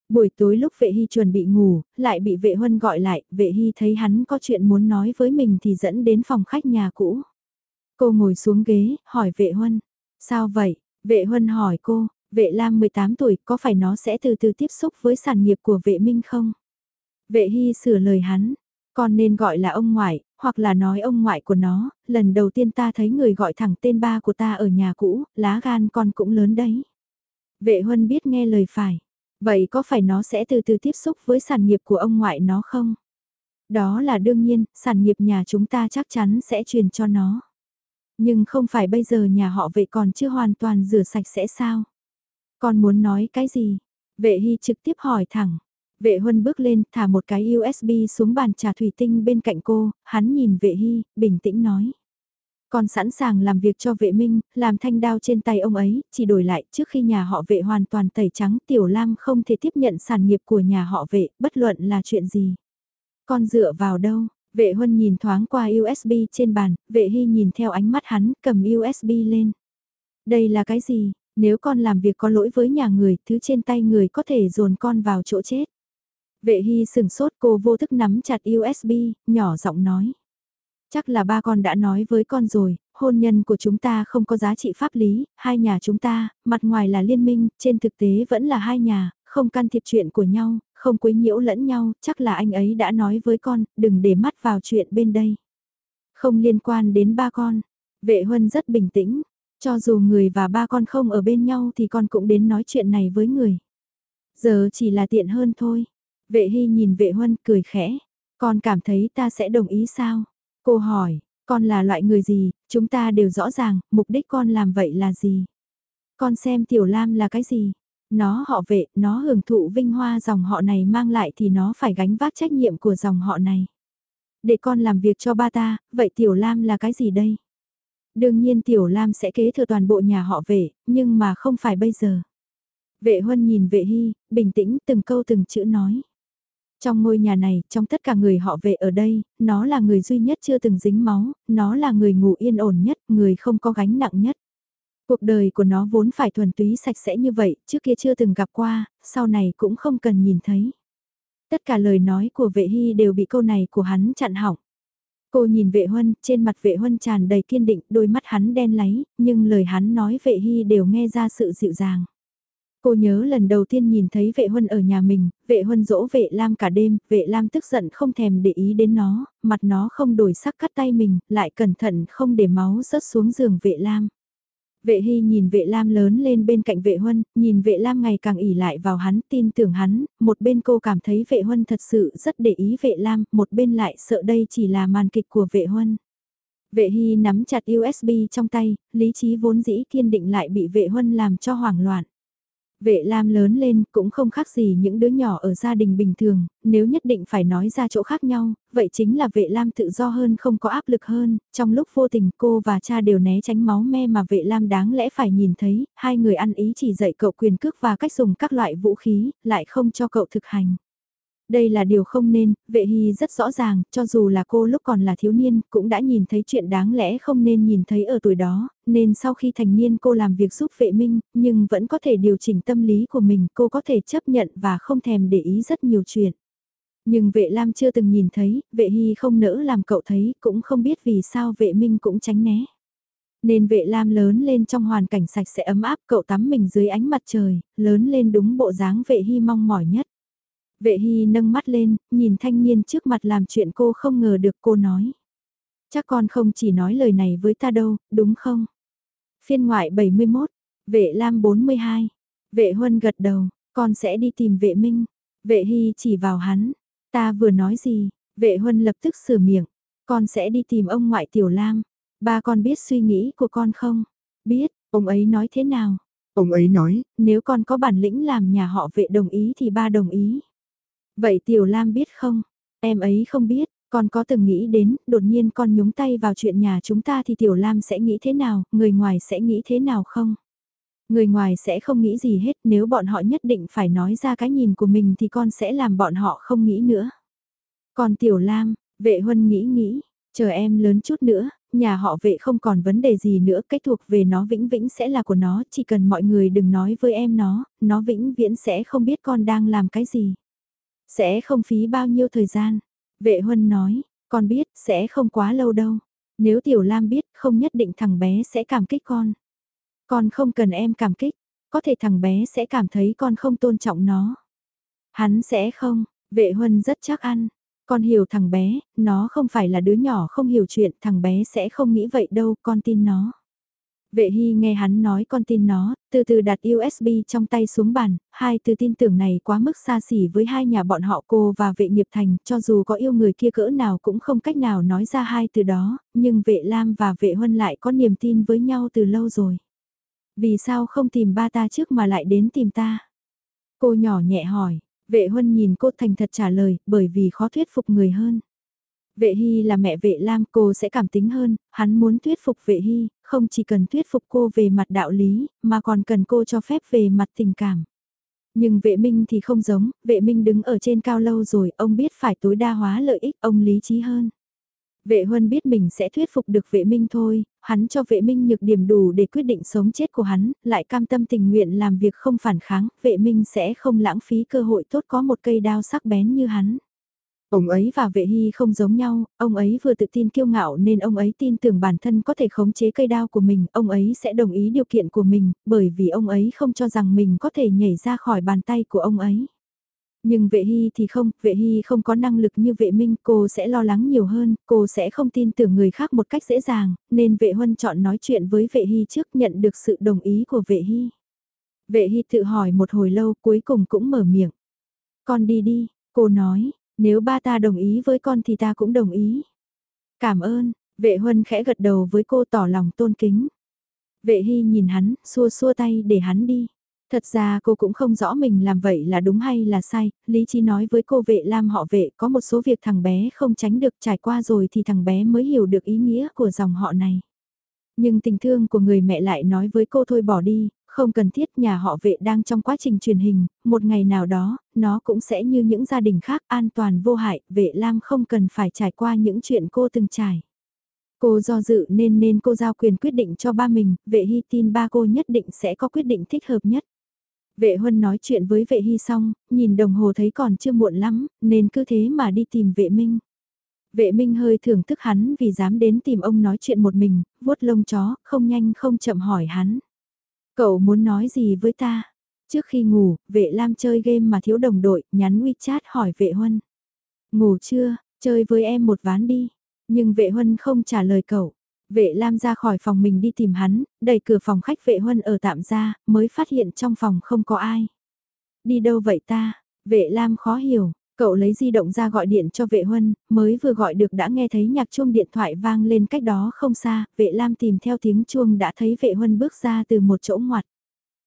A: Buổi tối lúc vệ hy chuẩn bị ngủ, lại bị vệ huân gọi lại, vệ hy thấy hắn có chuyện muốn nói với mình thì dẫn đến phòng khách nhà cũ. Cô ngồi xuống ghế, hỏi vệ huân, sao vậy? Vệ huân hỏi cô, vệ lam 18 tuổi có phải nó sẽ từ từ tiếp xúc với sản nghiệp của vệ minh không? Vệ hy sửa lời hắn, con nên gọi là ông ngoại, hoặc là nói ông ngoại của nó, lần đầu tiên ta thấy người gọi thẳng tên ba của ta ở nhà cũ, lá gan con cũng lớn đấy. Vệ huân biết nghe lời phải. Vậy có phải nó sẽ từ từ tiếp xúc với sản nghiệp của ông ngoại nó không? Đó là đương nhiên, sản nghiệp nhà chúng ta chắc chắn sẽ truyền cho nó. Nhưng không phải bây giờ nhà họ vệ còn chưa hoàn toàn rửa sạch sẽ sao? Con muốn nói cái gì? Vệ hy trực tiếp hỏi thẳng. Vệ huân bước lên, thả một cái USB xuống bàn trà thủy tinh bên cạnh cô, hắn nhìn vệ hy, bình tĩnh nói. Con sẵn sàng làm việc cho vệ minh, làm thanh đao trên tay ông ấy, chỉ đổi lại trước khi nhà họ vệ hoàn toàn tẩy trắng tiểu lam không thể tiếp nhận sản nghiệp của nhà họ vệ, bất luận là chuyện gì. Con dựa vào đâu? Vệ huân nhìn thoáng qua USB trên bàn, vệ hy nhìn theo ánh mắt hắn, cầm USB lên. Đây là cái gì? Nếu con làm việc có lỗi với nhà người, thứ trên tay người có thể dồn con vào chỗ chết. Vệ hy sừng sốt cô vô thức nắm chặt USB, nhỏ giọng nói. Chắc là ba con đã nói với con rồi, hôn nhân của chúng ta không có giá trị pháp lý, hai nhà chúng ta, mặt ngoài là liên minh, trên thực tế vẫn là hai nhà, không can thiệp chuyện của nhau, không quấy nhiễu lẫn nhau, chắc là anh ấy đã nói với con, đừng để mắt vào chuyện bên đây. Không liên quan đến ba con, vệ huân rất bình tĩnh, cho dù người và ba con không ở bên nhau thì con cũng đến nói chuyện này với người. Giờ chỉ là tiện hơn thôi. Vệ hy nhìn vệ huân cười khẽ. Con cảm thấy ta sẽ đồng ý sao? Cô hỏi, con là loại người gì, chúng ta đều rõ ràng, mục đích con làm vậy là gì? Con xem tiểu lam là cái gì? Nó họ vệ, nó hưởng thụ vinh hoa dòng họ này mang lại thì nó phải gánh vác trách nhiệm của dòng họ này. Để con làm việc cho ba ta, vậy tiểu lam là cái gì đây? Đương nhiên tiểu lam sẽ kế thừa toàn bộ nhà họ vệ, nhưng mà không phải bây giờ. Vệ huân nhìn vệ hy, bình tĩnh từng câu từng chữ nói. Trong ngôi nhà này, trong tất cả người họ về ở đây, nó là người duy nhất chưa từng dính máu, nó là người ngủ yên ổn nhất, người không có gánh nặng nhất. Cuộc đời của nó vốn phải thuần túy sạch sẽ như vậy, trước kia chưa từng gặp qua, sau này cũng không cần nhìn thấy. Tất cả lời nói của vệ hy đều bị câu này của hắn chặn hỏng. Cô nhìn vệ huân, trên mặt vệ huân tràn đầy kiên định, đôi mắt hắn đen láy, nhưng lời hắn nói vệ hy đều nghe ra sự dịu dàng. Cô nhớ lần đầu tiên nhìn thấy vệ huân ở nhà mình, vệ huân dỗ vệ lam cả đêm, vệ lam tức giận không thèm để ý đến nó, mặt nó không đổi sắc cắt tay mình, lại cẩn thận không để máu rớt xuống giường vệ lam. Vệ hy nhìn vệ lam lớn lên bên cạnh vệ huân, nhìn vệ lam ngày càng ỉ lại vào hắn, tin tưởng hắn, một bên cô cảm thấy vệ huân thật sự rất để ý vệ lam, một bên lại sợ đây chỉ là màn kịch của vệ huân. Vệ hy nắm chặt USB trong tay, lý trí vốn dĩ kiên định lại bị vệ huân làm cho hoảng loạn. Vệ Lam lớn lên cũng không khác gì những đứa nhỏ ở gia đình bình thường, nếu nhất định phải nói ra chỗ khác nhau, vậy chính là vệ Lam tự do hơn không có áp lực hơn, trong lúc vô tình cô và cha đều né tránh máu me mà vệ Lam đáng lẽ phải nhìn thấy, hai người ăn ý chỉ dạy cậu quyền cước và cách dùng các loại vũ khí, lại không cho cậu thực hành. Đây là điều không nên, vệ hy rất rõ ràng, cho dù là cô lúc còn là thiếu niên, cũng đã nhìn thấy chuyện đáng lẽ không nên nhìn thấy ở tuổi đó, nên sau khi thành niên cô làm việc giúp vệ minh, nhưng vẫn có thể điều chỉnh tâm lý của mình, cô có thể chấp nhận và không thèm để ý rất nhiều chuyện. Nhưng vệ Lam chưa từng nhìn thấy, vệ hy không nỡ làm cậu thấy, cũng không biết vì sao vệ minh cũng tránh né. Nên vệ Lam lớn lên trong hoàn cảnh sạch sẽ ấm áp cậu tắm mình dưới ánh mặt trời, lớn lên đúng bộ dáng vệ hy mong mỏi nhất. Vệ Hy nâng mắt lên, nhìn thanh niên trước mặt làm chuyện cô không ngờ được cô nói. Chắc con không chỉ nói lời này với ta đâu, đúng không? Phiên ngoại 71, vệ Lam 42, vệ Huân gật đầu, con sẽ đi tìm vệ Minh. Vệ Hy chỉ vào hắn, ta vừa nói gì, vệ Huân lập tức sửa miệng, con sẽ đi tìm ông ngoại Tiểu Lam. Ba con biết suy nghĩ của con không? Biết, ông ấy nói thế nào?
B: Ông ấy nói,
A: nếu con có bản lĩnh làm nhà họ vệ đồng ý thì ba đồng ý. Vậy Tiểu Lam biết không? Em ấy không biết, con có từng nghĩ đến, đột nhiên con nhúng tay vào chuyện nhà chúng ta thì Tiểu Lam sẽ nghĩ thế nào, người ngoài sẽ nghĩ thế nào không? Người ngoài sẽ không nghĩ gì hết, nếu bọn họ nhất định phải nói ra cái nhìn của mình thì con sẽ làm bọn họ không nghĩ nữa. Còn Tiểu Lam, vệ huân nghĩ nghĩ, chờ em lớn chút nữa, nhà họ vệ không còn vấn đề gì nữa, cái thuộc về nó vĩnh vĩnh sẽ là của nó, chỉ cần mọi người đừng nói với em nó, nó vĩnh viễn sẽ không biết con đang làm cái gì. Sẽ không phí bao nhiêu thời gian. Vệ Huân nói, con biết, sẽ không quá lâu đâu. Nếu Tiểu Lam biết, không nhất định thằng bé sẽ cảm kích con. Con không cần em cảm kích, có thể thằng bé sẽ cảm thấy con không tôn trọng nó. Hắn sẽ không, vệ Huân rất chắc ăn. Con hiểu thằng bé, nó không phải là đứa nhỏ không hiểu chuyện, thằng bé sẽ không nghĩ vậy đâu, con tin nó. Vệ Hy nghe hắn nói con tin nó, từ từ đặt USB trong tay xuống bàn, hai từ tin tưởng này quá mức xa xỉ với hai nhà bọn họ cô và vệ nghiệp thành, cho dù có yêu người kia cỡ nào cũng không cách nào nói ra hai từ đó, nhưng vệ Lam và vệ Huân lại có niềm tin với nhau từ lâu rồi. Vì sao không tìm ba ta trước mà lại đến tìm ta? Cô nhỏ nhẹ hỏi, vệ Huân nhìn cô thành thật trả lời, bởi vì khó thuyết phục người hơn. Vệ Hy là mẹ vệ Lam cô sẽ cảm tính hơn, hắn muốn thuyết phục vệ Hy, không chỉ cần thuyết phục cô về mặt đạo lý, mà còn cần cô cho phép về mặt tình cảm. Nhưng vệ minh thì không giống, vệ minh đứng ở trên cao lâu rồi, ông biết phải tối đa hóa lợi ích, ông lý trí hơn. Vệ huân biết mình sẽ thuyết phục được vệ minh thôi, hắn cho vệ minh nhược điểm đủ để quyết định sống chết của hắn, lại cam tâm tình nguyện làm việc không phản kháng, vệ minh sẽ không lãng phí cơ hội tốt có một cây đao sắc bén như hắn. Ông ấy và vệ hy không giống nhau, ông ấy vừa tự tin kiêu ngạo nên ông ấy tin tưởng bản thân có thể khống chế cây đao của mình, ông ấy sẽ đồng ý điều kiện của mình, bởi vì ông ấy không cho rằng mình có thể nhảy ra khỏi bàn tay của ông ấy. Nhưng vệ hy thì không, vệ hy không có năng lực như vệ minh, cô sẽ lo lắng nhiều hơn, cô sẽ không tin tưởng người khác một cách dễ dàng, nên vệ huân chọn nói chuyện với vệ hy trước nhận được sự đồng ý của vệ hy. Vệ hy tự hỏi một hồi lâu cuối cùng cũng mở miệng. Con đi đi, cô nói, nếu ba ta đồng ý với con thì ta cũng đồng ý. Cảm ơn, vệ huân khẽ gật đầu với cô tỏ lòng tôn kính. Vệ hy nhìn hắn, xua xua tay để hắn đi. Thật ra cô cũng không rõ mình làm vậy là đúng hay là sai, lý trí nói với cô vệ lam họ vệ có một số việc thằng bé không tránh được trải qua rồi thì thằng bé mới hiểu được ý nghĩa của dòng họ này. Nhưng tình thương của người mẹ lại nói với cô thôi bỏ đi, không cần thiết nhà họ vệ đang trong quá trình truyền hình, một ngày nào đó, nó cũng sẽ như những gia đình khác an toàn vô hại, vệ Lam không cần phải trải qua những chuyện cô từng trải. Cô do dự nên nên cô giao quyền quyết định cho ba mình, vệ hy tin ba cô nhất định sẽ có quyết định thích hợp nhất. Vệ Huân nói chuyện với vệ hy xong, nhìn đồng hồ thấy còn chưa muộn lắm, nên cứ thế mà đi tìm vệ minh. Vệ minh hơi thưởng thức hắn vì dám đến tìm ông nói chuyện một mình, vuốt lông chó, không nhanh không chậm hỏi hắn. Cậu muốn nói gì với ta? Trước khi ngủ, vệ Lam chơi game mà thiếu đồng đội, nhắn WeChat hỏi vệ Huân. Ngủ chưa, chơi với em một ván đi. Nhưng vệ Huân không trả lời cậu. Vệ Lam ra khỏi phòng mình đi tìm hắn, đẩy cửa phòng khách vệ Huân ở tạm ra, mới phát hiện trong phòng không có ai. Đi đâu vậy ta? Vệ Lam khó hiểu, cậu lấy di động ra gọi điện cho vệ Huân, mới vừa gọi được đã nghe thấy nhạc chuông điện thoại vang lên cách đó không xa, vệ Lam tìm theo tiếng chuông đã thấy vệ Huân bước ra từ một chỗ ngoặt.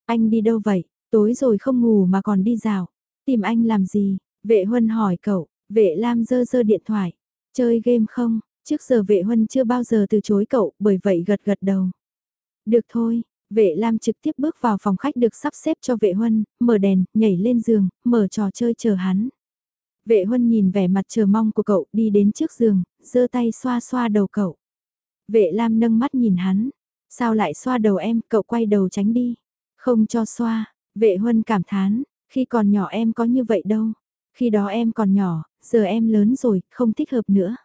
A: Anh đi đâu vậy? Tối rồi không ngủ mà còn đi rào Tìm anh làm gì? Vệ huân hỏi cậu, vệ lam dơ dơ điện thoại. Chơi game không? Trước giờ vệ huân chưa bao giờ từ chối cậu, bởi vậy gật gật đầu. Được thôi, vệ lam trực tiếp bước vào phòng khách được sắp xếp cho vệ huân, mở đèn, nhảy lên giường, mở trò chơi chờ hắn. Vệ huân nhìn vẻ mặt chờ mong của cậu đi đến trước giường, giơ tay xoa xoa đầu cậu. Vệ lam nâng mắt nhìn hắn. Sao lại xoa đầu em, cậu quay đầu tránh đi. Không cho xoa, vệ huân cảm thán, khi còn nhỏ em có như vậy đâu. Khi đó em còn nhỏ, giờ em lớn rồi, không thích hợp nữa.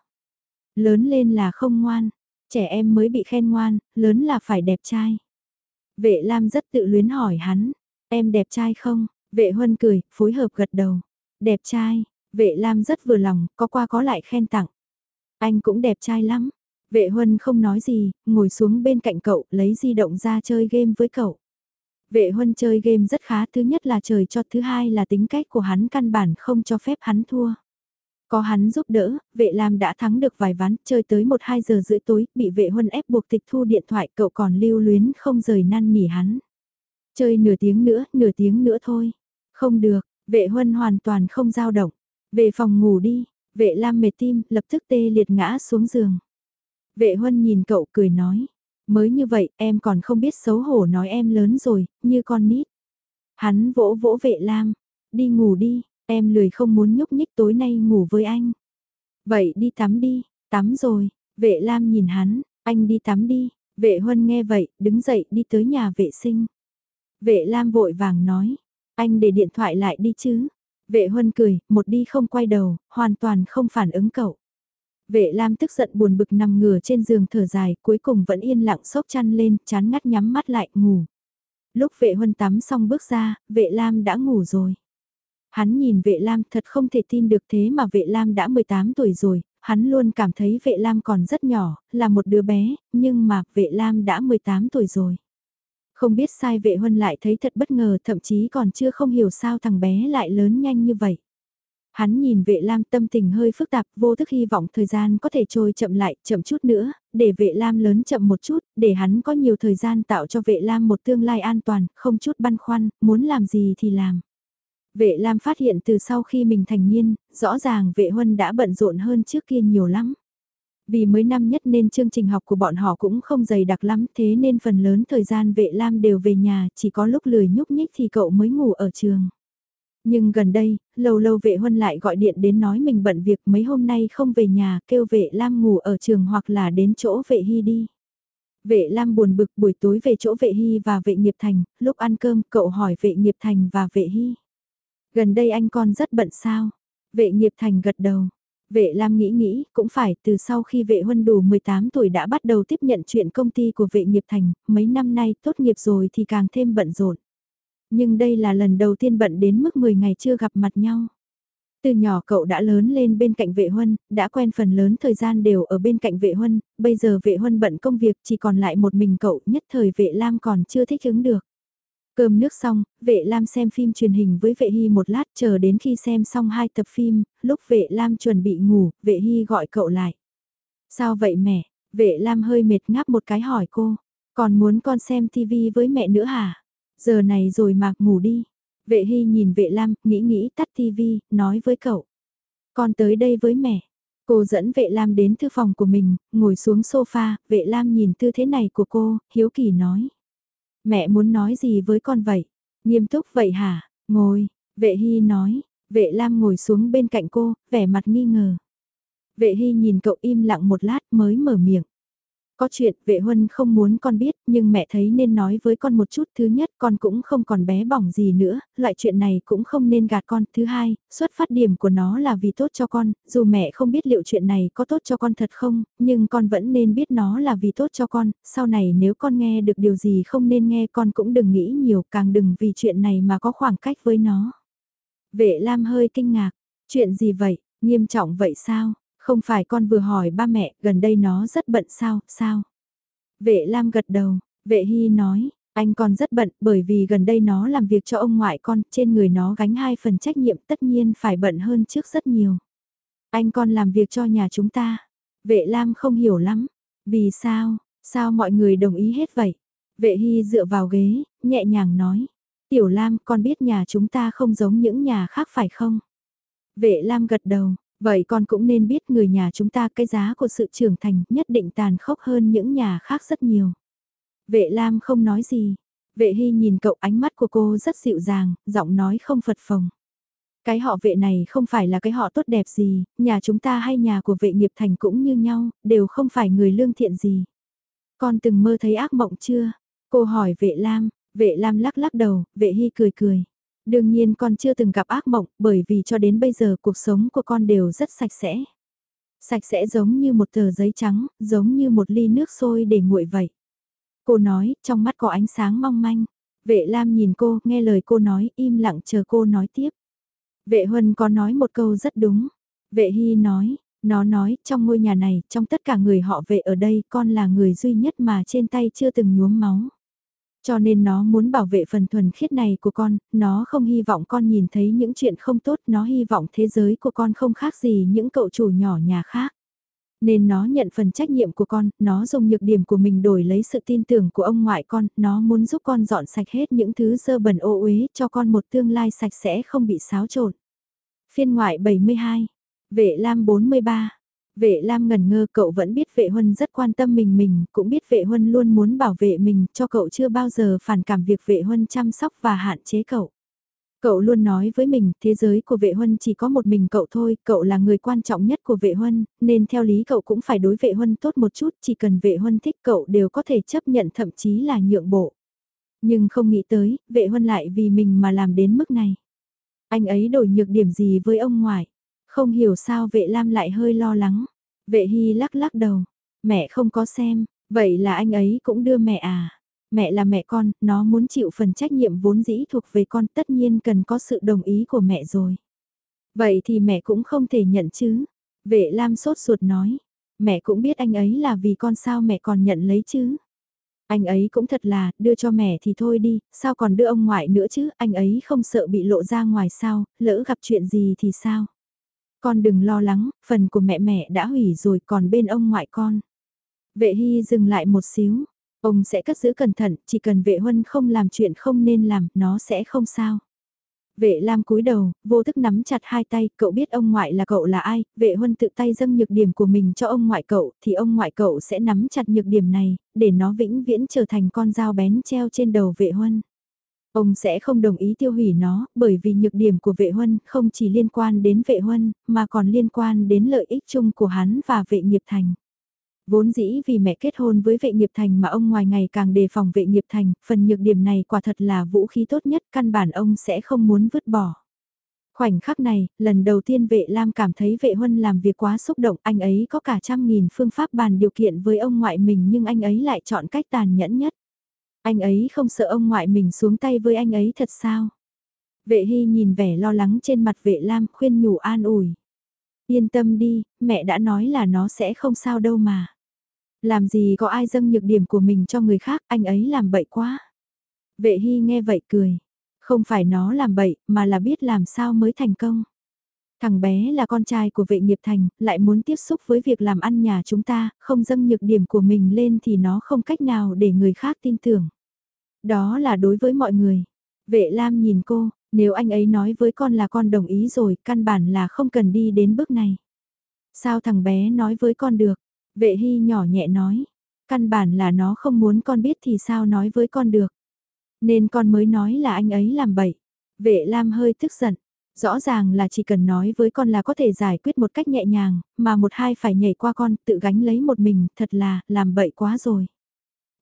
A: Lớn lên là không ngoan, trẻ em mới bị khen ngoan, lớn là phải đẹp trai. Vệ Lam rất tự luyến hỏi hắn, em đẹp trai không? Vệ Huân cười, phối hợp gật đầu. Đẹp trai, vệ Lam rất vừa lòng, có qua có lại khen tặng. Anh cũng đẹp trai lắm. Vệ Huân không nói gì, ngồi xuống bên cạnh cậu, lấy di động ra chơi game với cậu. Vệ Huân chơi game rất khá, thứ nhất là trời cho, thứ hai là tính cách của hắn căn bản không cho phép hắn thua. Có hắn giúp đỡ, vệ Lam đã thắng được vài ván, chơi tới 1-2 giờ rưỡi tối, bị vệ huân ép buộc tịch thu điện thoại, cậu còn lưu luyến không rời năn nỉ hắn. Chơi nửa tiếng nữa, nửa tiếng nữa thôi. Không được, vệ huân hoàn toàn không dao động. Về phòng ngủ đi, vệ Lam mệt tim, lập tức tê liệt ngã xuống giường. Vệ huân nhìn cậu cười nói, mới như vậy em còn không biết xấu hổ nói em lớn rồi, như con nít. Hắn vỗ vỗ vệ Lam, đi ngủ đi, Em lười không muốn nhúc nhích tối nay ngủ với anh. Vậy đi tắm đi, tắm rồi, vệ Lam nhìn hắn, anh đi tắm đi, vệ Huân nghe vậy, đứng dậy đi tới nhà vệ sinh. Vệ Lam vội vàng nói, anh để điện thoại lại đi chứ. Vệ Huân cười, một đi không quay đầu, hoàn toàn không phản ứng cậu. Vệ Lam tức giận buồn bực nằm ngửa trên giường thở dài, cuối cùng vẫn yên lặng sốc chăn lên, chán ngắt nhắm mắt lại, ngủ. Lúc vệ Huân tắm xong bước ra, vệ Lam đã ngủ rồi. Hắn nhìn vệ lam thật không thể tin được thế mà vệ lam đã 18 tuổi rồi, hắn luôn cảm thấy vệ lam còn rất nhỏ, là một đứa bé, nhưng mà vệ lam đã 18 tuổi rồi. Không biết sai vệ huân lại thấy thật bất ngờ thậm chí còn chưa không hiểu sao thằng bé lại lớn nhanh như vậy. Hắn nhìn vệ lam tâm tình hơi phức tạp, vô thức hy vọng thời gian có thể trôi chậm lại, chậm chút nữa, để vệ lam lớn chậm một chút, để hắn có nhiều thời gian tạo cho vệ lam một tương lai an toàn, không chút băn khoăn, muốn làm gì thì làm. Vệ Lam phát hiện từ sau khi mình thành niên, rõ ràng vệ huân đã bận rộn hơn trước kia nhiều lắm. Vì mới năm nhất nên chương trình học của bọn họ cũng không dày đặc lắm thế nên phần lớn thời gian vệ Lam đều về nhà, chỉ có lúc lười nhúc nhích thì cậu mới ngủ ở trường. Nhưng gần đây, lâu lâu vệ huân lại gọi điện đến nói mình bận việc mấy hôm nay không về nhà kêu vệ Lam ngủ ở trường hoặc là đến chỗ vệ hy đi. Vệ Lam buồn bực buổi tối về chỗ vệ hy và vệ nghiệp thành, lúc ăn cơm cậu hỏi vệ nghiệp thành và vệ hy. Gần đây anh con rất bận sao? Vệ nghiệp thành gật đầu. Vệ Lam nghĩ nghĩ, cũng phải, từ sau khi vệ huân đủ 18 tuổi đã bắt đầu tiếp nhận chuyện công ty của vệ nghiệp thành, mấy năm nay tốt nghiệp rồi thì càng thêm bận rộn. Nhưng đây là lần đầu tiên bận đến mức 10 ngày chưa gặp mặt nhau. Từ nhỏ cậu đã lớn lên bên cạnh vệ huân, đã quen phần lớn thời gian đều ở bên cạnh vệ huân, bây giờ vệ huân bận công việc chỉ còn lại một mình cậu, nhất thời vệ Lam còn chưa thích ứng được. Cơm nước xong, vệ Lam xem phim truyền hình với vệ Hy một lát chờ đến khi xem xong hai tập phim, lúc vệ Lam chuẩn bị ngủ, vệ Hy gọi cậu lại. Sao vậy mẹ? Vệ Lam hơi mệt ngáp một cái hỏi cô, còn muốn con xem tivi với mẹ nữa hả? Giờ này rồi mà ngủ đi. Vệ Hy nhìn vệ Lam, nghĩ nghĩ tắt tivi, nói với cậu. Con tới đây với mẹ. Cô dẫn vệ Lam đến thư phòng của mình, ngồi xuống sofa, vệ Lam nhìn tư thế này của cô, hiếu kỳ nói. Mẹ muốn nói gì với con vậy? Nghiêm túc vậy hả? Ngồi, vệ hy nói, vệ lam ngồi xuống bên cạnh cô, vẻ mặt nghi ngờ. Vệ hy nhìn cậu im lặng một lát mới mở miệng. Có chuyện vệ huân không muốn con biết nhưng mẹ thấy nên nói với con một chút. Thứ nhất con cũng không còn bé bỏng gì nữa, loại chuyện này cũng không nên gạt con. Thứ hai, xuất phát điểm của nó là vì tốt cho con, dù mẹ không biết liệu chuyện này có tốt cho con thật không, nhưng con vẫn nên biết nó là vì tốt cho con. Sau này nếu con nghe được điều gì không nên nghe con cũng đừng nghĩ nhiều, càng đừng vì chuyện này mà có khoảng cách với nó. Vệ Lam hơi kinh ngạc, chuyện gì vậy, nghiêm trọng vậy sao? Không phải con vừa hỏi ba mẹ, gần đây nó rất bận sao, sao? Vệ Lam gật đầu, vệ Hy nói, anh con rất bận bởi vì gần đây nó làm việc cho ông ngoại con, trên người nó gánh hai phần trách nhiệm tất nhiên phải bận hơn trước rất nhiều. Anh con làm việc cho nhà chúng ta. Vệ Lam không hiểu lắm. Vì sao, sao mọi người đồng ý hết vậy? Vệ Hy dựa vào ghế, nhẹ nhàng nói. Tiểu Lam, con biết nhà chúng ta không giống những nhà khác phải không? Vệ Lam gật đầu, vậy con cũng nên biết người nhà chúng ta cái giá của sự trưởng thành nhất định tàn khốc hơn những nhà khác rất nhiều. Vệ Lam không nói gì. Vệ Hy nhìn cậu ánh mắt của cô rất dịu dàng, giọng nói không phật phồng. Cái họ vệ này không phải là cái họ tốt đẹp gì, nhà chúng ta hay nhà của vệ nghiệp thành cũng như nhau, đều không phải người lương thiện gì. Con từng mơ thấy ác mộng chưa? Cô hỏi vệ Lam, vệ Lam lắc lắc đầu, vệ Hy cười cười. Đương nhiên con chưa từng gặp ác mộng, bởi vì cho đến bây giờ cuộc sống của con đều rất sạch sẽ. Sạch sẽ giống như một tờ giấy trắng, giống như một ly nước sôi để nguội vậy. Cô nói, trong mắt có ánh sáng mong manh. Vệ Lam nhìn cô, nghe lời cô nói, im lặng chờ cô nói tiếp. Vệ Huân có nói một câu rất đúng. Vệ Hy nói, nó nói, trong ngôi nhà này, trong tất cả người họ vệ ở đây, con là người duy nhất mà trên tay chưa từng nhuốm máu. Cho nên nó muốn bảo vệ phần thuần khiết này của con, nó không hy vọng con nhìn thấy những chuyện không tốt, nó hy vọng thế giới của con không khác gì những cậu chủ nhỏ nhà khác. Nên nó nhận phần trách nhiệm của con, nó dùng nhược điểm của mình đổi lấy sự tin tưởng của ông ngoại con, nó muốn giúp con dọn sạch hết những thứ dơ bẩn ô uế cho con một tương lai sạch sẽ không bị xáo trộn. Phiên ngoại 72, Vệ Lam 43 Vệ Lam ngần ngơ cậu vẫn biết vệ huân rất quan tâm mình mình, cũng biết vệ huân luôn muốn bảo vệ mình, cho cậu chưa bao giờ phản cảm việc vệ huân chăm sóc và hạn chế cậu. Cậu luôn nói với mình, thế giới của vệ huân chỉ có một mình cậu thôi, cậu là người quan trọng nhất của vệ huân, nên theo lý cậu cũng phải đối vệ huân tốt một chút, chỉ cần vệ huân thích cậu đều có thể chấp nhận thậm chí là nhượng bộ. Nhưng không nghĩ tới, vệ huân lại vì mình mà làm đến mức này. Anh ấy đổi nhược điểm gì với ông ngoại? Không hiểu sao vệ lam lại hơi lo lắng. Vệ hy lắc lắc đầu. Mẹ không có xem, vậy là anh ấy cũng đưa mẹ à? Mẹ là mẹ con, nó muốn chịu phần trách nhiệm vốn dĩ thuộc về con tất nhiên cần có sự đồng ý của mẹ rồi. Vậy thì mẹ cũng không thể nhận chứ. Vệ Lam sốt ruột nói. Mẹ cũng biết anh ấy là vì con sao mẹ còn nhận lấy chứ. Anh ấy cũng thật là, đưa cho mẹ thì thôi đi, sao còn đưa ông ngoại nữa chứ, anh ấy không sợ bị lộ ra ngoài sao, lỡ gặp chuyện gì thì sao. Con đừng lo lắng, phần của mẹ mẹ đã hủy rồi còn bên ông ngoại con. Vệ Hy dừng lại một xíu, ông sẽ cất giữ cẩn thận, chỉ cần vệ huân không làm chuyện không nên làm, nó sẽ không sao. Vệ Lam cúi đầu, vô thức nắm chặt hai tay, cậu biết ông ngoại là cậu là ai, vệ huân tự tay dâng nhược điểm của mình cho ông ngoại cậu, thì ông ngoại cậu sẽ nắm chặt nhược điểm này, để nó vĩnh viễn trở thành con dao bén treo trên đầu vệ huân. Ông sẽ không đồng ý tiêu hủy nó, bởi vì nhược điểm của vệ huân không chỉ liên quan đến vệ huân, mà còn liên quan đến lợi ích chung của hắn và vệ nghiệp thành. Vốn dĩ vì mẹ kết hôn với vệ nghiệp thành mà ông ngoài ngày càng đề phòng vệ nghiệp thành, phần nhược điểm này quả thật là vũ khí tốt nhất căn bản ông sẽ không muốn vứt bỏ. Khoảnh khắc này, lần đầu tiên vệ Lam cảm thấy vệ huân làm việc quá xúc động, anh ấy có cả trăm nghìn phương pháp bàn điều kiện với ông ngoại mình nhưng anh ấy lại chọn cách tàn nhẫn nhất. Anh ấy không sợ ông ngoại mình xuống tay với anh ấy thật sao? Vệ Hy nhìn vẻ lo lắng trên mặt vệ Lam khuyên nhủ an ủi. Yên tâm đi, mẹ đã nói là nó sẽ không sao đâu mà. Làm gì có ai dâng nhược điểm của mình cho người khác, anh ấy làm bậy quá. Vệ Hy nghe vậy cười. Không phải nó làm bậy, mà là biết làm sao mới thành công. Thằng bé là con trai của vệ nghiệp thành, lại muốn tiếp xúc với việc làm ăn nhà chúng ta, không dâng nhược điểm của mình lên thì nó không cách nào để người khác tin tưởng. Đó là đối với mọi người. Vệ Lam nhìn cô, nếu anh ấy nói với con là con đồng ý rồi, căn bản là không cần đi đến bước này. Sao thằng bé nói với con được? Vệ Hy nhỏ nhẹ nói. Căn bản là nó không muốn con biết thì sao nói với con được. Nên con mới nói là anh ấy làm bậy. Vệ Lam hơi tức giận. Rõ ràng là chỉ cần nói với con là có thể giải quyết một cách nhẹ nhàng, mà một hai phải nhảy qua con tự gánh lấy một mình, thật là, làm bậy quá rồi.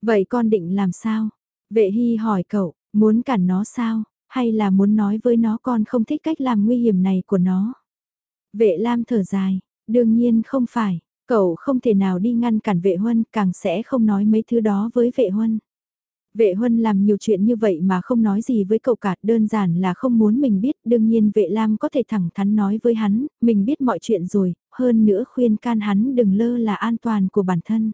A: Vậy con định làm sao? Vệ Hy hỏi cậu, muốn cản nó sao? Hay là muốn nói với nó con không thích cách làm nguy hiểm này của nó? Vệ Lam thở dài, đương nhiên không phải, cậu không thể nào đi ngăn cản vệ huân, càng sẽ không nói mấy thứ đó với vệ huân. Vệ huân làm nhiều chuyện như vậy mà không nói gì với cậu cả, đơn giản là không muốn mình biết, đương nhiên vệ lam có thể thẳng thắn nói với hắn, mình biết mọi chuyện rồi, hơn nữa khuyên can hắn đừng lơ là an toàn của bản thân.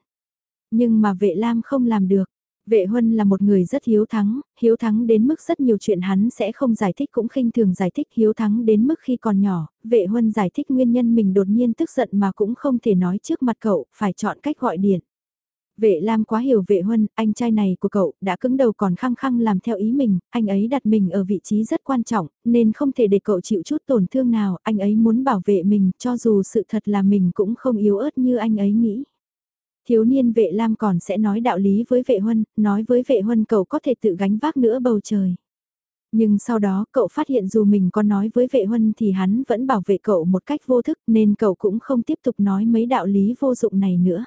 A: Nhưng mà vệ lam không làm được. Vệ Huân là một người rất hiếu thắng, hiếu thắng đến mức rất nhiều chuyện hắn sẽ không giải thích cũng khinh thường giải thích hiếu thắng đến mức khi còn nhỏ, vệ Huân giải thích nguyên nhân mình đột nhiên tức giận mà cũng không thể nói trước mặt cậu, phải chọn cách gọi điện. Vệ Lam quá hiểu vệ huân, anh trai này của cậu đã cứng đầu còn khăng khăng làm theo ý mình, anh ấy đặt mình ở vị trí rất quan trọng, nên không thể để cậu chịu chút tổn thương nào, anh ấy muốn bảo vệ mình cho dù sự thật là mình cũng không yếu ớt như anh ấy nghĩ. Thiếu niên vệ Lam còn sẽ nói đạo lý với vệ huân, nói với vệ huân cậu có thể tự gánh vác nữa bầu trời. Nhưng sau đó cậu phát hiện dù mình có nói với vệ huân thì hắn vẫn bảo vệ cậu một cách vô thức nên cậu cũng không tiếp tục nói mấy đạo lý vô dụng này nữa.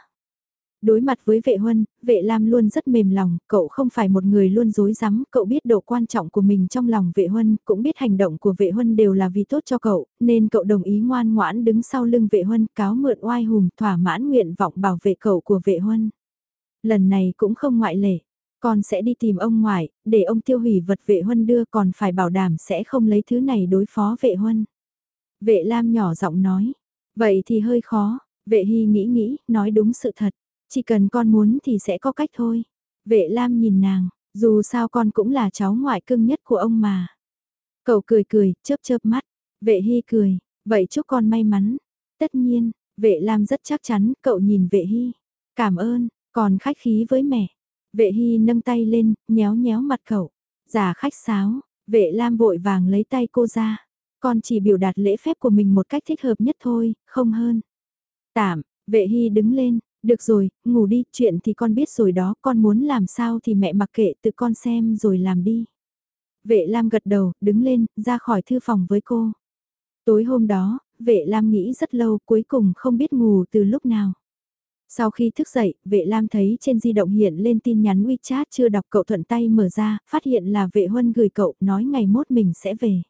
A: Đối mặt với vệ huân, vệ lam luôn rất mềm lòng, cậu không phải một người luôn dối rắm cậu biết độ quan trọng của mình trong lòng vệ huân, cũng biết hành động của vệ huân đều là vì tốt cho cậu, nên cậu đồng ý ngoan ngoãn đứng sau lưng vệ huân cáo mượn oai hùng thỏa mãn nguyện vọng bảo vệ cậu của vệ huân. Lần này cũng không ngoại lệ, con sẽ đi tìm ông ngoại, để ông tiêu hủy vật vệ huân đưa còn phải bảo đảm sẽ không lấy thứ này đối phó vệ huân. Vệ lam nhỏ giọng nói, vậy thì hơi khó, vệ hy nghĩ nghĩ, nói đúng sự thật. Chỉ cần con muốn thì sẽ có cách thôi. Vệ Lam nhìn nàng, dù sao con cũng là cháu ngoại cưng nhất của ông mà. Cậu cười cười, chớp chớp mắt. Vệ Hy cười, vậy chúc con may mắn. Tất nhiên, vệ Lam rất chắc chắn, cậu nhìn vệ Hy. Cảm ơn, còn khách khí với mẹ. Vệ Hy nâng tay lên, nhéo nhéo mặt cậu. Giả khách sáo, vệ Lam vội vàng lấy tay cô ra. Con chỉ biểu đạt lễ phép của mình một cách thích hợp nhất thôi, không hơn. Tạm, vệ Hy đứng lên, được rồi, ngủ đi, chuyện thì con biết rồi đó, con muốn làm sao thì mẹ mặc kệ tự con xem rồi làm đi. Vệ Lam gật đầu, đứng lên, ra khỏi thư phòng với cô. Tối hôm đó, vệ Lam nghĩ rất lâu cuối cùng không biết ngủ từ lúc nào. Sau khi thức dậy, vệ Lam thấy trên di động hiện lên tin nhắn WeChat chưa đọc cậu thuận tay mở ra, phát hiện là vệ huân gửi cậu, nói ngày mốt mình sẽ về.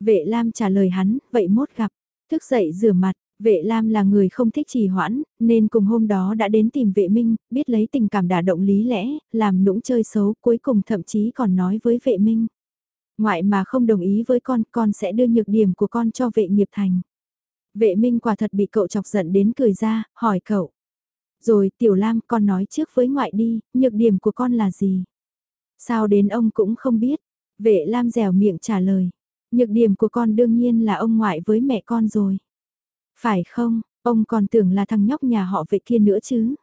A: Vệ Lam trả lời hắn, vậy mốt gặp. Thức dậy rửa mặt, Vệ Lam là người không thích trì hoãn, nên cùng hôm đó đã đến tìm vệ minh, biết lấy tình cảm đả động lý lẽ, làm nũng chơi xấu, cuối cùng thậm chí còn nói với vệ minh. Ngoại mà không đồng ý với con, con sẽ đưa nhược điểm của con cho vệ nghiệp thành. Vệ minh quả thật bị cậu chọc giận đến cười ra, hỏi cậu. Rồi Tiểu Lam con nói trước với ngoại đi, nhược điểm của con là gì? Sao đến ông cũng không biết? Vệ Lam dẻo miệng trả lời. Nhược điểm của con đương nhiên là ông ngoại với mẹ con rồi. Phải không, ông còn tưởng là thằng nhóc nhà họ vệ kia nữa chứ.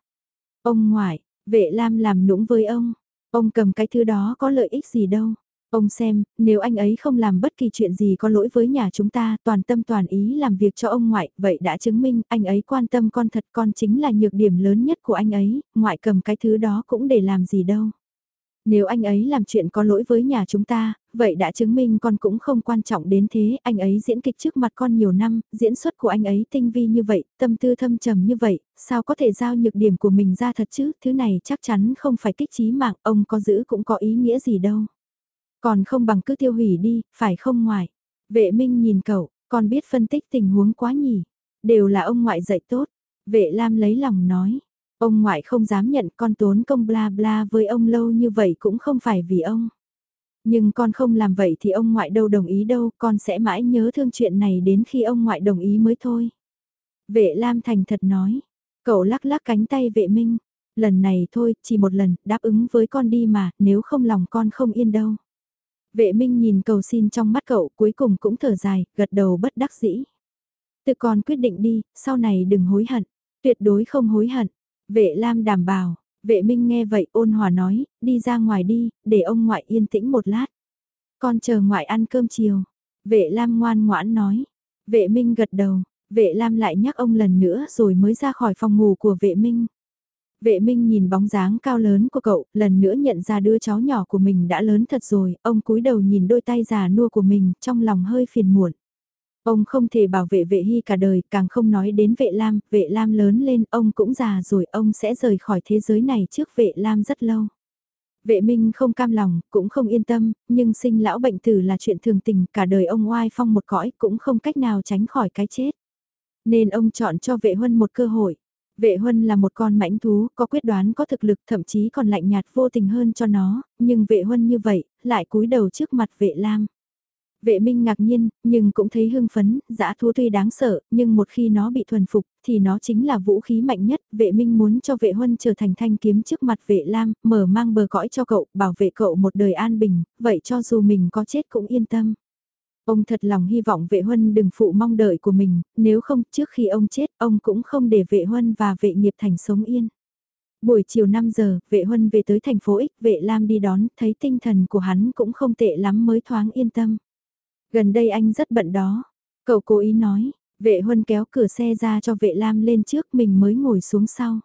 A: Ông ngoại, vệ lam làm nũng với ông. Ông cầm cái thứ đó có lợi ích gì đâu. Ông xem, nếu anh ấy không làm bất kỳ chuyện gì có lỗi với nhà chúng ta, toàn tâm toàn ý làm việc cho ông ngoại, vậy đã chứng minh anh ấy quan tâm con thật con chính là nhược điểm lớn nhất của anh ấy, ngoại cầm cái thứ đó cũng để làm gì đâu. Nếu anh ấy làm chuyện có lỗi với nhà chúng ta, vậy đã chứng minh con cũng không quan trọng đến thế, anh ấy diễn kịch trước mặt con nhiều năm, diễn xuất của anh ấy tinh vi như vậy, tâm tư thâm trầm như vậy, sao có thể giao nhược điểm của mình ra thật chứ, thứ này chắc chắn không phải kích trí mạng, ông có giữ cũng có ý nghĩa gì đâu. Còn không bằng cứ tiêu hủy đi, phải không ngoại. Vệ minh nhìn cậu, con biết phân tích tình huống quá nhỉ, đều là ông ngoại dạy tốt. Vệ Lam lấy lòng nói, Ông ngoại không dám nhận con tốn công bla bla với ông lâu như vậy cũng không phải vì ông. Nhưng con không làm vậy thì ông ngoại đâu đồng ý đâu, con sẽ mãi nhớ thương chuyện này đến khi ông ngoại đồng ý mới thôi. Vệ Lam thành thật nói, cậu lắc lắc cánh tay vệ minh, lần này thôi, chỉ một lần, đáp ứng với con đi mà, nếu không lòng con không yên đâu. Vệ minh nhìn cầu xin trong mắt cậu cuối cùng cũng thở dài, gật đầu bất đắc dĩ. Tự con quyết định đi, sau này đừng hối hận, tuyệt đối không hối hận, Vệ Lam đảm bảo, vệ Minh nghe vậy ôn hòa nói, đi ra ngoài đi, để ông ngoại yên tĩnh một lát. Con chờ ngoại ăn cơm chiều. Vệ Lam ngoan ngoãn nói. Vệ Minh gật đầu, vệ Lam lại nhắc ông lần nữa rồi mới ra khỏi phòng ngủ của vệ Minh. Vệ Minh nhìn bóng dáng cao lớn của cậu, lần nữa nhận ra đứa cháu nhỏ của mình đã lớn thật rồi, ông cúi đầu nhìn đôi tay già nua của mình, trong lòng hơi phiền muộn. Ông không thể bảo vệ vệ hy cả đời, càng không nói đến vệ lam, vệ lam lớn lên, ông cũng già rồi, ông sẽ rời khỏi thế giới này trước vệ lam rất lâu. Vệ minh không cam lòng, cũng không yên tâm, nhưng sinh lão bệnh tử là chuyện thường tình, cả đời ông oai phong một cõi cũng không cách nào tránh khỏi cái chết. Nên ông chọn cho vệ huân một cơ hội. Vệ huân là một con mãnh thú, có quyết đoán có thực lực thậm chí còn lạnh nhạt vô tình hơn cho nó, nhưng vệ huân như vậy, lại cúi đầu trước mặt vệ lam. Vệ minh ngạc nhiên, nhưng cũng thấy hưng phấn, dã thú tuy đáng sợ, nhưng một khi nó bị thuần phục, thì nó chính là vũ khí mạnh nhất. Vệ minh muốn cho vệ huân trở thành thanh kiếm trước mặt vệ lam, mở mang bờ cõi cho cậu, bảo vệ cậu một đời an bình, vậy cho dù mình có chết cũng yên tâm. Ông thật lòng hy vọng vệ huân đừng phụ mong đợi của mình, nếu không trước khi ông chết ông cũng không để vệ huân và vệ nghiệp thành sống yên. Buổi chiều 5 giờ, vệ huân về tới thành phố X, vệ Lam đi đón, thấy tinh thần của hắn cũng không tệ lắm mới thoáng yên tâm. Gần đây anh rất bận đó. Cậu cố ý nói, vệ huân kéo cửa xe ra cho vệ Lam lên trước mình mới ngồi xuống sau.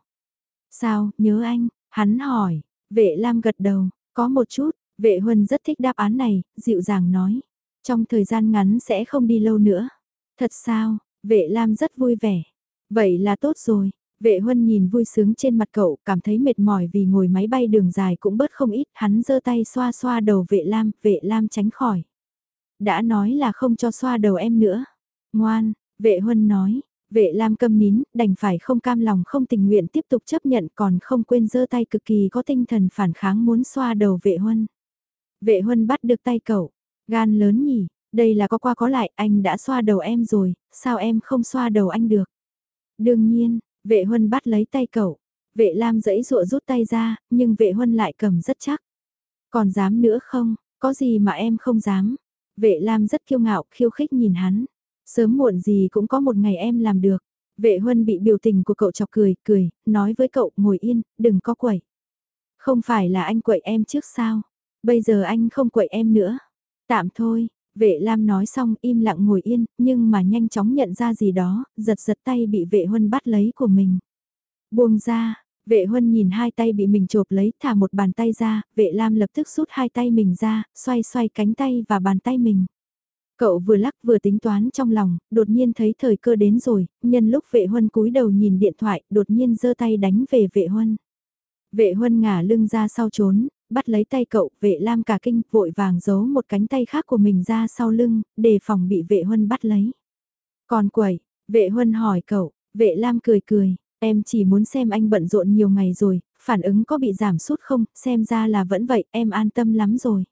A: Sao, nhớ anh? Hắn hỏi, vệ Lam gật đầu, có một chút, vệ huân rất thích đáp án này, dịu dàng nói. Trong thời gian ngắn sẽ không đi lâu nữa. Thật sao, vệ Lam rất vui vẻ. Vậy là tốt rồi, Vệ huân nhìn vui sướng trên mặt cậu, cảm thấy mệt mỏi vì ngồi máy bay đường dài cũng bớt không ít, hắn giơ tay xoa xoa đầu vệ lam, vệ lam tránh khỏi. Đã nói là không cho xoa đầu em nữa. Ngoan, vệ huân nói, vệ lam câm nín, đành phải không cam lòng không tình nguyện tiếp tục chấp nhận còn không quên giơ tay cực kỳ có tinh thần phản kháng muốn xoa đầu vệ huân. Vệ huân bắt được tay cậu, gan lớn nhỉ, đây là có qua có lại, anh đã xoa đầu em rồi, sao em không xoa đầu anh được? Đương nhiên, Vệ huân bắt lấy tay cậu, vệ lam dẫy dụa rút tay ra, nhưng vệ huân lại cầm rất chắc. Còn dám nữa không, có gì mà em không dám. Vệ lam rất kiêu ngạo, khiêu khích nhìn hắn. Sớm muộn gì cũng có một ngày em làm được. Vệ huân bị biểu tình của cậu chọc cười, cười, nói với cậu ngồi yên, đừng có quẩy. Không phải là anh quậy em trước sao? Bây giờ anh không quậy em nữa. Tạm thôi, Vệ Lam nói xong im lặng ngồi yên, nhưng mà nhanh chóng nhận ra gì đó, giật giật tay bị vệ huân bắt lấy của mình. Buông ra, vệ huân nhìn hai tay bị mình chộp lấy, thả một bàn tay ra, vệ Lam lập tức rút hai tay mình ra, xoay xoay cánh tay và bàn tay mình. Cậu vừa lắc vừa tính toán trong lòng, đột nhiên thấy thời cơ đến rồi, nhân lúc vệ huân cúi đầu nhìn điện thoại, đột nhiên giơ tay đánh về vệ huân. Vệ huân ngả lưng ra sau trốn, bắt lấy tay cậu, vệ lam cả kinh, vội vàng giấu một cánh tay khác của mình ra sau lưng, đề phòng bị vệ huân bắt lấy. Còn quẩy, vệ huân hỏi cậu, vệ lam cười cười, em chỉ muốn xem anh bận rộn nhiều ngày rồi, phản ứng có bị giảm sút không, xem ra là vẫn vậy, em an tâm lắm rồi.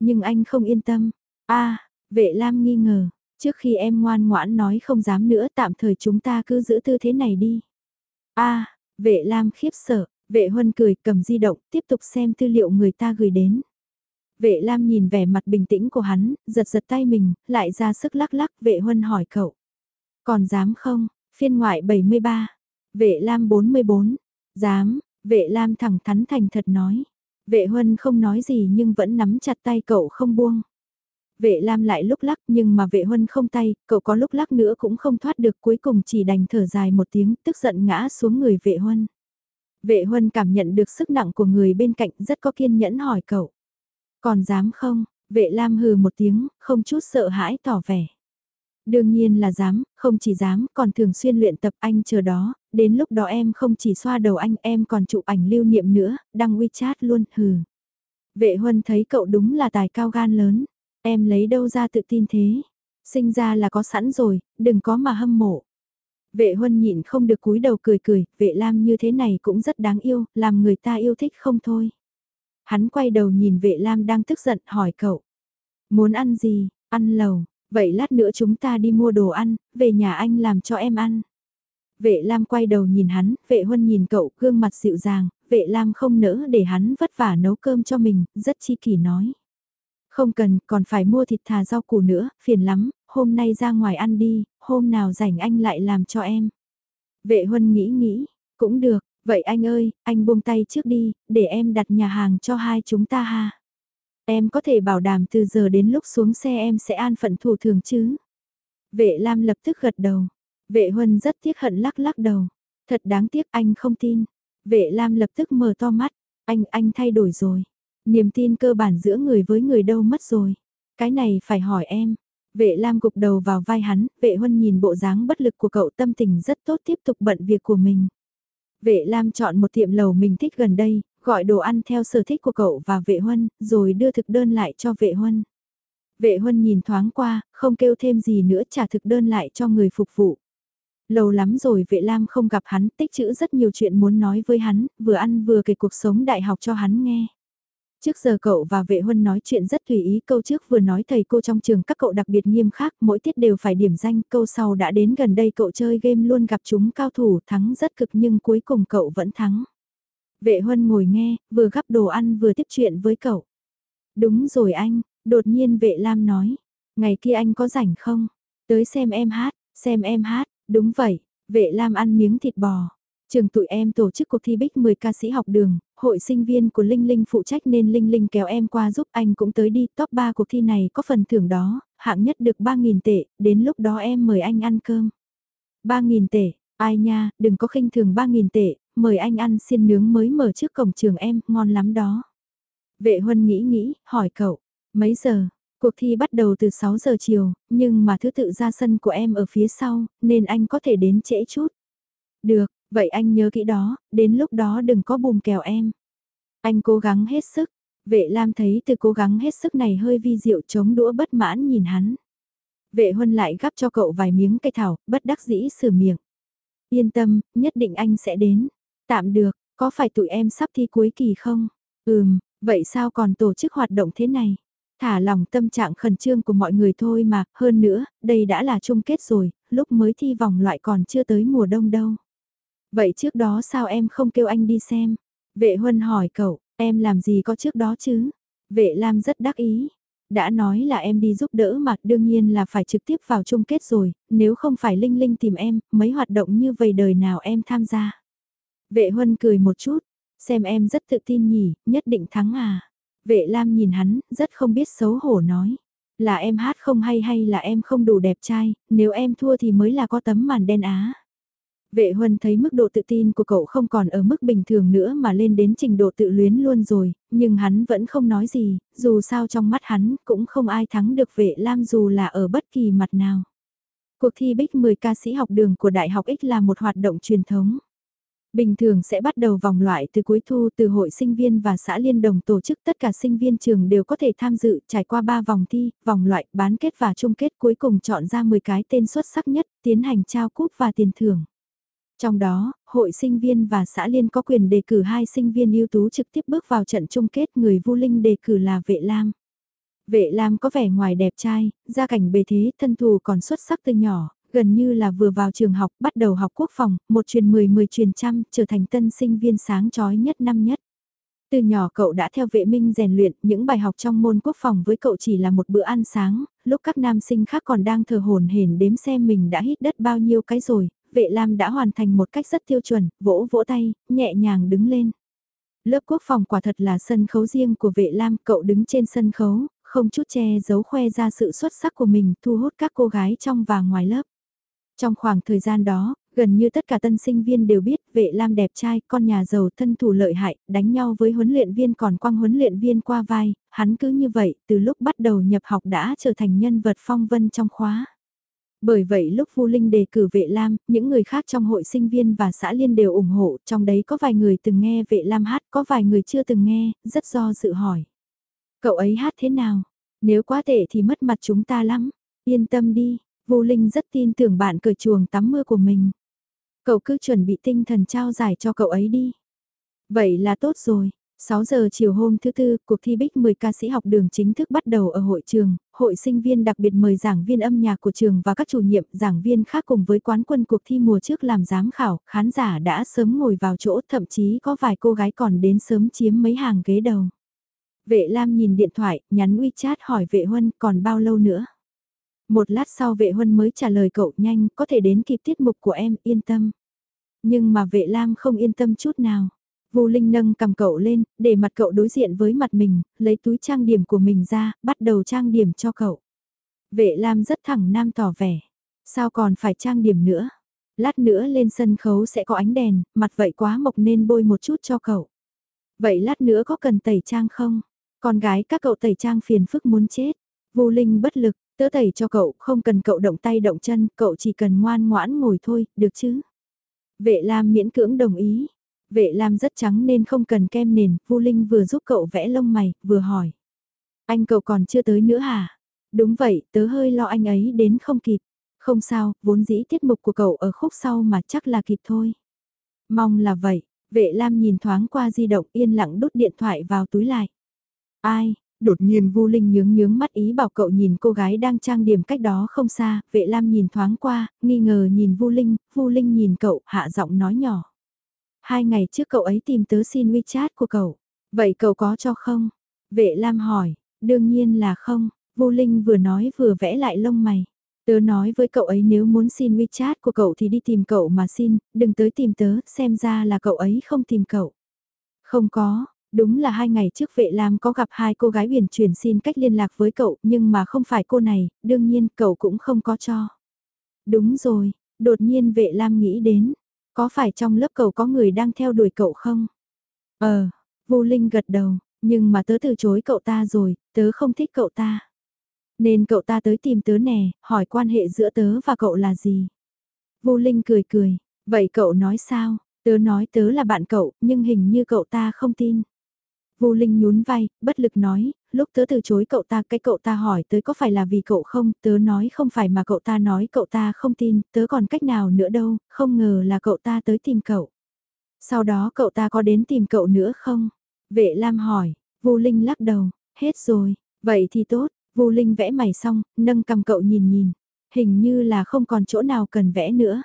A: Nhưng anh không yên tâm, a vệ lam nghi ngờ, trước khi em ngoan ngoãn nói không dám nữa tạm thời chúng ta cứ giữ tư thế này đi. a vệ lam khiếp sợ, Vệ huân cười cầm di động tiếp tục xem tư liệu người ta gửi đến. Vệ Lam nhìn vẻ mặt bình tĩnh của hắn, giật giật tay mình, lại ra sức lắc lắc, vệ huân hỏi cậu. Còn dám không? Phiên ngoại 73. Vệ Lam 44. Dám, vệ Lam thẳng thắn thành thật nói. Vệ huân không nói gì nhưng vẫn nắm chặt tay cậu không buông. Vệ Lam lại lúc lắc nhưng mà vệ huân không tay, cậu có lúc lắc nữa cũng không thoát được cuối cùng chỉ đành thở dài một tiếng tức giận ngã xuống người vệ huân. Vệ huân cảm nhận được sức nặng của người bên cạnh rất có kiên nhẫn hỏi cậu. Còn dám không? Vệ Lam hừ một tiếng, không chút sợ hãi tỏ vẻ. Đương nhiên là dám, không chỉ dám, còn thường xuyên luyện tập anh chờ đó, đến lúc đó em không chỉ xoa đầu anh, em còn chụp ảnh lưu niệm nữa, đăng WeChat luôn, hừ. Vệ Huân thấy cậu đúng là tài cao gan lớn, em lấy đâu ra tự tin thế? Sinh ra là có sẵn rồi, đừng có mà hâm mộ. Vệ huân nhịn không được cúi đầu cười cười, vệ lam như thế này cũng rất đáng yêu, làm người ta yêu thích không thôi. Hắn quay đầu nhìn vệ lam đang tức giận hỏi cậu. Muốn ăn gì, ăn lầu, vậy lát nữa chúng ta đi mua đồ ăn, về nhà anh làm cho em ăn. Vệ Lam quay đầu nhìn hắn, vệ huân nhìn cậu, gương mặt dịu dàng, vệ Lam không nỡ để hắn vất vả nấu cơm cho mình, rất chi kỷ nói. Không cần, còn phải mua thịt thà rau củ nữa, phiền lắm, hôm nay ra ngoài ăn đi, hôm nào rảnh anh lại làm cho em. Vệ huân nghĩ nghĩ, cũng được, vậy anh ơi, anh buông tay trước đi, để em đặt nhà hàng cho hai chúng ta ha. Em có thể bảo đảm từ giờ đến lúc xuống xe em sẽ an phận thủ thường chứ. Vệ Lam lập tức gật đầu. Vệ Huân rất tiếc hận lắc lắc đầu. Thật đáng tiếc anh không tin. Vệ Lam lập tức mở to mắt. Anh, anh thay đổi rồi. Niềm tin cơ bản giữa người với người đâu mất rồi. Cái này phải hỏi em. Vệ Lam gục đầu vào vai hắn, vệ huân nhìn bộ dáng bất lực của cậu tâm tình rất tốt tiếp tục bận việc của mình. Vệ Lam chọn một tiệm lầu mình thích gần đây, gọi đồ ăn theo sở thích của cậu và vệ huân, rồi đưa thực đơn lại cho vệ huân. Vệ huân nhìn thoáng qua, không kêu thêm gì nữa trả thực đơn lại cho người phục vụ. Lâu lắm rồi vệ Lam không gặp hắn, tích chữ rất nhiều chuyện muốn nói với hắn, vừa ăn vừa kể cuộc sống đại học cho hắn nghe. Trước giờ cậu và vệ huân nói chuyện rất tùy ý câu trước vừa nói thầy cô trong trường các cậu đặc biệt nghiêm khắc mỗi tiết đều phải điểm danh câu sau đã đến gần đây cậu chơi game luôn gặp chúng cao thủ thắng rất cực nhưng cuối cùng cậu vẫn thắng. Vệ huân ngồi nghe, vừa gắp đồ ăn vừa tiếp chuyện với cậu. Đúng rồi anh, đột nhiên vệ Lam nói, ngày kia anh có rảnh không? Tới xem em hát, xem em hát, đúng vậy, vệ Lam ăn miếng thịt bò. Trường tụi em tổ chức cuộc thi Bích 10 ca sĩ học đường, hội sinh viên của Linh Linh phụ trách nên Linh Linh kéo em qua giúp anh cũng tới đi, top 3 cuộc thi này có phần thưởng đó, hạng nhất được 3.000 tệ, đến lúc đó em mời anh ăn cơm. 3.000 tệ, ai nha, đừng có khinh thường 3.000 tệ, mời anh ăn xiên nướng mới mở trước cổng trường em, ngon lắm đó. Vệ huân nghĩ nghĩ, hỏi cậu, mấy giờ? Cuộc thi bắt đầu từ 6 giờ chiều, nhưng mà thứ tự ra sân của em ở phía sau, nên anh có thể đến trễ chút. Được, vậy anh nhớ kỹ đó, đến lúc đó đừng có bùm kèo em. Anh cố gắng hết sức, vệ lam thấy từ cố gắng hết sức này hơi vi diệu chống đũa bất mãn nhìn hắn. Vệ huân lại gắp cho cậu vài miếng cây thảo, bất đắc dĩ sửa miệng. Yên tâm, nhất định anh sẽ đến. Tạm được, có phải tụi em sắp thi cuối kỳ không? Ừm, vậy sao còn tổ chức hoạt động thế này? Thả lòng tâm trạng khẩn trương của mọi người thôi mà, hơn nữa, đây đã là chung kết rồi, lúc mới thi vòng loại còn chưa tới mùa đông đâu. Vậy trước đó sao em không kêu anh đi xem? Vệ Huân hỏi cậu, em làm gì có trước đó chứ? Vệ Lam rất đắc ý. Đã nói là em đi giúp đỡ mà đương nhiên là phải trực tiếp vào chung kết rồi, nếu không phải Linh Linh tìm em, mấy hoạt động như vậy đời nào em tham gia. Vệ Huân cười một chút, xem em rất tự tin nhỉ, nhất định thắng à. Vệ Lam nhìn hắn, rất không biết xấu hổ nói. Là em hát không hay hay là em không đủ đẹp trai, nếu em thua thì mới là có tấm màn đen á. Vệ Huân thấy mức độ tự tin của cậu không còn ở mức bình thường nữa mà lên đến trình độ tự luyến luôn rồi, nhưng hắn vẫn không nói gì, dù sao trong mắt hắn cũng không ai thắng được vệ Lam dù là ở bất kỳ mặt nào. Cuộc thi Bích 10 ca sĩ học đường của Đại học X là một hoạt động truyền thống. Bình thường sẽ bắt đầu vòng loại từ cuối thu từ hội sinh viên và xã liên đồng tổ chức tất cả sinh viên trường đều có thể tham dự trải qua 3 vòng thi, vòng loại, bán kết và chung kết cuối cùng chọn ra 10 cái tên xuất sắc nhất, tiến hành trao cúp và tiền thưởng. Trong đó, hội sinh viên và xã liên có quyền đề cử hai sinh viên ưu tú trực tiếp bước vào trận chung kết người Vu Linh đề cử là Vệ Lam. Vệ Lam có vẻ ngoài đẹp trai, gia cảnh bề thế, thân thù còn xuất sắc từ nhỏ, gần như là vừa vào trường học, bắt đầu học quốc phòng, một truyền mười mười truyền trăm, trở thành tân sinh viên sáng chói nhất năm nhất. Từ nhỏ cậu đã theo vệ minh rèn luyện, những bài học trong môn quốc phòng với cậu chỉ là một bữa ăn sáng, lúc các nam sinh khác còn đang thờ hồn hển đếm xem mình đã hít đất bao nhiêu cái rồi, vệ lam đã hoàn thành một cách rất tiêu chuẩn, vỗ vỗ tay, nhẹ nhàng đứng lên. Lớp quốc phòng quả thật là sân khấu riêng của vệ lam, cậu đứng trên sân khấu, không chút che giấu khoe ra sự xuất sắc của mình, thu hút các cô gái trong và ngoài lớp. Trong khoảng thời gian đó, gần như tất cả tân sinh viên đều biết vệ lam đẹp trai, con nhà giàu thân thủ lợi hại, đánh nhau với huấn luyện viên còn quăng huấn luyện viên qua vai, hắn cứ như vậy, từ lúc bắt đầu nhập học đã trở thành nhân vật phong vân trong khóa. Bởi vậy lúc Vu Linh đề cử vệ lam, những người khác trong hội sinh viên và xã liên đều ủng hộ, trong đấy có vài người từng nghe vệ lam hát, có vài người chưa từng nghe, rất do dự hỏi. Cậu ấy hát thế nào? Nếu quá tệ thì mất mặt chúng ta lắm. Yên tâm đi, Vô Linh rất tin tưởng bạn cởi chuồng tắm mưa của mình. Cậu cứ chuẩn bị tinh thần trao giải cho cậu ấy đi. Vậy là tốt rồi. 6 giờ chiều hôm thứ tư, cuộc thi Bích 10 ca sĩ học đường chính thức bắt đầu ở hội trường, hội sinh viên đặc biệt mời giảng viên âm nhạc của trường và các chủ nhiệm, giảng viên khác cùng với quán quân cuộc thi mùa trước làm giám khảo, khán giả đã sớm ngồi vào chỗ, thậm chí có vài cô gái còn đến sớm chiếm mấy hàng ghế đầu. Vệ Lam nhìn điện thoại, nhắn WeChat hỏi vệ huân còn bao lâu nữa. Một lát sau vệ huân mới trả lời cậu nhanh, có thể đến kịp tiết mục của em, yên tâm. Nhưng mà vệ lam không yên tâm chút nào. Vu Linh nâng cầm cậu lên, để mặt cậu đối diện với mặt mình, lấy túi trang điểm của mình ra, bắt đầu trang điểm cho cậu. Vệ Lam rất thẳng nam tỏ vẻ. Sao còn phải trang điểm nữa? Lát nữa lên sân khấu sẽ có ánh đèn, mặt vậy quá mộc nên bôi một chút cho cậu. Vậy lát nữa có cần tẩy trang không? Con gái các cậu tẩy trang phiền phức muốn chết. Vu Linh bất lực, Tớ tẩy cho cậu, không cần cậu động tay động chân, cậu chỉ cần ngoan ngoãn ngồi thôi, được chứ? Vệ Lam miễn cưỡng đồng ý. Vệ Lam rất trắng nên không cần kem nền, Vu Linh vừa giúp cậu vẽ lông mày, vừa hỏi. Anh cậu còn chưa tới nữa hả? Đúng vậy, tớ hơi lo anh ấy đến không kịp. Không sao, vốn dĩ tiết mục của cậu ở khúc sau mà chắc là kịp thôi. Mong là vậy, vệ Lam nhìn thoáng qua di động yên lặng đút điện thoại vào túi lại. Ai, Đột nhiên Vu Linh nhướng nhướng mắt ý bảo cậu nhìn cô gái đang trang điểm cách đó không xa, vệ lam nhìn thoáng qua, nghi ngờ nhìn Vu Linh, Vu Linh nhìn cậu, hạ giọng nói nhỏ. Hai ngày trước cậu ấy tìm tớ xin WeChat của cậu, vậy cậu có cho không? Vệ lam hỏi, đương nhiên là không, Vu Linh vừa nói vừa vẽ lại lông mày. Tớ nói với cậu ấy nếu muốn xin WeChat của cậu thì đi tìm cậu mà xin, đừng tới tìm tớ, xem ra là cậu ấy không tìm cậu. Không có, đúng là hai ngày trước vệ lam có gặp hai cô gái huyền truyền xin cách liên lạc với cậu nhưng mà không phải cô này, đương nhiên cậu cũng không có cho. Đúng rồi, đột nhiên vệ lam nghĩ đến, có phải trong lớp cậu có người đang theo đuổi cậu không? Ờ, Vô Linh gật đầu, nhưng mà tớ từ chối cậu ta rồi, tớ không thích cậu ta. Nên cậu ta tới tìm tớ nè, hỏi quan hệ giữa tớ và cậu là gì? Vô Linh cười cười, vậy cậu nói sao? Tớ nói tớ là bạn cậu, nhưng hình như cậu ta không tin. Vu Linh nhún vai, bất lực nói, lúc tớ từ chối cậu ta, cái cậu ta hỏi tớ có phải là vì cậu không, tớ nói không phải mà cậu ta nói cậu ta không tin, tớ còn cách nào nữa đâu, không ngờ là cậu ta tới tìm cậu. Sau đó cậu ta có đến tìm cậu nữa không? Vệ Lam hỏi, Vu Linh lắc đầu, hết rồi, vậy thì tốt, Vu Linh vẽ mày xong, nâng cầm cậu nhìn nhìn, hình như là không còn chỗ nào cần vẽ nữa.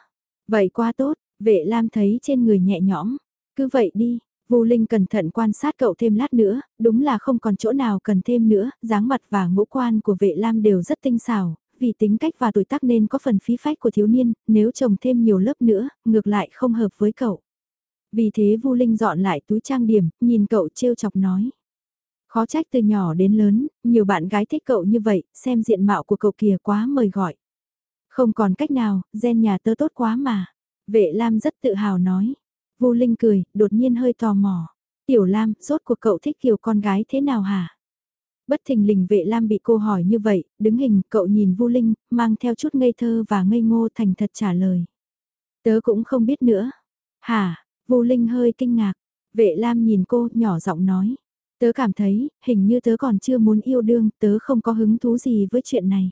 A: Vậy quá tốt, vệ Lam thấy trên người nhẹ nhõm, cứ vậy đi, Vu Linh cẩn thận quan sát cậu thêm lát nữa, đúng là không còn chỗ nào cần thêm nữa, dáng mặt và ngũ quan của vệ Lam đều rất tinh xảo, vì tính cách và tuổi tác nên có phần phí phách của thiếu niên, nếu trồng thêm nhiều lớp nữa, ngược lại không hợp với cậu. Vì thế Vu Linh dọn lại túi trang điểm, nhìn cậu trêu chọc nói. Khó trách từ nhỏ đến lớn, nhiều bạn gái thích cậu như vậy, xem diện mạo của cậu kìa quá mời gọi. Không còn cách nào, gen nhà tớ tốt quá mà. Vệ Lam rất tự hào nói. Vu Linh cười, đột nhiên hơi tò mò. Tiểu Lam, rốt cuộc cậu thích kiểu con gái thế nào hả? Bất thình lình vệ Lam bị cô hỏi như vậy, đứng hình, cậu nhìn Vu Linh, mang theo chút ngây thơ và ngây ngô thành thật trả lời. Tớ cũng không biết nữa. Hả, Vu Linh hơi kinh ngạc. Vệ Lam nhìn cô, nhỏ giọng nói. Tớ cảm thấy, hình như tớ còn chưa muốn yêu đương, tớ không có hứng thú gì với chuyện này.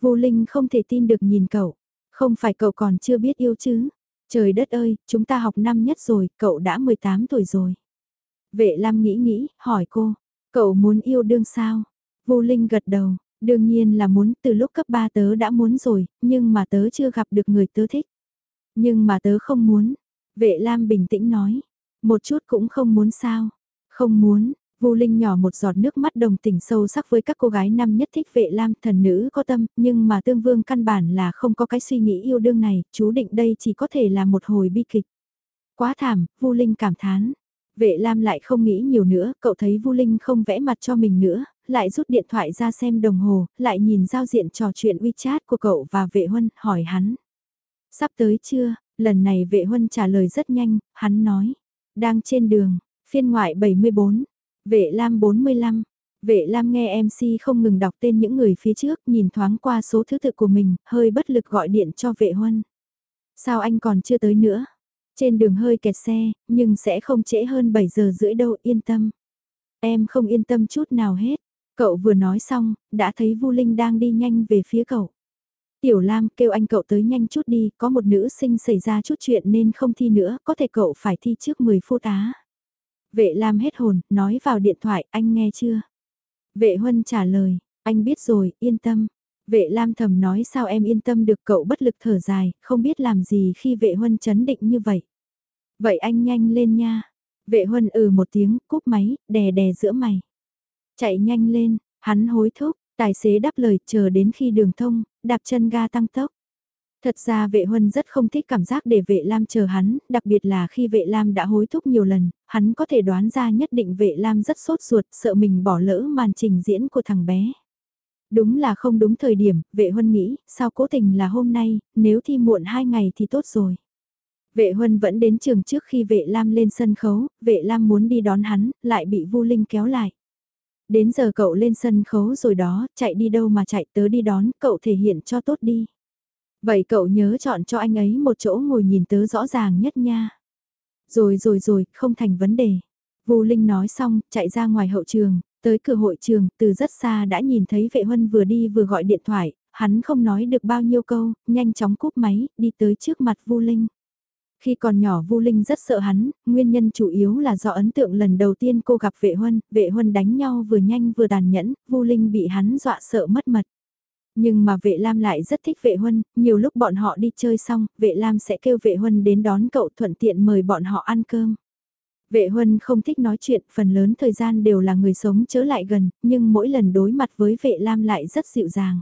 A: Vu Linh không thể tin được nhìn cậu. Không phải cậu còn chưa biết yêu chứ? Trời đất ơi, chúng ta học năm nhất rồi, cậu đã 18 tuổi rồi. Vệ Lam nghĩ nghĩ, hỏi cô, cậu muốn yêu đương sao? vô Linh gật đầu, đương nhiên là muốn từ lúc cấp 3 tớ đã muốn rồi, nhưng mà tớ chưa gặp được người tớ thích. Nhưng mà tớ không muốn. Vệ Lam bình tĩnh nói, một chút cũng không muốn sao. Không muốn, Vu Linh nhỏ một giọt nước mắt đồng tình sâu sắc với các cô gái năm nhất thích vệ lam thần nữ có tâm, nhưng mà tương vương căn bản là không có cái suy nghĩ yêu đương này, chú định đây chỉ có thể là một hồi bi kịch. Quá thảm, Vu Linh cảm thán. Vệ lam lại không nghĩ nhiều nữa, cậu thấy Vu Linh không vẽ mặt cho mình nữa, lại rút điện thoại ra xem đồng hồ, lại nhìn giao diện trò chuyện WeChat của cậu và vệ huân, hỏi hắn. Sắp tới chưa? Lần này vệ huân trả lời rất nhanh, hắn nói. Đang trên đường, phiên ngoại 74, Vệ Lam 45. Vệ Lam nghe MC không ngừng đọc tên những người phía trước, nhìn thoáng qua số thứ tự của mình, hơi bất lực gọi điện cho vệ huân. Sao anh còn chưa tới nữa? Trên đường hơi kẹt xe, nhưng sẽ không trễ hơn 7 giờ rưỡi đâu, yên tâm. Em không yên tâm chút nào hết. Cậu vừa nói xong, đã thấy Vu Linh đang đi nhanh về phía cậu. Tiểu Lam kêu anh cậu tới nhanh chút đi, có một nữ sinh xảy ra chút chuyện nên không thi nữa, có thể cậu phải thi trước 10 phút á. Vệ Lam hết hồn, nói vào điện thoại, anh nghe chưa? Vệ Huân trả lời, anh biết rồi, yên tâm. Vệ Lam thầm nói sao em yên tâm được cậu bất lực thở dài, không biết làm gì khi vệ Huân chấn định như vậy. Vậy anh nhanh lên nha. Vệ Huân ừ một tiếng, cúp máy, đè đè giữa mày. Chạy nhanh lên, hắn hối thúc, tài xế đáp lời chờ đến khi đường thông, đạp chân ga tăng tốc. Thật ra vệ huân rất không thích cảm giác để vệ lam chờ hắn, đặc biệt là khi vệ lam đã hối thúc nhiều lần, hắn có thể đoán ra nhất định vệ lam rất sốt ruột, sợ mình bỏ lỡ màn trình diễn của thằng bé. Đúng là không đúng thời điểm, vệ huân nghĩ, sao cố tình là hôm nay, nếu thi muộn hai ngày thì tốt rồi. Vệ huân vẫn đến trường trước khi vệ lam lên sân khấu, vệ lam muốn đi đón hắn, lại bị vu linh kéo lại. Đến giờ cậu lên sân khấu rồi đó, chạy đi đâu mà chạy tớ đi đón, cậu thể hiện cho tốt đi. Vậy cậu nhớ chọn cho anh ấy một chỗ ngồi nhìn tớ rõ ràng nhất nha. Rồi rồi rồi, không thành vấn đề. Vu Linh nói xong, chạy ra ngoài hậu trường, tới cửa hội trường, từ rất xa đã nhìn thấy vệ huân vừa đi vừa gọi điện thoại, hắn không nói được bao nhiêu câu, nhanh chóng cúp máy, đi tới trước mặt Vu Linh. Khi còn nhỏ Vu Linh rất sợ hắn, nguyên nhân chủ yếu là do ấn tượng lần đầu tiên cô gặp vệ huân, vệ huân đánh nhau vừa nhanh vừa tàn nhẫn, Vu Linh bị hắn dọa sợ mất mật. Nhưng mà vệ lam lại rất thích vệ huân, nhiều lúc bọn họ đi chơi xong, vệ lam sẽ kêu vệ huân đến đón cậu thuận tiện mời bọn họ ăn cơm. Vệ huân không thích nói chuyện, phần lớn thời gian đều là người sống chớ lại gần, nhưng mỗi lần đối mặt với vệ lam lại rất dịu dàng.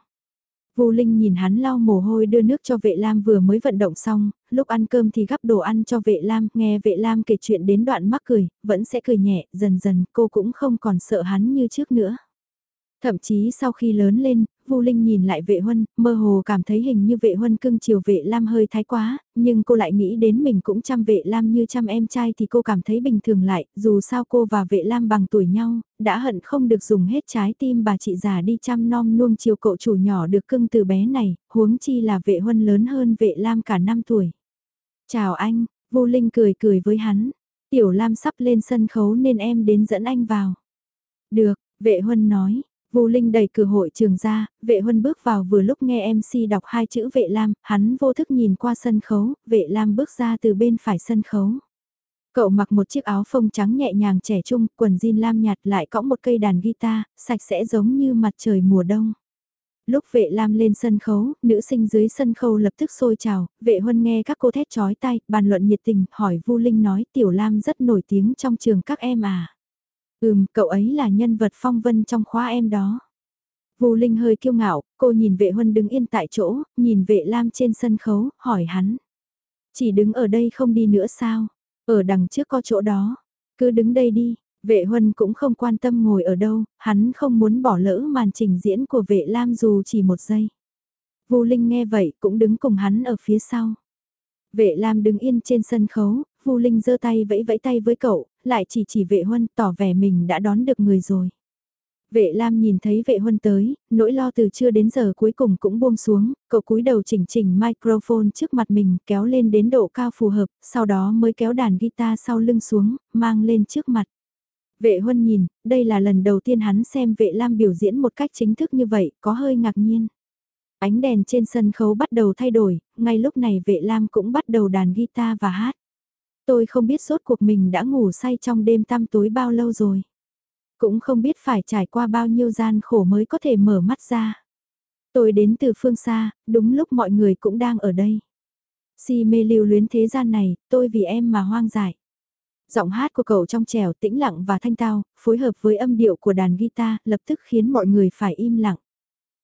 A: Vu Linh nhìn hắn lau mồ hôi đưa nước cho vệ lam vừa mới vận động xong, lúc ăn cơm thì gắp đồ ăn cho vệ lam, nghe vệ lam kể chuyện đến đoạn mắc cười, vẫn sẽ cười nhẹ, dần dần cô cũng không còn sợ hắn như trước nữa. Thậm chí sau khi lớn lên, Vu Linh nhìn lại vệ huân, mơ hồ cảm thấy hình như vệ huân cưng chiều vệ lam hơi thái quá, nhưng cô lại nghĩ đến mình cũng chăm vệ lam như chăm em trai thì cô cảm thấy bình thường lại, dù sao cô và vệ lam bằng tuổi nhau, đã hận không được dùng hết trái tim bà chị già đi chăm nom nuông chiều cậu chủ nhỏ được cưng từ bé này, huống chi là vệ huân lớn hơn vệ lam cả 5 tuổi. Chào anh, Vu Linh cười cười với hắn, tiểu lam sắp lên sân khấu nên em đến dẫn anh vào. Được, vệ huân nói Vu Linh đẩy cửa hội trường ra, vệ huân bước vào vừa lúc nghe MC đọc hai chữ vệ lam, hắn vô thức nhìn qua sân khấu, vệ lam bước ra từ bên phải sân khấu. Cậu mặc một chiếc áo phông trắng nhẹ nhàng trẻ trung, quần jean lam nhạt lại cõng một cây đàn guitar, sạch sẽ giống như mặt trời mùa đông. Lúc vệ lam lên sân khấu, nữ sinh dưới sân khấu lập tức sôi trào, vệ huân nghe các cô thét chói tay, bàn luận nhiệt tình, hỏi Vu Linh nói tiểu lam rất nổi tiếng trong trường các em à. Ừm, cậu ấy là nhân vật phong vân trong khóa em đó. Vu Linh hơi kiêu ngạo, cô nhìn vệ huân đứng yên tại chỗ, nhìn vệ lam trên sân khấu, hỏi hắn. Chỉ đứng ở đây không đi nữa sao? Ở đằng trước có chỗ đó. Cứ đứng đây đi, vệ huân cũng không quan tâm ngồi ở đâu, hắn không muốn bỏ lỡ màn trình diễn của vệ lam dù chỉ một giây. Vu Linh nghe vậy cũng đứng cùng hắn ở phía sau. Vệ Lam đứng yên trên sân khấu, Vu Linh giơ tay vẫy vẫy tay với cậu, lại chỉ chỉ vệ huân tỏ vẻ mình đã đón được người rồi. Vệ Lam nhìn thấy vệ huân tới, nỗi lo từ trưa đến giờ cuối cùng cũng buông xuống, cậu cúi đầu chỉnh chỉnh microphone trước mặt mình kéo lên đến độ cao phù hợp, sau đó mới kéo đàn guitar sau lưng xuống, mang lên trước mặt. Vệ huân nhìn, đây là lần đầu tiên hắn xem vệ Lam biểu diễn một cách chính thức như vậy, có hơi ngạc nhiên. Ánh đèn trên sân khấu bắt đầu thay đổi, ngay lúc này vệ Lam cũng bắt đầu đàn guitar và hát. Tôi không biết sốt cuộc mình đã ngủ say trong đêm tăm tối bao lâu rồi. Cũng không biết phải trải qua bao nhiêu gian khổ mới có thể mở mắt ra. Tôi đến từ phương xa, đúng lúc mọi người cũng đang ở đây. Si mê lưu luyến thế gian này, tôi vì em mà hoang dại. Giọng hát của cậu trong trẻo tĩnh lặng và thanh tao, phối hợp với âm điệu của đàn guitar, lập tức khiến mọi người phải im lặng.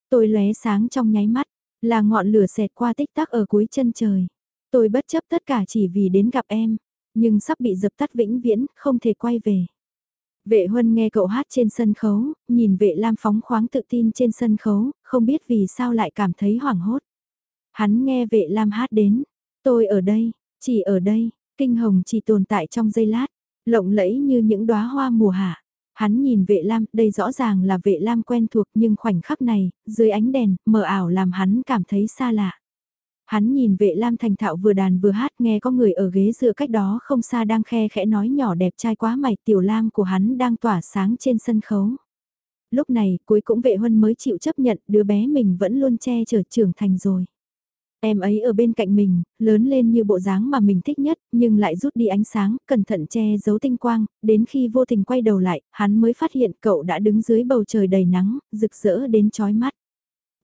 A: Tôi lóe sáng trong nháy mắt, là ngọn lửa xẹt qua tích tắc ở cuối chân trời. Tôi bất chấp tất cả chỉ vì đến gặp em nhưng sắp bị dập tắt vĩnh viễn, không thể quay về. Vệ huân nghe cậu hát trên sân khấu, nhìn vệ lam phóng khoáng tự tin trên sân khấu, không biết vì sao lại cảm thấy hoảng hốt. Hắn nghe vệ lam hát đến, tôi ở đây, chỉ ở đây, kinh hồng chỉ tồn tại trong giây lát, lộng lẫy như những đóa hoa mùa hạ. Hắn nhìn vệ lam, đây rõ ràng là vệ lam quen thuộc nhưng khoảnh khắc này, dưới ánh đèn, mờ ảo làm hắn cảm thấy xa lạ. Hắn nhìn vệ lam thành thạo vừa đàn vừa hát nghe có người ở ghế dựa cách đó không xa đang khe khẽ nói nhỏ đẹp trai quá mày tiểu lam của hắn đang tỏa sáng trên sân khấu. Lúc này cuối cũng vệ huân mới chịu chấp nhận đứa bé mình vẫn luôn che chở trưởng thành rồi. Em ấy ở bên cạnh mình, lớn lên như bộ dáng mà mình thích nhất, nhưng lại rút đi ánh sáng, cẩn thận che giấu tinh quang, đến khi vô tình quay đầu lại, hắn mới phát hiện cậu đã đứng dưới bầu trời đầy nắng, rực rỡ đến chói mắt.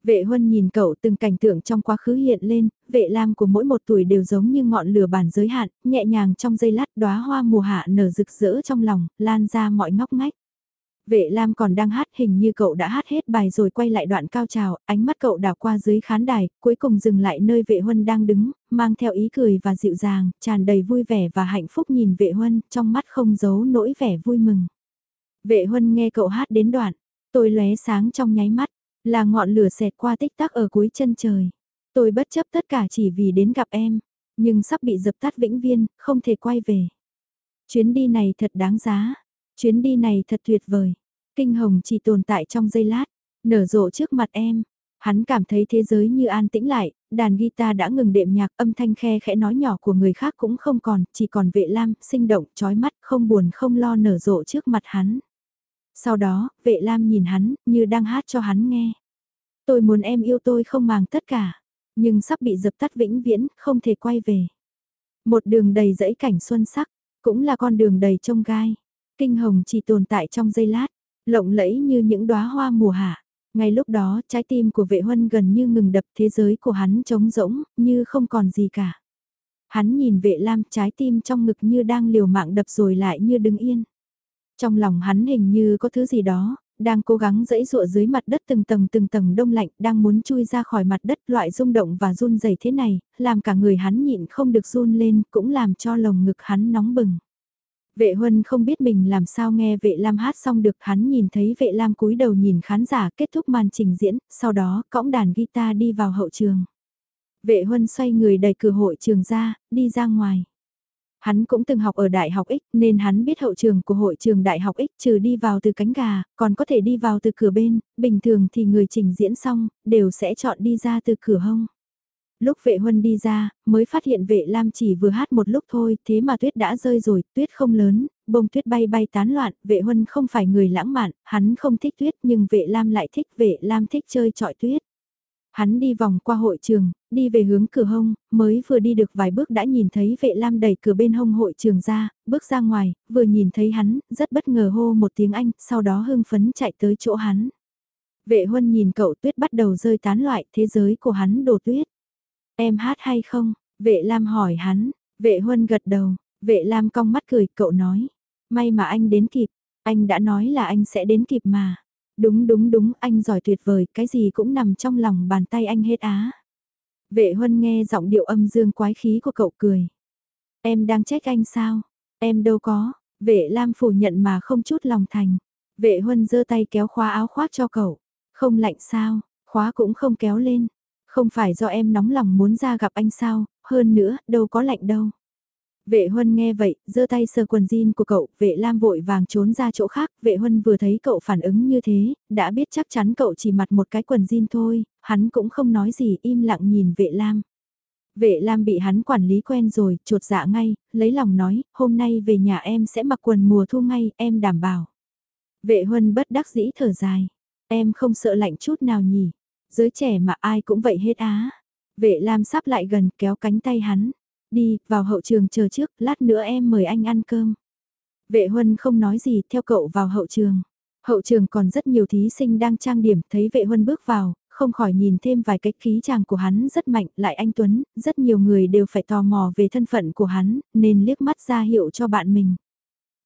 A: Vệ huân nhìn cậu từng cảnh tượng trong quá khứ hiện lên, vệ lam của mỗi một tuổi đều giống như ngọn lửa bản giới hạn, nhẹ nhàng trong giây lát đóa hoa mùa hạ nở rực rỡ trong lòng, lan ra mọi ngóc ngách. Vệ Lam còn đang hát hình như cậu đã hát hết bài rồi quay lại đoạn cao trào, ánh mắt cậu đảo qua dưới khán đài, cuối cùng dừng lại nơi vệ huân đang đứng, mang theo ý cười và dịu dàng, tràn đầy vui vẻ và hạnh phúc nhìn vệ huân, trong mắt không giấu nỗi vẻ vui mừng. Vệ huân nghe cậu hát đến đoạn, tôi lóe sáng trong nháy mắt, là ngọn lửa xẹt qua tích tắc ở cuối chân trời. Tôi bất chấp tất cả chỉ vì đến gặp em, nhưng sắp bị dập tắt vĩnh viên, không thể quay về. Chuyến đi này thật đáng giá, chuyến đi này thật tuyệt vời. Kinh hồng chỉ tồn tại trong giây lát, nở rộ trước mặt em. Hắn cảm thấy thế giới như an tĩnh lại, đàn guitar đã ngừng đệm nhạc âm thanh khe khẽ nói nhỏ của người khác cũng không còn, chỉ còn vệ lam, sinh động, trói mắt, không buồn không lo nở rộ trước mặt hắn. Sau đó, vệ lam nhìn hắn, như đang hát cho hắn nghe. Tôi muốn em yêu tôi không màng tất cả, nhưng sắp bị dập tắt vĩnh viễn, không thể quay về. Một đường đầy dãy cảnh xuân sắc, cũng là con đường đầy trông gai. Kinh hồng chỉ tồn tại trong giây lát, lộng lẫy như những đóa hoa mùa hạ. Ngay lúc đó, trái tim của vệ huân gần như ngừng đập thế giới của hắn trống rỗng, như không còn gì cả. Hắn nhìn vệ lam trái tim trong ngực như đang liều mạng đập rồi lại như đứng yên. Trong lòng hắn hình như có thứ gì đó, đang cố gắng dẫy dụa dưới mặt đất từng tầng từng tầng đông lạnh, đang muốn chui ra khỏi mặt đất loại rung động và run dày thế này, làm cả người hắn nhịn không được run lên, cũng làm cho lồng ngực hắn nóng bừng. Vệ huân không biết mình làm sao nghe vệ lam hát xong được hắn nhìn thấy vệ lam cúi đầu nhìn khán giả kết thúc màn trình diễn, sau đó cõng đàn guitar đi vào hậu trường. Vệ huân xoay người đẩy cửa hội trường ra, đi ra ngoài. Hắn cũng từng học ở Đại học X nên hắn biết hậu trường của hội trường Đại học X trừ đi vào từ cánh gà, còn có thể đi vào từ cửa bên, bình thường thì người trình diễn xong, đều sẽ chọn đi ra từ cửa hông. Lúc vệ huân đi ra, mới phát hiện vệ lam chỉ vừa hát một lúc thôi, thế mà tuyết đã rơi rồi, tuyết không lớn, bông tuyết bay bay tán loạn, vệ huân không phải người lãng mạn, hắn không thích tuyết nhưng vệ lam lại thích, vệ lam thích chơi trọi tuyết. Hắn đi vòng qua hội trường, đi về hướng cửa hông, mới vừa đi được vài bước đã nhìn thấy vệ lam đẩy cửa bên hông hội trường ra, bước ra ngoài, vừa nhìn thấy hắn, rất bất ngờ hô một tiếng Anh, sau đó hưng phấn chạy tới chỗ hắn. Vệ huân nhìn cậu tuyết bắt đầu rơi tán loại, thế giới của hắn đổ tuyết. Em hát hay không? Vệ lam hỏi hắn, vệ huân gật đầu, vệ lam cong mắt cười, cậu nói. May mà anh đến kịp, anh đã nói là anh sẽ đến kịp mà. Đúng đúng đúng, anh giỏi tuyệt vời, cái gì cũng nằm trong lòng bàn tay anh hết á. Vệ huân nghe giọng điệu âm dương quái khí của cậu cười. Em đang trách anh sao? Em đâu có, vệ lam phủ nhận mà không chút lòng thành. Vệ huân giơ tay kéo khóa áo khoác cho cậu. Không lạnh sao, khóa cũng không kéo lên. Không phải do em nóng lòng muốn ra gặp anh sao, hơn nữa, đâu có lạnh đâu. Vệ Huân nghe vậy, giơ tay sờ quần jean của cậu, vệ Lam vội vàng trốn ra chỗ khác, vệ Huân vừa thấy cậu phản ứng như thế, đã biết chắc chắn cậu chỉ mặc một cái quần jean thôi, hắn cũng không nói gì, im lặng nhìn vệ Lam. Vệ Lam bị hắn quản lý quen rồi, chuột dạ ngay, lấy lòng nói, hôm nay về nhà em sẽ mặc quần mùa thu ngay, em đảm bảo. Vệ Huân bất đắc dĩ thở dài, em không sợ lạnh chút nào nhỉ, giới trẻ mà ai cũng vậy hết á. Vệ Lam sắp lại gần kéo cánh tay hắn. Đi, vào hậu trường chờ trước, lát nữa em mời anh ăn cơm. Vệ Huân không nói gì, theo cậu vào hậu trường. Hậu trường còn rất nhiều thí sinh đang trang điểm, thấy vệ Huân bước vào, không khỏi nhìn thêm vài cái khí chàng của hắn rất mạnh, lại anh Tuấn, rất nhiều người đều phải tò mò về thân phận của hắn, nên liếc mắt ra hiệu cho bạn mình.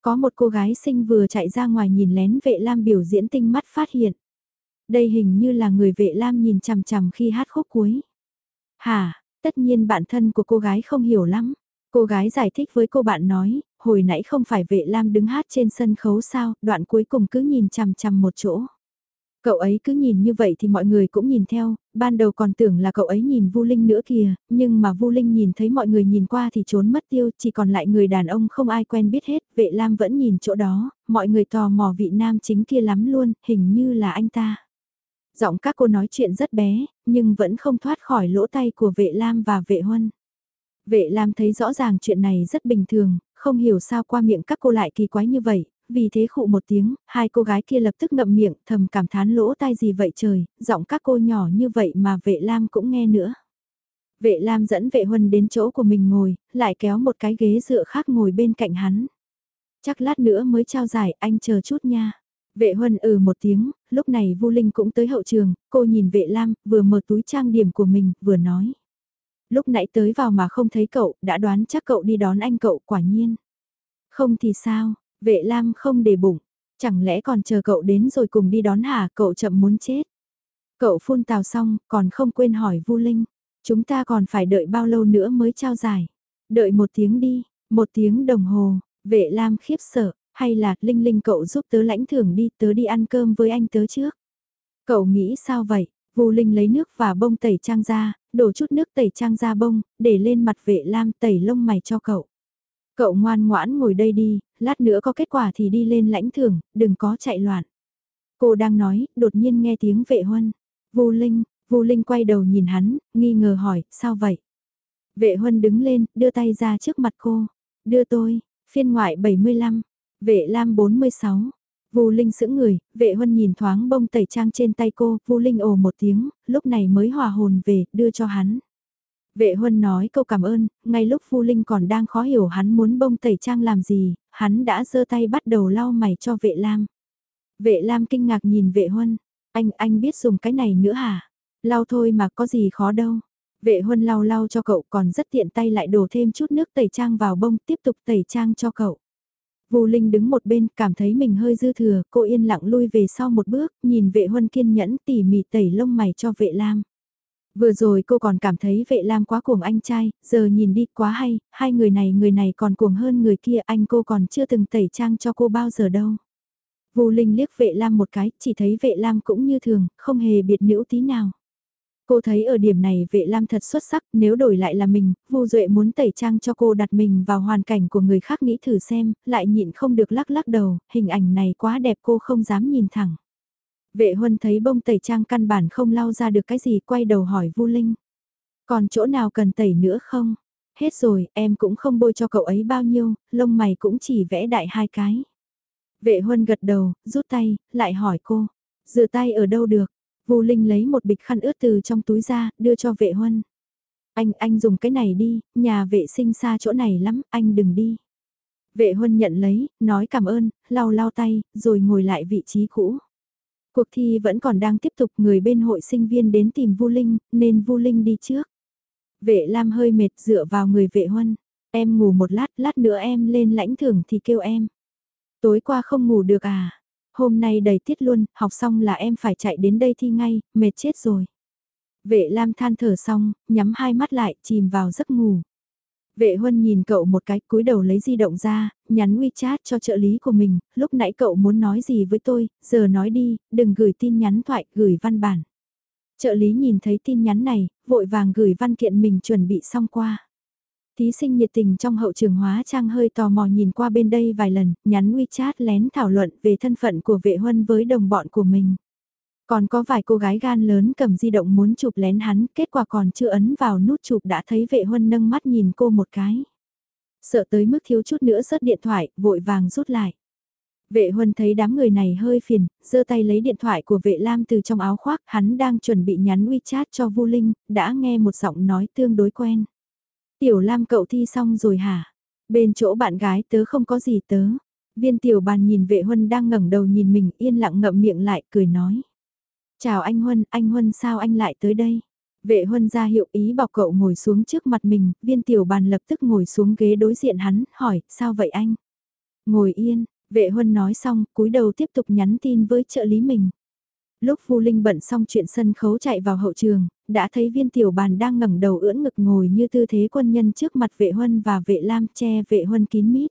A: Có một cô gái sinh vừa chạy ra ngoài nhìn lén vệ Lam biểu diễn tinh mắt phát hiện. Đây hình như là người vệ Lam nhìn chằm chằm khi hát khúc cuối. Hả, Tất nhiên bản thân của cô gái không hiểu lắm. Cô gái giải thích với cô bạn nói, hồi nãy không phải vệ lam đứng hát trên sân khấu sao, đoạn cuối cùng cứ nhìn chằm chằm một chỗ. Cậu ấy cứ nhìn như vậy thì mọi người cũng nhìn theo, ban đầu còn tưởng là cậu ấy nhìn Vu Linh nữa kìa, nhưng mà Vu Linh nhìn thấy mọi người nhìn qua thì trốn mất tiêu, chỉ còn lại người đàn ông không ai quen biết hết, vệ lam vẫn nhìn chỗ đó, mọi người tò mò vị nam chính kia lắm luôn, hình như là anh ta. Giọng các cô nói chuyện rất bé, nhưng vẫn không thoát khỏi lỗ tay của vệ lam và vệ huân. Vệ lam thấy rõ ràng chuyện này rất bình thường, không hiểu sao qua miệng các cô lại kỳ quái như vậy, vì thế khụ một tiếng, hai cô gái kia lập tức ngậm miệng thầm cảm thán lỗ tai gì vậy trời, giọng các cô nhỏ như vậy mà vệ lam cũng nghe nữa. Vệ lam dẫn vệ huân đến chỗ của mình ngồi, lại kéo một cái ghế dựa khác ngồi bên cạnh hắn. Chắc lát nữa mới trao giải, anh chờ chút nha. Vệ huân ừ một tiếng, lúc này Vu Linh cũng tới hậu trường, cô nhìn vệ lam, vừa mở túi trang điểm của mình, vừa nói. Lúc nãy tới vào mà không thấy cậu, đã đoán chắc cậu đi đón anh cậu quả nhiên. Không thì sao, vệ lam không để bụng, chẳng lẽ còn chờ cậu đến rồi cùng đi đón hả, cậu chậm muốn chết. Cậu phun tào xong, còn không quên hỏi Vu Linh, chúng ta còn phải đợi bao lâu nữa mới trao giải. Đợi một tiếng đi, một tiếng đồng hồ, vệ lam khiếp sợ, hay là, Linh Linh cậu giúp tớ lãnh thưởng đi, tớ đi ăn cơm với anh tớ trước. Cậu nghĩ sao vậy? Vu Linh lấy nước và bông tẩy trang ra, đổ chút nước tẩy trang ra bông, để lên mặt vệ lam tẩy lông mày cho cậu. Cậu ngoan ngoãn ngồi đây đi, lát nữa có kết quả thì đi lên lãnh thưởng, đừng có chạy loạn. Cô đang nói, đột nhiên nghe tiếng vệ huân. Vu Linh, Vu Linh quay đầu nhìn hắn, nghi ngờ hỏi, sao vậy? Vệ huân đứng lên, đưa tay ra trước mặt cô. Đưa tôi, phiên ngoại 75, Vệ Lam 46. Vu Linh sững người, vệ huân nhìn thoáng bông tẩy trang trên tay cô, Vu Linh ồ một tiếng, lúc này mới hòa hồn về, đưa cho hắn. Vệ huân nói câu cảm ơn, ngay lúc Vu Linh còn đang khó hiểu hắn muốn bông tẩy trang làm gì, hắn đã giơ tay bắt đầu lau mày cho vệ Lam. Vệ Lam kinh ngạc nhìn vệ huân, anh, anh biết dùng cái này nữa hả? Lau thôi mà có gì khó đâu. Vệ huân lau lau cho cậu còn rất tiện tay lại đổ thêm chút nước tẩy trang vào bông tiếp tục tẩy trang cho cậu. Vu Linh đứng một bên, cảm thấy mình hơi dư thừa, cô yên lặng lui về sau một bước, nhìn vệ huân kiên nhẫn tỉ mỉ tẩy lông mày cho vệ lam. Vừa rồi cô còn cảm thấy vệ lam quá cuồng anh trai, giờ nhìn đi quá hay, hai người này người này còn cuồng hơn người kia anh cô còn chưa từng tẩy trang cho cô bao giờ đâu. Vu Linh liếc vệ lam một cái, chỉ thấy vệ lam cũng như thường, không hề biệt nữ tí nào. Cô thấy ở điểm này vệ lam thật xuất sắc, nếu đổi lại là mình, Vu Duệ muốn tẩy trang cho cô đặt mình vào hoàn cảnh của người khác nghĩ thử xem, lại nhịn không được lắc lắc đầu, hình ảnh này quá đẹp cô không dám nhìn thẳng. Vệ huân thấy bông tẩy trang căn bản không lau ra được cái gì quay đầu hỏi Vu Linh. Còn chỗ nào cần tẩy nữa không? Hết rồi, em cũng không bôi cho cậu ấy bao nhiêu, lông mày cũng chỉ vẽ đại hai cái. Vệ huân gật đầu, rút tay, lại hỏi cô. Rửa tay ở đâu được? Vu Linh lấy một bịch khăn ướt từ trong túi ra, đưa cho vệ huân. Anh, anh dùng cái này đi, nhà vệ sinh xa chỗ này lắm, anh đừng đi. Vệ huân nhận lấy, nói cảm ơn, lau lau tay, rồi ngồi lại vị trí cũ. Cuộc thi vẫn còn đang tiếp tục người bên hội sinh viên đến tìm Vu Linh, nên Vu Linh đi trước. Vệ Lam hơi mệt dựa vào người vệ huân. Em ngủ một lát, lát nữa em lên lãnh thưởng thì kêu em. Tối qua không ngủ được à? Hôm nay đầy tiết luôn, học xong là em phải chạy đến đây thi ngay, mệt chết rồi. Vệ Lam than thở xong, nhắm hai mắt lại, chìm vào giấc ngủ. Vệ Huân nhìn cậu một cái, cúi đầu lấy di động ra, nhắn WeChat cho trợ lý của mình, lúc nãy cậu muốn nói gì với tôi, giờ nói đi, đừng gửi tin nhắn thoại, gửi văn bản. Trợ lý nhìn thấy tin nhắn này, vội vàng gửi văn kiện mình chuẩn bị xong qua. Thí sinh nhiệt tình trong hậu trường hóa trang hơi tò mò nhìn qua bên đây vài lần, nhắn WeChat lén thảo luận về thân phận của vệ huân với đồng bọn của mình. Còn có vài cô gái gan lớn cầm di động muốn chụp lén hắn, kết quả còn chưa ấn vào nút chụp đã thấy vệ huân nâng mắt nhìn cô một cái. Sợ tới mức thiếu chút nữa rớt điện thoại, vội vàng rút lại. Vệ huân thấy đám người này hơi phiền, giơ tay lấy điện thoại của vệ lam từ trong áo khoác, hắn đang chuẩn bị nhắn WeChat cho Vu Linh, đã nghe một giọng nói tương đối quen. Tiểu lam cậu thi xong rồi hả? Bên chỗ bạn gái tớ không có gì tớ. Viên tiểu bàn nhìn vệ huân đang ngẩng đầu nhìn mình yên lặng ngậm miệng lại cười nói. Chào anh Huân, anh Huân sao anh lại tới đây? Vệ Huân ra hiệu ý bảo cậu ngồi xuống trước mặt mình, viên tiểu bàn lập tức ngồi xuống ghế đối diện hắn, hỏi, sao vậy anh? Ngồi yên, vệ Huân nói xong, cúi đầu tiếp tục nhắn tin với trợ lý mình. Lúc Vu Linh bận xong chuyện sân khấu chạy vào hậu trường, đã thấy viên tiểu bàn đang ngẩng đầu ưỡn ngực ngồi như tư thế quân nhân trước mặt vệ Huân và vệ Lam che vệ Huân kín mít.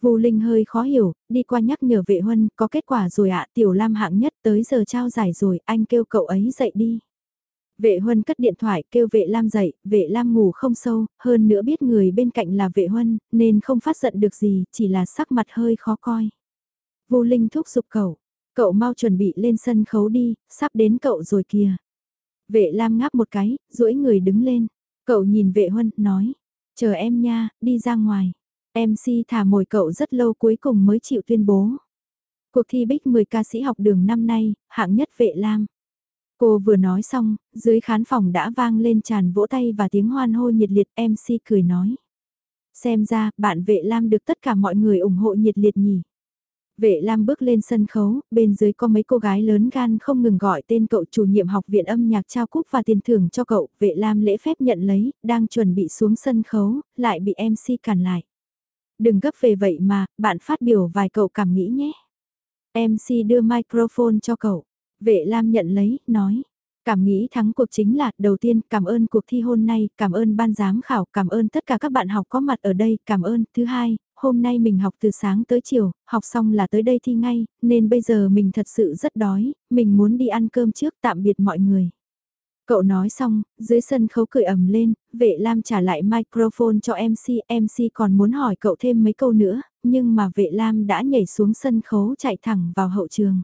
A: Vu Linh hơi khó hiểu, đi qua nhắc nhở vệ huân, có kết quả rồi ạ, tiểu lam hạng nhất tới giờ trao giải rồi, anh kêu cậu ấy dậy đi. Vệ huân cất điện thoại kêu vệ lam dậy, vệ lam ngủ không sâu, hơn nữa biết người bên cạnh là vệ huân, nên không phát giận được gì, chỉ là sắc mặt hơi khó coi. Vu Linh thúc giục cậu, cậu mau chuẩn bị lên sân khấu đi, sắp đến cậu rồi kìa. Vệ lam ngáp một cái, duỗi người đứng lên, cậu nhìn vệ huân, nói, chờ em nha, đi ra ngoài. MC thả mồi cậu rất lâu cuối cùng mới chịu tuyên bố. Cuộc thi bích 10 ca sĩ học đường năm nay, hạng nhất vệ lam. Cô vừa nói xong, dưới khán phòng đã vang lên tràn vỗ tay và tiếng hoan hô nhiệt liệt MC cười nói. Xem ra, bạn vệ lam được tất cả mọi người ủng hộ nhiệt liệt nhỉ. Vệ Lam bước lên sân khấu, bên dưới có mấy cô gái lớn gan không ngừng gọi tên cậu chủ nhiệm học viện âm nhạc trao cúp và tiền thưởng cho cậu. Vệ Lam lễ phép nhận lấy, đang chuẩn bị xuống sân khấu, lại bị MC cản lại. Đừng gấp về vậy mà, bạn phát biểu vài cậu cảm nghĩ nhé. MC đưa microphone cho cậu. Vệ Lam nhận lấy, nói. Cảm nghĩ thắng cuộc chính là, đầu tiên, cảm ơn cuộc thi hôm nay, cảm ơn ban giám khảo, cảm ơn tất cả các bạn học có mặt ở đây, cảm ơn. Thứ hai, hôm nay mình học từ sáng tới chiều, học xong là tới đây thi ngay, nên bây giờ mình thật sự rất đói, mình muốn đi ăn cơm trước, tạm biệt mọi người. Cậu nói xong, dưới sân khấu cười ầm lên, vệ Lam trả lại microphone cho MC, MC còn muốn hỏi cậu thêm mấy câu nữa, nhưng mà vệ Lam đã nhảy xuống sân khấu chạy thẳng vào hậu trường.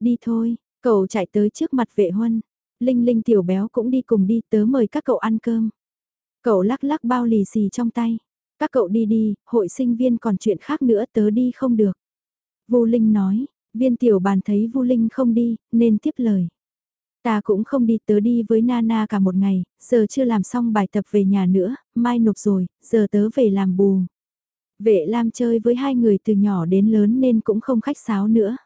A: Đi thôi, cậu chạy tới trước mặt vệ huân, Linh Linh tiểu béo cũng đi cùng đi tớ mời các cậu ăn cơm. Cậu lắc lắc bao lì xì trong tay, các cậu đi đi, hội sinh viên còn chuyện khác nữa tớ đi không được. Vu Linh nói, viên tiểu bàn thấy Vu Linh không đi, nên tiếp lời. Ta cũng không đi tớ đi với Nana cả một ngày, giờ chưa làm xong bài tập về nhà nữa, mai nộp rồi, giờ tớ về làm bù. Vệ Lam chơi với hai người từ nhỏ đến lớn nên cũng không khách sáo nữa.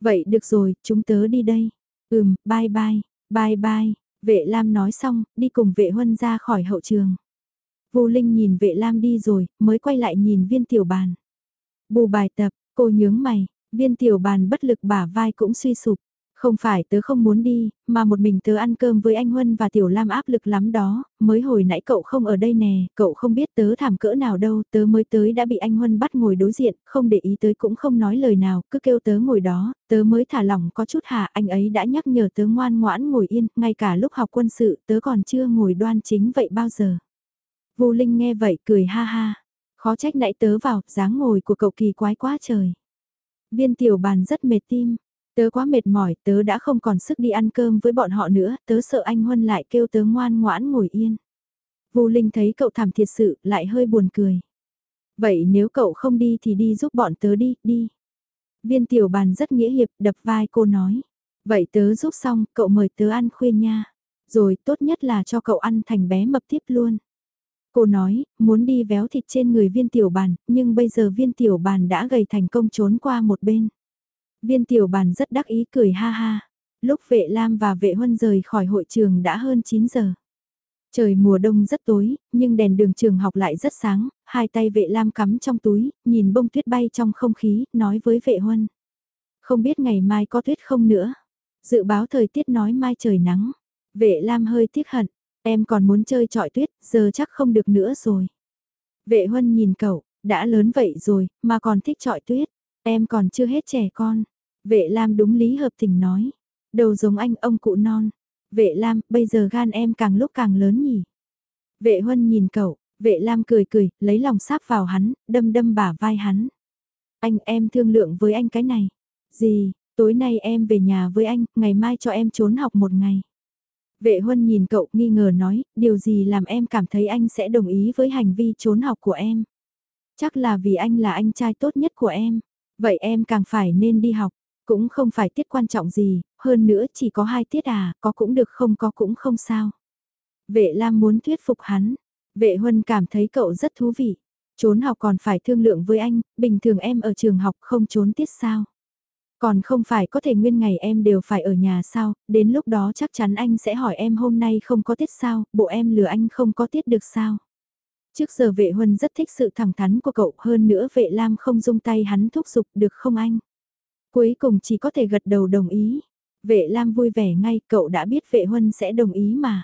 A: Vậy được rồi, chúng tớ đi đây. Ừm, bye bye, bye bye. Vệ Lam nói xong, đi cùng vệ huân ra khỏi hậu trường. Vô Linh nhìn vệ Lam đi rồi, mới quay lại nhìn viên tiểu bàn. Bù bài tập, cô nhướng mày, viên tiểu bàn bất lực bả vai cũng suy sụp. Không phải tớ không muốn đi, mà một mình tớ ăn cơm với anh Huân và Tiểu Lam áp lực lắm đó, mới hồi nãy cậu không ở đây nè, cậu không biết tớ thảm cỡ nào đâu, tớ mới tới đã bị anh Huân bắt ngồi đối diện, không để ý tới cũng không nói lời nào, cứ kêu tớ ngồi đó, tớ mới thả lỏng có chút hả, anh ấy đã nhắc nhở tớ ngoan ngoãn ngồi yên, ngay cả lúc học quân sự tớ còn chưa ngồi đoan chính vậy bao giờ. Vu Linh nghe vậy cười ha ha, khó trách nãy tớ vào, dáng ngồi của cậu kỳ quái quá trời. Viên tiểu bàn rất mệt tim, Tớ quá mệt mỏi, tớ đã không còn sức đi ăn cơm với bọn họ nữa, tớ sợ anh Huân lại kêu tớ ngoan ngoãn ngồi yên. Vu Linh thấy cậu thảm thiệt sự, lại hơi buồn cười. Vậy nếu cậu không đi thì đi giúp bọn tớ đi, đi. Viên tiểu bàn rất nghĩa hiệp, đập vai cô nói. Vậy tớ giúp xong, cậu mời tớ ăn khuya nha. Rồi tốt nhất là cho cậu ăn thành bé mập tiếp luôn. Cô nói, muốn đi véo thịt trên người viên tiểu bàn, nhưng bây giờ viên tiểu bàn đã gầy thành công trốn qua một bên. Viên tiểu bàn rất đắc ý cười ha ha. Lúc vệ lam và vệ huân rời khỏi hội trường đã hơn 9 giờ. Trời mùa đông rất tối, nhưng đèn đường trường học lại rất sáng, hai tay vệ lam cắm trong túi, nhìn bông tuyết bay trong không khí, nói với vệ huân. Không biết ngày mai có tuyết không nữa. Dự báo thời tiết nói mai trời nắng. Vệ lam hơi tiếc hận, em còn muốn chơi trọi tuyết, giờ chắc không được nữa rồi. Vệ huân nhìn cậu, đã lớn vậy rồi, mà còn thích trọi tuyết. Em còn chưa hết trẻ con. Vệ Lam đúng lý hợp tình nói. Đầu giống anh ông cụ non. Vệ Lam, bây giờ gan em càng lúc càng lớn nhỉ. Vệ Huân nhìn cậu, vệ Lam cười cười, lấy lòng sáp vào hắn, đâm đâm bả vai hắn. Anh em thương lượng với anh cái này. Gì, tối nay em về nhà với anh, ngày mai cho em trốn học một ngày. Vệ Huân nhìn cậu nghi ngờ nói, điều gì làm em cảm thấy anh sẽ đồng ý với hành vi trốn học của em. Chắc là vì anh là anh trai tốt nhất của em. Vậy em càng phải nên đi học, cũng không phải tiết quan trọng gì, hơn nữa chỉ có hai tiết à, có cũng được không có cũng không sao. Vệ Lam muốn thuyết phục hắn, vệ Huân cảm thấy cậu rất thú vị. Trốn học còn phải thương lượng với anh, bình thường em ở trường học không trốn tiết sao. Còn không phải có thể nguyên ngày em đều phải ở nhà sao, đến lúc đó chắc chắn anh sẽ hỏi em hôm nay không có tiết sao, bộ em lừa anh không có tiết được sao. Trước giờ vệ huân rất thích sự thẳng thắn của cậu hơn nữa vệ lam không dung tay hắn thúc giục được không anh. Cuối cùng chỉ có thể gật đầu đồng ý. Vệ lam vui vẻ ngay cậu đã biết vệ huân sẽ đồng ý mà.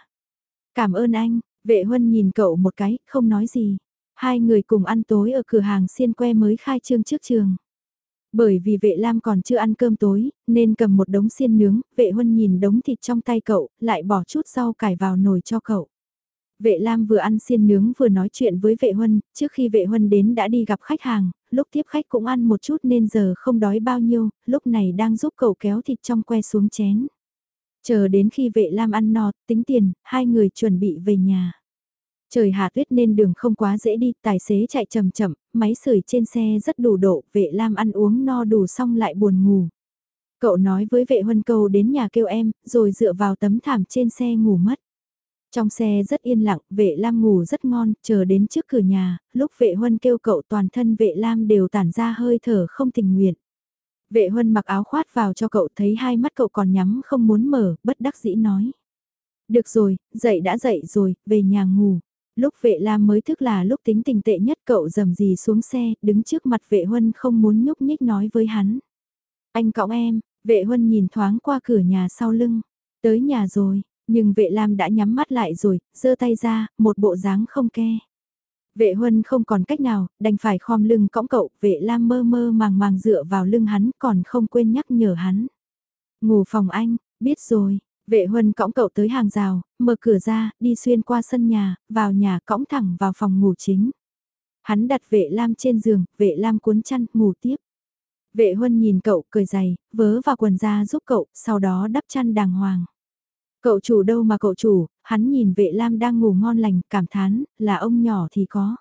A: Cảm ơn anh, vệ huân nhìn cậu một cái, không nói gì. Hai người cùng ăn tối ở cửa hàng xiên que mới khai trương trước trường. Bởi vì vệ lam còn chưa ăn cơm tối, nên cầm một đống xiên nướng, vệ huân nhìn đống thịt trong tay cậu, lại bỏ chút rau cải vào nồi cho cậu. Vệ Lam vừa ăn xiên nướng vừa nói chuyện với vệ huân, trước khi vệ huân đến đã đi gặp khách hàng, lúc tiếp khách cũng ăn một chút nên giờ không đói bao nhiêu, lúc này đang giúp cậu kéo thịt trong que xuống chén. Chờ đến khi vệ Lam ăn no, tính tiền, hai người chuẩn bị về nhà. Trời hạ tuyết nên đường không quá dễ đi, tài xế chạy chậm chậm, máy sưởi trên xe rất đủ độ, vệ Lam ăn uống no đủ xong lại buồn ngủ. Cậu nói với vệ huân câu đến nhà kêu em, rồi dựa vào tấm thảm trên xe ngủ mất. Trong xe rất yên lặng, vệ lam ngủ rất ngon, chờ đến trước cửa nhà, lúc vệ huân kêu cậu toàn thân vệ lam đều tản ra hơi thở không tình nguyện. Vệ huân mặc áo khoát vào cho cậu thấy hai mắt cậu còn nhắm không muốn mở, bất đắc dĩ nói. Được rồi, dậy đã dậy rồi, về nhà ngủ. Lúc vệ lam mới thức là lúc tính tình tệ nhất cậu dầm gì xuống xe, đứng trước mặt vệ huân không muốn nhúc nhích nói với hắn. Anh cõng em, vệ huân nhìn thoáng qua cửa nhà sau lưng. Tới nhà rồi, nhưng vệ lam đã nhắm mắt lại rồi, giơ tay ra, một bộ dáng không ke. Vệ huân không còn cách nào, đành phải khom lưng cõng cậu, vệ lam mơ mơ màng màng dựa vào lưng hắn còn không quên nhắc nhở hắn. Ngủ phòng anh, biết rồi, vệ huân cõng cậu tới hàng rào, mở cửa ra, đi xuyên qua sân nhà, vào nhà cõng thẳng vào phòng ngủ chính. Hắn đặt vệ lam trên giường, vệ lam cuốn chăn, ngủ tiếp. Vệ huân nhìn cậu cười dày, vớ vào quần ra giúp cậu, sau đó đắp chăn đàng hoàng. Cậu chủ đâu mà cậu chủ, hắn nhìn vệ lam đang ngủ ngon lành, cảm thán, là ông nhỏ thì có.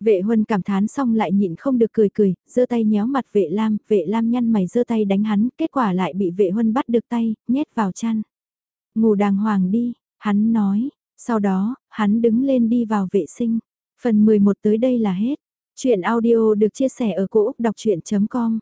A: Vệ huân cảm thán xong lại nhịn không được cười cười, giơ tay nhéo mặt vệ lam, vệ lam nhăn mày giơ tay đánh hắn, kết quả lại bị vệ huân bắt được tay, nhét vào chăn. Ngủ đàng hoàng đi, hắn nói, sau đó, hắn đứng lên đi vào vệ sinh. Phần 11 tới đây là hết. Chuyện audio được chia sẻ ở cỗ đọc chuyện.com